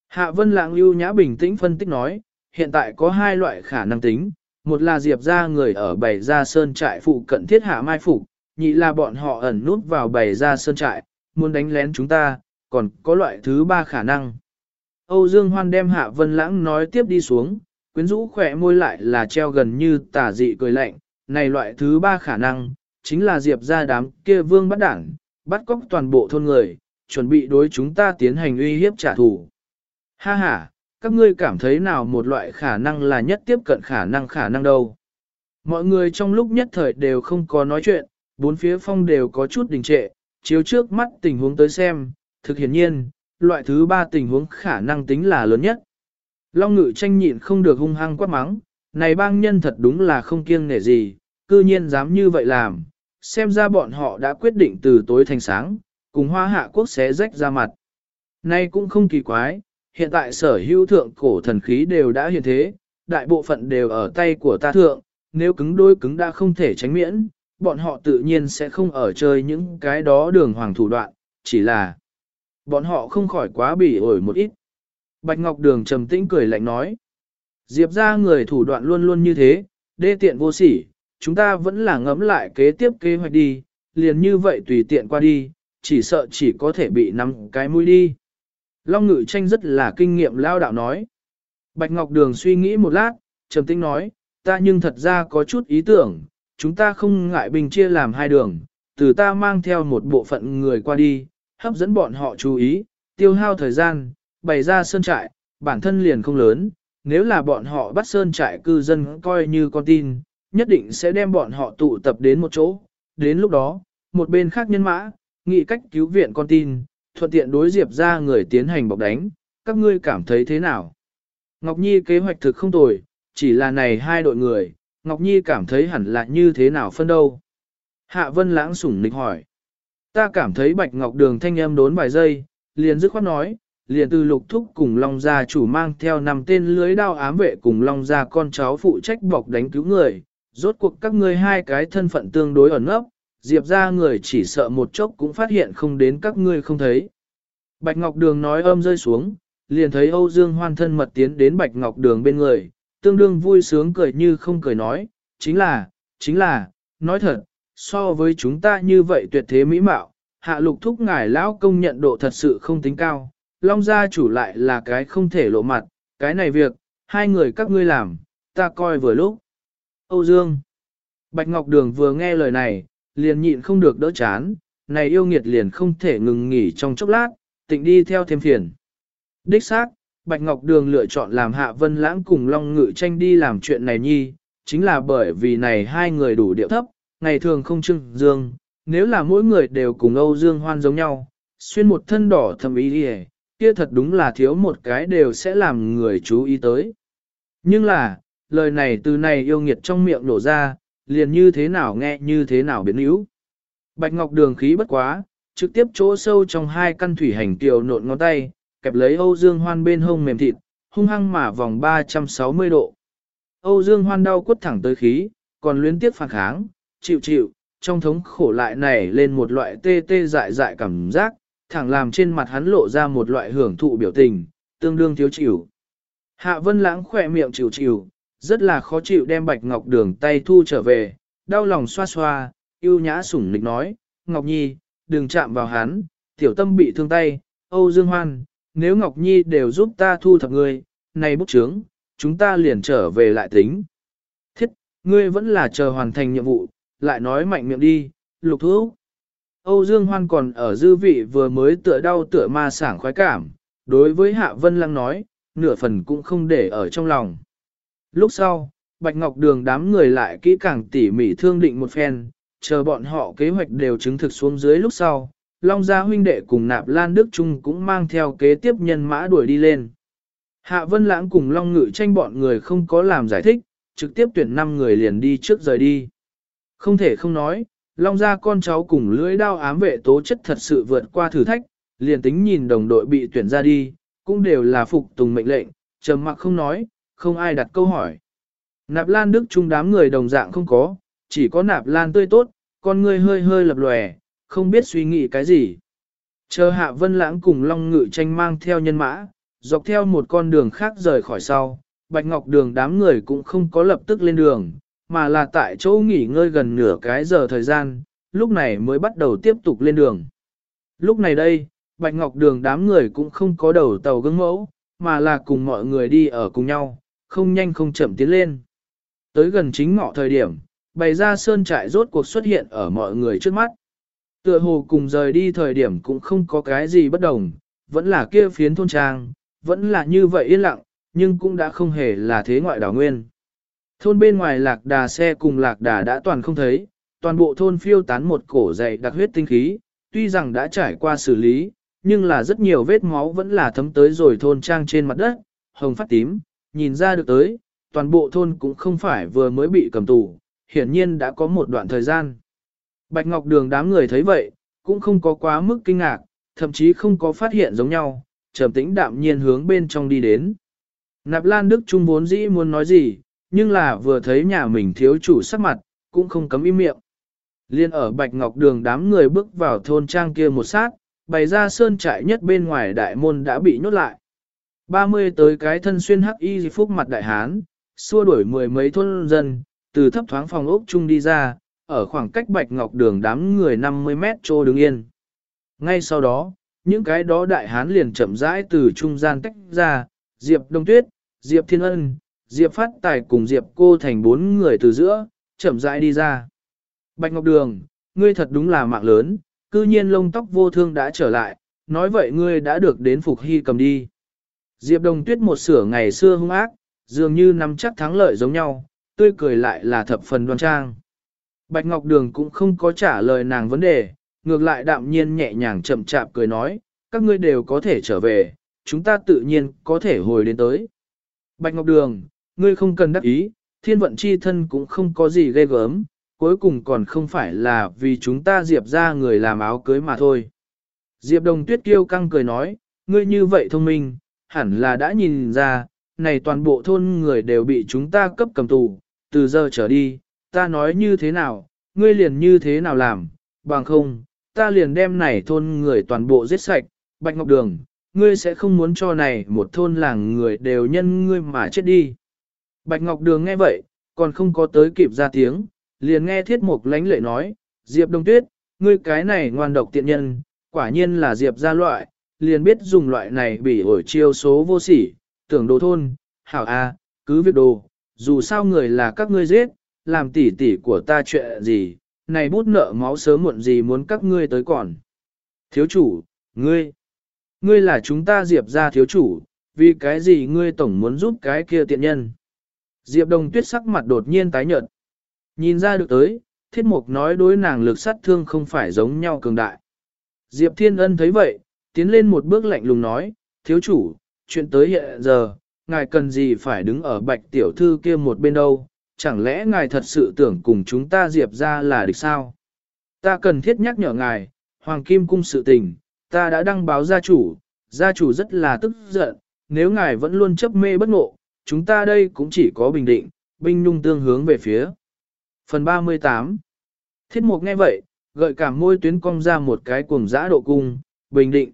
Hạ Vân Lạng lưu nhã bình tĩnh phân tích nói, hiện tại có hai loại khả năng tính, một là diệp ra người ở bảy gia sơn trại phụ cận thiết hạ mai phục, nhị là bọn họ ẩn nút vào bảy gia sơn trại, muốn đánh lén chúng ta, còn có loại thứ ba khả năng. Âu Dương Hoan đem Hạ Vân Lãng nói tiếp đi xuống, quyến rũ khỏe môi lại là treo gần như tả dị cười lạnh, này loại thứ ba khả năng, chính là diệp ra đám kia vương bắt đảng, bắt cóc toàn bộ thôn người, chuẩn bị đối chúng ta tiến hành uy hiếp trả thù. Ha ha, các ngươi cảm thấy nào một loại khả năng là nhất tiếp cận khả năng khả năng đâu. Mọi người trong lúc nhất thời đều không có nói chuyện, bốn phía phong đều có chút đình trệ, chiếu trước mắt tình huống tới xem, thực hiển nhiên, loại thứ ba tình huống khả năng tính là lớn nhất. Long ngự tranh nhịn không được hung hăng quát mắng, này bang nhân thật đúng là không kiêng nể gì, cư nhiên dám như vậy làm, xem ra bọn họ đã quyết định từ tối thành sáng, cùng hoa hạ quốc xé rách ra mặt. Nay cũng không kỳ quái, hiện tại sở hữu thượng cổ thần khí đều đã hiện thế, đại bộ phận đều ở tay của ta thượng, nếu cứng đôi cứng đã không thể tránh miễn, bọn họ tự nhiên sẽ không ở chơi những cái đó đường hoàng thủ đoạn, chỉ là bọn họ không khỏi quá bỉ ổi một ít. Bạch Ngọc Đường trầm tĩnh cười lạnh nói, Diệp ra người thủ đoạn luôn luôn như thế, đê tiện vô sỉ, chúng ta vẫn là ngẫm lại kế tiếp kế hoạch đi, liền như vậy tùy tiện qua đi, chỉ sợ chỉ có thể bị nắm cái mũi đi. Long ngự tranh rất là kinh nghiệm lao đạo nói. Bạch Ngọc Đường suy nghĩ một lát, trầm tĩnh nói, ta nhưng thật ra có chút ý tưởng, chúng ta không ngại bình chia làm hai đường, từ ta mang theo một bộ phận người qua đi, hấp dẫn bọn họ chú ý, tiêu hao thời gian, bày ra sơn trại, bản thân liền không lớn, nếu là bọn họ bắt sơn trại cư dân coi như con tin, nhất định sẽ đem bọn họ tụ tập đến một chỗ, đến lúc đó, một bên khác nhân mã, nghĩ cách cứu viện con tin, thuận tiện đối diệp ra người tiến hành bọc đánh, các ngươi cảm thấy thế nào? Ngọc Nhi kế hoạch thực không tồi, chỉ là này hai đội người, Ngọc Nhi cảm thấy hẳn là như thế nào phân đâu? Hạ Vân Lãng sủng nịch hỏi. Ta cảm thấy Bạch Ngọc Đường thanh âm đốn vài giây, liền dứt khoát nói, liền từ lục thúc cùng Long Gia chủ mang theo năm tên lưới đao ám vệ cùng Long Gia con cháu phụ trách bọc đánh cứu người, rốt cuộc các ngươi hai cái thân phận tương đối ẩn ấp, Diệp ra người chỉ sợ một chốc cũng phát hiện không đến các ngươi không thấy. Bạch Ngọc Đường nói âm rơi xuống, liền thấy Âu Dương hoan thân mật tiến đến Bạch Ngọc Đường bên người, tương đương vui sướng cười như không cười nói, chính là, chính là, nói thật, so với chúng ta như vậy tuyệt thế mỹ mạo, hạ lục thúc ngài lão công nhận độ thật sự không tính cao, Long gia chủ lại là cái không thể lộ mặt, cái này việc, hai người các ngươi làm, ta coi vừa lúc. Âu Dương Bạch Ngọc Đường vừa nghe lời này, liền nhịn không được đỡ chán, này yêu nghiệt liền không thể ngừng nghỉ trong chốc lát, tịnh đi theo thêm phiền. Đích xác, Bạch Ngọc Đường lựa chọn làm Hạ Vân Lãng cùng Long Ngự tranh đi làm chuyện này nhi, chính là bởi vì này hai người đủ điệu thấp, ngày thường không trưng dương, nếu là mỗi người đều cùng Âu Dương Hoan giống nhau, xuyên một thân đỏ thầm ý đi kia thật đúng là thiếu một cái đều sẽ làm người chú ý tới. Nhưng là, lời này từ này yêu nghiệt trong miệng nổ ra, liền như thế nào nghe như thế nào biến yếu. Bạch Ngọc đường khí bất quá, trực tiếp chỗ sâu trong hai căn thủy hành kiều nộn ngón tay, kẹp lấy Âu Dương Hoan bên hông mềm thịt, hung hăng mà vòng 360 độ. Âu Dương Hoan đau quất thẳng tới khí, còn luyến tiếp phản kháng, chịu chịu, trong thống khổ lại nảy lên một loại tê tê dại dại cảm giác, thẳng làm trên mặt hắn lộ ra một loại hưởng thụ biểu tình, tương đương thiếu chịu. Hạ Vân Lãng khỏe miệng chịu chịu, rất là khó chịu đem Bạch Ngọc Đường tay thu trở về, đau lòng xoa xoa, yêu nhã sủng nịch nói, Ngọc Nhi, đừng chạm vào hắn, tiểu tâm bị thương tay, Âu Dương Hoan, nếu Ngọc Nhi đều giúp ta thu thập ngươi, này bút trướng, chúng ta liền trở về lại tính. Thiết, ngươi vẫn là chờ hoàn thành nhiệm vụ, lại nói mạnh miệng đi, lục thú. Âu Dương Hoan còn ở dư vị vừa mới tựa đau tựa ma sảng khoái cảm, đối với Hạ Vân Lăng nói, nửa phần cũng không để ở trong lòng. Lúc sau, Bạch Ngọc Đường đám người lại kỹ càng tỉ mỉ thương định một phen, chờ bọn họ kế hoạch đều chứng thực xuống dưới lúc sau, Long Gia huynh đệ cùng Nạp Lan Đức Trung cũng mang theo kế tiếp nhân mã đuổi đi lên. Hạ Vân Lãng cùng Long Ngự tranh bọn người không có làm giải thích, trực tiếp tuyển 5 người liền đi trước rời đi. Không thể không nói, Long Gia con cháu cùng lưỡi đao ám vệ tố chất thật sự vượt qua thử thách, liền tính nhìn đồng đội bị tuyển ra đi, cũng đều là phục tùng mệnh lệnh, trầm mặc không nói, không ai đặt câu hỏi. Nạp Lan Đức Trung đám người đồng dạng không có, chỉ có Nạp Lan tươi tốt, con người hơi hơi lập lòe, không biết suy nghĩ cái gì. Chờ Hạ Vân Lãng cùng Long Ngự tranh mang theo nhân mã, dọc theo một con đường khác rời khỏi sau, Bạch Ngọc đường đám người cũng không có lập tức lên đường, mà là tại chỗ nghỉ ngơi gần nửa cái giờ thời gian, lúc này mới bắt đầu tiếp tục lên đường. Lúc này đây, Bạch Ngọc đường đám người cũng không có đầu tàu gương mẫu, mà là cùng mọi người đi ở cùng nhau, không nhanh không chậm tiến lên. Tới gần chính ngọ thời điểm, bày ra sơn trại rốt cuộc xuất hiện ở mọi người trước mắt. Tựa hồ cùng rời đi thời điểm cũng không có cái gì bất đồng, vẫn là kia phiến thôn trang, vẫn là như vậy yên lặng, nhưng cũng đã không hề là thế ngoại đảo nguyên. Thôn bên ngoài lạc đà xe cùng lạc đà đã toàn không thấy, toàn bộ thôn phiêu tán một cổ dày đặc huyết tinh khí, tuy rằng đã trải qua xử lý, nhưng là rất nhiều vết máu vẫn là thấm tới rồi thôn trang trên mặt đất, hồng phát tím, nhìn ra được tới, toàn bộ thôn cũng không phải vừa mới bị cầm tù, hiển nhiên đã có một đoạn thời gian. Bạch Ngọc Đường đám người thấy vậy, cũng không có quá mức kinh ngạc, thậm chí không có phát hiện giống nhau, trầm tĩnh đạm nhiên hướng bên trong đi đến. Nạp Lan Đức Trung vốn dĩ muốn nói gì, nhưng là vừa thấy nhà mình thiếu chủ sắc mặt, cũng không cấm im miệng. Liên ở Bạch Ngọc Đường đám người bước vào thôn trang kia một sát, bày ra sơn trại nhất bên ngoài đại môn đã bị nhốt lại. 30 tới cái thân xuyên hắc y phúc mặt đại hán, xua đuổi mười mấy thôn dân, từ thấp thoáng phòng ốc chung đi ra, ở khoảng cách Bạch Ngọc Đường đám người 50 mét trô đứng yên. Ngay sau đó, những cái đó đại hán liền chậm rãi từ trung gian tách ra, Diệp Đông Tuyết, Diệp Thiên Ân, Diệp Phát Tài cùng Diệp Cô thành bốn người từ giữa, chậm rãi đi ra. Bạch Ngọc Đường, ngươi thật đúng là mạng lớn, cư nhiên lông tóc vô thương đã trở lại, nói vậy ngươi đã được đến Phục Hy cầm đi. Diệp Đồng Tuyết một sửa ngày xưa hung ác, dường như nắm chắc thắng lợi giống nhau, tươi cười lại là thập phần đoan trang. Bạch Ngọc Đường cũng không có trả lời nàng vấn đề, ngược lại đạm nhiên nhẹ nhàng chậm chạp cười nói, các ngươi đều có thể trở về, chúng ta tự nhiên có thể hồi đến tới. Bạch Ngọc Đường, ngươi không cần đắc ý, thiên vận chi thân cũng không có gì ghê gớm, cuối cùng còn không phải là vì chúng ta Diệp ra người làm áo cưới mà thôi. Diệp Đồng Tuyết kiêu căng cười nói, ngươi như vậy thông minh, hẳn là đã nhìn ra, này toàn bộ thôn người đều bị chúng ta cấp cầm tù, từ giờ trở đi, ta nói như thế nào, ngươi liền như thế nào làm, bằng không, ta liền đem này thôn người toàn bộ giết sạch, Bạch Ngọc Đường, ngươi sẽ không muốn cho này một thôn làng người đều nhân ngươi mà chết đi. Bạch Ngọc Đường nghe vậy, còn không có tới kịp ra tiếng, liền nghe thiết mục lánh lệ nói, Diệp Đông Tuyết, ngươi cái này ngoan độc tiện nhân, quả nhiên là Diệp gia loại, liền biết dùng loại này bị ổi chiêu số vô sỉ, tưởng đồ thôn, hảo a, cứ việc đồ, dù sao người là các ngươi giết, làm tỉ tỉ của ta chuyện gì, này bút nợ máu sớm muộn gì muốn các ngươi tới còn. Thiếu chủ, ngươi, ngươi là chúng ta Diệp ra thiếu chủ, vì cái gì ngươi tổng muốn giúp cái kia tiện nhân. Diệp đồng tuyết sắc mặt đột nhiên tái nhợt. Nhìn ra được tới, thiết mục nói đối nàng lực sát thương không phải giống nhau cường đại. Diệp thiên ân thấy vậy, tiến lên một bước lạnh lùng nói, thiếu chủ, chuyện tới hiện giờ, ngài cần gì phải đứng ở bạch tiểu thư kia một bên đâu, chẳng lẽ ngài thật sự tưởng cùng chúng ta diệp ra là địch sao? Ta cần thiết nhắc nhở ngài, Hoàng Kim Cung sự tình, ta đã đăng báo gia chủ, gia chủ rất là tức giận, nếu ngài vẫn luôn chấp mê bất ngộ, chúng ta đây cũng chỉ có bình định, binh nhung tương hướng về phía. Phần 38 Thiết mục nghe vậy, gợi cả môi tuyến cong ra một cái cuồng dã độ cung, bình định.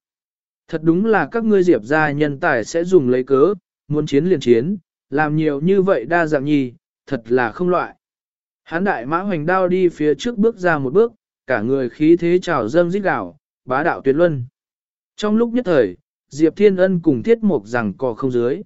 Thật đúng là các ngươi diệp gia nhân tài sẽ dùng lấy cớ, muốn chiến liền chiến, làm nhiều như vậy đa dạng nhi, thật là không loại. Hán đại mã hoành đao đi phía trước bước ra một bước, cả người khí thế trào dâng rít gạo, bá đạo tuyệt luân. Trong lúc nhất thời, Diệp Thiên Ân cùng Thiết Mục rằng cò không dưới.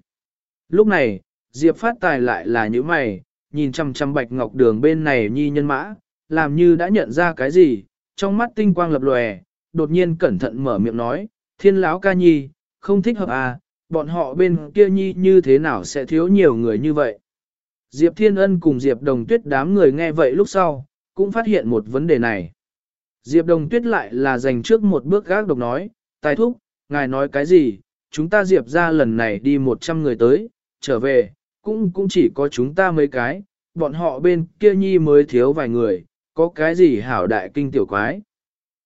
Lúc này, Diệp phát tài lại là những mày, nhìn chăm chăm bạch ngọc đường bên này nhi nhân mã, làm như đã nhận ra cái gì, trong mắt tinh quang lập lòe, đột nhiên cẩn thận mở miệng nói, thiên lão ca nhi, không thích hợp à, bọn họ bên kia nhi như thế nào sẽ thiếu nhiều người như vậy. Diệp Thiên Ân cùng Diệp Đồng Tuyết đám người nghe vậy lúc sau, cũng phát hiện một vấn đề này. Diệp Đồng Tuyết lại là dành trước một bước gác độc nói, tài thúc, ngài nói cái gì, chúng ta Diệp ra lần này đi 100 người tới, trở về, cũng cũng chỉ có chúng ta mấy cái, bọn họ bên kia nhi mới thiếu vài người, có cái gì hảo đại kinh tiểu quái.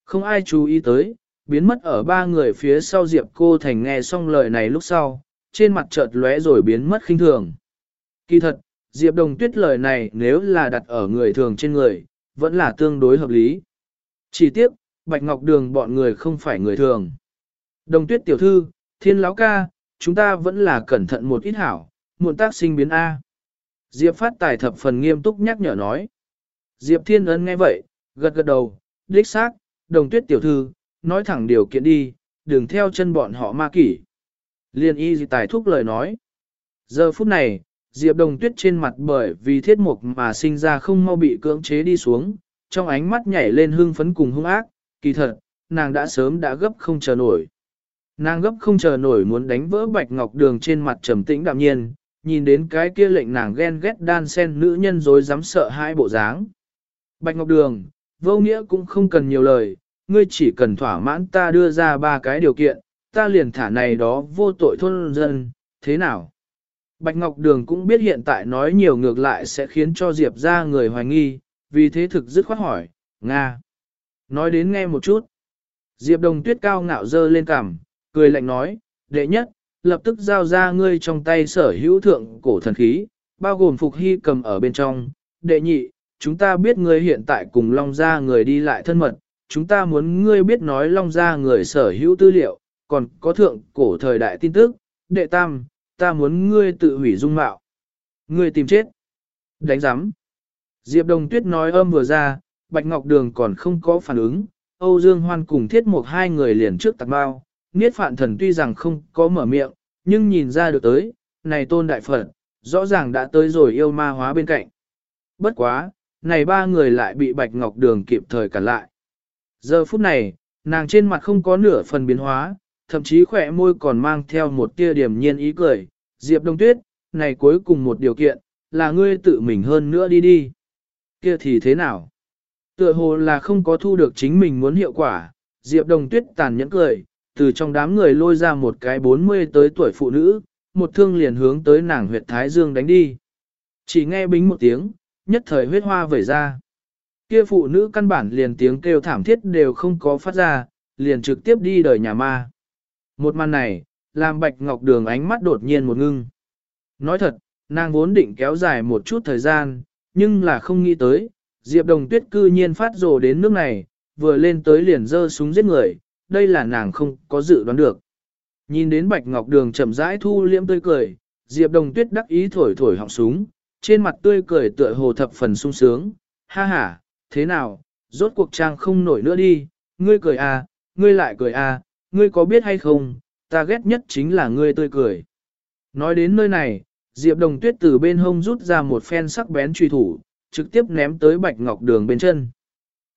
Không ai chú ý tới, biến mất ở ba người phía sau Diệp cô thành nghe xong lời này lúc sau, trên mặt chợt lóe rồi biến mất khinh thường. Kỳ thật, Diệp Đồng Tuyết lời này nếu là đặt ở người thường trên người, vẫn là tương đối hợp lý. Chỉ tiếc, Bạch Ngọc Đường bọn người không phải người thường. Đồng Tuyết tiểu thư, thiên lão ca, chúng ta vẫn là cẩn thận một ít hảo, muộn tác sinh biến A. Diệp phát tài thập phần nghiêm túc nhắc nhở nói. Diệp Thiên Ân nghe vậy, gật gật đầu, đích xác, đồng tuyết tiểu thư, nói thẳng điều kiện đi, đừng theo chân bọn họ ma kỷ. Liên y tài thúc lời nói. Giờ phút này, Diệp đồng tuyết trên mặt bởi vì thiết mục mà sinh ra không mau bị cưỡng chế đi xuống, trong ánh mắt nhảy lên hưng phấn cùng hung ác, kỳ thật, nàng đã sớm đã gấp không chờ nổi. Nàng gấp không chờ nổi muốn đánh vỡ bạch ngọc đường trên mặt trầm tĩnh đạm nhiên, nhìn đến cái kia lệnh nàng ghen ghét đan sen nữ nhân dối dám sợ hai bộ dáng. Bạch Ngọc Đường, vô nghĩa cũng không cần nhiều lời, ngươi chỉ cần thỏa mãn ta đưa ra ba cái điều kiện, ta liền thả này đó vô tội thôn dân, thế nào? Bạch Ngọc Đường cũng biết hiện tại nói nhiều ngược lại sẽ khiến cho Diệp ra người hoài nghi, vì thế thực dứt khoát hỏi, Nga. Nói đến nghe một chút. Diệp Đồng Tuyết cao ngạo dơ lên cằm, cười lạnh nói, đệ nhất, lập tức giao ra ngươi trong tay sở hữu thượng cổ thần khí, bao gồm phục hy cầm ở bên trong. Đệ nhị, chúng ta biết ngươi hiện tại cùng Long Gia người đi lại thân mật, chúng ta muốn ngươi biết nói Long ra người sở hữu tư liệu, còn có thượng cổ thời đại tin tức. Đệ tam, ta muốn ngươi tự hủy dung mạo. Ngươi tìm chết. Đánh giám. Diệp Đồng Tuyết nói âm vừa ra, Bạch Ngọc Đường còn không có phản ứng, Âu Dương Hoan cùng Thiết một hai người liền trước tạc bao, Niết Phạn Thần tuy rằng không có mở miệng, nhưng nhìn ra được tới, này tôn đại phật, rõ ràng đã tới rồi yêu ma hóa bên cạnh. Bất quá, này ba người lại bị Bạch Ngọc Đường kịp thời cản lại. Giờ phút này, nàng trên mặt không có nửa phần biến hóa, thậm chí khỏe môi còn mang theo một tia điểm nhiên ý cười. Diệp Đông Tuyết, này cuối cùng một điều kiện, là ngươi tự mình hơn nữa đi đi. Kia thì thế nào? Tựa hồ là không có thu được chính mình muốn hiệu quả, Diệp Đông Tuyết tàn nhẫn cười, từ trong đám người lôi ra một cái 40 tới tuổi phụ nữ, một thương liền hướng tới nàng huyệt Thái Dương đánh đi. Chỉ nghe bính một tiếng, nhất thời huyết hoa vẩy ra. Kia phụ nữ căn bản liền tiếng kêu thảm thiết đều không có phát ra, liền trực tiếp đi đời nhà ma. Một màn này, làm Bạch Ngọc Đường ánh mắt đột nhiên một ngưng. Nói thật, nàng vốn định kéo dài một chút thời gian, nhưng là không nghĩ tới, Diệp Đồng Tuyết cư nhiên phát rồ đến nước này, vừa lên tới liền giơ súng giết người, đây là nàng không có dự đoán được. Nhìn đến Bạch Ngọc Đường chậm rãi thu liễm tươi cười, Diệp Đồng Tuyết đắc ý thổi thổi họng súng, trên mặt tươi cười tựa hồ thập phần sung sướng. Ha ha, thế nào, rốt cuộc trang không nổi nữa đi, ngươi cười à, ngươi lại cười à, ngươi có biết hay không, ta ghét nhất chính là ngươi tươi cười. Nói đến nơi này, Diệp Đồng Tuyết từ bên hông rút ra một phen sắc bén truy thủ, trực tiếp ném tới Bạch Ngọc Đường bên chân.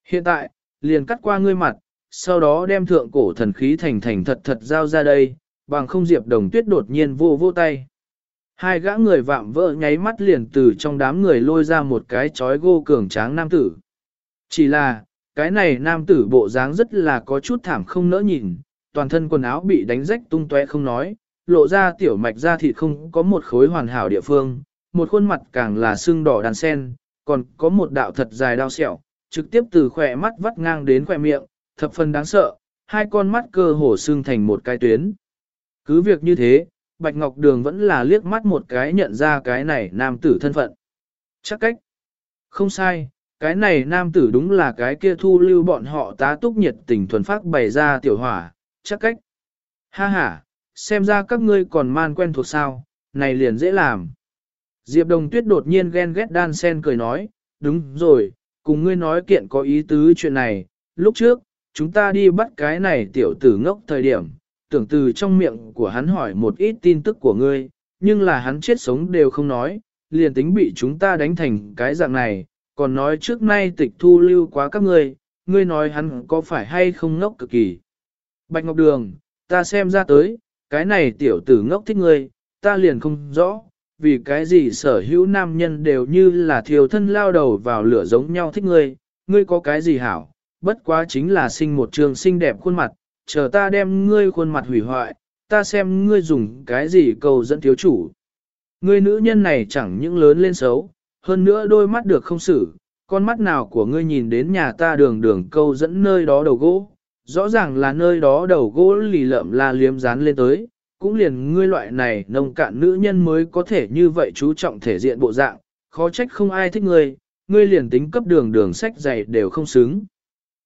Hiện tại, liền cắt qua ngươi mặt, sau đó đem thượng cổ thần khí thành thành thật thật giao ra đây, bằng không diệp đồng tuyết đột nhiên vô vô tay. Hai gã người vạm vỡ nháy mắt liền từ trong đám người lôi ra một cái chói gô cường tráng nam tử. Chỉ là, cái này nam tử bộ dáng rất là có chút thảm không nỡ nhìn, toàn thân quần áo bị đánh rách tung tóe không nói, lộ ra tiểu mạch da thịt không có một khối hoàn hảo địa phương, một khuôn mặt càng là xương đỏ đàn sen, còn có một đạo thật dài đao sẹo, trực tiếp từ khỏe mắt vắt ngang đến khỏe miệng, thập phần đáng sợ, hai con mắt cơ hồ xương thành một cái tuyến. Cứ việc như thế, Bạch Ngọc Đường vẫn là liếc mắt một cái nhận ra cái này nam tử thân phận. Chắc cách. Không sai, cái này nam tử đúng là cái kia thu lưu bọn họ tá túc nhiệt tình thuần phát bày ra tiểu hỏa, chắc cách. Ha ha, xem ra các ngươi còn man quen thuộc sao, này liền dễ làm. Diệp Đồng Tuyết đột nhiên ghen ghét đan sen cười nói, đúng rồi, cùng ngươi nói kiện có ý tứ chuyện này, lúc trước, chúng ta đi bắt cái này tiểu tử ngốc thời điểm, tưởng từ trong miệng của hắn hỏi một ít tin tức của ngươi, nhưng là hắn chết sống đều không nói, liền tính bị chúng ta đánh thành cái dạng này, còn nói trước nay tịch thu lưu quá các ngươi, ngươi nói hắn có phải hay không ngốc cực kỳ. Bạch Ngọc Đường, ta xem ra tới, cái này tiểu tử ngốc thích ngươi, ta liền không rõ, vì cái gì sở hữu nam nhân đều như là thiều thân lao đầu vào lửa giống nhau thích ngươi, ngươi có cái gì hảo, bất quá chính là sinh một trường xinh đẹp khuôn mặt, chờ ta đem ngươi khuôn mặt hủy hoại, ta xem ngươi dùng cái gì cầu dẫn thiếu chủ. Ngươi nữ nhân này chẳng những lớn lên xấu, hơn nữa đôi mắt được không xử, con mắt nào của ngươi nhìn đến nhà ta đường đường câu dẫn nơi đó đầu gỗ, rõ ràng là nơi đó đầu gỗ lì lợm la liếm dán lên tới, cũng liền ngươi loại này nông cạn nữ nhân mới có thể như vậy chú trọng thể diện bộ dạng, khó trách không ai thích ngươi, ngươi liền tính cấp đường đường sách dày đều không xứng.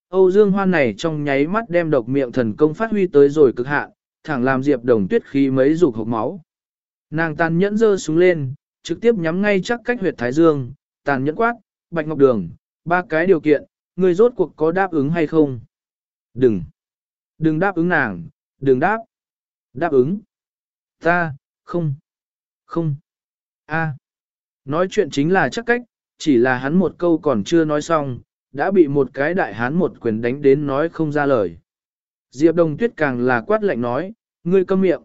Âu Dương Hoan này trong nháy mắt đem độc miệng thần công phát huy tới rồi cực hạn, thẳng làm Diệp Đồng Tuyết khí mấy dục hộc máu. Nàng tàn nhẫn giơ xuống lên, trực tiếp nhắm ngay chắc cách huyệt thái dương, tàn nhẫn quát, Bạch Ngọc Đường, ba cái điều kiện, ngươi rốt cuộc có đáp ứng hay không? Đừng! Đừng đáp ứng nàng, đừng đáp! Đáp ứng! Ta, không! Không! A! Nói chuyện chính là chắc cách, chỉ là hắn một câu còn chưa nói xong, đã bị một cái đại hán một quyền đánh đến nói không ra lời. Diệp Đồng Tuyết càng là quát lạnh nói, ngươi câm miệng.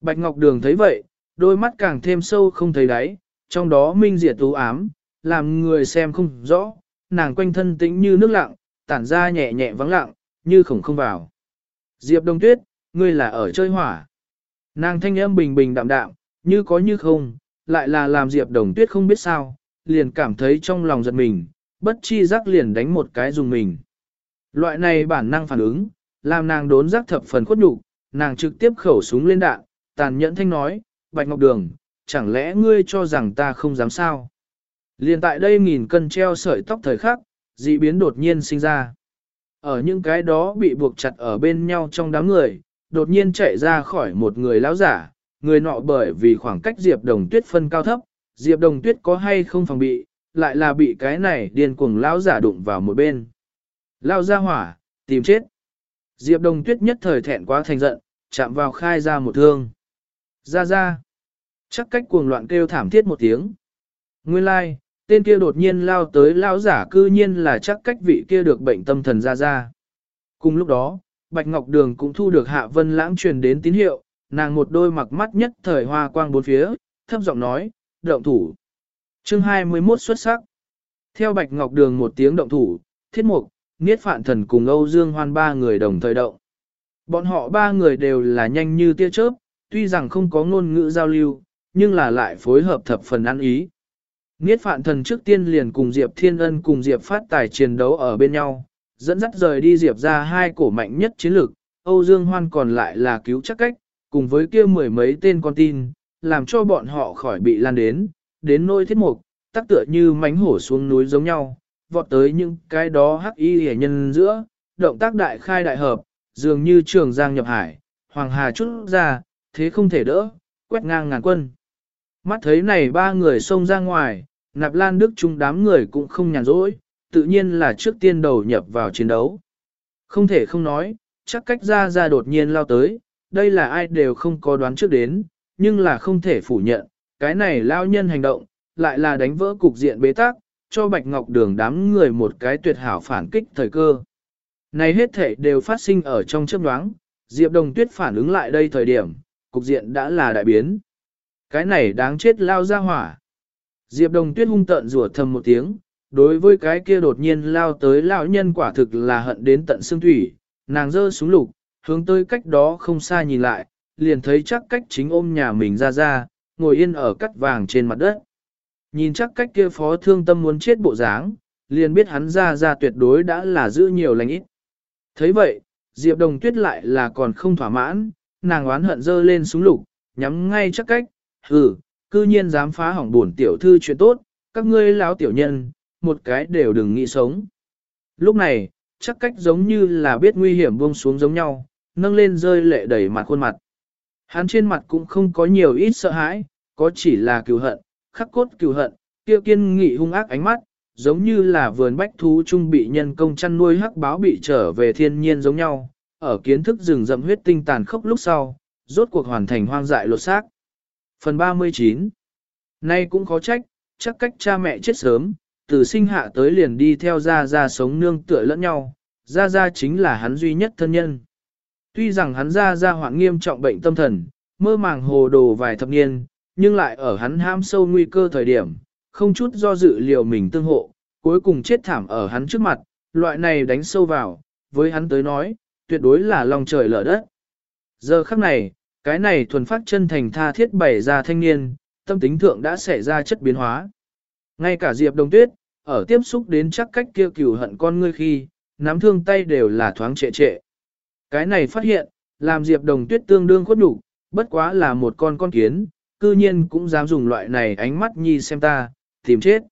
Bạch Ngọc Đường thấy vậy, đôi mắt càng thêm sâu không thấy đáy, trong đó minh diệt tú ám, làm người xem không rõ, nàng quanh thân tĩnh như nước lặng, tản ra nhẹ nhẹ vắng lặng, như khổng không vào. Diệp Đông Tuyết, ngươi là ở chơi hỏa. Nàng thanh âm bình bình đạm đạm, như có như không, lại là làm Diệp Đồng Tuyết không biết sao, liền cảm thấy trong lòng giật mình, bất chi giác liền đánh một cái dùng mình. Loại này bản năng phản ứng, làm nàng đốn giác thập phần khuất nhục, nàng trực tiếp khẩu súng lên đạn, tàn nhẫn thanh nói, Bạch Ngọc Đường, chẳng lẽ ngươi cho rằng ta không dám sao? Liền tại đây nghìn cân treo sợi tóc thời khắc, dị biến đột nhiên sinh ra. Ở những cái đó bị buộc chặt ở bên nhau trong đám người, đột nhiên chạy ra khỏi một người lão giả, người nọ bởi vì khoảng cách Diệp Đồng Tuyết phân cao thấp, Diệp Đồng Tuyết có hay không phòng bị, lại là bị cái này điên cuồng lão giả đụng vào một bên. Lao ra hỏa, tìm chết. Diệp Đồng Tuyết nhất thời thẹn quá thành giận, chạm vào khai ra một thương. Ra ra. Chắc cách cuồng loạn kêu thảm thiết một tiếng. Nguyên lai, like, tên kia đột nhiên lao tới lao giả cư nhiên là chắc cách vị kia được bệnh tâm thần ra ra. Cùng lúc đó, Bạch Ngọc Đường cũng thu được Hạ Vân Lãng truyền đến tín hiệu, nàng một đôi mặc mắt nhất thời hoa quang bốn phía, thấp giọng nói, động thủ. Chương 21 xuất sắc. Theo Bạch Ngọc Đường một tiếng động thủ, thiết mục, Niết Phạn Thần cùng Âu Dương Hoan ba người đồng thời động. Bọn họ ba người đều là nhanh như tia chớp, tuy rằng không có ngôn ngữ giao lưu, nhưng là lại phối hợp thập phần ăn ý. Niết Phạn Thần trước tiên liền cùng Diệp Thiên Ân cùng Diệp Phát Tài chiến đấu ở bên nhau, dẫn dắt rời đi Diệp ra hai cổ mạnh nhất chiến lược, Âu Dương Hoan còn lại là cứu chắc cách, cùng với kia mười mấy tên con tin, làm cho bọn họ khỏi bị lan đến, đến nôi thiết mục, tắc tựa như mánh hổ xuống núi giống nhau, vọt tới những cái đó hắc y hẻ nhân giữa, động tác đại khai đại hợp, dường như trường giang nhập hải, hoàng hà chút ra, thế không thể đỡ, quét ngang ngàn quân. Mắt thấy này ba người xông ra ngoài, nạp lan đức chung đám người cũng không nhàn rỗi, tự nhiên là trước tiên đầu nhập vào chiến đấu. Không thể không nói, chắc cách ra ra đột nhiên lao tới, đây là ai đều không có đoán trước đến, nhưng là không thể phủ nhận, cái này lao nhân hành động, lại là đánh vỡ cục diện bế tắc, cho Bạch Ngọc Đường đám người một cái tuyệt hảo phản kích thời cơ. Này hết thể đều phát sinh ở trong chấp đoáng, Diệp Đồng Tuyết phản ứng lại đây thời điểm, cục diện đã là đại biến. Cái này đáng chết lao ra hỏa. Diệp Đồng Tuyết hung tợn rủa thầm một tiếng, đối với cái kia đột nhiên lao tới lão nhân quả thực là hận đến tận xương thủy, nàng giơ súng lục, hướng tới cách đó không xa nhìn lại, liền thấy chắc cách chính ôm nhà mình ra ra, ngồi yên ở cắt vàng trên mặt đất. Nhìn chắc cách kia phó thương tâm muốn chết bộ dáng, liền biết hắn ra ra tuyệt đối đã là giữ nhiều lành ít. thấy vậy, Diệp Đồng Tuyết lại là còn không thỏa mãn, nàng oán hận dơ lên súng lục, nhắm ngay chắc cách, hừ, cư nhiên dám phá hỏng bổn tiểu thư chuyện tốt, các ngươi láo tiểu nhân, một cái đều đừng nghĩ sống. Lúc này, chắc cách giống như là biết nguy hiểm buông xuống giống nhau, nâng lên rơi lệ đầy mặt khuôn mặt. Hắn trên mặt cũng không có nhiều ít sợ hãi, có chỉ là cừu hận, khắc cốt cừu hận, kia kiên nghị hung ác ánh mắt, giống như là vườn bách thú trung bị nhân công chăn nuôi hắc báo bị trở về thiên nhiên giống nhau, ở kiến thức rừng rậm huyết tinh tàn khốc lúc sau, rốt cuộc hoàn thành hoang dại lột xác. Phần 39 Nay cũng khó trách, chắc cách cha mẹ chết sớm, từ sinh hạ tới liền đi theo Gia Gia sống nương tựa lẫn nhau, Gia Gia chính là hắn duy nhất thân nhân. Tuy rằng hắn Gia Gia hoạn nghiêm trọng bệnh tâm thần, mơ màng hồ đồ vài thập niên, nhưng lại ở hắn ham sâu nguy cơ thời điểm, không chút do dự liệu mình tương hộ, cuối cùng chết thảm ở hắn trước mặt, loại này đánh sâu vào, với hắn tới nói, tuyệt đối là lòng trời lở đất. Giờ khắc này, cái này thuần phát chân thành tha thiết bày ra thanh niên, tâm tính thượng đã xảy ra chất biến hóa. Ngay cả Diệp Đồng Tuyết, ở tiếp xúc đến chắc cách kia cửu hận con ngươi khi, nắm thương tay đều là thoáng trệ trệ. Cái này phát hiện, làm Diệp Đồng Tuyết tương đương khuất đủ bất quá là một con con kiến, cư nhiên cũng dám dùng loại này ánh mắt nhi xem ta, tìm chết.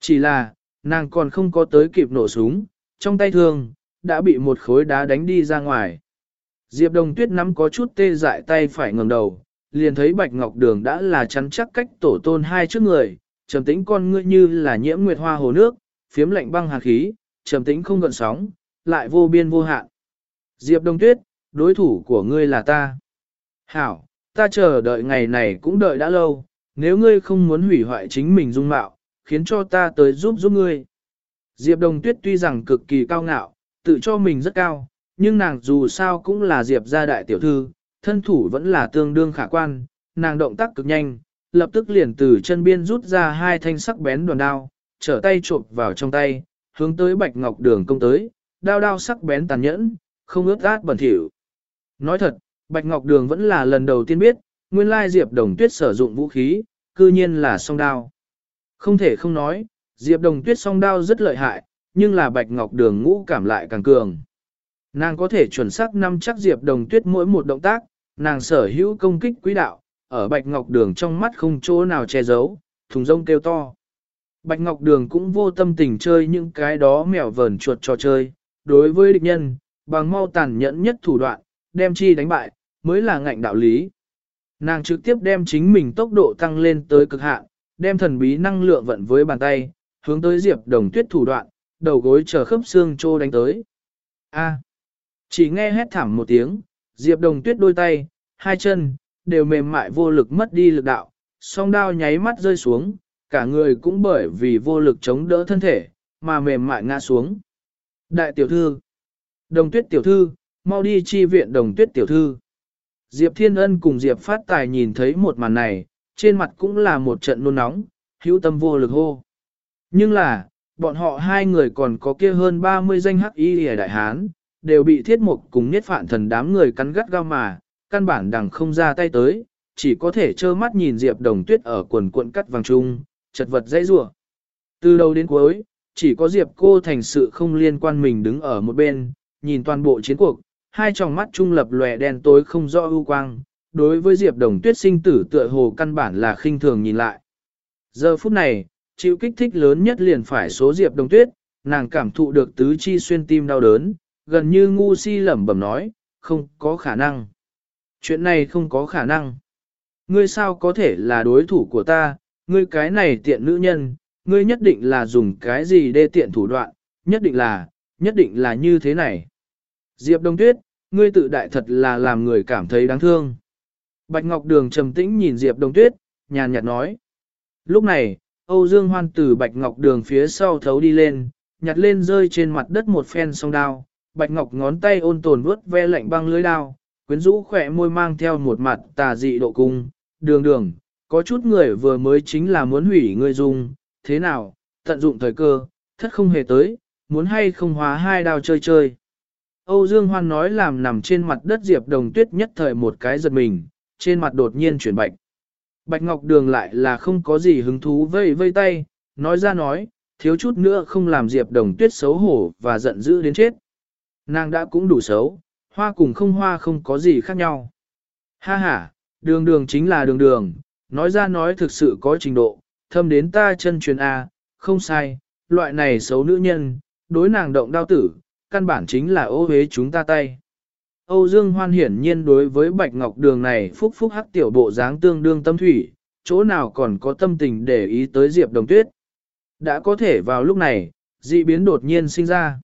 Chỉ là, nàng còn không có tới kịp nổ súng, trong tay thương, đã bị một khối đá đánh đi ra ngoài. Diệp Đồng Tuyết nắm có chút tê dại tay phải ngẩng đầu, liền thấy Bạch Ngọc Đường đã là chắn chắc cách tổ tôn hai trước người, trầm tĩnh con ngươi như là nhiễm nguyệt hoa hồ nước, phiếm lạnh băng hàn khí, trầm tĩnh không gợn sóng, lại vô biên vô hạn. Diệp Đông Tuyết, đối thủ của ngươi là ta. Hảo, ta chờ đợi ngày này cũng đợi đã lâu, nếu ngươi không muốn hủy hoại chính mình dung mạo, khiến cho ta tới giúp giúp ngươi. Diệp Đồng Tuyết tuy rằng cực kỳ cao ngạo, tự cho mình rất cao, nhưng nàng dù sao cũng là Diệp gia đại tiểu thư, thân thủ vẫn là tương đương khả quan, nàng động tác cực nhanh, lập tức liền từ chân biên rút ra hai thanh sắc bén đoàn đao, trở tay trộm vào trong tay, hướng tới Bạch Ngọc Đường công tới, đao đao sắc bén tàn nhẫn, không ướt át bẩn thỉu. Nói thật, Bạch Ngọc Đường vẫn là lần đầu tiên biết, nguyên lai Diệp Đồng Tuyết sử dụng vũ khí, cư nhiên là song đao. Không thể không nói, Diệp Đồng Tuyết song đao rất lợi hại, nhưng là Bạch Ngọc Đường ngũ cảm lại càng cường. Nàng có thể chuẩn xác năm chắc Diệp Đồng Tuyết mỗi một động tác, nàng sở hữu công kích quý đạo, ở Bạch Ngọc Đường trong mắt không chỗ nào che giấu, thùng rông kêu to. Bạch Ngọc Đường cũng vô tâm tình chơi những cái đó mèo vờn chuột trò chơi, đối với địch nhân, bằng mau tàn nhẫn nhất thủ đoạn, đem chi đánh bại, mới là ngạnh đạo lý. Nàng trực tiếp đem chính mình tốc độ tăng lên tới cực hạn, đem thần bí năng lượng vận với bàn tay, hướng tới Diệp Đồng Tuyết thủ đoạn, đầu gối chờ khớp xương trô đánh tới. A. chỉ nghe hét thảm một tiếng, Diệp Đồng Tuyết đôi tay, hai chân, đều mềm mại vô lực mất đi lực đạo, song đao nháy mắt rơi xuống, cả người cũng bởi vì vô lực chống đỡ thân thể, mà mềm mại ngã xuống. Đại tiểu thư, đồng tuyết tiểu thư, mau đi chi viện đồng tuyết tiểu thư. Diệp Thiên Ân cùng Diệp Phát Tài nhìn thấy một màn này, trên mặt cũng là một trận nôn nóng, hữu tâm vô lực hô. Nhưng là, bọn họ hai người còn có kia hơn 30 danh hắc y hề đại hán, đều bị thiết mục cùng niết phạn thần đám người cắn gắt gao mà, căn bản đằng không ra tay tới, chỉ có thể trơ mắt nhìn Diệp Đồng Tuyết ở quần cuộn cắt vàng trung, chật vật dãy rủa. Từ đầu đến cuối, chỉ có Diệp cô thành sự không liên quan mình đứng ở một bên, nhìn toàn bộ chiến cuộc, hai tròng mắt trung lập lòe đen tối không rõ ưu quang, đối với Diệp Đồng Tuyết sinh tử tựa hồ căn bản là khinh thường nhìn lại. Giờ phút này, chịu kích thích lớn nhất liền phải số Diệp Đồng Tuyết, nàng cảm thụ được tứ chi xuyên tim đau đớn, gần như ngu si lẩm bẩm nói, không có khả năng. Chuyện này không có khả năng. Ngươi sao có thể là đối thủ của ta, ngươi cái này tiện nữ nhân, ngươi nhất định là dùng cái gì để tiện thủ đoạn, nhất định là, nhất định là như thế này. Diệp Đông Tuyết, ngươi tự đại thật là làm người cảm thấy đáng thương. Bạch Ngọc Đường trầm tĩnh nhìn Diệp Đông Tuyết, nhàn nhạt nói. Lúc này, Âu Dương Hoan từ Bạch Ngọc Đường phía sau thấu đi lên, nhặt lên rơi trên mặt đất một phen song đao. Bạch Ngọc ngón tay ôn tồn vuốt ve lạnh băng lưới đao, quyến rũ khỏe môi mang theo một mặt tà dị độ cung, đường đường, có chút người vừa mới chính là muốn hủy ngươi dùng thế nào, tận dụng thời cơ, thất không hề tới, muốn hay không hóa hai đao chơi chơi. Âu Dương Hoan nói làm nằm trên mặt đất Diệp Đồng Tuyết nhất thời một cái giật mình, trên mặt đột nhiên chuyển bạch. Bạch Ngọc Đường lại là không có gì hứng thú vây vây tay, nói ra nói, thiếu chút nữa không làm Diệp Đồng Tuyết xấu hổ và giận dữ đến chết. Nàng đã cũng đủ xấu, hoa cùng không hoa không có gì khác nhau. Ha ha, đường đường chính là đường đường, nói ra nói thực sự có trình độ, thâm đến ta chân truyền A, không sai, loại này xấu nữ nhân, đối nàng động đao tử, căn bản chính là ô hế chúng ta tay. Âu Dương Hoan hiển nhiên đối với Bạch Ngọc Đường này phúc phúc hắc tiểu bộ dáng tương đương tâm thủy, chỗ nào còn có tâm tình để ý tới Diệp Đồng Tuyết. Đã có thể vào lúc này, dị biến đột nhiên sinh ra.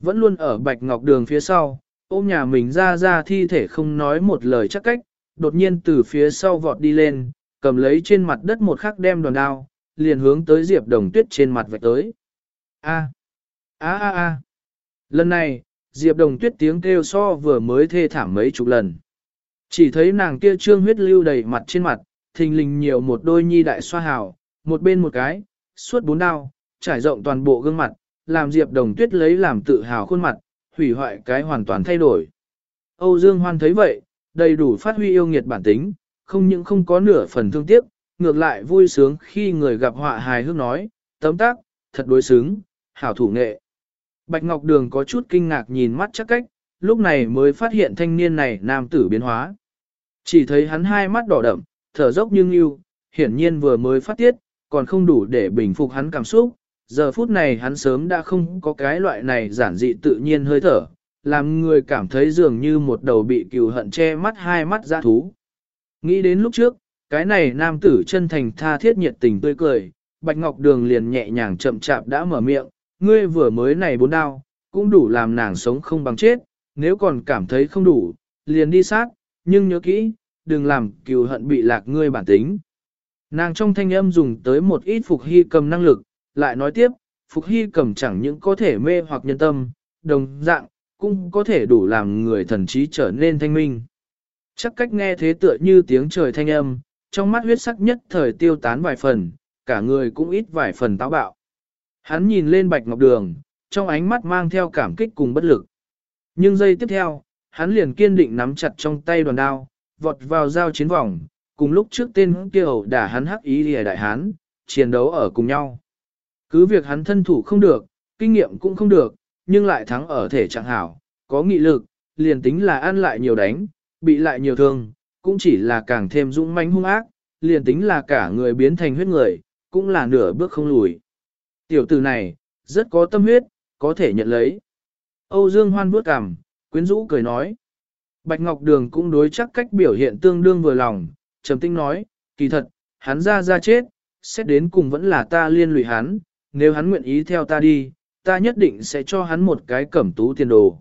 Vẫn luôn ở Bạch Ngọc Đường phía sau, ôm nhà mình ra ra thi thể không nói một lời chắc cách, đột nhiên từ phía sau vọt đi lên, cầm lấy trên mặt đất một khắc đem đòn đao, liền hướng tới Diệp Đồng Tuyết trên mặt vạch tới. A. A a a. Lần này, Diệp Đồng Tuyết tiếng kêu so vừa mới thê thảm mấy chục lần. Chỉ thấy nàng kia trương huyết lưu đầy mặt trên mặt, thình lình nhiều một đôi nhi đại xoa hào, một bên một cái, suốt bốn đao, trải rộng toàn bộ gương mặt, làm Diệp Đồng Tuyết lấy làm tự hào khuôn mặt, hủy hoại cái hoàn toàn thay đổi. Âu Dương Hoan thấy vậy, đầy đủ phát huy yêu nghiệt bản tính, không những không có nửa phần thương tiếc, ngược lại vui sướng khi người gặp họa hài hước nói, tấm tác, thật đối xứng, hảo thủ nghệ. Bạch Ngọc Đường có chút kinh ngạc nhìn mắt chắc cách, lúc này mới phát hiện thanh niên này nam tử biến hóa. Chỉ thấy hắn hai mắt đỏ đậm, thở dốc nhưng yêu, hiển nhiên vừa mới phát tiết, còn không đủ để bình phục hắn cảm xúc. Giờ phút này hắn sớm đã không có cái loại này giản dị tự nhiên hơi thở, làm người cảm thấy dường như một đầu bị cừu hận che mắt hai mắt ra thú. Nghĩ đến lúc trước, cái này nam tử chân thành tha thiết nhiệt tình tươi cười, Bạch Ngọc Đường liền nhẹ nhàng chậm chạp đã mở miệng, ngươi vừa mới này bốn đao, cũng đủ làm nàng sống không bằng chết, nếu còn cảm thấy không đủ, liền đi sát, nhưng nhớ kỹ, đừng làm cừu hận bị lạc ngươi bản tính. Nàng trong thanh âm dùng tới một ít phục hy cầm năng lực, lại nói tiếp, phục hy cầm chẳng những có thể mê hoặc nhân tâm, đồng dạng, cũng có thể đủ làm người thần trí trở nên thanh minh. Chắc cách nghe thế tựa như tiếng trời thanh âm, trong mắt huyết sắc nhất thời tiêu tán vài phần, cả người cũng ít vài phần táo bạo. Hắn nhìn lên bạch ngọc đường, trong ánh mắt mang theo cảm kích cùng bất lực. Nhưng giây tiếp theo, hắn liền kiên định nắm chặt trong tay đoàn đao, vọt vào giao chiến vòng, cùng lúc trước tên kia ẩu đả hắn hắc ý lìa đại hán, chiến đấu ở cùng nhau. Cứ việc hắn thân thủ không được, kinh nghiệm cũng không được, nhưng lại thắng ở thể trạng hảo, có nghị lực, liền tính là ăn lại nhiều đánh, bị lại nhiều thương, cũng chỉ là càng thêm dũng mãnh hung ác, liền tính là cả người biến thành huyết người, cũng là nửa bước không lùi. Tiểu tử này, rất có tâm huyết, có thể nhận lấy. Âu Dương Hoan bước cằm, quyến rũ cười nói. Bạch Ngọc Đường cũng đối chắc cách biểu hiện tương đương vừa lòng, trầm tinh nói, kỳ thật, hắn ra ra chết, xét đến cùng vẫn là ta liên lụy hắn, nếu hắn nguyện ý theo ta đi, ta nhất định sẽ cho hắn một cái cẩm tú tiền đồ.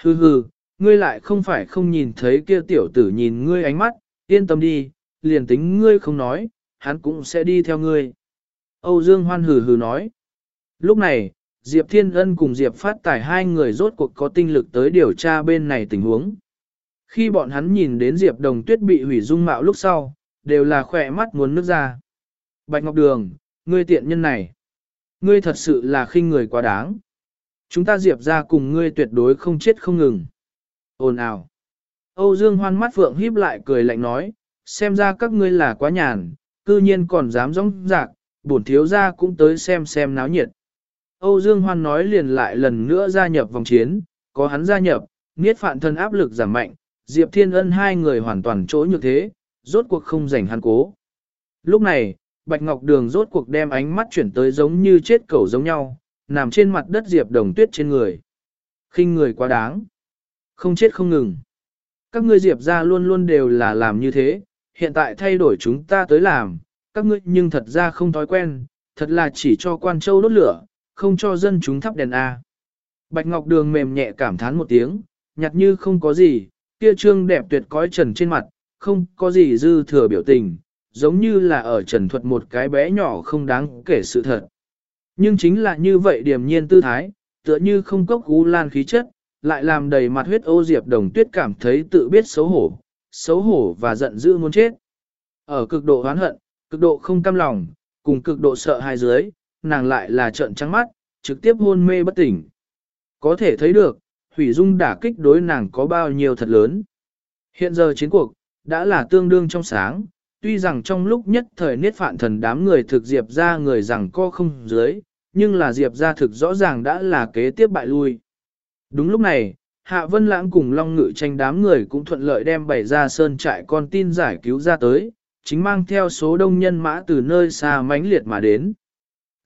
Hừ hừ, ngươi lại không phải không nhìn thấy kia tiểu tử nhìn ngươi ánh mắt, yên tâm đi, liền tính ngươi không nói, hắn cũng sẽ đi theo ngươi. Âu Dương Hoan hừ hừ nói. Lúc này, Diệp Thiên Ân cùng Diệp Phát Tài hai người rốt cuộc có tinh lực tới điều tra bên này tình huống. Khi bọn hắn nhìn đến Diệp Đồng Tuyết bị hủy dung mạo lúc sau, đều là khỏe mắt muốn nước ra. Bạch Ngọc Đường, ngươi tiện nhân này. Ngươi thật sự là khinh người quá đáng. Chúng ta Diệp ra cùng ngươi tuyệt đối không chết không ngừng. Ồn ào. Âu Dương hoan mắt phượng híp lại cười lạnh nói, xem ra các ngươi là quá nhàn, cư nhiên còn dám rong rạc, bổn thiếu gia cũng tới xem xem náo nhiệt. Âu Dương Hoan nói liền lại lần nữa gia nhập vòng chiến, có hắn gia nhập, niết phạn thân áp lực giảm mạnh, Diệp Thiên Ân hai người hoàn toàn chỗ như thế, rốt cuộc không rảnh hắn cố. Lúc này, Bạch Ngọc Đường rốt cuộc đem ánh mắt chuyển tới giống như chết cẩu giống nhau, nằm trên mặt đất Diệp Đồng Tuyết trên người. khinh người quá đáng. Không chết không ngừng. Các ngươi Diệp ra luôn luôn đều là làm như thế, hiện tại thay đổi chúng ta tới làm, các ngươi nhưng thật ra không thói quen, thật là chỉ cho quan châu đốt lửa, không cho dân chúng thắp đèn A. Bạch Ngọc Đường mềm nhẹ cảm thán một tiếng, nhặt như không có gì, kia trương đẹp tuyệt cõi trần trên mặt, không có gì dư thừa biểu tình, giống như là ở trần thuật một cái bé nhỏ không đáng kể sự thật. Nhưng chính là như vậy điềm nhiên tư thái, tựa như không cốc gú lan khí chất, lại làm đầy mặt huyết ô diệp đồng tuyết cảm thấy tự biết xấu hổ, xấu hổ và giận dữ muốn chết. Ở cực độ oán hận, cực độ không cam lòng, cùng cực độ sợ hai dưới, nàng lại là trợn trắng mắt, trực tiếp hôn mê bất tỉnh. Có thể thấy được, hủy dung đả kích đối nàng có bao nhiêu thật lớn. Hiện giờ chiến cuộc, đã là tương đương trong sáng, tuy rằng trong lúc nhất thời niết phạn thần đám người thực diệp ra người rằng co không dưới, nhưng là diệp ra thực rõ ràng đã là kế tiếp bại lui. Đúng lúc này, Hạ Vân Lãng cùng Long Ngự tranh đám người cũng thuận lợi đem bày ra sơn trại con tin giải cứu ra tới, chính mang theo số đông nhân mã từ nơi xa mãnh liệt mà đến.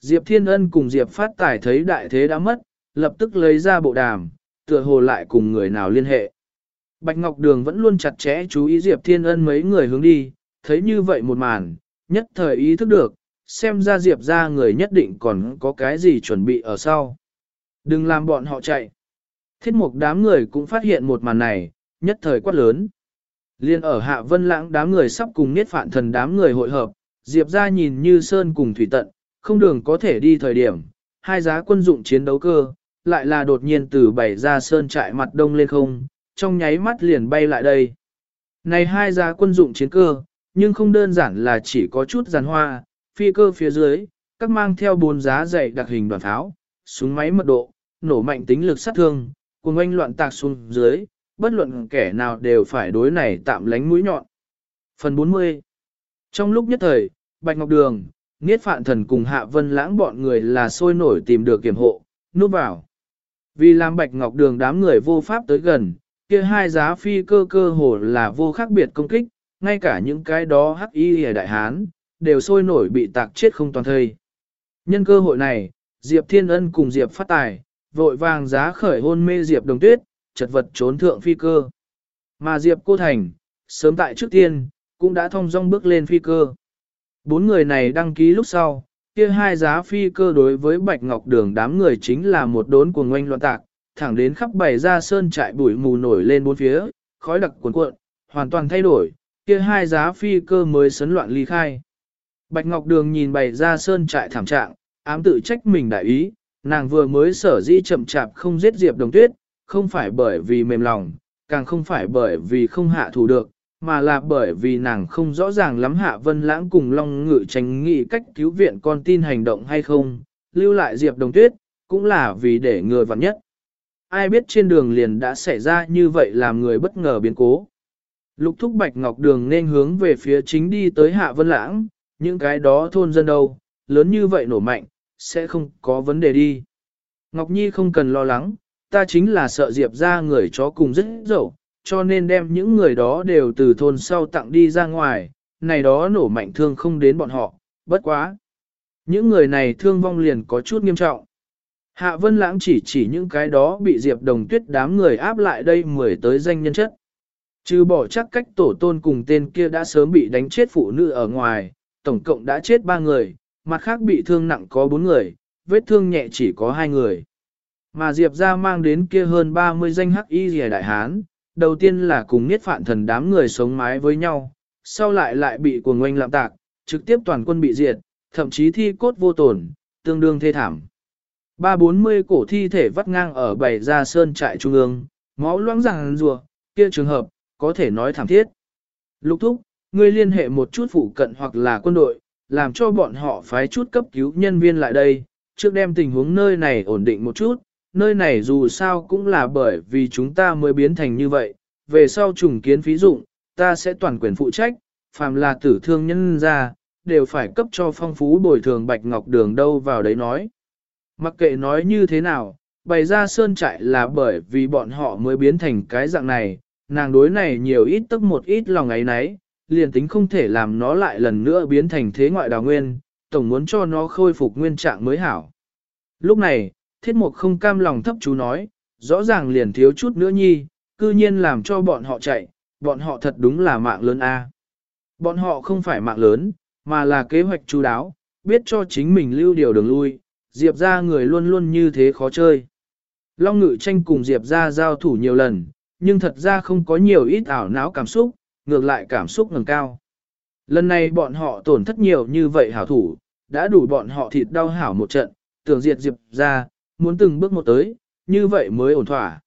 Diệp Thiên Ân cùng Diệp Phát Tài thấy đại thế đã mất, lập tức lấy ra bộ đàm, tựa hồ lại cùng người nào liên hệ. Bạch Ngọc Đường vẫn luôn chặt chẽ chú ý Diệp Thiên Ân mấy người hướng đi, thấy như vậy một màn, nhất thời ý thức được, xem ra Diệp ra người nhất định còn có cái gì chuẩn bị ở sau. Đừng làm bọn họ chạy. Thiết mục đám người cũng phát hiện một màn này, nhất thời quát lớn. Liên ở hạ vân lãng đám người sắp cùng niết phạn thần đám người hội hợp, Diệp ra nhìn như sơn cùng thủy tận, không đường có thể đi thời điểm, hai giá quân dụng chiến đấu cơ, lại là đột nhiên từ bảy ra sơn trại mặt đông lên không, trong nháy mắt liền bay lại đây. Này hai giá quân dụng chiến cơ, nhưng không đơn giản là chỉ có chút giàn hoa, phi cơ phía dưới, các mang theo bốn giá dày đặc hình đoàn tháo, súng máy mật độ, nổ mạnh tính lực sát thương, cùng oanh loạn tạc xuống dưới, bất luận kẻ nào đều phải đối này tạm lánh mũi nhọn. Phần 40 Trong lúc nhất thời, Bạch Ngọc Đường, Niết Phạn Thần cùng Hạ Vân Lãng bọn người là sôi nổi tìm được kiểm hộ, núp vào. Vì làm Bạch Ngọc Đường đám người vô pháp tới gần, kia hai giá phi cơ cơ hồ là vô khác biệt công kích, ngay cả những cái đó hắc y đại hán, đều sôi nổi bị tạc chết không toàn thây. Nhân cơ hội này, Diệp Thiên Ân cùng Diệp Phát Tài, vội vàng giá khởi hôn mê Diệp Đồng Tuyết, chật vật trốn thượng phi cơ. Mà Diệp Cô Thành, sớm tại trước tiên, cũng đã thông dong bước lên phi cơ. Bốn người này đăng ký lúc sau, kia hai giá phi cơ đối với Bạch Ngọc Đường đám người chính là một đốn cuồng ngoanh loạn tạc, thẳng đến khắp bảy ra sơn trại bụi mù nổi lên bốn phía, khói đặc cuồn cuộn, hoàn toàn thay đổi, kia hai giá phi cơ mới sấn loạn ly khai. Bạch Ngọc Đường nhìn bày ra sơn trại thảm trạng, ám tự trách mình đại ý, nàng vừa mới sở dĩ chậm chạp không giết Diệp Đồng Tuyết, không phải bởi vì mềm lòng, càng không phải bởi vì không hạ thủ được, mà là bởi vì nàng không rõ ràng lắm Hạ Vân Lãng cùng Long Ngự tránh nghị cách cứu viện con tin hành động hay không, lưu lại Diệp Đồng Tuyết, cũng là vì để người vặn nhất. Ai biết trên đường liền đã xảy ra như vậy làm người bất ngờ biến cố. Lục thúc Bạch Ngọc Đường nên hướng về phía chính đi tới Hạ Vân Lãng, những cái đó thôn dân đâu, lớn như vậy nổ mạnh, sẽ không có vấn đề đi. Ngọc Nhi không cần lo lắng, ta chính là sợ Diệp ra người chó cùng rất dậu, cho nên đem những người đó đều từ thôn sau tặng đi ra ngoài, này đó nổ mạnh thương không đến bọn họ, bất quá. Những người này thương vong liền có chút nghiêm trọng. Hạ Vân Lãng chỉ chỉ những cái đó bị Diệp Đồng Tuyết đám người áp lại đây mười tới danh nhân chất. Trừ bỏ chắc cách tổ tôn cùng tên kia đã sớm bị đánh chết phụ nữ ở ngoài, tổng cộng đã chết ba người, mặt khác bị thương nặng có bốn người, vết thương nhẹ chỉ có hai người. Mà Diệp ra mang đến kia hơn 30 danh hắc y rìa đại hán, đầu tiên là cùng niết phạn thần đám người sống mái với nhau, sau lại lại bị cuồng oanh lạm tạc, trực tiếp toàn quân bị diệt, thậm chí thi cốt vô tổn, tương đương thê thảm. Ba bốn mươi cổ thi thể vắt ngang ở bảy gia sơn trại trung ương, máu loãng ràng rùa, kia trường hợp, có thể nói thảm thiết. Lục thúc, ngươi liên hệ một chút phụ cận hoặc là quân đội, làm cho bọn họ phái chút cấp cứu nhân viên lại đây, trước đem tình huống nơi này ổn định một chút, nơi này dù sao cũng là bởi vì chúng ta mới biến thành như vậy, về sau trùng kiến phí dụng, ta sẽ toàn quyền phụ trách, phàm là tử thương nhân ra, đều phải cấp cho phong phú bồi thường bạch ngọc đường đâu vào đấy nói. Mặc kệ nói như thế nào, bày ra sơn trại là bởi vì bọn họ mới biến thành cái dạng này, nàng đối này nhiều ít tức một ít lòng ấy nấy, liền tính không thể làm nó lại lần nữa biến thành thế ngoại đào nguyên, tổng muốn cho nó khôi phục nguyên trạng mới hảo. Lúc này, thiết mục không cam lòng thấp chú nói, rõ ràng liền thiếu chút nữa nhi, cư nhiên làm cho bọn họ chạy, bọn họ thật đúng là mạng lớn a. Bọn họ không phải mạng lớn, mà là kế hoạch chú đáo, biết cho chính mình lưu điều đường lui, Diệp ra người luôn luôn như thế khó chơi. Long ngự tranh cùng Diệp ra giao thủ nhiều lần, nhưng thật ra không có nhiều ít ảo não cảm xúc, ngược lại cảm xúc ngừng cao. Lần này bọn họ tổn thất nhiều như vậy hảo thủ, đã đủ bọn họ thịt đau hảo một trận, tưởng diệt Diệp ra, muốn từng bước một tới, như vậy mới ổn thỏa.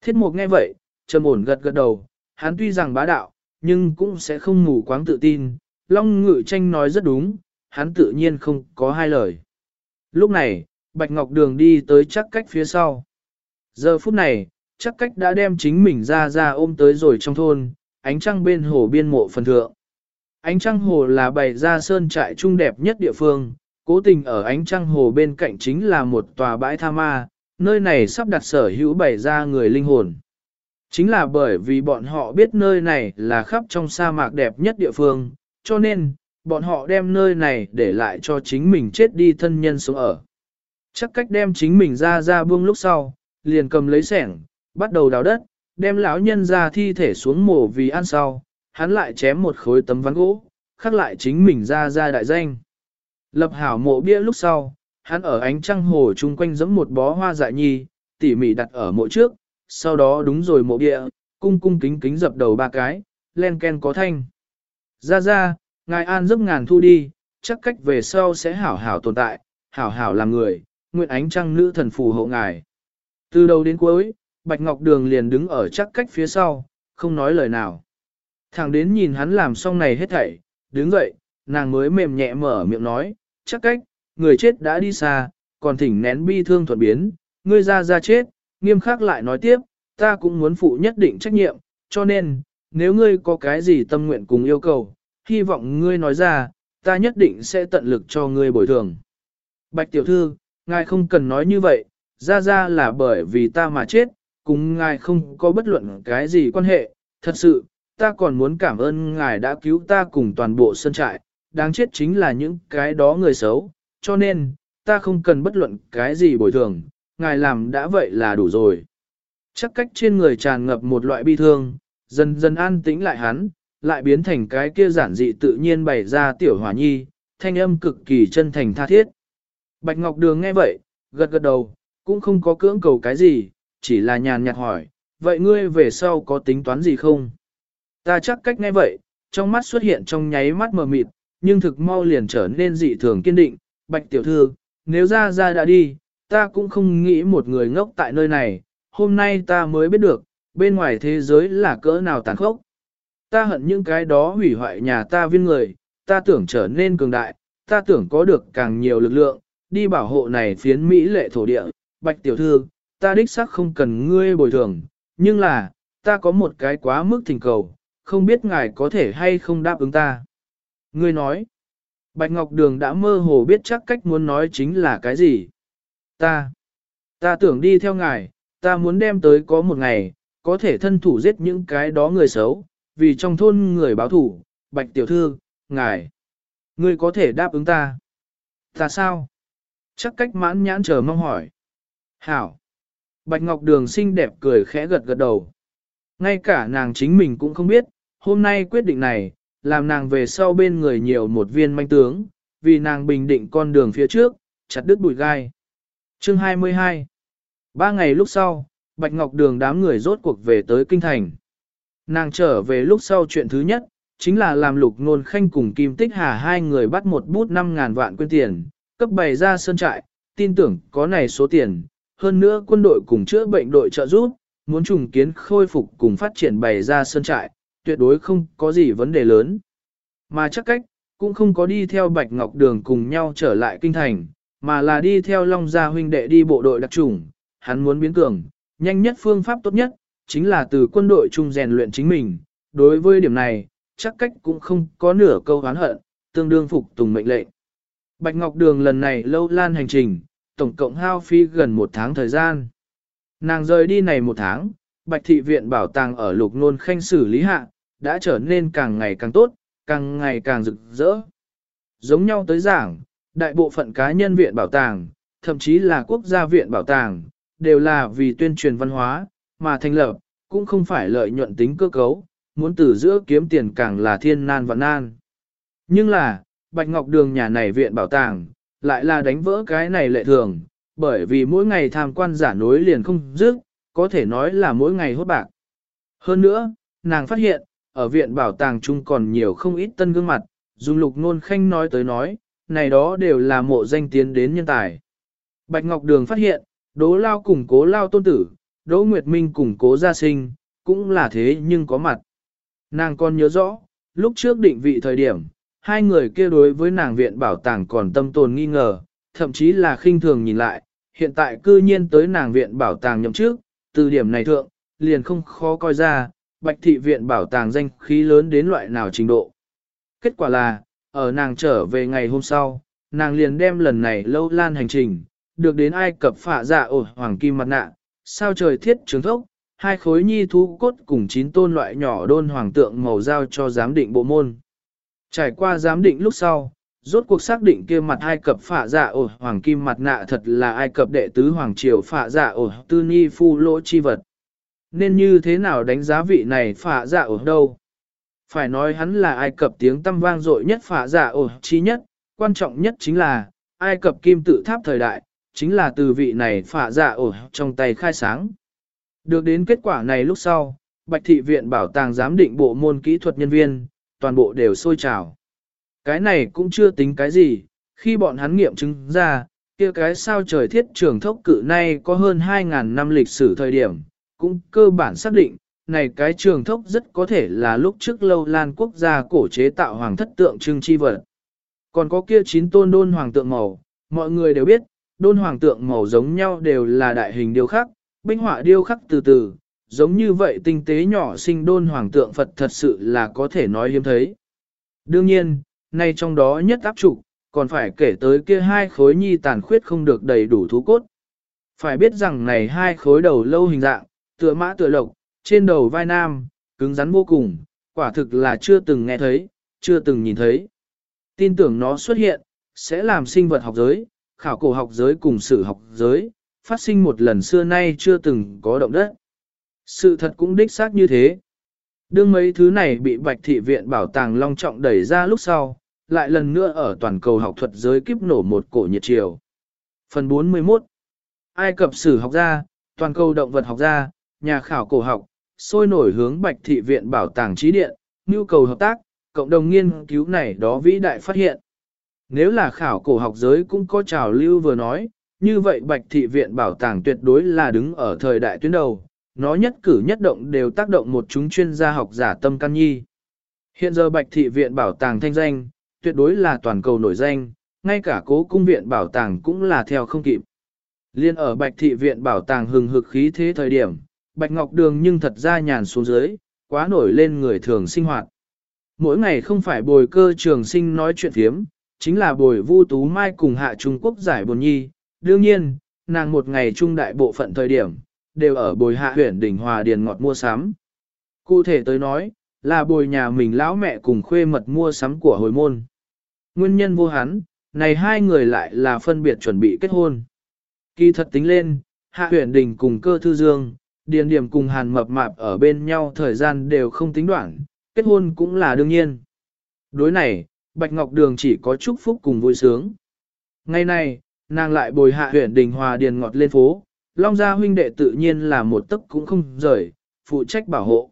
Thiết mục nghe vậy, trầm ổn gật gật đầu, hắn tuy rằng bá đạo, nhưng cũng sẽ không ngủ quáng tự tin, Long Ngự Tranh nói rất đúng, hắn tự nhiên không có hai lời. Lúc này, Bạch Ngọc Đường đi tới chắc cách phía sau. Giờ phút này, chắc cách đã đem chính mình ra ra ôm tới rồi trong thôn, ánh trăng bên hồ biên mộ phần thượng. Ánh trăng hồ là bày ra sơn trại trung đẹp nhất địa phương, cố tình ở ánh trăng hồ bên cạnh chính là một tòa bãi tha ma, nơi này sắp đặt sở hữu bày ra người linh hồn. Chính là bởi vì bọn họ biết nơi này là khắp trong sa mạc đẹp nhất địa phương, cho nên, bọn họ đem nơi này để lại cho chính mình chết đi thân nhân sống ở. Chắc cách đem chính mình ra ra buông lúc sau, liền cầm lấy sẻng, bắt đầu đào đất, đem lão nhân ra thi thể xuống mổ vì ăn sau, hắn lại chém một khối tấm ván gỗ, khắc lại chính mình ra ra đại danh. Lập hảo mộ bia lúc sau, hắn ở ánh trăng hồ chung quanh giẫm một bó hoa dại nhi, tỉ mỉ đặt ở mộ trước, sau đó đúng rồi mộ bia cung cung kính kính dập đầu ba cái, len ken có thanh. Ra ra, ngài an giấc ngàn thu đi, chắc cách về sau sẽ hảo hảo tồn tại, hảo hảo làm người, nguyện ánh trăng nữ thần phù hộ ngài. Từ đầu đến cuối, Bạch Ngọc Đường liền đứng ở chắc cách phía sau, không nói lời nào. thằng đến nhìn hắn làm xong này hết thảy, đứng dậy, nàng mới mềm nhẹ mở miệng nói, chắc cách, người chết đã đi xa, còn thỉnh nén bi thương thuận biến, ngươi ra ra chết, nghiêm khắc lại nói tiếp, ta cũng muốn phụ nhất định trách nhiệm, cho nên, nếu ngươi có cái gì tâm nguyện cùng yêu cầu, hy vọng ngươi nói ra, ta nhất định sẽ tận lực cho ngươi bồi thường. Bạch tiểu thư, ngài không cần nói như vậy, ra ra là bởi vì ta mà chết, cùng ngài không có bất luận cái gì quan hệ, thật sự, ta còn muốn cảm ơn ngài đã cứu ta cùng toàn bộ sân trại, đáng chết chính là những cái đó người xấu, cho nên, ta không cần bất luận cái gì bồi thường, ngài làm đã vậy là đủ rồi. Chắc cách trên người tràn ngập một loại bi thương, dần dần an tĩnh lại hắn, lại biến thành cái kia giản dị tự nhiên bày ra tiểu hỏa nhi, thanh âm cực kỳ chân thành tha thiết. Bạch Ngọc Đường nghe vậy, gật gật đầu, cũng không có cưỡng cầu cái gì, chỉ là nhàn nhạt hỏi, vậy ngươi về sau có tính toán gì không? Ta chắc cách nghe vậy, trong mắt xuất hiện trong nháy mắt mờ mịt, nhưng thực mau liền trở nên dị thường kiên định, bạch tiểu thư, nếu ra ra đã đi, ta cũng không nghĩ một người ngốc tại nơi này, hôm nay ta mới biết được, bên ngoài thế giới là cỡ nào tàn khốc. Ta hận những cái đó hủy hoại nhà ta viên người, ta tưởng trở nên cường đại, ta tưởng có được càng nhiều lực lượng, đi bảo hộ này phiến Mỹ lệ thổ địa, bạch tiểu thư, ta đích xác không cần ngươi bồi thường, nhưng là, ta có một cái quá mức thỉnh cầu, không biết ngài có thể hay không đáp ứng ta. Ngươi nói, Bạch Ngọc Đường đã mơ hồ biết chắc cách muốn nói chính là cái gì. Ta, ta tưởng đi theo ngài, ta muốn đem tới có một ngày, có thể thân thủ giết những cái đó người xấu, vì trong thôn người báo thủ, Bạch Tiểu Thư, ngài, ngươi có thể đáp ứng ta. Ta sao? Chắc cách mãn nhãn chờ mong hỏi. Hảo. Bạch Ngọc Đường xinh đẹp cười khẽ gật gật đầu. Ngay cả nàng chính mình cũng không biết, hôm nay quyết định này, làm nàng về sau bên người nhiều một viên manh tướng, vì nàng bình định con đường phía trước, chặt đứt bụi gai. Chương 22 Ba ngày lúc sau, Bạch Ngọc Đường đám người rốt cuộc về tới Kinh Thành. Nàng trở về lúc sau chuyện thứ nhất, chính là làm lục nôn khanh cùng Kim Tích Hà hai người bắt một bút 5.000 vạn quyên tiền, cấp bày ra sơn trại, tin tưởng có này số tiền, hơn nữa quân đội cùng chữa bệnh đội trợ giúp, muốn trùng kiến khôi phục cùng phát triển bày ra sơn trại, tuyệt đối không có gì vấn đề lớn. Mà chắc cách, cũng không có đi theo Bạch Ngọc Đường cùng nhau trở lại kinh thành, mà là đi theo Long Gia huynh đệ đi bộ đội đặc trùng, hắn muốn biến cường, nhanh nhất phương pháp tốt nhất, chính là từ quân đội chung rèn luyện chính mình. Đối với điểm này, chắc cách cũng không có nửa câu hán hận, tương đương phục tùng mệnh lệnh. Bạch Ngọc Đường lần này lâu lan hành trình, tổng cộng hao phí gần một tháng thời gian. Nàng rời đi này một tháng, Bạch Thị Viện bảo tàng ở lục nôn khanh xử lý hạ, đã trở nên càng ngày càng tốt, càng ngày càng rực rỡ. Giống nhau tới giảng, đại bộ phận cá nhân viện bảo tàng, thậm chí là quốc gia viện bảo tàng, đều là vì tuyên truyền văn hóa, mà thành lập, cũng không phải lợi nhuận tính cơ cấu, muốn từ giữa kiếm tiền càng là thiên nan và nan. Nhưng là, Bạch Ngọc Đường nhà này viện bảo tàng, lại là đánh vỡ cái này lệ thường, bởi vì mỗi ngày tham quan giả nối liền không dứt, có thể nói là mỗi ngày hốt bạc. Hơn nữa, nàng phát hiện, ở viện bảo tàng chung còn nhiều không ít tân gương mặt, dùng lục nôn khanh nói tới nói, này đó đều là mộ danh tiến đến nhân tài. Bạch Ngọc Đường phát hiện, Đỗ Lao cùng Cố Lao tôn tử, Đỗ Nguyệt Minh cùng Cố Gia Sinh, cũng là thế nhưng có mặt. Nàng còn nhớ rõ, lúc trước định vị thời điểm, hai người kia đối với nàng viện bảo tàng còn tâm tồn nghi ngờ, thậm chí là khinh thường nhìn lại, hiện tại cư nhiên tới nàng viện bảo tàng nhậm trước, từ điểm này thượng, liền không khó coi ra, bạch thị viện bảo tàng danh khí lớn đến loại nào trình độ. Kết quả là, ở nàng trở về ngày hôm sau, nàng liền đem lần này lâu lan hành trình, được đến Ai Cập phạ dạ ổ hoàng kim mặt nạ, sao trời thiết trứng thốc, hai khối nhi thú cốt cùng chín tôn loại nhỏ đôn hoàng tượng màu giao cho giám định bộ môn. Trải qua giám định lúc sau, rốt cuộc xác định kia mặt Ai Cập phạ dạ ổ hoàng kim mặt nạ thật là Ai Cập đệ tứ hoàng triều phạ dạ ổ tư ni phu lỗ chi vật. Nên như thế nào đánh giá vị này phạ dạ ổ đâu? Phải nói hắn là Ai Cập tiếng tâm vang dội nhất phạ dạ ổ chi nhất, quan trọng nhất chính là Ai Cập kim tự tháp thời đại, chính là từ vị này phạ dạ ổ trong tay khai sáng. Được đến kết quả này lúc sau, Bạch Thị Viện Bảo tàng giám định bộ môn kỹ thuật nhân viên, toàn bộ đều sôi trào. Cái này cũng chưa tính cái gì, khi bọn hắn nghiệm chứng ra, kia cái sao trời thiết trường thốc cự nay có hơn 2.000 năm lịch sử thời điểm, cũng cơ bản xác định, này cái trường thốc rất có thể là lúc trước lâu lan quốc gia cổ chế tạo hoàng thất tượng trưng chi vật. Còn có kia chín tôn đôn hoàng tượng màu, mọi người đều biết, đôn hoàng tượng màu giống nhau đều là đại hình điêu khắc, binh họa điêu khắc từ từ, giống như vậy tinh tế nhỏ sinh đôn hoàng tượng Phật thật sự là có thể nói hiếm thấy. Đương nhiên, nay trong đó nhất áp trục, còn phải kể tới kia hai khối nhi tàn khuyết không được đầy đủ thú cốt. Phải biết rằng này hai khối đầu lâu hình dạng, tựa mã tựa lộc, trên đầu vai nam, cứng rắn vô cùng, quả thực là chưa từng nghe thấy, chưa từng nhìn thấy. Tin tưởng nó xuất hiện, sẽ làm sinh vật học giới, khảo cổ học giới cùng sử học giới, phát sinh một lần xưa nay chưa từng có động đất. Sự thật cũng đích xác như thế. Đương mấy thứ này bị Bạch Thị Viện Bảo tàng long trọng đẩy ra lúc sau, lại lần nữa ở toàn cầu học thuật giới kiếp nổ một cổ nhiệt triều. Phần 41 Ai cập sử học gia, toàn cầu động vật học gia, nhà khảo cổ học, sôi nổi hướng Bạch Thị Viện Bảo tàng trí điện, nhu cầu hợp tác, cộng đồng nghiên cứu này đó vĩ đại phát hiện. Nếu là khảo cổ học giới cũng có trào lưu vừa nói, như vậy Bạch Thị Viện Bảo tàng tuyệt đối là đứng ở thời đại tuyến đầu, nó nhất cử nhất động đều tác động một chúng chuyên gia học giả tâm can nhi. Hiện giờ Bạch Thị Viện Bảo tàng thanh danh, tuyệt đối là toàn cầu nổi danh, ngay cả cố cung viện bảo tàng cũng là theo không kịp. Liên ở Bạch Thị Viện Bảo tàng hừng hực khí thế thời điểm, Bạch Ngọc Đường nhưng thật ra nhàn xuống dưới, quá nổi lên người thường sinh hoạt. Mỗi ngày không phải bồi cơ trường sinh nói chuyện thiếm, chính là bồi Vu Tú Mai cùng hạ Trung Quốc giải buồn nhi. Đương nhiên, nàng một ngày trung đại bộ phận thời điểm, đều ở bồi hạ huyện đỉnh hòa điền ngọt mua sắm. Cụ thể tới nói, là bồi nhà mình lão mẹ cùng khuê mật mua sắm của hồi môn. Nguyên nhân vô hắn, này hai người lại là phân biệt chuẩn bị kết hôn. Kỳ thật tính lên, hạ huyện đình cùng cơ thư dương, điền điểm cùng hàn mập mạp ở bên nhau thời gian đều không tính đoạn, kết hôn cũng là đương nhiên. Đối này, Bạch Ngọc Đường chỉ có chúc phúc cùng vui sướng. Ngày nay, nàng lại bồi hạ huyện đình hòa điền ngọt lên phố, Long Gia huynh đệ tự nhiên là một tấc cũng không rời, phụ trách bảo hộ.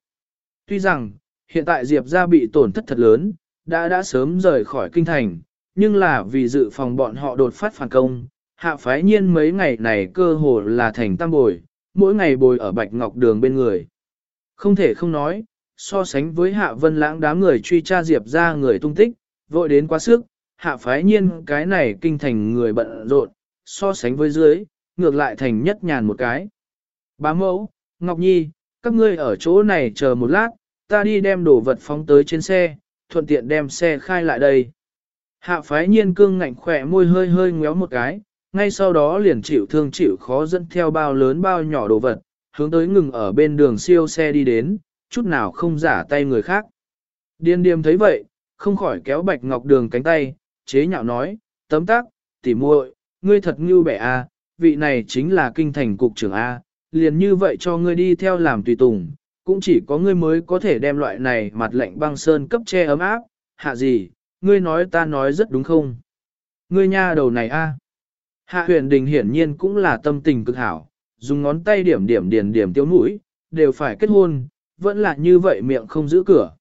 Tuy rằng, hiện tại Diệp gia bị tổn thất thật lớn, đã đã sớm rời khỏi kinh thành, nhưng là vì dự phòng bọn họ đột phát phản công, hạ phái nhiên mấy ngày này cơ hồ là thành tam bồi, mỗi ngày bồi ở Bạch Ngọc Đường bên người. Không thể không nói, so sánh với hạ vân lãng đám người truy tra Diệp ra người tung tích, vội đến quá sức, hạ phái nhiên cái này kinh thành người bận rộn, so sánh với dưới, ngược lại thành nhất nhàn một cái. Bá mẫu, Ngọc Nhi, các ngươi ở chỗ này chờ một lát, ta đi đem đồ vật phóng tới trên xe, thuận tiện đem xe khai lại đây. Hạ phái nhiên cương ngạnh khỏe môi hơi hơi ngéo một cái, ngay sau đó liền chịu thương chịu khó dẫn theo bao lớn bao nhỏ đồ vật, hướng tới ngừng ở bên đường siêu xe đi đến, chút nào không giả tay người khác. Điên điềm thấy vậy, không khỏi kéo bạch ngọc đường cánh tay, chế nhạo nói, tấm tác, tỉ muội, ngươi thật ngưu bẻ a, vị này chính là kinh thành cục trưởng A, liền như vậy cho ngươi đi theo làm tùy tùng, cũng chỉ có ngươi mới có thể đem loại này mặt lạnh băng sơn cấp che ấm áp, hạ gì, ngươi nói ta nói rất đúng không? Ngươi nha đầu này a. Hạ huyền đình hiển nhiên cũng là tâm tình cực hảo, dùng ngón tay điểm điểm điểm điểm tiêu mũi, đều phải kết hôn, vẫn là như vậy miệng không giữ cửa.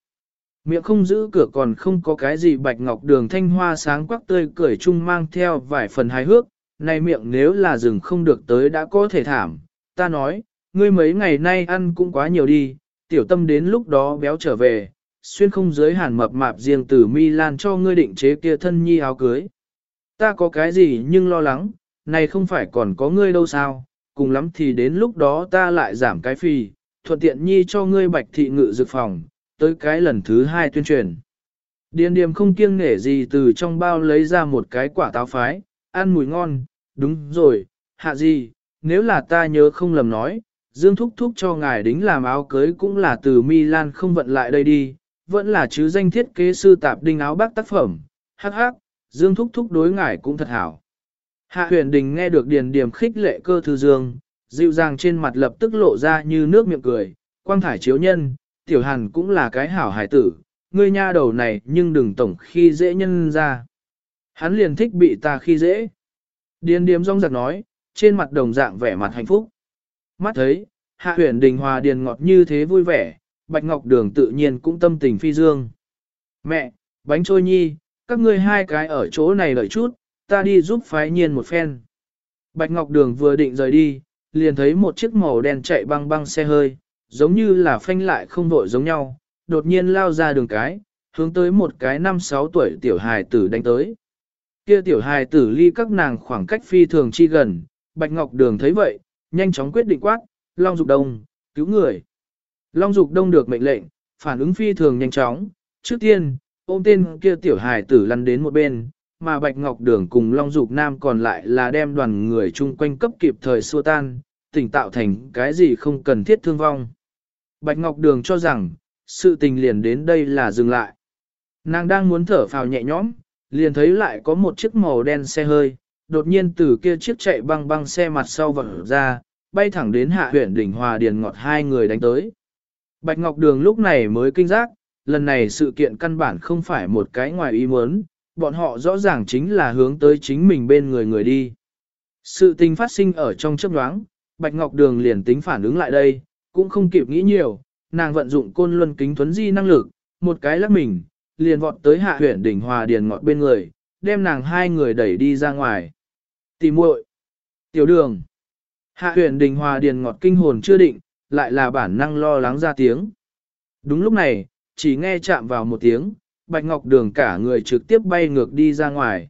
Miệng không giữ cửa còn không có cái gì bạch ngọc đường thanh hoa sáng quắc tươi cười chung mang theo vài phần hài hước, này miệng nếu là rừng không được tới đã có thể thảm, ta nói, ngươi mấy ngày nay ăn cũng quá nhiều đi, tiểu tâm đến lúc đó béo trở về, xuyên không giới hàn mập mạp riêng từ Milan cho ngươi định chế kia thân nhi áo cưới. Ta có cái gì nhưng lo lắng, này không phải còn có ngươi đâu sao, cùng lắm thì đến lúc đó ta lại giảm cái phì, thuận tiện nhi cho ngươi bạch thị ngự dược phòng, tới cái lần thứ hai tuyên truyền. Điền điềm không kiêng nể gì từ trong bao lấy ra một cái quả táo phái, ăn mùi ngon, đúng rồi, hạ gì, nếu là ta nhớ không lầm nói, Dương Thúc Thúc cho ngài đính làm áo cưới cũng là từ Milan không vận lại đây đi, vẫn là chứ danh thiết kế sư tạp đinh áo bác tác phẩm, hắc hắc, Dương Thúc Thúc đối ngài cũng thật hảo. Hạ huyền đình nghe được điền điểm khích lệ cơ thư dương, dịu dàng trên mặt lập tức lộ ra như nước miệng cười, quang thải chiếu nhân, tiểu hàn cũng là cái hảo hải tử, ngươi nha đầu này nhưng đừng tổng khi dễ nhân ra. Hắn liền thích bị ta khi dễ. Điền điếm rong giặc nói, trên mặt đồng dạng vẻ mặt hạnh phúc. Mắt thấy, Hạ huyền đình hòa điền ngọt như thế vui vẻ, Bạch Ngọc Đường tự nhiên cũng tâm tình phi dương. Mẹ, bánh trôi nhi, các ngươi hai cái ở chỗ này đợi chút, ta đi giúp phái nhiên một phen. Bạch Ngọc Đường vừa định rời đi, liền thấy một chiếc màu đen chạy băng băng xe hơi, giống như là phanh lại không vội giống nhau, đột nhiên lao ra đường cái, hướng tới một cái năm sáu tuổi tiểu hài tử đánh tới. Kia tiểu hài tử ly các nàng khoảng cách phi thường chi gần, Bạch Ngọc Đường thấy vậy, nhanh chóng quyết định quát, Long Dục Đông, cứu người. Long Dục Đông được mệnh lệnh, phản ứng phi thường nhanh chóng, trước tiên, ôm tên kia tiểu hài tử lăn đến một bên, mà Bạch Ngọc Đường cùng Long Dục Nam còn lại là đem đoàn người chung quanh cấp kịp thời xua tan, tỉnh tạo thành cái gì không cần thiết thương vong. Bạch Ngọc Đường cho rằng, sự tình liền đến đây là dừng lại. Nàng đang muốn thở phào nhẹ nhõm, liền thấy lại có một chiếc màu đen xe hơi, đột nhiên từ kia chiếc chạy băng băng xe mặt sau vỡ ra, bay thẳng đến hạ huyện đỉnh hòa điền ngọt hai người đánh tới. Bạch Ngọc Đường lúc này mới kinh giác, lần này sự kiện căn bản không phải một cái ngoài ý muốn, bọn họ rõ ràng chính là hướng tới chính mình bên người người đi. Sự tình phát sinh ở trong chấp nhoáng, Bạch Ngọc Đường liền tính phản ứng lại đây, cũng không kịp nghĩ nhiều, nàng vận dụng côn luân kính thuấn di năng lực, một cái lắc mình, liền vọt tới hạ huyện đỉnh hòa điền ngọt bên người, đem nàng hai người đẩy đi ra ngoài. Tìm muội Tiểu đường. Hạ huyện đình hòa điền ngọt kinh hồn chưa định, lại là bản năng lo lắng ra tiếng. Đúng lúc này, chỉ nghe chạm vào một tiếng, bạch ngọc đường cả người trực tiếp bay ngược đi ra ngoài.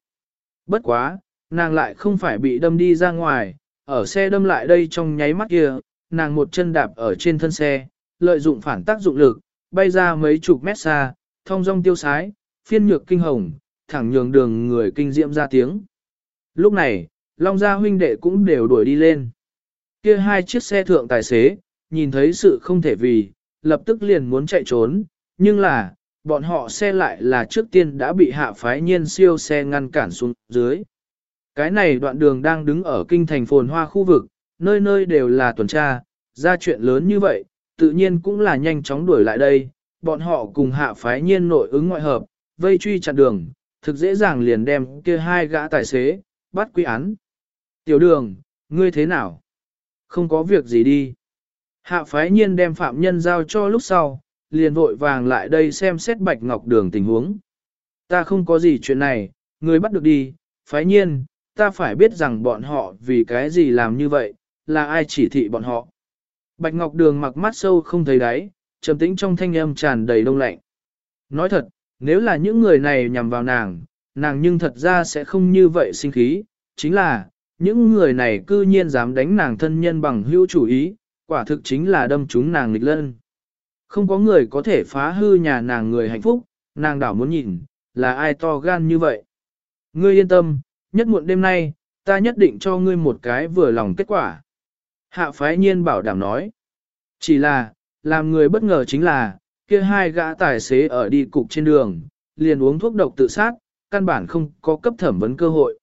Bất quá, nàng lại không phải bị đâm đi ra ngoài, ở xe đâm lại đây trong nháy mắt kia, nàng một chân đạp ở trên thân xe, lợi dụng phản tác dụng lực, bay ra mấy chục mét xa, thông dong tiêu sái, phiên nhược kinh hồng, thẳng nhường đường người kinh diễm ra tiếng. Lúc này, Long Gia huynh đệ cũng đều đuổi đi lên. Kia hai chiếc xe thượng tài xế, nhìn thấy sự không thể vì, lập tức liền muốn chạy trốn, nhưng là, bọn họ xe lại là trước tiên đã bị hạ phái nhiên siêu xe ngăn cản xuống dưới. Cái này đoạn đường đang đứng ở kinh thành phồn hoa khu vực, nơi nơi đều là tuần tra, ra chuyện lớn như vậy, tự nhiên cũng là nhanh chóng đuổi lại đây, bọn họ cùng hạ phái nhiên nội ứng ngoại hợp, vây truy chặn đường, thực dễ dàng liền đem kia hai gã tài xế, bắt quy án. Tiểu đường, ngươi thế nào? Không có việc gì đi. Hạ phái nhiên đem phạm nhân giao cho lúc sau, liền vội vàng lại đây xem xét bạch ngọc đường tình huống. Ta không có gì chuyện này, ngươi bắt được đi, phái nhiên, ta phải biết rằng bọn họ vì cái gì làm như vậy, là ai chỉ thị bọn họ. Bạch ngọc đường mặc mắt sâu không thấy đáy, trầm tĩnh trong thanh âm tràn đầy đông lạnh. Nói thật, nếu là những người này nhằm vào nàng, nàng nhưng thật ra sẽ không như vậy sinh khí, chính là, những người này cư nhiên dám đánh nàng thân nhân bằng hữu chủ ý, quả thực chính là đâm chúng nàng nghịch lân. Không có người có thể phá hư nhà nàng người hạnh phúc, nàng đảo muốn nhìn, là ai to gan như vậy. Ngươi yên tâm, nhất muộn đêm nay, ta nhất định cho ngươi một cái vừa lòng kết quả. Hạ phái nhiên bảo đảm nói. Chỉ là, làm người bất ngờ chính là, kia hai gã tài xế ở đi cục trên đường, liền uống thuốc độc tự sát, căn bản không có cấp thẩm vấn cơ hội.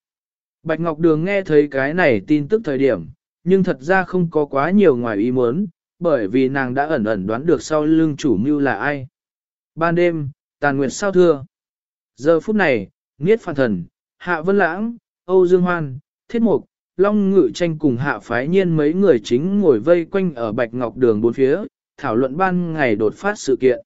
Bạch Ngọc Đường nghe thấy cái này tin tức thời điểm, nhưng thật ra không có quá nhiều ngoài ý muốn, bởi vì nàng đã ẩn ẩn đoán được sau lưng chủ mưu là ai. Ban đêm, tàn nguyệt sao thưa. Giờ phút này, Niết Phạn Thần, Hạ Vân Lãng, Âu Dương Hoan, Thiết Mục, Long Ngự Tranh cùng Hạ Phái Nhiên mấy người chính ngồi vây quanh ở Bạch Ngọc Đường bốn phía, thảo luận ban ngày đột phát sự kiện.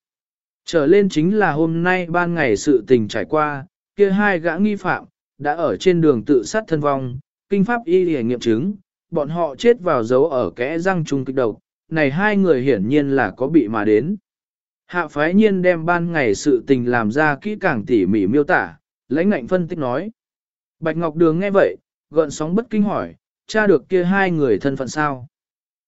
Trở lên chính là hôm nay ban ngày sự tình trải qua, kia hai gã nghi phạm, đã ở trên đường tự sát thân vong, kinh pháp y hề nghiệm chứng, bọn họ chết vào dấu ở kẽ răng trung kích độc, này hai người hiển nhiên là có bị mà đến. Hạ phái nhiên đem ban ngày sự tình làm ra kỹ càng tỉ mỉ miêu tả, lãnh ngạnh phân tích nói. Bạch Ngọc Đường nghe vậy, gợn sóng bất kinh hỏi, cha được kia hai người thân phận sao?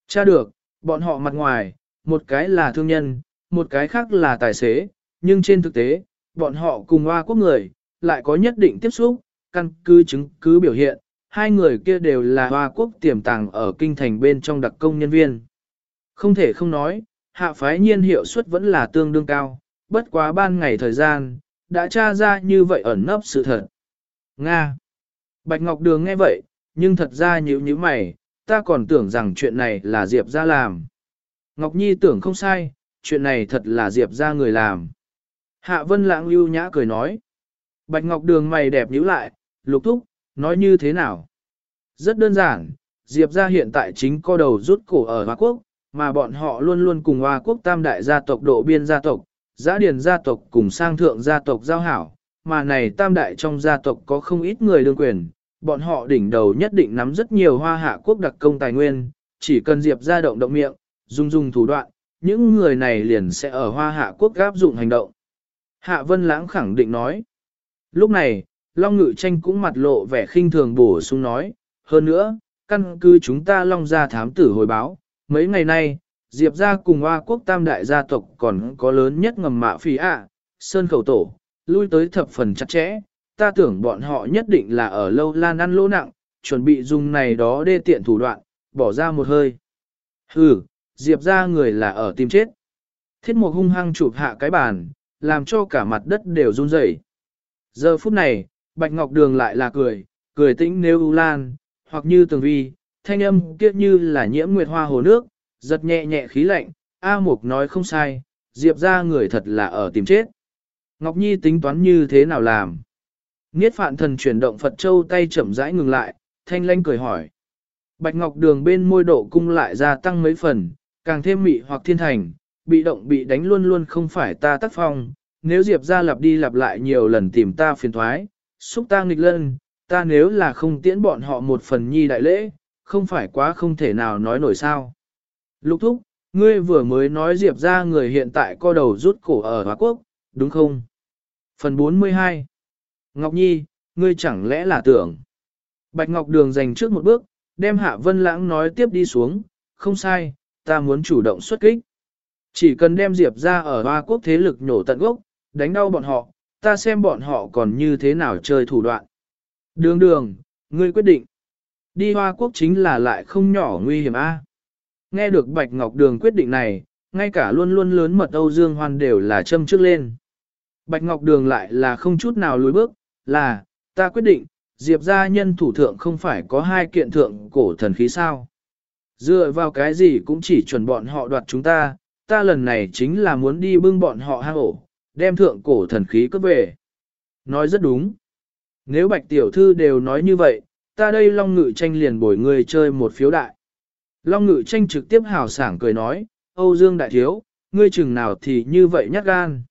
Cha được, bọn họ mặt ngoài, một cái là thương nhân, một cái khác là tài xế, nhưng trên thực tế, bọn họ cùng hoa quốc người, lại có nhất định tiếp xúc, căn cứ chứng cứ biểu hiện, hai người kia đều là hoa quốc tiềm tàng ở kinh thành bên trong đặc công nhân viên. Không thể không nói, hạ phái nhiên hiệu suất vẫn là tương đương cao, bất quá ban ngày thời gian, đã tra ra như vậy ẩn nấp sự thật. Nga Bạch Ngọc Đường nghe vậy, nhưng thật ra nhíu nhíu mày, ta còn tưởng rằng chuyện này là Diệp ra làm. Ngọc Nhi tưởng không sai, chuyện này thật là Diệp ra người làm. Hạ Vân Lãng lưu nhã cười nói. Bạch Ngọc Đường mày đẹp nhíu lại, lục thúc, nói như thế nào? Rất đơn giản, Diệp ra hiện tại chính co đầu rút cổ ở Hoa Quốc, mà bọn họ luôn luôn cùng Hoa quốc tam đại gia tộc độ biên gia tộc, giã điền gia tộc cùng sang thượng gia tộc giao hảo, mà này tam đại trong gia tộc có không ít người đương quyền, bọn họ đỉnh đầu nhất định nắm rất nhiều hoa hạ quốc đặc công tài nguyên, chỉ cần Diệp ra động động miệng, dung dung thủ đoạn, những người này liền sẽ ở hoa hạ quốc gáp dụng hành động. Hạ Vân Lãng khẳng định nói. Lúc này, Long Ngự Tranh cũng mặt lộ vẻ khinh thường bổ sung nói, hơn nữa, căn cứ chúng ta Long gia thám tử hồi báo, mấy ngày nay, Diệp gia cùng Hoa quốc tam đại gia tộc còn có lớn nhất ngầm mạ phì ạ, Sơn Khẩu Tổ, lui tới thập phần chặt chẽ, ta tưởng bọn họ nhất định là ở lâu lan ăn lỗ nặng, chuẩn bị dùng này đó đê tiện thủ đoạn, bỏ ra một hơi. Hừ, Diệp gia người là ở tìm chết. Thiết mục hung hăng chụp hạ cái bàn, làm cho cả mặt đất đều run rẩy. Giờ phút này, Bạch Ngọc Đường lại là cười, cười tĩnh nếu u lan, hoặc như tường vi, thanh âm kia như là nhiễm nguyệt hoa hồ nước, giật nhẹ nhẹ khí lạnh, A Mục nói không sai, Diệp ra người thật là ở tìm chết. Ngọc Nhi tính toán như thế nào làm? Niết phạn thần chuyển động Phật Châu tay chậm rãi ngừng lại, thanh lanh cười hỏi. Bạch Ngọc Đường bên môi độ cung lại gia tăng mấy phần, càng thêm mị hoặc thiên thành, bị động bị đánh luôn luôn không phải ta tác phong, nếu Diệp ra lặp đi lặp lại nhiều lần tìm ta phiền thoái, xúc ta nghịch lân, ta nếu là không tiễn bọn họ một phần nhi đại lễ, không phải quá không thể nào nói nổi sao. Lục thúc, ngươi vừa mới nói Diệp ra người hiện tại co đầu rút cổ ở Hoa Quốc, đúng không? Phần 42 Ngọc Nhi, ngươi chẳng lẽ là tưởng. Bạch Ngọc Đường dành trước một bước, đem Hạ Vân Lãng nói tiếp đi xuống, không sai, ta muốn chủ động xuất kích. Chỉ cần đem Diệp ra ở Hoa Quốc thế lực nhổ tận gốc, đánh đau bọn họ, ta xem bọn họ còn như thế nào chơi thủ đoạn. Đường đường, ngươi quyết định. Đi Hoa Quốc chính là lại không nhỏ nguy hiểm a. Nghe được Bạch Ngọc Đường quyết định này, ngay cả luôn luôn lớn mật Âu Dương Hoan đều là châm trước lên. Bạch Ngọc Đường lại là không chút nào lùi bước, là, ta quyết định, Diệp gia nhân thủ thượng không phải có hai kiện thượng cổ thần khí sao. Dựa vào cái gì cũng chỉ chuẩn bọn họ đoạt chúng ta, ta lần này chính là muốn đi bưng bọn họ hang ổ, đem thượng cổ thần khí cướp về. Nói rất đúng. Nếu bạch tiểu thư đều nói như vậy, ta đây Long Ngự tranh liền bồi người chơi một phiếu đại. Long Ngự tranh trực tiếp hào sảng cười nói, Âu Dương Đại Thiếu, ngươi chừng nào thì như vậy nhát gan.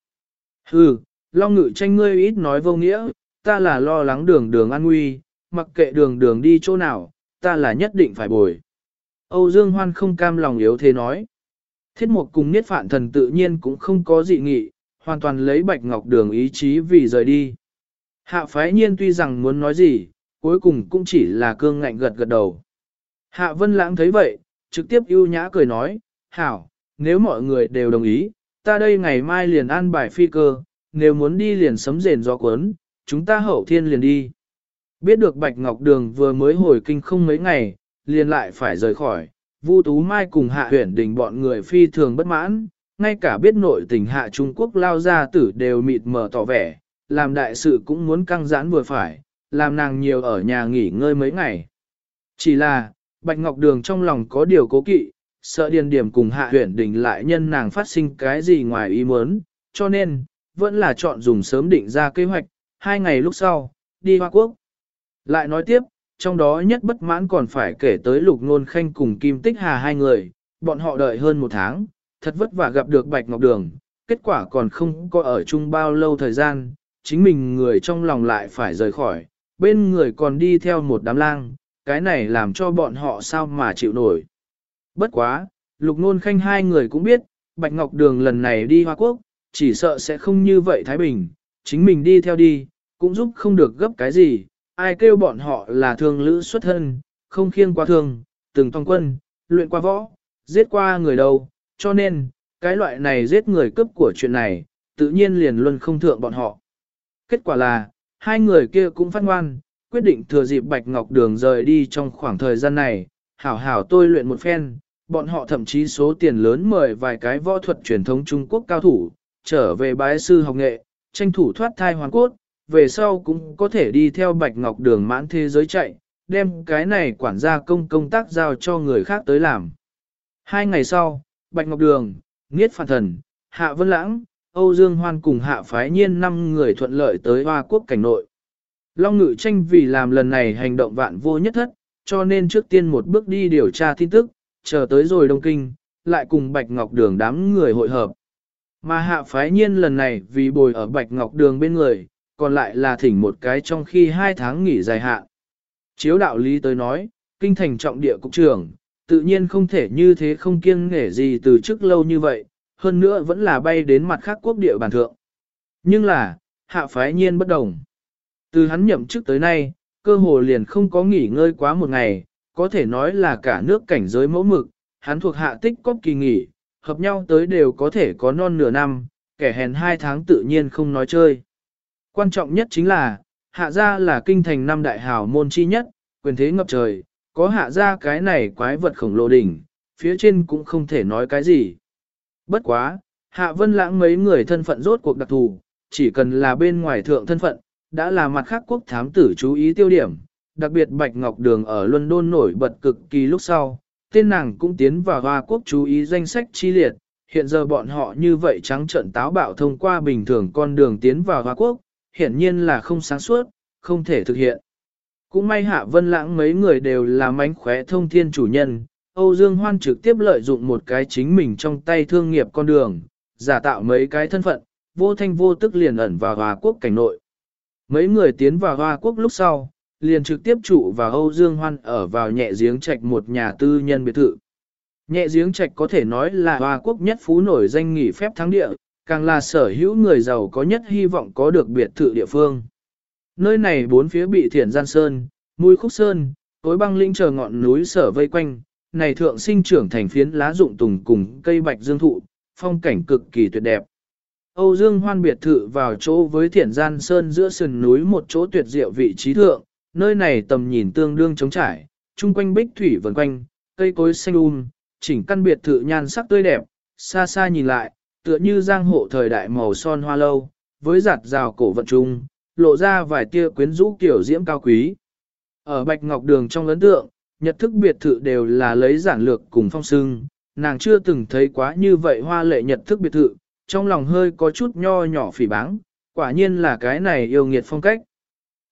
Hừ, Long Ngự tranh ngươi ít nói vô nghĩa, ta là lo lắng đường đường an nguy, mặc kệ đường đường đi chỗ nào, ta là nhất định phải bồi. Âu Dương Hoan không cam lòng yếu thế nói. Thiết mục cùng niết phạn thần tự nhiên cũng không có dị nghị, hoàn toàn lấy bạch ngọc đường ý chí vì rời đi. Hạ phái nhiên tuy rằng muốn nói gì, cuối cùng cũng chỉ là cương ngạnh gật gật đầu. Hạ vân lãng thấy vậy, trực tiếp ưu nhã cười nói, hảo, nếu mọi người đều đồng ý, ta đây ngày mai liền an bài phi cơ, nếu muốn đi liền sấm rền gió cuốn, chúng ta hậu thiên liền đi. Biết được Bạch Ngọc Đường vừa mới hồi kinh không mấy ngày, liền lại phải rời khỏi, Vu Tú Mai cùng hạ huyển đình bọn người phi thường bất mãn, ngay cả biết nội tình hạ Trung Quốc lao ra tử đều mịt mờ tỏ vẻ, làm đại sự cũng muốn căng giãn vừa phải, làm nàng nhiều ở nhà nghỉ ngơi mấy ngày. Chỉ là, Bạch Ngọc Đường trong lòng có điều cố kỵ, sợ điền điểm cùng hạ huyển đình lại nhân nàng phát sinh cái gì ngoài ý muốn, cho nên, vẫn là chọn dùng sớm định ra kế hoạch, hai ngày lúc sau, đi Hoa Quốc. Lại nói tiếp, trong đó nhất bất mãn còn phải kể tới lục nôn khanh cùng Kim Tích Hà hai người, bọn họ đợi hơn một tháng, thật vất vả gặp được Bạch Ngọc Đường, kết quả còn không có ở chung bao lâu thời gian, chính mình người trong lòng lại phải rời khỏi, bên người còn đi theo một đám lang, cái này làm cho bọn họ sao mà chịu nổi. Bất quá, lục nôn khanh hai người cũng biết, Bạch Ngọc Đường lần này đi Hoa Quốc, chỉ sợ sẽ không như vậy Thái Bình, chính mình đi theo đi, cũng giúp không được gấp cái gì, ai kêu bọn họ là thương lữ xuất thân, không khiêng qua thương, từng tòng quân, luyện qua võ, giết qua người đâu, cho nên, cái loại này giết người cấp của chuyện này, tự nhiên liền luân không thượng bọn họ. Kết quả là, hai người kia cũng phát ngoan, quyết định thừa dịp Bạch Ngọc Đường rời đi trong khoảng thời gian này, hảo hảo tôi luyện một phen, bọn họ thậm chí số tiền lớn mời vài cái võ thuật truyền thống Trung Quốc cao thủ, trở về bái sư học nghệ, tranh thủ thoát thai hoàn cốt, về sau cũng có thể đi theo Bạch Ngọc Đường mãn thế giới chạy, đem cái này quản gia công công tác giao cho người khác tới làm. Hai ngày sau, Bạch Ngọc Đường, Niết Phản Thần, Hạ Vân Lãng, Âu Dương Hoan cùng Hạ Phái Nhiên năm người thuận lợi tới Hoa Quốc cảnh nội. Long Ngự tranh vì làm lần này hành động vạn vô nhất thất, cho nên trước tiên một bước đi điều tra tin tức, chờ tới rồi Đông Kinh, lại cùng Bạch Ngọc Đường đám người hội hợp. Mà hạ phái nhiên lần này vì bồi ở Bạch Ngọc Đường bên người, còn lại là thỉnh một cái trong khi hai tháng nghỉ dài hạn. Chiếu đạo lý tới nói, kinh thành trọng địa cục trưởng, tự nhiên không thể như thế không kiêng nghể gì từ trước lâu như vậy, hơn nữa vẫn là bay đến mặt khác quốc địa bàn thượng. Nhưng là, hạ phái nhiên bất đồng. Từ hắn nhậm chức tới nay, cơ hồ liền không có nghỉ ngơi quá một ngày, có thể nói là cả nước cảnh giới mẫu mực, hắn thuộc hạ tích cóp kỳ nghỉ, hợp nhau tới đều có thể có non nửa năm, kẻ hèn hai tháng tự nhiên không nói chơi. Quan trọng nhất chính là, hạ gia là kinh thành năm đại hào môn chi nhất, quyền thế ngập trời, có hạ gia cái này quái vật khổng lồ đỉnh, phía trên cũng không thể nói cái gì. Bất quá, hạ vân lãng mấy người thân phận rốt cuộc đặc thù, chỉ cần là bên ngoài thượng thân phận, đã là mặt khác quốc thám tử chú ý tiêu điểm, đặc biệt Bạch Ngọc Đường ở London nổi bật cực kỳ lúc sau, tên nàng cũng tiến vào Hoa Quốc chú ý danh sách chi liệt, hiện giờ bọn họ như vậy trắng trợn táo bạo thông qua bình thường con đường tiến vào Hoa Quốc, hiển nhiên là không sáng suốt, không thể thực hiện. Cũng may Hạ Vân Lãng mấy người đều là mánh khóe thông thiên chủ nhân, Âu Dương Hoan trực tiếp lợi dụng một cái chính mình trong tay thương nghiệp con đường, giả tạo mấy cái thân phận, vô thanh vô tức liền ẩn vào Hoa Quốc cảnh nội. Mấy người tiến vào Hoa Quốc lúc sau, liền trực tiếp trụ vào Âu Dương Hoan ở vào nhẹ giếng trạch một nhà tư nhân biệt thự. Nhẹ giếng trạch có thể nói là Hoa Quốc nhất phú nổi danh nghỉ phép thắng địa, càng là sở hữu người giàu có nhất hy vọng có được biệt thự địa phương. Nơi này bốn phía bị thiển gian sơn, mũi khúc sơn, tối băng linh chờ ngọn núi sở vây quanh, này thượng sinh trưởng thành phiến lá rụng tùng cùng cây bạch dương thụ, phong cảnh cực kỳ tuyệt đẹp. Âu Dương Hoan biệt thự vào chỗ với thiển gian sơn giữa sườn núi một chỗ tuyệt diệu vị trí thượng, nơi này tầm nhìn tương đương trống trải, chung quanh bích thủy vần quanh, cây cối xanh um, chỉnh căn biệt thự nhan sắc tươi đẹp, xa xa nhìn lại, tựa như giang hộ thời đại màu son hoa lâu, với giặt rào cổ vận trung, lộ ra vài tia quyến rũ kiểu diễm cao quý. Ở Bạch Ngọc Đường trong lớn tượng, nhật thức biệt thự đều là lấy giản lược cùng phong sưng, nàng chưa từng thấy quá như vậy hoa lệ nhật thức biệt thự, trong lòng hơi có chút nho nhỏ phỉ báng, quả nhiên là cái này yêu nghiệt phong cách.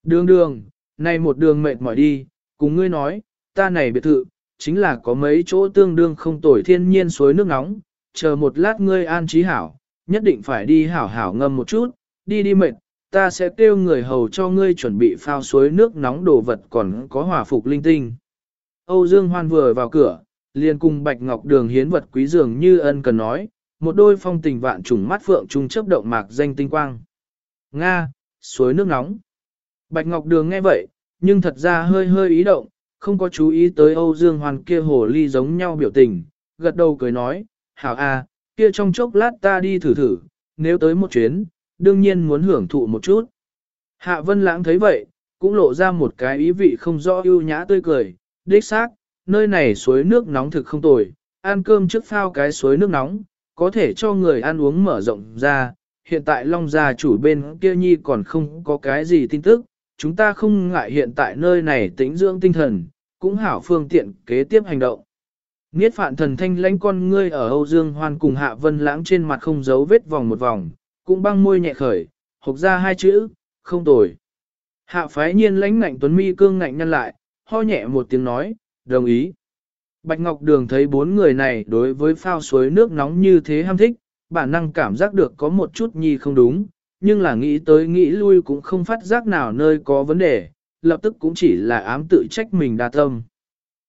Đường đường, này một đường mệt mỏi đi, cùng ngươi nói, ta này biệt thự, chính là có mấy chỗ tương đương không tồi thiên nhiên suối nước nóng, chờ một lát ngươi an trí hảo, nhất định phải đi hảo hảo ngâm một chút, đi đi mệt, ta sẽ kêu người hầu cho ngươi chuẩn bị phao suối nước nóng đồ vật còn có hỏa phục linh tinh. Âu Dương Hoan vừa vào cửa, liền cùng Bạch Ngọc Đường hiến vật quý dường như ân cần nói, một đôi phong tình vạn trùng mắt phượng trung chấp động mạc danh tinh quang. Nga, suối nước nóng. Bạch Ngọc Đường nghe vậy, nhưng thật ra hơi hơi ý động, không có chú ý tới Âu Dương Hoàn kia hồ ly giống nhau biểu tình, gật đầu cười nói, hảo a, kia trong chốc lát ta đi thử thử, nếu tới một chuyến, đương nhiên muốn hưởng thụ một chút. Hạ Vân Lãng thấy vậy, cũng lộ ra một cái ý vị không rõ ưu nhã tươi cười, đích xác, nơi này suối nước nóng thực không tồi, ăn cơm trước phao cái suối nước nóng, có thể cho người ăn uống mở rộng ra, hiện tại Long Gia chủ bên kia nhi còn không có cái gì tin tức, chúng ta không ngại hiện tại nơi này tĩnh dưỡng tinh thần, cũng hảo phương tiện kế tiếp hành động. Niết phạn thần thanh lãnh con ngươi ở Âu Dương Hoan cùng Hạ Vân Lãng trên mặt không giấu vết vòng một vòng, cũng băng môi nhẹ khởi, hộc ra hai chữ, không tồi. Hạ phái nhiên lãnh ngạnh tuấn mi cương ngạnh nhăn lại, ho nhẹ một tiếng nói, đồng ý. Bạch Ngọc Đường thấy bốn người này đối với phao suối nước nóng như thế ham thích, bản năng cảm giác được có một chút nhi không đúng, nhưng là nghĩ tới nghĩ lui cũng không phát giác nào nơi có vấn đề, lập tức cũng chỉ là ám tự trách mình đa tâm.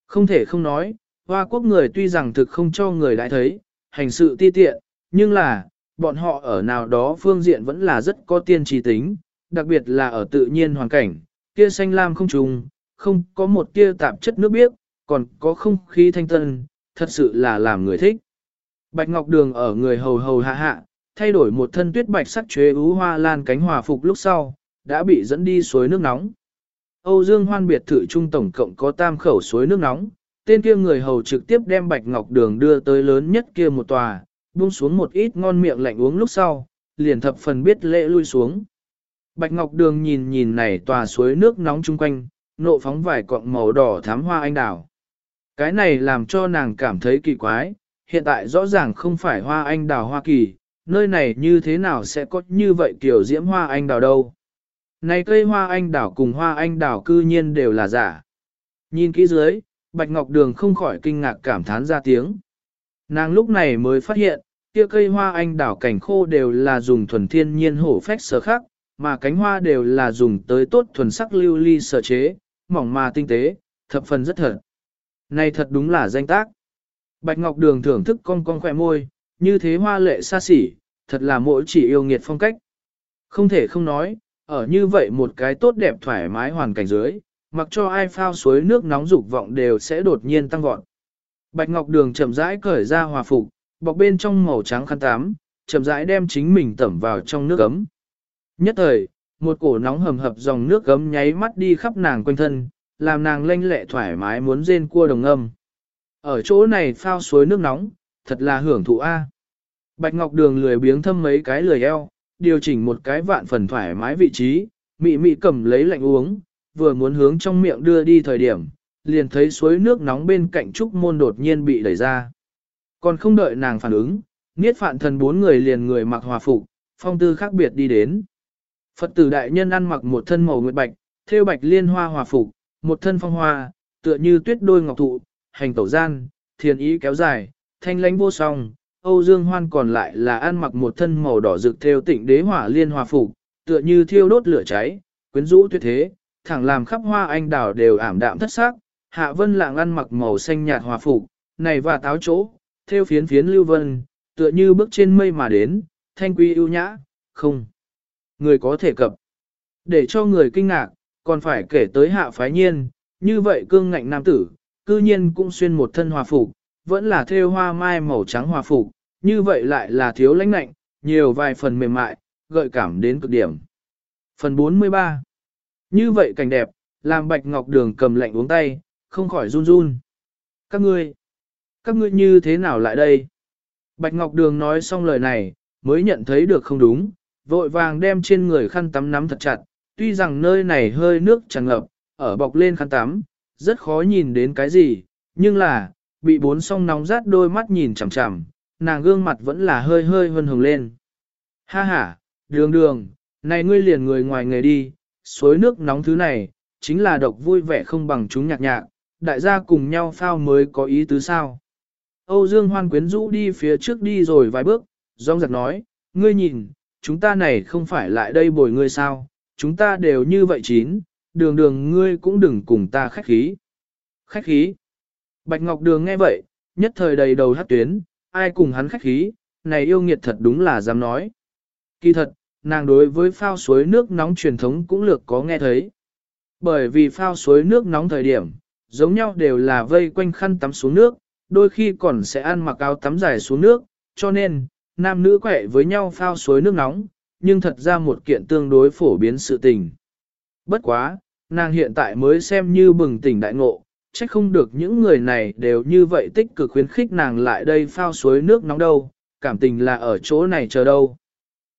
Không thể không nói, Hoa quốc người tuy rằng thực không cho người đã thấy, hành sự ti tiện, nhưng là, bọn họ ở nào đó phương diện vẫn là rất có tiên trí tính, đặc biệt là ở tự nhiên hoàn cảnh, kia xanh lam không trùng, không có một tia tạp chất nước biếc, còn có không khí thanh tân, thật sự là làm người thích. Bạch Ngọc Đường ở người hầu hầu hạ hạ, thay đổi một thân tuyết bạch sắc chế ú hoa lan cánh hòa phục lúc sau, đã bị dẫn đi suối nước nóng. Âu Dương Hoan biệt thự trung tổng cộng có tam khẩu suối nước nóng, tên kia người hầu trực tiếp đem Bạch Ngọc Đường đưa tới lớn nhất kia một tòa, buông xuống một ít ngon miệng lạnh uống lúc sau, liền thập phần biết lễ lui xuống. Bạch Ngọc Đường nhìn nhìn này tòa suối nước nóng chung quanh, nộ phóng vài cọng màu đỏ thám hoa anh đào. Cái này làm cho nàng cảm thấy kỳ quái, hiện tại rõ ràng không phải hoa anh đào Hoa Kỳ, nơi này như thế nào sẽ có như vậy kiểu diễm hoa anh đào đâu. Này cây hoa anh đào cùng hoa anh đào cư nhiên đều là giả. Nhìn kỹ dưới, Bạch Ngọc Đường không khỏi kinh ngạc cảm thán ra tiếng. Nàng lúc này mới phát hiện, kia cây hoa anh đào cảnh khô đều là dùng thuần thiên nhiên hổ phách sở khắc, mà cánh hoa đều là dùng tới tốt thuần sắc lưu ly sở chế, mỏng mà tinh tế, thập phần rất thật. Này thật đúng là danh tác. Bạch Ngọc Đường thưởng thức cong cong khỏe môi, như thế hoa lệ xa xỉ, thật là mỗi chỉ yêu nghiệt phong cách. Không thể không nói, ở như vậy một cái tốt đẹp thoải mái hoàn cảnh dưới, mặc cho ai phao suối nước nóng dục vọng đều sẽ đột nhiên tăng vọt. Bạch Ngọc Đường chậm rãi cởi ra hòa phục, bọc bên trong màu trắng khăn tám, chậm rãi đem chính mình tẩm vào trong nước ấm. Nhất thời, một cổ nóng hầm hập dòng nước gấm nháy mắt đi khắp nàng quanh thân, làm nàng lanh lẹ thoải mái muốn rên cua đồng âm. Ở chỗ này phao suối nước nóng, thật là hưởng thụ A. Bạch Ngọc Đường lười biếng thâm mấy cái lười eo, điều chỉnh một cái vạn phần thoải mái vị trí, mị mị cầm lấy lạnh uống, vừa muốn hướng trong miệng đưa đi thời điểm, liền thấy suối nước nóng bên cạnh trúc môn đột nhiên bị đẩy ra. Còn không đợi nàng phản ứng, niết phạn thần bốn người liền người mặc hòa phục, phong tư khác biệt đi đến. Phật tử đại nhân ăn mặc một thân màu nguyệt bạch, thêu bạch liên hoa hòa phục, một thân phong hoa, tựa như tuyết đôi ngọc thụ, hành tẩu gian, thiền ý kéo dài, thanh lãnh vô song. Âu Dương Hoan còn lại là ăn mặc một thân màu đỏ rực theo tịnh đế hỏa liên hòa phục, tựa như thiêu đốt lửa cháy, quyến rũ tuyệt thế, thẳng làm khắp hoa anh đào đều ảm đạm thất sắc. Hạ Vân Lạng ăn mặc màu xanh nhạt hòa phục, này và táo chỗ, theo phiến phiến lưu vân, tựa như bước trên mây mà đến, thanh quý ưu nhã, không. Người có thể cập. Để cho người kinh ngạc, còn phải kể tới hạ phái nhiên, như vậy cương ngạnh nam tử, cư nhiên cũng xuyên một thân hòa phục, vẫn là thêu hoa mai màu trắng hòa phục, như vậy lại là thiếu lãnh lạnh, nhiều vài phần mềm mại, gợi cảm đến cực điểm. Phần 43 Như vậy cảnh đẹp, làm bạch ngọc đường cầm lạnh uống tay, không khỏi run run. Các ngươi, các ngươi như thế nào lại đây? Bạch Ngọc Đường nói xong lời này, mới nhận thấy được không đúng, vội vàng đem trên người khăn tắm nắm thật chặt, tuy rằng nơi này hơi nước tràn ngập, ở bọc lên khăn tắm, rất khó nhìn đến cái gì, nhưng là, bị bốn song nóng rát đôi mắt nhìn chằm chằm, nàng gương mặt vẫn là hơi hơi hân hồng lên. Ha ha, đường đường, này ngươi liền người ngoài nghề đi, suối nước nóng thứ này, chính là độc vui vẻ không bằng chúng nhạc nhạc, đại gia cùng nhau phao mới có ý tứ sao. Âu Dương Hoan quyến rũ đi phía trước đi rồi vài bước, rong giặc nói, ngươi nhìn, chúng ta này không phải lại đây bồi ngươi sao, chúng ta đều như vậy chín, đường đường ngươi cũng đừng cùng ta khách khí. Khách khí. Bạch Ngọc Đường nghe vậy, nhất thời đầy đầu hát tuyến, ai cùng hắn khách khí, này yêu nghiệt thật đúng là dám nói. Kỳ thật, nàng đối với phao suối nước nóng truyền thống cũng lược có nghe thấy. Bởi vì phao suối nước nóng thời điểm, giống nhau đều là vây quanh khăn tắm xuống nước, đôi khi còn sẽ ăn mặc áo tắm dài xuống nước, cho nên, nam nữ quẹ với nhau phao suối nước nóng, nhưng thật ra một kiện tương đối phổ biến sự tình. Bất quá, nàng hiện tại mới xem như bừng tỉnh đại ngộ, trách không được những người này đều như vậy tích cực khuyến khích nàng lại đây phao suối nước nóng đâu, cảm tình là ở chỗ này chờ đâu.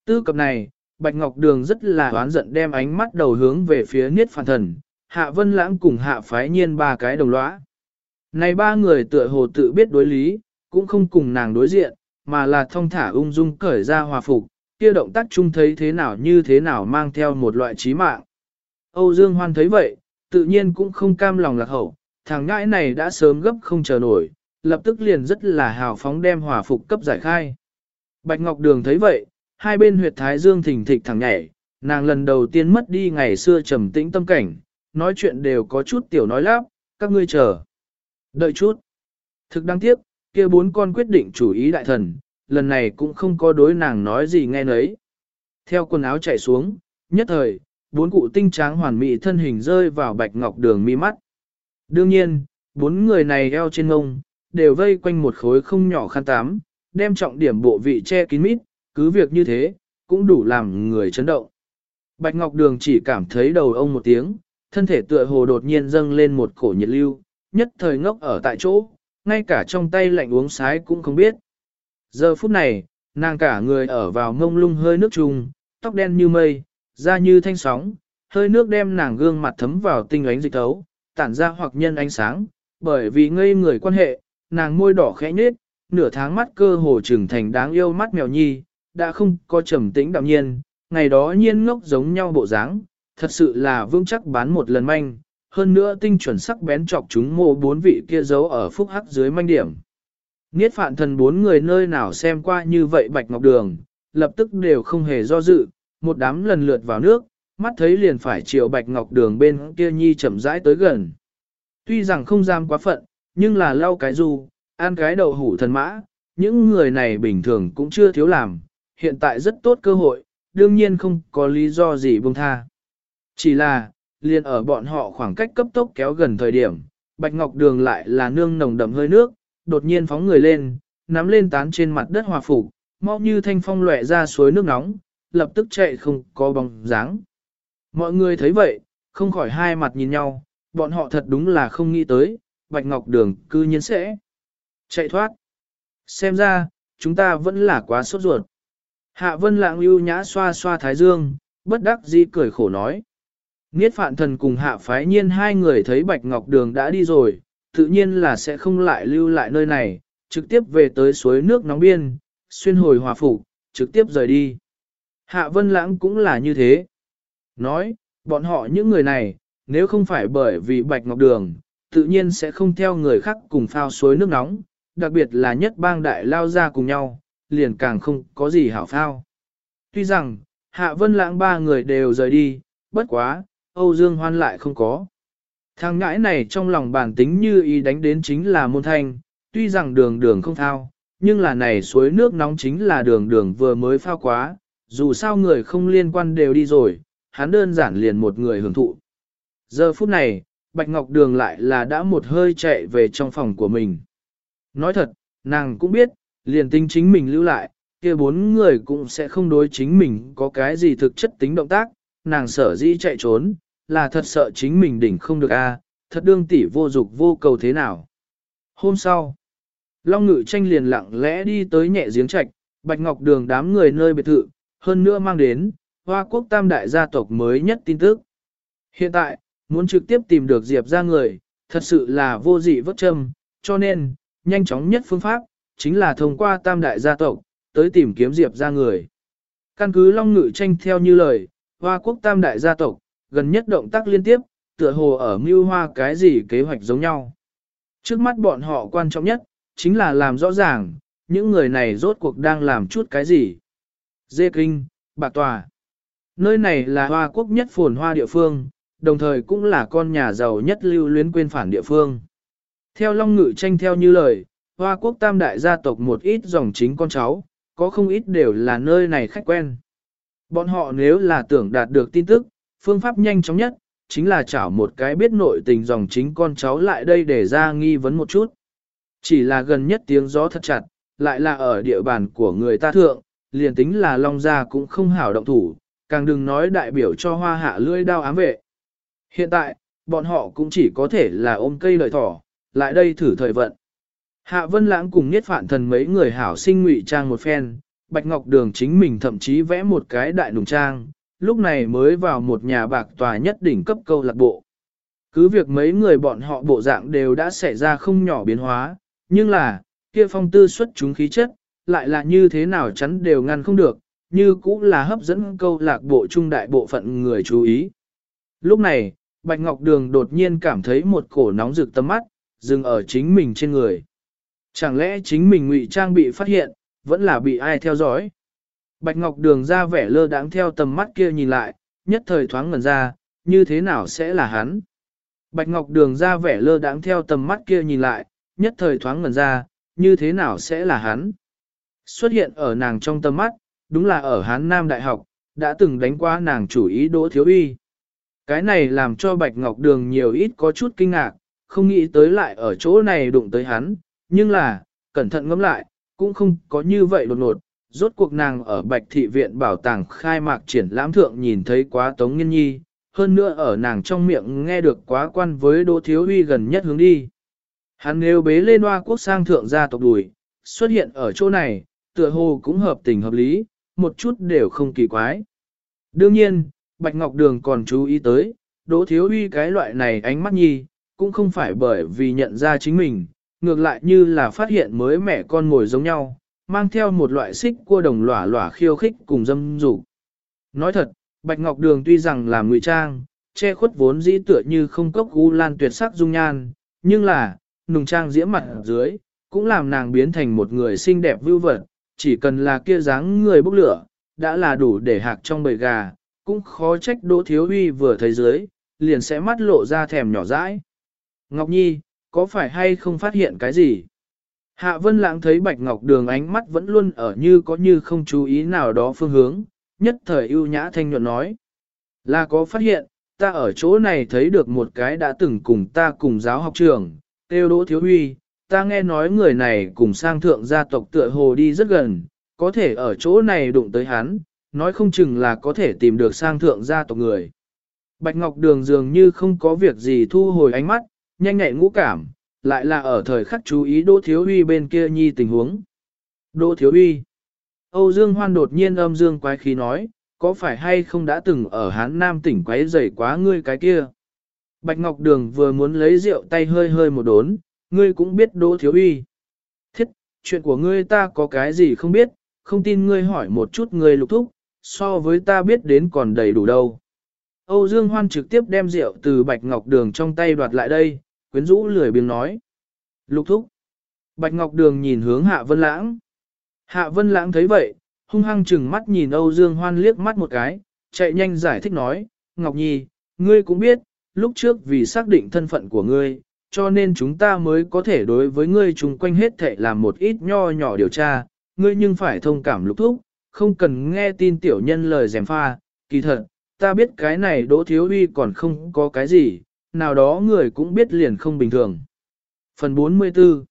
Tư cập này, Bạch Ngọc Đường rất là oán giận đem ánh mắt đầu hướng về phía Niết Phản Thần, Hạ Vân Lãng cùng Hạ Phái Nhiên ba cái đồng lõa. Này ba người tựa hồ tự biết đối lý, cũng không cùng nàng đối diện, mà là thông thả ung dung cởi ra hòa phục, kia động tác chung thấy thế nào như thế nào mang theo một loại trí mạng. Âu Dương Hoan thấy vậy, tự nhiên cũng không cam lòng lạc hậu, thằng ngãi này đã sớm gấp không chờ nổi, lập tức liền rất là hào phóng đem hòa phục cấp giải khai. Bạch Ngọc Đường thấy vậy, hai bên huyệt thái dương thỉnh thịch thẳng nhảy, nàng lần đầu tiên mất đi ngày xưa trầm tĩnh tâm cảnh, nói chuyện đều có chút tiểu nói lắp, các ngươi chờ. Đợi chút. Thực đáng tiếc, kia bốn con quyết định chủ ý đại thần, lần này cũng không có đối nàng nói gì nghe nấy. Theo quần áo chạy xuống, nhất thời, bốn cụ tinh tráng hoàn mỹ thân hình rơi vào bạch ngọc đường mi mắt. Đương nhiên, bốn người này eo trên ngông, đều vây quanh một khối không nhỏ khăn tám, đem trọng điểm bộ vị che kín mít, cứ việc như thế, cũng đủ làm người chấn động. Bạch Ngọc Đường chỉ cảm thấy đầu ông một tiếng, thân thể tựa hồ đột nhiên dâng lên một cổ nhiệt lưu, nhất thời ngốc ở tại chỗ, ngay cả trong tay lạnh uống sái cũng không biết. Giờ phút này, nàng cả người ở vào ngông lung hơi nước trùng, tóc đen như mây, da như thanh sóng, hơi nước đem nàng gương mặt thấm vào tinh ánh dịch thấu, tản ra hoặc nhân ánh sáng, bởi vì ngây người quan hệ, nàng môi đỏ khẽ nhếch, nửa tháng mắt cơ hồ trưởng thành đáng yêu mắt mèo nhi, đã không có trầm tĩnh đạm nhiên, ngày đó nhiên ngốc giống nhau bộ dáng, thật sự là vững chắc bán một lần manh, hơn nữa tinh chuẩn sắc bén chọc chúng mô bốn vị kia giấu ở phúc hắc dưới manh điểm. Niết phạn thần bốn người nơi nào xem qua như vậy bạch ngọc đường, lập tức đều không hề do dự, một đám lần lượt vào nước, mắt thấy liền phải chiều bạch ngọc đường bên kia nhi chậm rãi tới gần. Tuy rằng không dám quá phận, nhưng là lau cái du, ăn cái đậu hủ thần mã, những người này bình thường cũng chưa thiếu làm, hiện tại rất tốt cơ hội, đương nhiên không có lý do gì buông tha. Chỉ là, liền ở bọn họ khoảng cách cấp tốc kéo gần thời điểm, Bạch Ngọc Đường lại là nương nồng đậm hơi nước, đột nhiên phóng người lên, nắm lên tán trên mặt đất hòa phục, mau như thanh phong lệ ra suối nước nóng, lập tức chạy không có bóng dáng. Mọi người thấy vậy, không khỏi hai mặt nhìn nhau, bọn họ thật đúng là không nghĩ tới, Bạch Ngọc Đường cư nhiên sẽ chạy thoát. Xem ra, chúng ta vẫn là quá sốt ruột. Hạ Vân Lạng ưu nhã xoa xoa thái dương, bất đắc dĩ cười khổ nói. Niết phạn thần cùng hạ phái nhiên hai người thấy Bạch Ngọc Đường đã đi rồi, tự nhiên là sẽ không lại lưu lại nơi này, trực tiếp về tới suối nước nóng biên, xuyên hồi hòa phục, trực tiếp rời đi. Hạ Vân Lãng cũng là như thế. Nói, bọn họ những người này, nếu không phải bởi vì Bạch Ngọc Đường, tự nhiên sẽ không theo người khác cùng phao suối nước nóng, đặc biệt là nhất bang đại lao ra cùng nhau, liền càng không có gì hảo phao. Tuy rằng, Hạ Vân Lãng ba người đều rời đi, bất quá, Âu Dương Hoan lại không có. Thằng ngãi này trong lòng bản tính như ý đánh đến chính là môn thanh, tuy rằng đường đường không thao, nhưng là này suối nước nóng chính là đường đường vừa mới phao quá, dù sao người không liên quan đều đi rồi, hắn đơn giản liền một người hưởng thụ. Giờ phút này, Bạch Ngọc Đường lại là đã một hơi chạy về trong phòng của mình. Nói thật, nàng cũng biết, liền tính chính mình lưu lại, kia bốn người cũng sẽ không đối chính mình có cái gì thực chất tính động tác, nàng sở dĩ chạy trốn, là thật sợ chính mình đỉnh không được a, thật đương tỷ vô dục vô cầu thế nào. Hôm sau, Long Ngự tranh liền lặng lẽ đi tới nhẹ giếng trạch, Bạch Ngọc Đường đám người nơi biệt thự, hơn nữa mang đến, Hoa Quốc Tam Đại gia tộc mới nhất tin tức. Hiện tại, muốn trực tiếp tìm được Diệp ra người, thật sự là vô dị vất châm, cho nên, nhanh chóng nhất phương pháp, chính là thông qua Tam Đại gia tộc, tới tìm kiếm Diệp ra người. Căn cứ Long Ngự tranh theo như lời, Hoa Quốc Tam Đại gia tộc, gần nhất động tác liên tiếp, tựa hồ ở mưu hoa cái gì kế hoạch giống nhau. Trước mắt bọn họ quan trọng nhất, chính là làm rõ ràng, những người này rốt cuộc đang làm chút cái gì. Dê Kinh, Bạc Tòa. Nơi này là hoa quốc nhất phồn hoa địa phương, đồng thời cũng là con nhà giàu nhất lưu luyến quên phản địa phương. Theo Long Ngự tranh theo như lời, hoa quốc tam đại gia tộc một ít dòng chính con cháu, có không ít đều là nơi này khách quen. Bọn họ nếu là tưởng đạt được tin tức, phương pháp nhanh chóng nhất, chính là chảo một cái biết nội tình dòng chính con cháu lại đây để ra nghi vấn một chút. Chỉ là gần nhất tiếng gió thật chặt, lại là ở địa bàn của người ta thượng, liền tính là Long Gia cũng không hảo động thủ, càng đừng nói đại biểu cho hoa hạ lưỡi đao ám vệ. Hiện tại, bọn họ cũng chỉ có thể là ôm cây lợi thỏ, lại đây thử thời vận. Hạ Vân Lãng cùng Niết Phạn Thần mấy người hảo sinh ngụy trang một phen, Bạch Ngọc Đường chính mình thậm chí vẽ một cái đại nùng trang, lúc này mới vào một nhà bạc tòa nhất đỉnh cấp câu lạc bộ. Cứ việc mấy người bọn họ bộ dạng đều đã xảy ra không nhỏ biến hóa, nhưng là, kia phong tư xuất chúng khí chất, lại là như thế nào chắn đều ngăn không được, như cũng là hấp dẫn câu lạc bộ trung đại bộ phận người chú ý. Lúc này, Bạch Ngọc Đường đột nhiên cảm thấy một cổ nóng rực tâm mắt, dừng ở chính mình trên người. Chẳng lẽ chính mình ngụy trang bị phát hiện, vẫn là bị ai theo dõi? Bạch Ngọc Đường ra vẻ lơ đãng theo tầm mắt kia nhìn lại, nhất thời thoáng ngẩn ra, như thế nào sẽ là hắn? Bạch Ngọc Đường ra vẻ lơ đãng theo tầm mắt kia nhìn lại, nhất thời thoáng ngẩn ra, như thế nào sẽ là hắn? Xuất hiện ở nàng trong tầm mắt, đúng là ở Hán Nam Đại học, đã từng đánh qua nàng chủ ý Đỗ Thiếu Uy. Cái này làm cho Bạch Ngọc Đường nhiều ít có chút kinh ngạc, không nghĩ tới lại ở chỗ này đụng tới hắn, nhưng là, cẩn thận ngẫm lại, cũng không có như vậy đột ngột. Rốt cuộc nàng ở Bạch Thị Viện Bảo tàng khai mạc triển lãm thượng nhìn thấy quá Tống Nghiên Nhi, hơn nữa ở nàng trong miệng nghe được quá quan với Đỗ Thiếu Huy gần nhất hướng đi. Hắn nếu bế lên hoa quốc sang thượng gia tộc đùi, xuất hiện ở chỗ này, tựa hồ cũng hợp tình hợp lý, một chút đều không kỳ quái. Đương nhiên, Bạch Ngọc Đường còn chú ý tới, Đỗ Thiếu Huy cái loại này ánh mắt nhi, cũng không phải bởi vì nhận ra chính mình, ngược lại như là phát hiện mới mẹ con ngồi giống nhau, mang theo một loại xích cua đồng lỏa lỏa khiêu khích cùng dâm dục. Nói thật, Bạch Ngọc Đường tuy rằng là ngụy trang, che khuất vốn dĩ tựa như không cốc gu lan tuyệt sắc dung nhan, nhưng là, nùng trang diễm mặt dưới, cũng làm nàng biến thành một người xinh đẹp vưu vật, chỉ cần là kia dáng người bốc lửa, đã là đủ để hạc trong bầy gà, cũng khó trách Đỗ Thiếu Huy vừa thấy dưới, liền sẽ mắt lộ ra thèm nhỏ dãi. Ngọc Nhi, có phải hay không phát hiện cái gì? Hạ Vân Lãng thấy Bạch Ngọc Đường ánh mắt vẫn luôn ở như có như không chú ý nào đó phương hướng, nhất thời ưu nhã thanh nhuận nói. Là có phát hiện, ta ở chỗ này thấy được một cái đã từng cùng ta cùng giáo học trường, tiêu đỗ thiếu huy, ta nghe nói người này cùng sang thượng gia tộc tựa hồ đi rất gần, có thể ở chỗ này đụng tới hắn, nói không chừng là có thể tìm được sang thượng gia tộc người. Bạch Ngọc Đường dường như không có việc gì thu hồi ánh mắt, nhanh nhạy ngũ cảm, lại là ở thời khắc chú ý Đỗ Thiếu Huy bên kia nhi tình huống. Đỗ Thiếu Huy. Âu Dương Hoan đột nhiên âm dương quái khí nói, có phải hay không đã từng ở Hán Nam tỉnh quấy rầy quá ngươi cái kia? Bạch Ngọc Đường vừa muốn lấy rượu tay hơi hơi một đốn, ngươi cũng biết Đỗ Thiếu Huy. Thiết, chuyện của ngươi ta có cái gì không biết, không tin ngươi hỏi một chút ngươi lục thúc, so với ta biết đến còn đầy đủ đâu. Âu Dương Hoan trực tiếp đem rượu từ Bạch Ngọc Đường trong tay đoạt lại đây, quyến rũ lười biếng nói. Lục thúc. Bạch Ngọc Đường nhìn hướng Hạ Vân Lãng. Hạ Vân Lãng thấy vậy, hung hăng chừng mắt nhìn Âu Dương Hoan liếc mắt một cái, chạy nhanh giải thích nói, Ngọc Nhi, ngươi cũng biết, lúc trước vì xác định thân phận của ngươi, cho nên chúng ta mới có thể đối với ngươi chung quanh hết thể làm một ít nho nhỏ điều tra, ngươi nhưng phải thông cảm lục thúc, không cần nghe tin tiểu nhân lời dèm pha, kỳ thật, ta biết cái này đỗ thiếu uy còn không có cái gì, nào đó người cũng biết liền không bình thường. Phần 44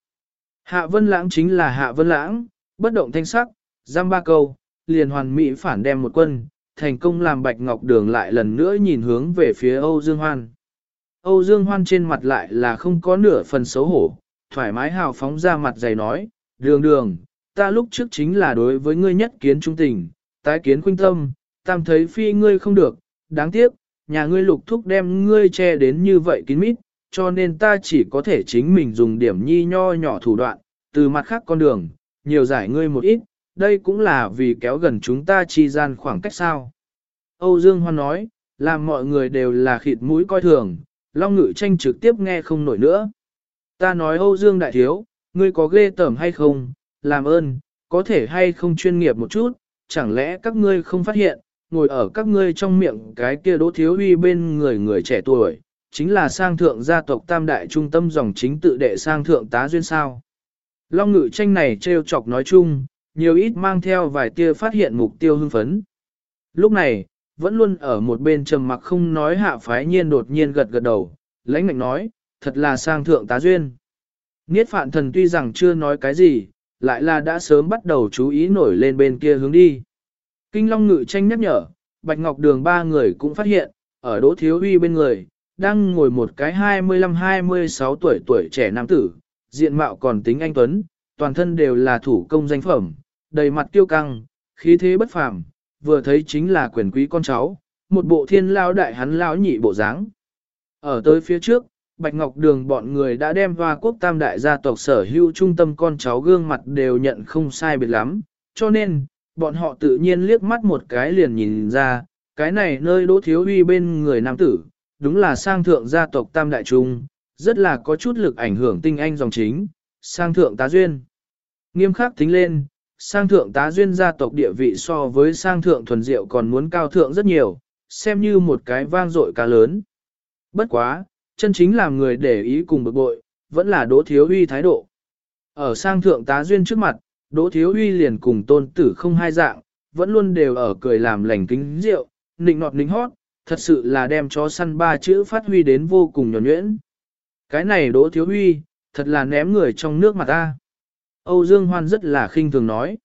Hạ Vân Lãng chính là Hạ Vân Lãng, bất động thanh sắc, giam ba câu, liền hoàn mỹ phản đem một quân, thành công làm Bạch Ngọc Đường lại lần nữa nhìn hướng về phía Âu Dương Hoan. Âu Dương Hoan trên mặt lại là không có nửa phần xấu hổ, thoải mái hào phóng ra mặt dày nói, đường đường, ta lúc trước chính là đối với ngươi nhất kiến trung tình, tái kiến khuynh tâm, tam thấy phi ngươi không được, đáng tiếc, nhà ngươi lục thúc đem ngươi che đến như vậy kín mít, cho nên ta chỉ có thể chính mình dùng điểm nhi nho nhỏ thủ đoạn, từ mặt khác con đường, nhiều giải ngươi một ít, đây cũng là vì kéo gần chúng ta chi gian khoảng cách sao. Âu Dương Hoan nói, làm mọi người đều là khịt mũi coi thường, Long Ngự tranh trực tiếp nghe không nổi nữa. Ta nói Âu Dương Đại Thiếu, ngươi có ghê tởm hay không, làm ơn, có thể hay không chuyên nghiệp một chút, chẳng lẽ các ngươi không phát hiện, ngồi ở các ngươi trong miệng cái kia đỗ thiếu uy bên người người trẻ tuổi, chính là sang thượng gia tộc tam đại trung tâm dòng chính tự đệ sang thượng tá duyên sao. Long ngự tranh này trêu chọc nói chung, nhiều ít mang theo vài tia phát hiện mục tiêu hưng phấn. Lúc này, vẫn luôn ở một bên trầm mặc không nói hạ phái nhiên đột nhiên gật gật đầu, lãnh ngạnh nói, thật là sang thượng tá duyên. Niết phạn thần tuy rằng chưa nói cái gì, lại là đã sớm bắt đầu chú ý nổi lên bên kia hướng đi. Kinh Long Ngự tranh nhắc nhở, Bạch Ngọc Đường ba người cũng phát hiện, ở Đỗ Thiếu Huy bên người, đang ngồi một cái 25-26 tuổi tuổi trẻ nam tử, diện mạo còn tính anh Tuấn, toàn thân đều là thủ công danh phẩm, đầy mặt tiêu căng, khí thế bất phàm, vừa thấy chính là quyền quý con cháu, một bộ thiên lao đại hắn lao nhị bộ dáng. Ở tới phía trước, Bạch Ngọc Đường bọn người đã đem hoa quốc tam đại gia tộc sở hữu trung tâm con cháu gương mặt đều nhận không sai biệt lắm, cho nên, bọn họ tự nhiên liếc mắt một cái liền nhìn ra, cái này nơi đỗ thiếu uy bên người nam tử, đúng là sang thượng gia tộc tam đại trung, rất là có chút lực ảnh hưởng tinh anh dòng chính, sang thượng tá duyên. Nghiêm khắc tính lên, sang thượng tá duyên gia tộc địa vị so với sang thượng thuần diệu còn muốn cao thượng rất nhiều, xem như một cái vang dội cá lớn. Bất quá, chân chính làm người để ý cùng bực bội, vẫn là đỗ thiếu uy thái độ. Ở sang thượng tá duyên trước mặt, đỗ thiếu Huy liền cùng tôn tử không hai dạng, vẫn luôn đều ở cười làm lành kính rượu, nịnh nọt nịnh hót, thật sự là đem chó săn ba chữ phát huy đến vô cùng nhỏ nhuyễn. Cái này đỗ thiếu huy, thật là ném người trong nước mà ta. Âu Dương Hoan rất là khinh thường nói.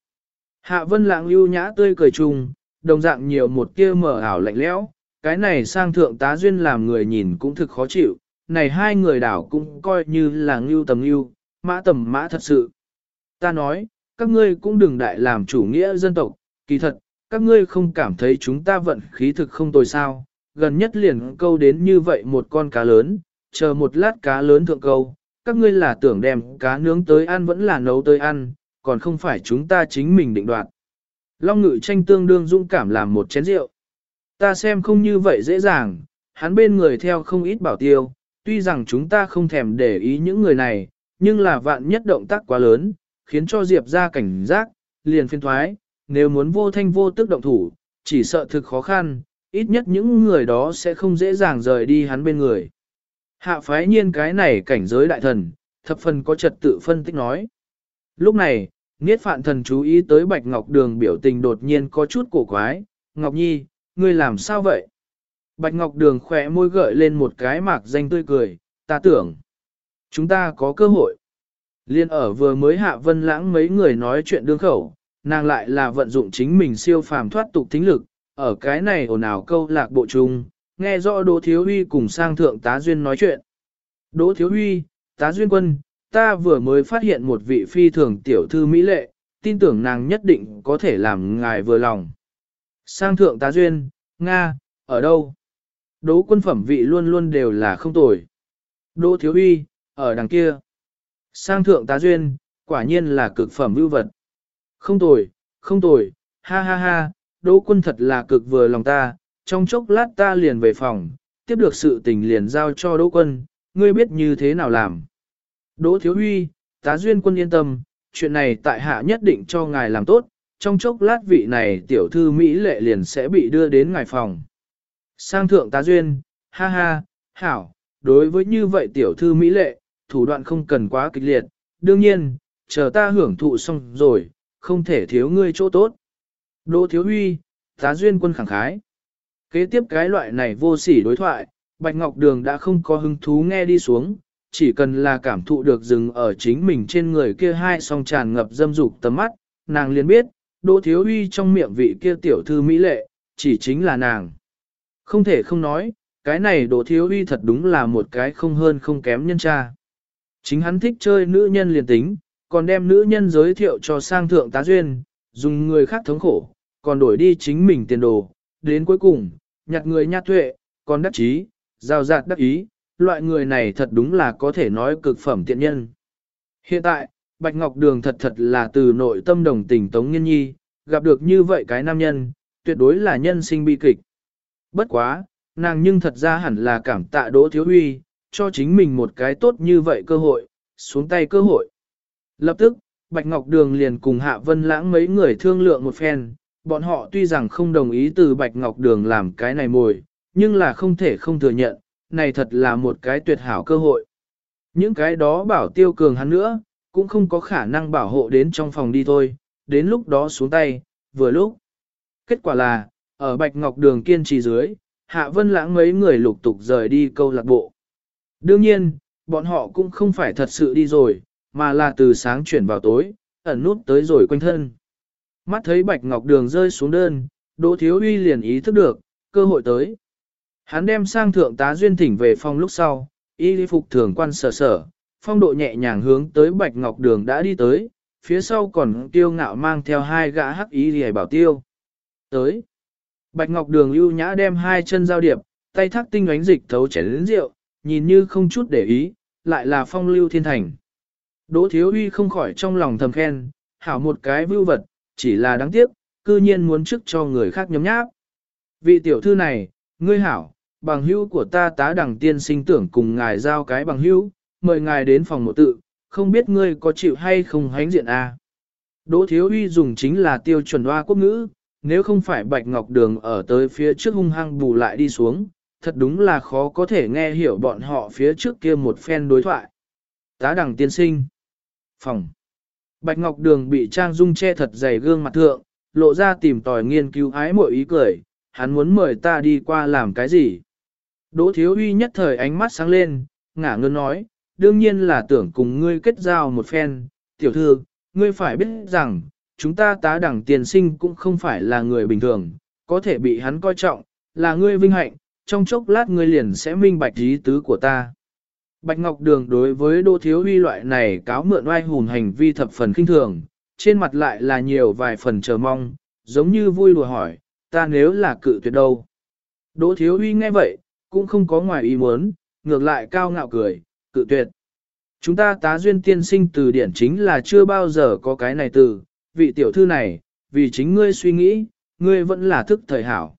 Hạ Vân Lãng lưu nhã tươi cười trùng, đồng dạng nhiều một kia mở ảo lạnh lẽo, cái này sang thượng tá duyên làm người nhìn cũng thực khó chịu, này hai người đảo cũng coi như là ngưu tầm ngưu, mã tầm mã thật sự. Ta nói, các ngươi cũng đừng đại làm chủ nghĩa dân tộc, kỳ thật, các ngươi không cảm thấy chúng ta vận khí thực không tồi sao, gần nhất liền câu đến như vậy một con cá lớn, chờ một lát cá lớn thượng câu, các ngươi là tưởng đem cá nướng tới ăn vẫn là nấu tới ăn, còn không phải chúng ta chính mình định đoạt. Long ngự tranh tương đương dũng cảm làm một chén rượu. Ta xem không như vậy dễ dàng, hắn bên người theo không ít bảo tiêu, tuy rằng chúng ta không thèm để ý những người này, Nhưng là vạn nhất động tác quá lớn, khiến cho Diệp ra cảnh giác, liền phiên thoái, nếu muốn vô thanh vô tức động thủ, chỉ sợ thực khó khăn, ít nhất những người đó sẽ không dễ dàng rời đi hắn bên người. Hạ phái nhiên cái này cảnh giới đại thần, thập phần có trật tự phân tích nói. Lúc này, Niết Phạn Thần chú ý tới Bạch Ngọc Đường biểu tình đột nhiên có chút cổ quái, Ngọc Nhi, ngươi làm sao vậy? Bạch Ngọc Đường khỏe môi gợi lên một cái mạc danh tươi cười, ta tưởng, chúng ta có cơ hội. Liên ở vừa mới hạ vân lãng mấy người nói chuyện đương khẩu, nàng lại là vận dụng chính mình siêu phàm thoát tục thính lực, ở cái này ồn ào câu lạc bộ chung, nghe rõ Đỗ Thiếu Huy cùng sang thượng tá duyên nói chuyện. Đỗ Thiếu Huy, tá duyên quân, ta vừa mới phát hiện một vị phi thường tiểu thư mỹ lệ, tin tưởng nàng nhất định có thể làm ngài vừa lòng. Sang thượng tá duyên, Nga, ở đâu? Đỗ quân phẩm vị luôn luôn đều là không tồi. Đỗ thiếu Huy, ở đằng kia. Sang thượng tá duyên, quả nhiên là cực phẩm vưu vật. Không tồi, không tồi, ha ha ha, đỗ quân thật là cực vừa lòng ta, trong chốc lát ta liền về phòng, tiếp được sự tình liền giao cho đỗ quân, ngươi biết như thế nào làm. Đỗ thiếu huy, tá duyên quân yên tâm, chuyện này tại hạ nhất định cho ngài làm tốt, trong chốc lát vị này tiểu thư Mỹ lệ liền sẽ bị đưa đến ngài phòng. Sang thượng tá duyên, ha ha, hảo, đối với như vậy tiểu thư Mỹ lệ, thủ đoạn không cần quá kịch liệt, đương nhiên, chờ ta hưởng thụ xong rồi, không thể thiếu ngươi chỗ tốt. Đỗ thiếu huy, tá duyên quân khẳng khái. Kế tiếp cái loại này vô sỉ đối thoại, Bạch Ngọc Đường đã không có hứng thú nghe đi xuống, chỉ cần là cảm thụ được dừng ở chính mình trên người kia hai song tràn ngập dâm dục tầm mắt, nàng liền biết, Đỗ Thiếu Huy trong miệng vị kia tiểu thư mỹ lệ, chỉ chính là nàng. Không thể không nói, cái này Đỗ Thiếu Huy thật đúng là một cái không hơn không kém nhân tra. Chính hắn thích chơi nữ nhân liền tính, còn đem nữ nhân giới thiệu cho sang thượng tá duyên, dùng người khác thống khổ, còn đổi đi chính mình tiền đồ, đến cuối cùng, nhặt người nhát tuệ, còn đắc chí, giao dạt đắc ý, loại người này thật đúng là có thể nói cực phẩm tiện nhân. Hiện tại, Bạch Ngọc Đường thật thật là từ nội tâm đồng tình Tống Nghiên Nhi, gặp được như vậy cái nam nhân, tuyệt đối là nhân sinh bi kịch. Bất quá, nàng nhưng thật ra hẳn là cảm tạ Đỗ Thiếu Huy, cho chính mình một cái tốt như vậy cơ hội, xuống tay cơ hội. Lập tức, Bạch Ngọc Đường liền cùng Hạ Vân Lãng mấy người thương lượng một phen, bọn họ tuy rằng không đồng ý từ Bạch Ngọc Đường làm cái này mồi, nhưng là không thể không thừa nhận, này thật là một cái tuyệt hảo cơ hội. Những cái đó bảo tiêu cường hắn nữa, cũng không có khả năng bảo hộ đến trong phòng đi thôi, đến lúc đó xuống tay, vừa lúc. Kết quả là, ở Bạch Ngọc Đường kiên trì dưới, Hạ Vân Lãng mấy người lục tục rời đi câu lạc bộ. Đương nhiên, bọn họ cũng không phải thật sự đi rồi, mà là từ sáng chuyển vào tối, ẩn nút tới rồi quanh thân. Mắt thấy Bạch Ngọc Đường rơi xuống đơn, Đỗ Thiếu Uy liền ý thức được, cơ hội tới. Hắn đem sang thượng tá duyên thỉnh về phòng lúc sau, y phục thường quan sở sở, phong độ nhẹ nhàng hướng tới Bạch Ngọc Đường đã đi tới, phía sau còn tiêu ngạo mang theo hai gã hắc y rìa bảo tiêu. Tới, Bạch Ngọc Đường ưu nhã đem hai chân giao điệp, tay thắt tinh ánh dịch thấu chén lĩnh rượu, nhìn như không chút để ý, lại là phong lưu thiên thành. Đỗ Thiếu Uy không khỏi trong lòng thầm khen, hảo một cái vưu vật, chỉ là đáng tiếc, cư nhiên muốn trước cho người khác nhấm nháp. Vị tiểu thư này, ngươi hảo, bằng hữu của ta tá đẳng tiên sinh tưởng cùng ngài giao cái bằng hữu, mời ngài đến phòng một tự, không biết ngươi có chịu hay không hánh diện a à? Đỗ Thiếu Uy dùng chính là tiêu chuẩn hoa quốc ngữ, nếu không phải Bạch Ngọc Đường ở tới phía trước hung hăng bù lại đi xuống, thật đúng là khó có thể nghe hiểu bọn họ phía trước kia một phen đối thoại. Tá đẳng tiên sinh. Phòng. Bạch Ngọc Đường bị Trang Dung che thật dày gương mặt thượng, lộ ra tìm tòi nghiên cứu ái mỗi ý cười, hắn muốn mời ta đi qua làm cái gì. Đỗ Thiếu Uy nhất thời ánh mắt sáng lên, ngả ngơn nói, đương nhiên là tưởng cùng ngươi kết giao một phen, tiểu thư, ngươi phải biết rằng, chúng ta tá đẳng tiền sinh cũng không phải là người bình thường, có thể bị hắn coi trọng, là ngươi vinh hạnh, trong chốc lát ngươi liền sẽ minh bạch ý tứ của ta. Bạch Ngọc Đường đối với Đỗ Thiếu Huy loại này cáo mượn oai hùn hành vi thập phần kinh thường, trên mặt lại là nhiều vài phần chờ mong, giống như vui đùa hỏi, ta nếu là cự tuyệt đâu. Đỗ Thiếu Huy nghe vậy, cũng không có ngoài ý muốn, ngược lại cao ngạo cười, cự tuyệt. Chúng ta tá duyên tiên sinh từ điển chính là chưa bao giờ có cái này từ, vị tiểu thư này, vì chính ngươi suy nghĩ, ngươi vẫn là thức thời hảo.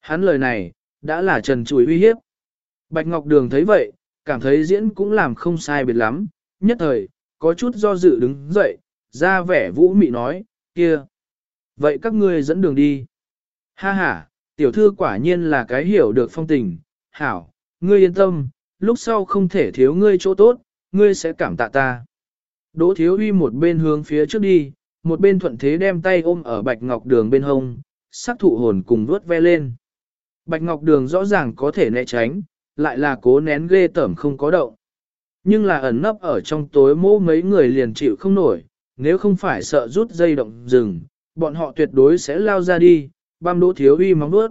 Hắn lời này, đã là trần chùi uy hiếp. Bạch Ngọc Đường thấy vậy, cảm thấy diễn cũng làm không sai biệt lắm, nhất thời, có chút do dự đứng dậy, ra vẻ vũ mị nói, kia. Vậy các ngươi dẫn đường đi. Ha ha, tiểu thư quả nhiên là cái hiểu được phong tình, hảo, ngươi yên tâm, lúc sau không thể thiếu ngươi chỗ tốt, ngươi sẽ cảm tạ ta. Đỗ thiếu uy một bên hướng phía trước đi, một bên thuận thế đem tay ôm ở bạch ngọc đường bên hông, sắc thụ hồn cùng vuốt ve lên. Bạch ngọc đường rõ ràng có thể né tránh, lại là cố nén ghê tởm không có động. Nhưng là ẩn nấp ở trong tối mô mấy người liền chịu không nổi, nếu không phải sợ rút dây động rừng, bọn họ tuyệt đối sẽ lao ra đi, băm đỗ thiếu uy móng vuốt.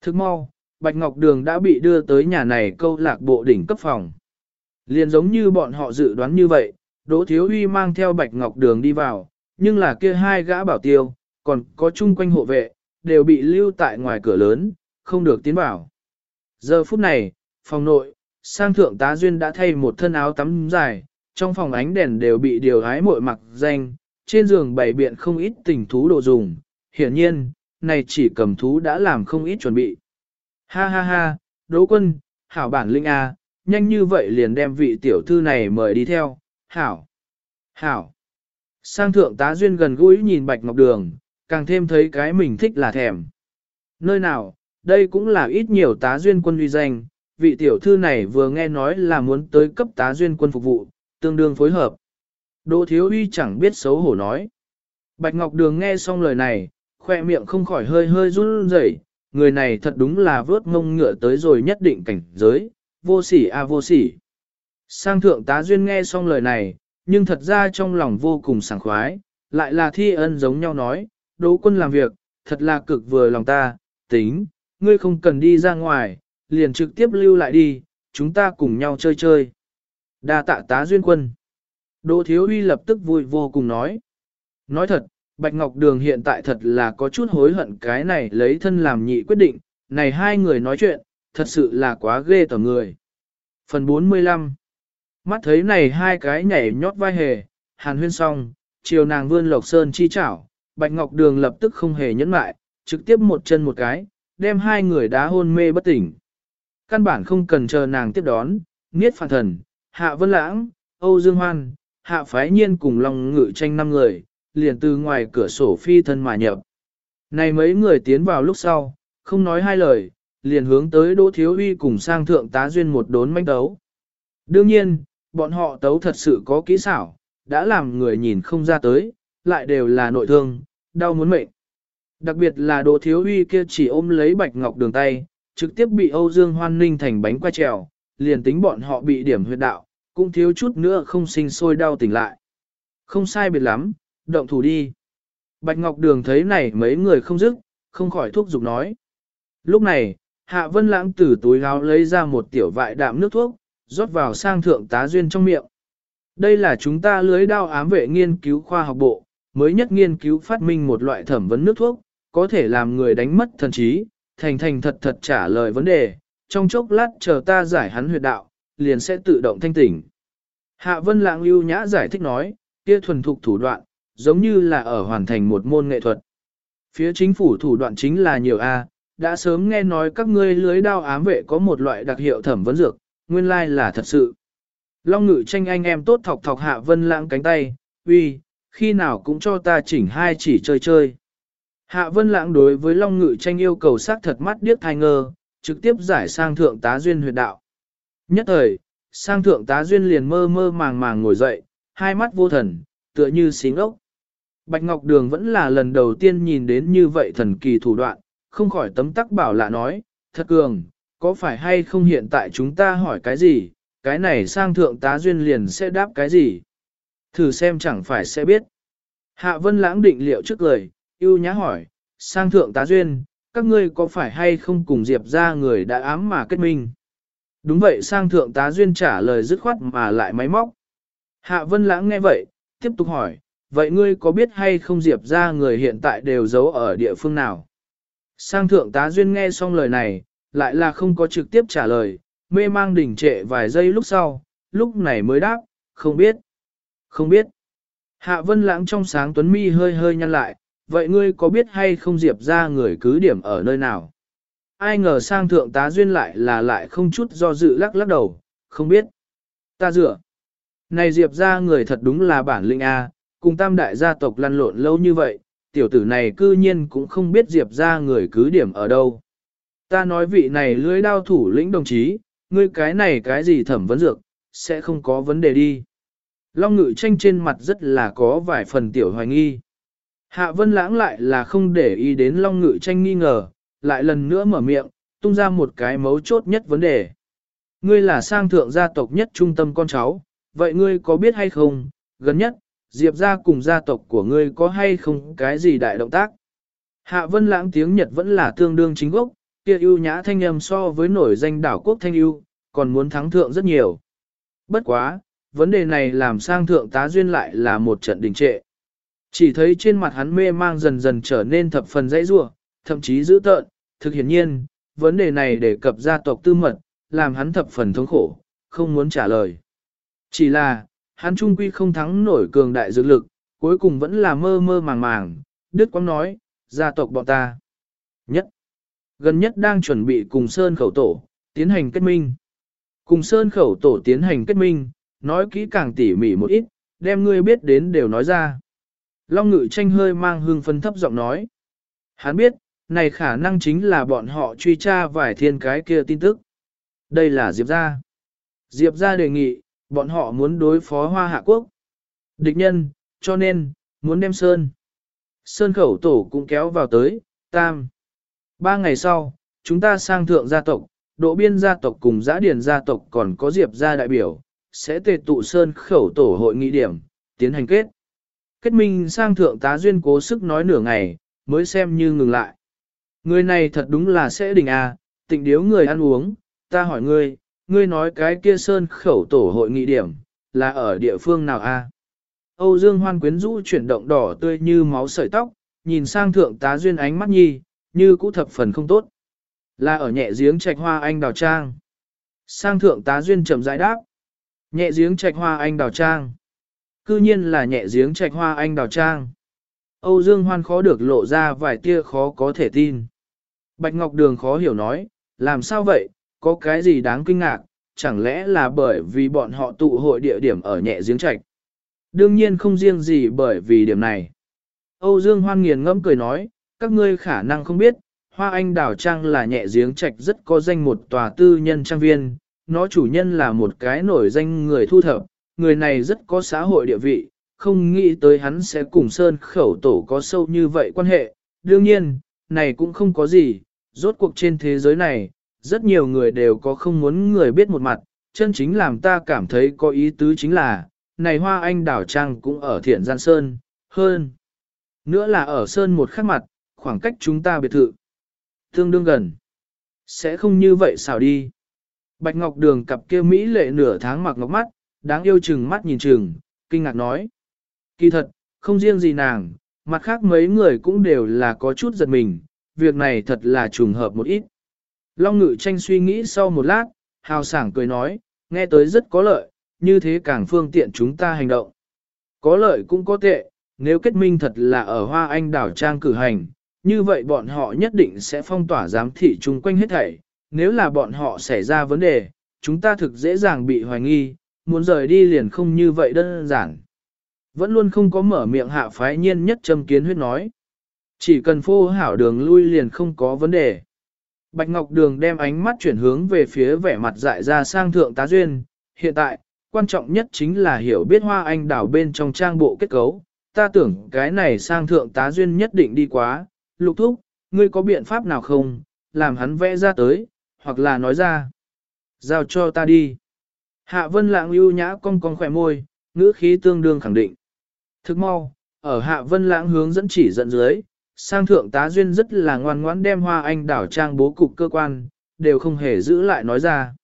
Thức mau, Bạch Ngọc Đường đã bị đưa tới nhà này câu lạc bộ đỉnh cấp phòng. Liền giống như bọn họ dự đoán như vậy, Đỗ Thiếu Uy mang theo Bạch Ngọc Đường đi vào, nhưng là kia hai gã bảo tiêu, còn có chung quanh hộ vệ, đều bị lưu tại ngoài cửa lớn, không được tiến vào. Giờ phút này, phòng nội, sang thượng tá duyên đã thay một thân áo tắm dài, trong phòng ánh đèn đều bị điều hái mội mặc danh, trên giường bày biện không ít tình thú đồ dùng, hiển nhiên, này chỉ cầm thú đã làm không ít chuẩn bị. Ha ha ha, đỗ quân, hảo bản linh A, à, nhanh như vậy liền đem vị tiểu thư này mời đi theo, hảo, hảo. Sang thượng tá duyên gần gũi nhìn bạch ngọc đường, càng thêm thấy cái mình thích là thèm. Nơi nào, đây cũng là ít nhiều tá duyên quân uy danh, vị tiểu thư này vừa nghe nói là muốn tới cấp tá duyên quân phục vụ, tương đương phối hợp. Đỗ thiếu uy chẳng biết xấu hổ nói. Bạch Ngọc Đường nghe xong lời này, khoe miệng không khỏi hơi hơi run rẩy, người này thật đúng là vớt ngông ngựa tới rồi nhất định cảnh giới, vô sỉ a à vô sỉ. Sang thượng tá duyên nghe xong lời này, nhưng thật ra trong lòng vô cùng sảng khoái, lại là thi ân giống nhau nói, đỗ quân làm việc, thật là cực vừa lòng ta, tính, ngươi không cần đi ra ngoài, liền trực tiếp lưu lại đi, chúng ta cùng nhau chơi chơi. Đa tạ tá duyên quân. Đỗ thiếu uy lập tức vui vô cùng nói. Nói thật, Bạch Ngọc Đường hiện tại thật là có chút hối hận cái này lấy thân làm nhị quyết định, này hai người nói chuyện, thật sự là quá ghê tởm người. Phần 45 Mắt thấy này hai cái nhảy nhót vai hề, hàn huyên Song chiều nàng vươn lộc sơn chi chảo, Bạch Ngọc Đường lập tức không hề nhẫn mại, trực tiếp một chân một cái, đem hai người đá hôn mê bất tỉnh. Căn bản không cần chờ nàng tiếp đón, Niết Phạn Thần, Hạ Vân Lãng, Âu Dương Hoan, Hạ Phái Nhiên cùng Long Ngự tranh năm người, liền từ ngoài cửa sổ phi thân mà nhập. Này mấy người tiến vào lúc sau, không nói hai lời, liền hướng tới Đỗ Thiếu Uy cùng sang thượng tá duyên một đốn manh tấu. Đương nhiên, bọn họ tấu thật sự có kỹ xảo, đã làm người nhìn không ra tới, lại đều là nội thương, đau muốn mệnh. Đặc biệt là đồ Thiếu Uy kia chỉ ôm lấy Bạch Ngọc đường tay, trực tiếp bị Âu Dương Hoan Ninh thành bánh quay trèo, liền tính bọn họ bị điểm huyệt đạo, cũng thiếu chút nữa không sinh sôi đau tỉnh lại. Không sai biệt lắm, động thủ đi. Bạch Ngọc Đường thấy này mấy người không dứt, không khỏi thuốc giục nói. Lúc này, Hạ Vân Lãng từ túi áo lấy ra một tiểu vại đạm nước thuốc, rót vào sang thượng tá duyên trong miệng. Đây là chúng ta lưới đao ám vệ nghiên cứu khoa học bộ, mới nhất nghiên cứu phát minh một loại thẩm vấn nước thuốc, có thể làm người đánh mất thần trí, thành thành thật thật trả lời vấn đề, trong chốc lát chờ ta giải hắn huyệt đạo, liền sẽ tự động thanh tỉnh. Hạ Vân Lãng lưu nhã giải thích nói, kia thuần thục thủ đoạn, giống như là ở hoàn thành một môn nghệ thuật. Phía chính phủ thủ đoạn chính là nhiều A, đã sớm nghe nói các ngươi lưới đao ám vệ có một loại đặc hiệu thẩm vấn dược, nguyên lai là thật sự. Long ngự tranh anh em tốt thọc thọc hạ vân lãng cánh tay, uy, khi nào cũng cho ta chỉnh hai chỉ chơi chơi. Hạ vân lãng đối với long ngự tranh yêu cầu sắc thật mắt điếc thai ngơ, trực tiếp giải sang thượng tá duyên huyệt đạo. Nhất thời, sang thượng tá duyên liền mơ mơ màng màng ngồi dậy, hai mắt vô thần, tựa như xính ốc. Bạch Ngọc Đường vẫn là lần đầu tiên nhìn đến như vậy thần kỳ thủ đoạn, không khỏi tấm tắc bảo lạ nói, thật cường, có phải hay không hiện tại chúng ta hỏi cái gì, cái này sang thượng tá duyên liền sẽ đáp cái gì. Thử xem chẳng phải sẽ biết. Hạ Vân lãng định liệu trước lời, yêu nhã hỏi, sang thượng tá duyên, các ngươi có phải hay không cùng Diệp ra người đã ám mà kết minh? Đúng vậy sang thượng tá duyên trả lời dứt khoát mà lại máy móc. Hạ Vân lãng nghe vậy, tiếp tục hỏi, vậy ngươi có biết hay không Diệp ra người hiện tại đều giấu ở địa phương nào? Sang thượng tá duyên nghe xong lời này, lại là không có trực tiếp trả lời, mê mang đỉnh trệ vài giây lúc sau, lúc này mới đáp, không biết. Không biết. Hạ vân lãng trong sáng tuấn mi hơi hơi nhăn lại, vậy ngươi có biết hay không Diệp ra người cứ điểm ở nơi nào? Ai ngờ sang thượng tá duyên lại là lại không chút do dự lắc lắc đầu, không biết. Ta dựa. Này Diệp ra người thật đúng là bản lĩnh A, cùng tam đại gia tộc lăn lộn lâu như vậy, tiểu tử này cư nhiên cũng không biết Diệp ra người cứ điểm ở đâu. Ta nói vị này lưới đao thủ lĩnh đồng chí, ngươi cái này cái gì thẩm vấn dược, sẽ không có vấn đề đi. Long ngự tranh trên mặt rất là có vài phần tiểu hoài nghi. Hạ vân lãng lại là không để ý đến long ngự tranh nghi ngờ, lại lần nữa mở miệng, tung ra một cái mấu chốt nhất vấn đề. Ngươi là sang thượng gia tộc nhất trung tâm con cháu, vậy ngươi có biết hay không, gần nhất, Diệp gia cùng gia tộc của ngươi có hay không cái gì đại động tác? Hạ vân lãng tiếng Nhật vẫn là tương đương chính gốc, kia ưu nhã thanh âm so với nổi danh đảo quốc thanh ưu, còn muốn thắng thượng rất nhiều. Bất quá, vấn đề này làm sang thượng tá duyên lại là một trận đình trệ. Chỉ thấy trên mặt hắn mê mang dần dần trở nên thập phần dãy rủa, thậm chí dữ tợn, thực hiển nhiên, vấn đề này để cập gia tộc tư mật, làm hắn thập phần thống khổ, không muốn trả lời. Chỉ là, hắn trung quy không thắng nổi cường đại dược lực, cuối cùng vẫn là mơ mơ màng màng, Đức Quang nói, gia tộc bọn ta. Nhất, gần nhất đang chuẩn bị cùng Sơn Khẩu Tổ, tiến hành kết minh. Cùng Sơn Khẩu Tổ tiến hành kết minh, nói kỹ càng tỉ mỉ một ít, đem ngươi biết đến đều nói ra. Long ngự tranh hơi mang hương phân thấp giọng nói. Hắn biết, này khả năng chính là bọn họ truy tra vài thiên cái kia tin tức. Đây là Diệp gia. Diệp gia đề nghị, bọn họ muốn đối phó Hoa Hạ Quốc. Địch nhân, cho nên, muốn đem Sơn. Sơn khẩu tổ cũng kéo vào tới, tam. Ba ngày sau, chúng ta sang thượng gia tộc, độ biên gia tộc cùng giã điền gia tộc còn có Diệp gia đại biểu, sẽ tề tụ Sơn khẩu tổ hội nghị điểm, tiến hành kết. Kết minh sang thượng tá duyên cố sức nói nửa ngày, mới xem như ngừng lại. Người này thật đúng là sẽ đình à, tịnh điếu người ăn uống, ta hỏi ngươi, ngươi nói cái kia sơn khẩu tổ hội nghị điểm, là ở địa phương nào a? Âu Dương Hoan quyến rũ chuyển động đỏ tươi như máu sợi tóc, nhìn sang thượng tá duyên ánh mắt nhi, như cũ thập phần không tốt. Là ở nhẹ giếng trạch hoa anh đào trang. Sang thượng tá duyên trầm rãi đáp. Nhẹ giếng trạch hoa anh đào trang. Cư nhiên là nhẹ giếng trạch hoa anh đào trang. Âu Dương Hoan khó được lộ ra vài tia khó có thể tin. Bạch Ngọc Đường khó hiểu nói, làm sao vậy, có cái gì đáng kinh ngạc, chẳng lẽ là bởi vì bọn họ tụ hội địa điểm ở nhẹ giếng trạch. Đương nhiên không riêng gì bởi vì điểm này. Âu Dương Hoan nghiền ngẫm cười nói, các ngươi khả năng không biết, Hoa Anh Đảo Trang là nhẹ giếng trạch rất có danh một tòa tư nhân trang viên, nó chủ nhân là một cái nổi danh người thu thập, người này rất có xã hội địa vị, không nghĩ tới hắn sẽ cùng Sơn khẩu tổ có sâu như vậy quan hệ. Đương nhiên, này cũng không có gì, rốt cuộc trên thế giới này, rất nhiều người đều có không muốn người biết một mặt, chân chính làm ta cảm thấy có ý tứ chính là, này hoa anh đảo trang cũng ở thiện gian sơn, hơn. Nữa là ở sơn một khắc mặt, khoảng cách chúng ta biệt thự. Tương đương gần. Sẽ không như vậy xảo đi. Bạch Ngọc Đường cặp kia Mỹ lệ nửa tháng mặc ngọc mắt, đáng yêu chừng mắt nhìn chừng, kinh ngạc nói. Kỳ thật, không riêng gì nàng, mặt khác mấy người cũng đều là có chút giật mình, việc này thật là trùng hợp một ít. Long ngự tranh suy nghĩ sau một lát, hào sảng cười nói, nghe tới rất có lợi, như thế càng phương tiện chúng ta hành động. Có lợi cũng có tệ, nếu kết minh thật là ở Hoa Anh đảo trang cử hành, như vậy bọn họ nhất định sẽ phong tỏa giám thị chung quanh hết thảy. Nếu là bọn họ xảy ra vấn đề, chúng ta thực dễ dàng bị hoài nghi, muốn rời đi liền không như vậy đơn giản. Vẫn luôn không có mở miệng hạ phái nhiên nhất châm kiến huyết nói. Chỉ cần phô hảo đường lui liền không có vấn đề. Bạch Ngọc Đường đem ánh mắt chuyển hướng về phía vẻ mặt dại ra sang thượng tá duyên. Hiện tại, quan trọng nhất chính là hiểu biết hoa anh đảo bên trong trang bộ kết cấu. Ta tưởng cái này sang thượng tá duyên nhất định đi quá. Lục thúc, ngươi có biện pháp nào không, làm hắn vẽ ra tới, hoặc là nói ra. Giao cho ta đi. Hạ vân lạng lưu nhã cong cong khỏe môi, ngữ khí tương đương khẳng định. Thức mau, ở hạ vân lãng hướng dẫn chỉ dẫn dưới, sang thượng tá duyên rất là ngoan ngoãn đem hoa anh đảo trang bố cục cơ quan, đều không hề giữ lại nói ra.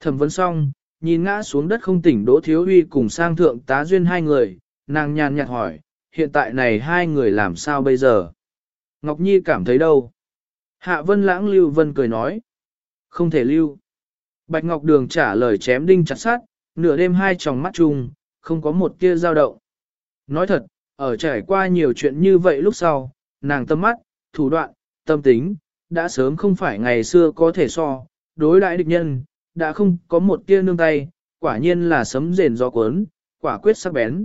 Thẩm vấn xong, nhìn ngã xuống đất không tỉnh đỗ thiếu uy cùng sang thượng tá duyên hai người, nàng nhàn nhạt hỏi, hiện tại này hai người làm sao bây giờ? Ngọc Nhi cảm thấy đâu? Hạ vân lãng lưu vân cười nói, không thể lưu. Bạch Ngọc Đường trả lời chém đinh chặt sát, nửa đêm hai tròng mắt chung, không có một tia dao động. Nói thật, ở trải qua nhiều chuyện như vậy lúc sau, nàng tâm mắt, thủ đoạn, tâm tính, đã sớm không phải ngày xưa có thể so, đối đại địch nhân, đã không có một tia nương tay, quả nhiên là sấm rền gió cuốn, quả quyết sắc bén.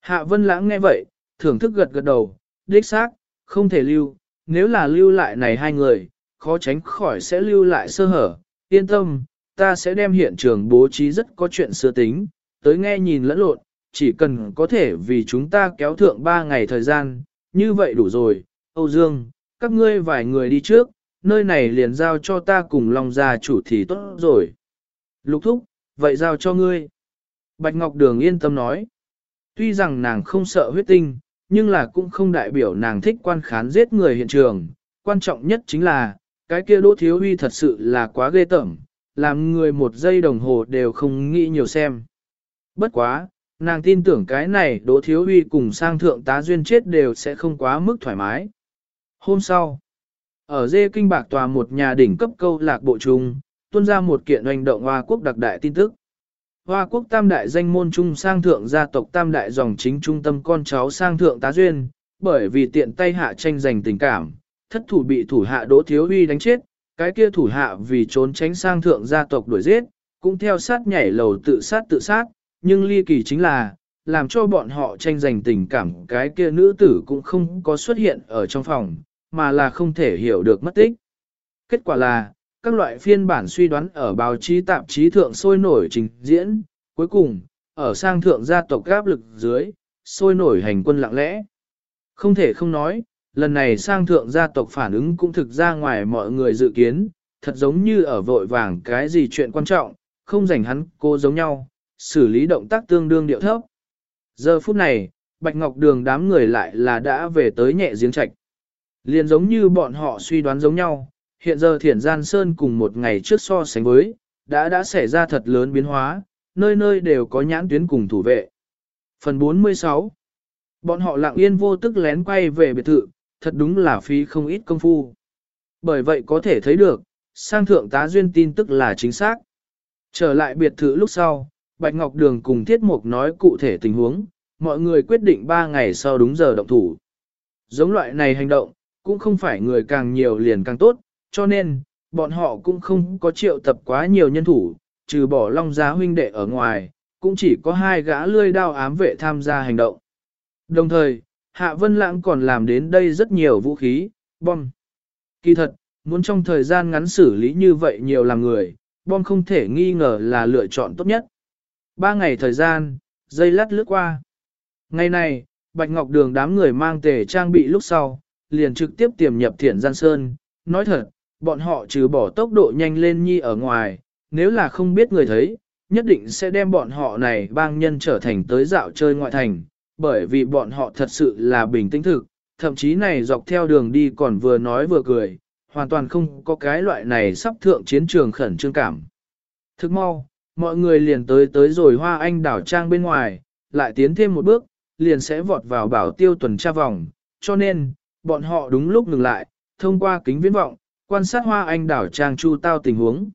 Hạ Vân Lãng nghe vậy, thưởng thức gật gật đầu, đích xác, không thể lưu, nếu là lưu lại này hai người, khó tránh khỏi sẽ lưu lại sơ hở, yên tâm, ta sẽ đem hiện trường bố trí rất có chuyện xưa tính, tới nghe nhìn lẫn lộn, chỉ cần có thể vì chúng ta kéo thượng ba ngày thời gian, như vậy đủ rồi, Âu Dương, các ngươi vài người đi trước, nơi này liền giao cho ta cùng Long gia chủ thì tốt rồi. Lục thúc, vậy giao cho ngươi. Bạch Ngọc Đường yên tâm nói. Tuy rằng nàng không sợ huyết tinh, nhưng là cũng không đại biểu nàng thích quan khán giết người hiện trường. Quan trọng nhất chính là, cái kia đỗ thiếu huy thật sự là quá ghê tởm, làm người một giây đồng hồ đều không nghĩ nhiều xem. Bất quá, nàng tin tưởng cái này đỗ thiếu huy cùng sang thượng tá duyên chết đều sẽ không quá mức thoải mái. Hôm sau, ở dê kinh bạc tòa một nhà đỉnh cấp câu lạc bộ trung, tuôn ra một kiện hành động Hoa Quốc đặc đại tin tức. Hoa Quốc tam đại danh môn trung sang thượng gia tộc tam đại dòng chính trung tâm con cháu sang thượng tá duyên, bởi vì tiện tay hạ tranh giành tình cảm, thất thủ bị thủ hạ đỗ thiếu Huy đánh chết, cái kia thủ hạ vì trốn tránh sang thượng gia tộc đuổi giết, cũng theo sát nhảy lầu tự sát tự sát, nhưng ly kỳ chính là, làm cho bọn họ tranh giành tình cảm cái kia nữ tử cũng không có xuất hiện ở trong phòng, mà là không thể hiểu được mất tích. Kết quả là, các loại phiên bản suy đoán ở báo chí tạp chí thượng sôi nổi trình diễn, cuối cùng, ở sang thượng gia tộc gáp lực dưới, sôi nổi hành quân lặng lẽ. Không thể không nói, lần này sang thượng gia tộc phản ứng cũng thực ra ngoài mọi người dự kiến, thật giống như ở vội vàng cái gì chuyện quan trọng, không rảnh hắn cô giống nhau, xử lý động tác tương đương điệu thấp. Giờ phút này, Bạch Ngọc Đường đám người lại là đã về tới nhẹ giếng trạch. Liền giống như bọn họ suy đoán giống nhau, hiện giờ thiển gian sơn cùng một ngày trước so sánh với, đã đã xảy ra thật lớn biến hóa, nơi nơi đều có nhãn tuyến cùng thủ vệ. Phần 46 Bọn họ lặng yên vô tức lén quay về biệt thự, thật đúng là phí không ít công phu. Bởi vậy có thể thấy được, sang thượng tá duyên tin tức là chính xác. Trở lại biệt thự lúc sau, Bạch Ngọc Đường cùng Thiết Mục nói cụ thể tình huống, mọi người quyết định 3 ngày sau đúng giờ động thủ. Giống loại này hành động, cũng không phải người càng nhiều liền càng tốt, cho nên, bọn họ cũng không có triệu tập quá nhiều nhân thủ, trừ bỏ long giá huynh đệ ở ngoài, cũng chỉ có hai gã lươi đao ám vệ tham gia hành động. Đồng thời, Hạ Vân Lãng còn làm đến đây rất nhiều vũ khí, bom. Kỳ thật, muốn trong thời gian ngắn xử lý như vậy nhiều làm người, bom không thể nghi ngờ là lựa chọn tốt nhất. Ba ngày thời gian, dây lát lướt qua. Ngày này, Bạch Ngọc Đường đám người mang tề trang bị lúc sau, liền trực tiếp tiềm nhập thiện gian sơn. Nói thật, bọn họ trừ bỏ tốc độ nhanh lên nhi ở ngoài, nếu là không biết người thấy, nhất định sẽ đem bọn họ này bang nhân trở thành tới dạo chơi ngoại thành, bởi vì bọn họ thật sự là bình tĩnh thực, thậm chí này dọc theo đường đi còn vừa nói vừa cười, hoàn toàn không có cái loại này sắp thượng chiến trường khẩn trương cảm. Thức mau, mọi người liền tới tới rồi hoa anh đảo trang bên ngoài, lại tiến thêm một bước, liền sẽ vọt vào bảo tiêu tuần tra vòng, cho nên, bọn họ đúng lúc ngừng lại, thông qua kính viễn vọng, quan sát hoa anh đảo trang chu tao tình huống.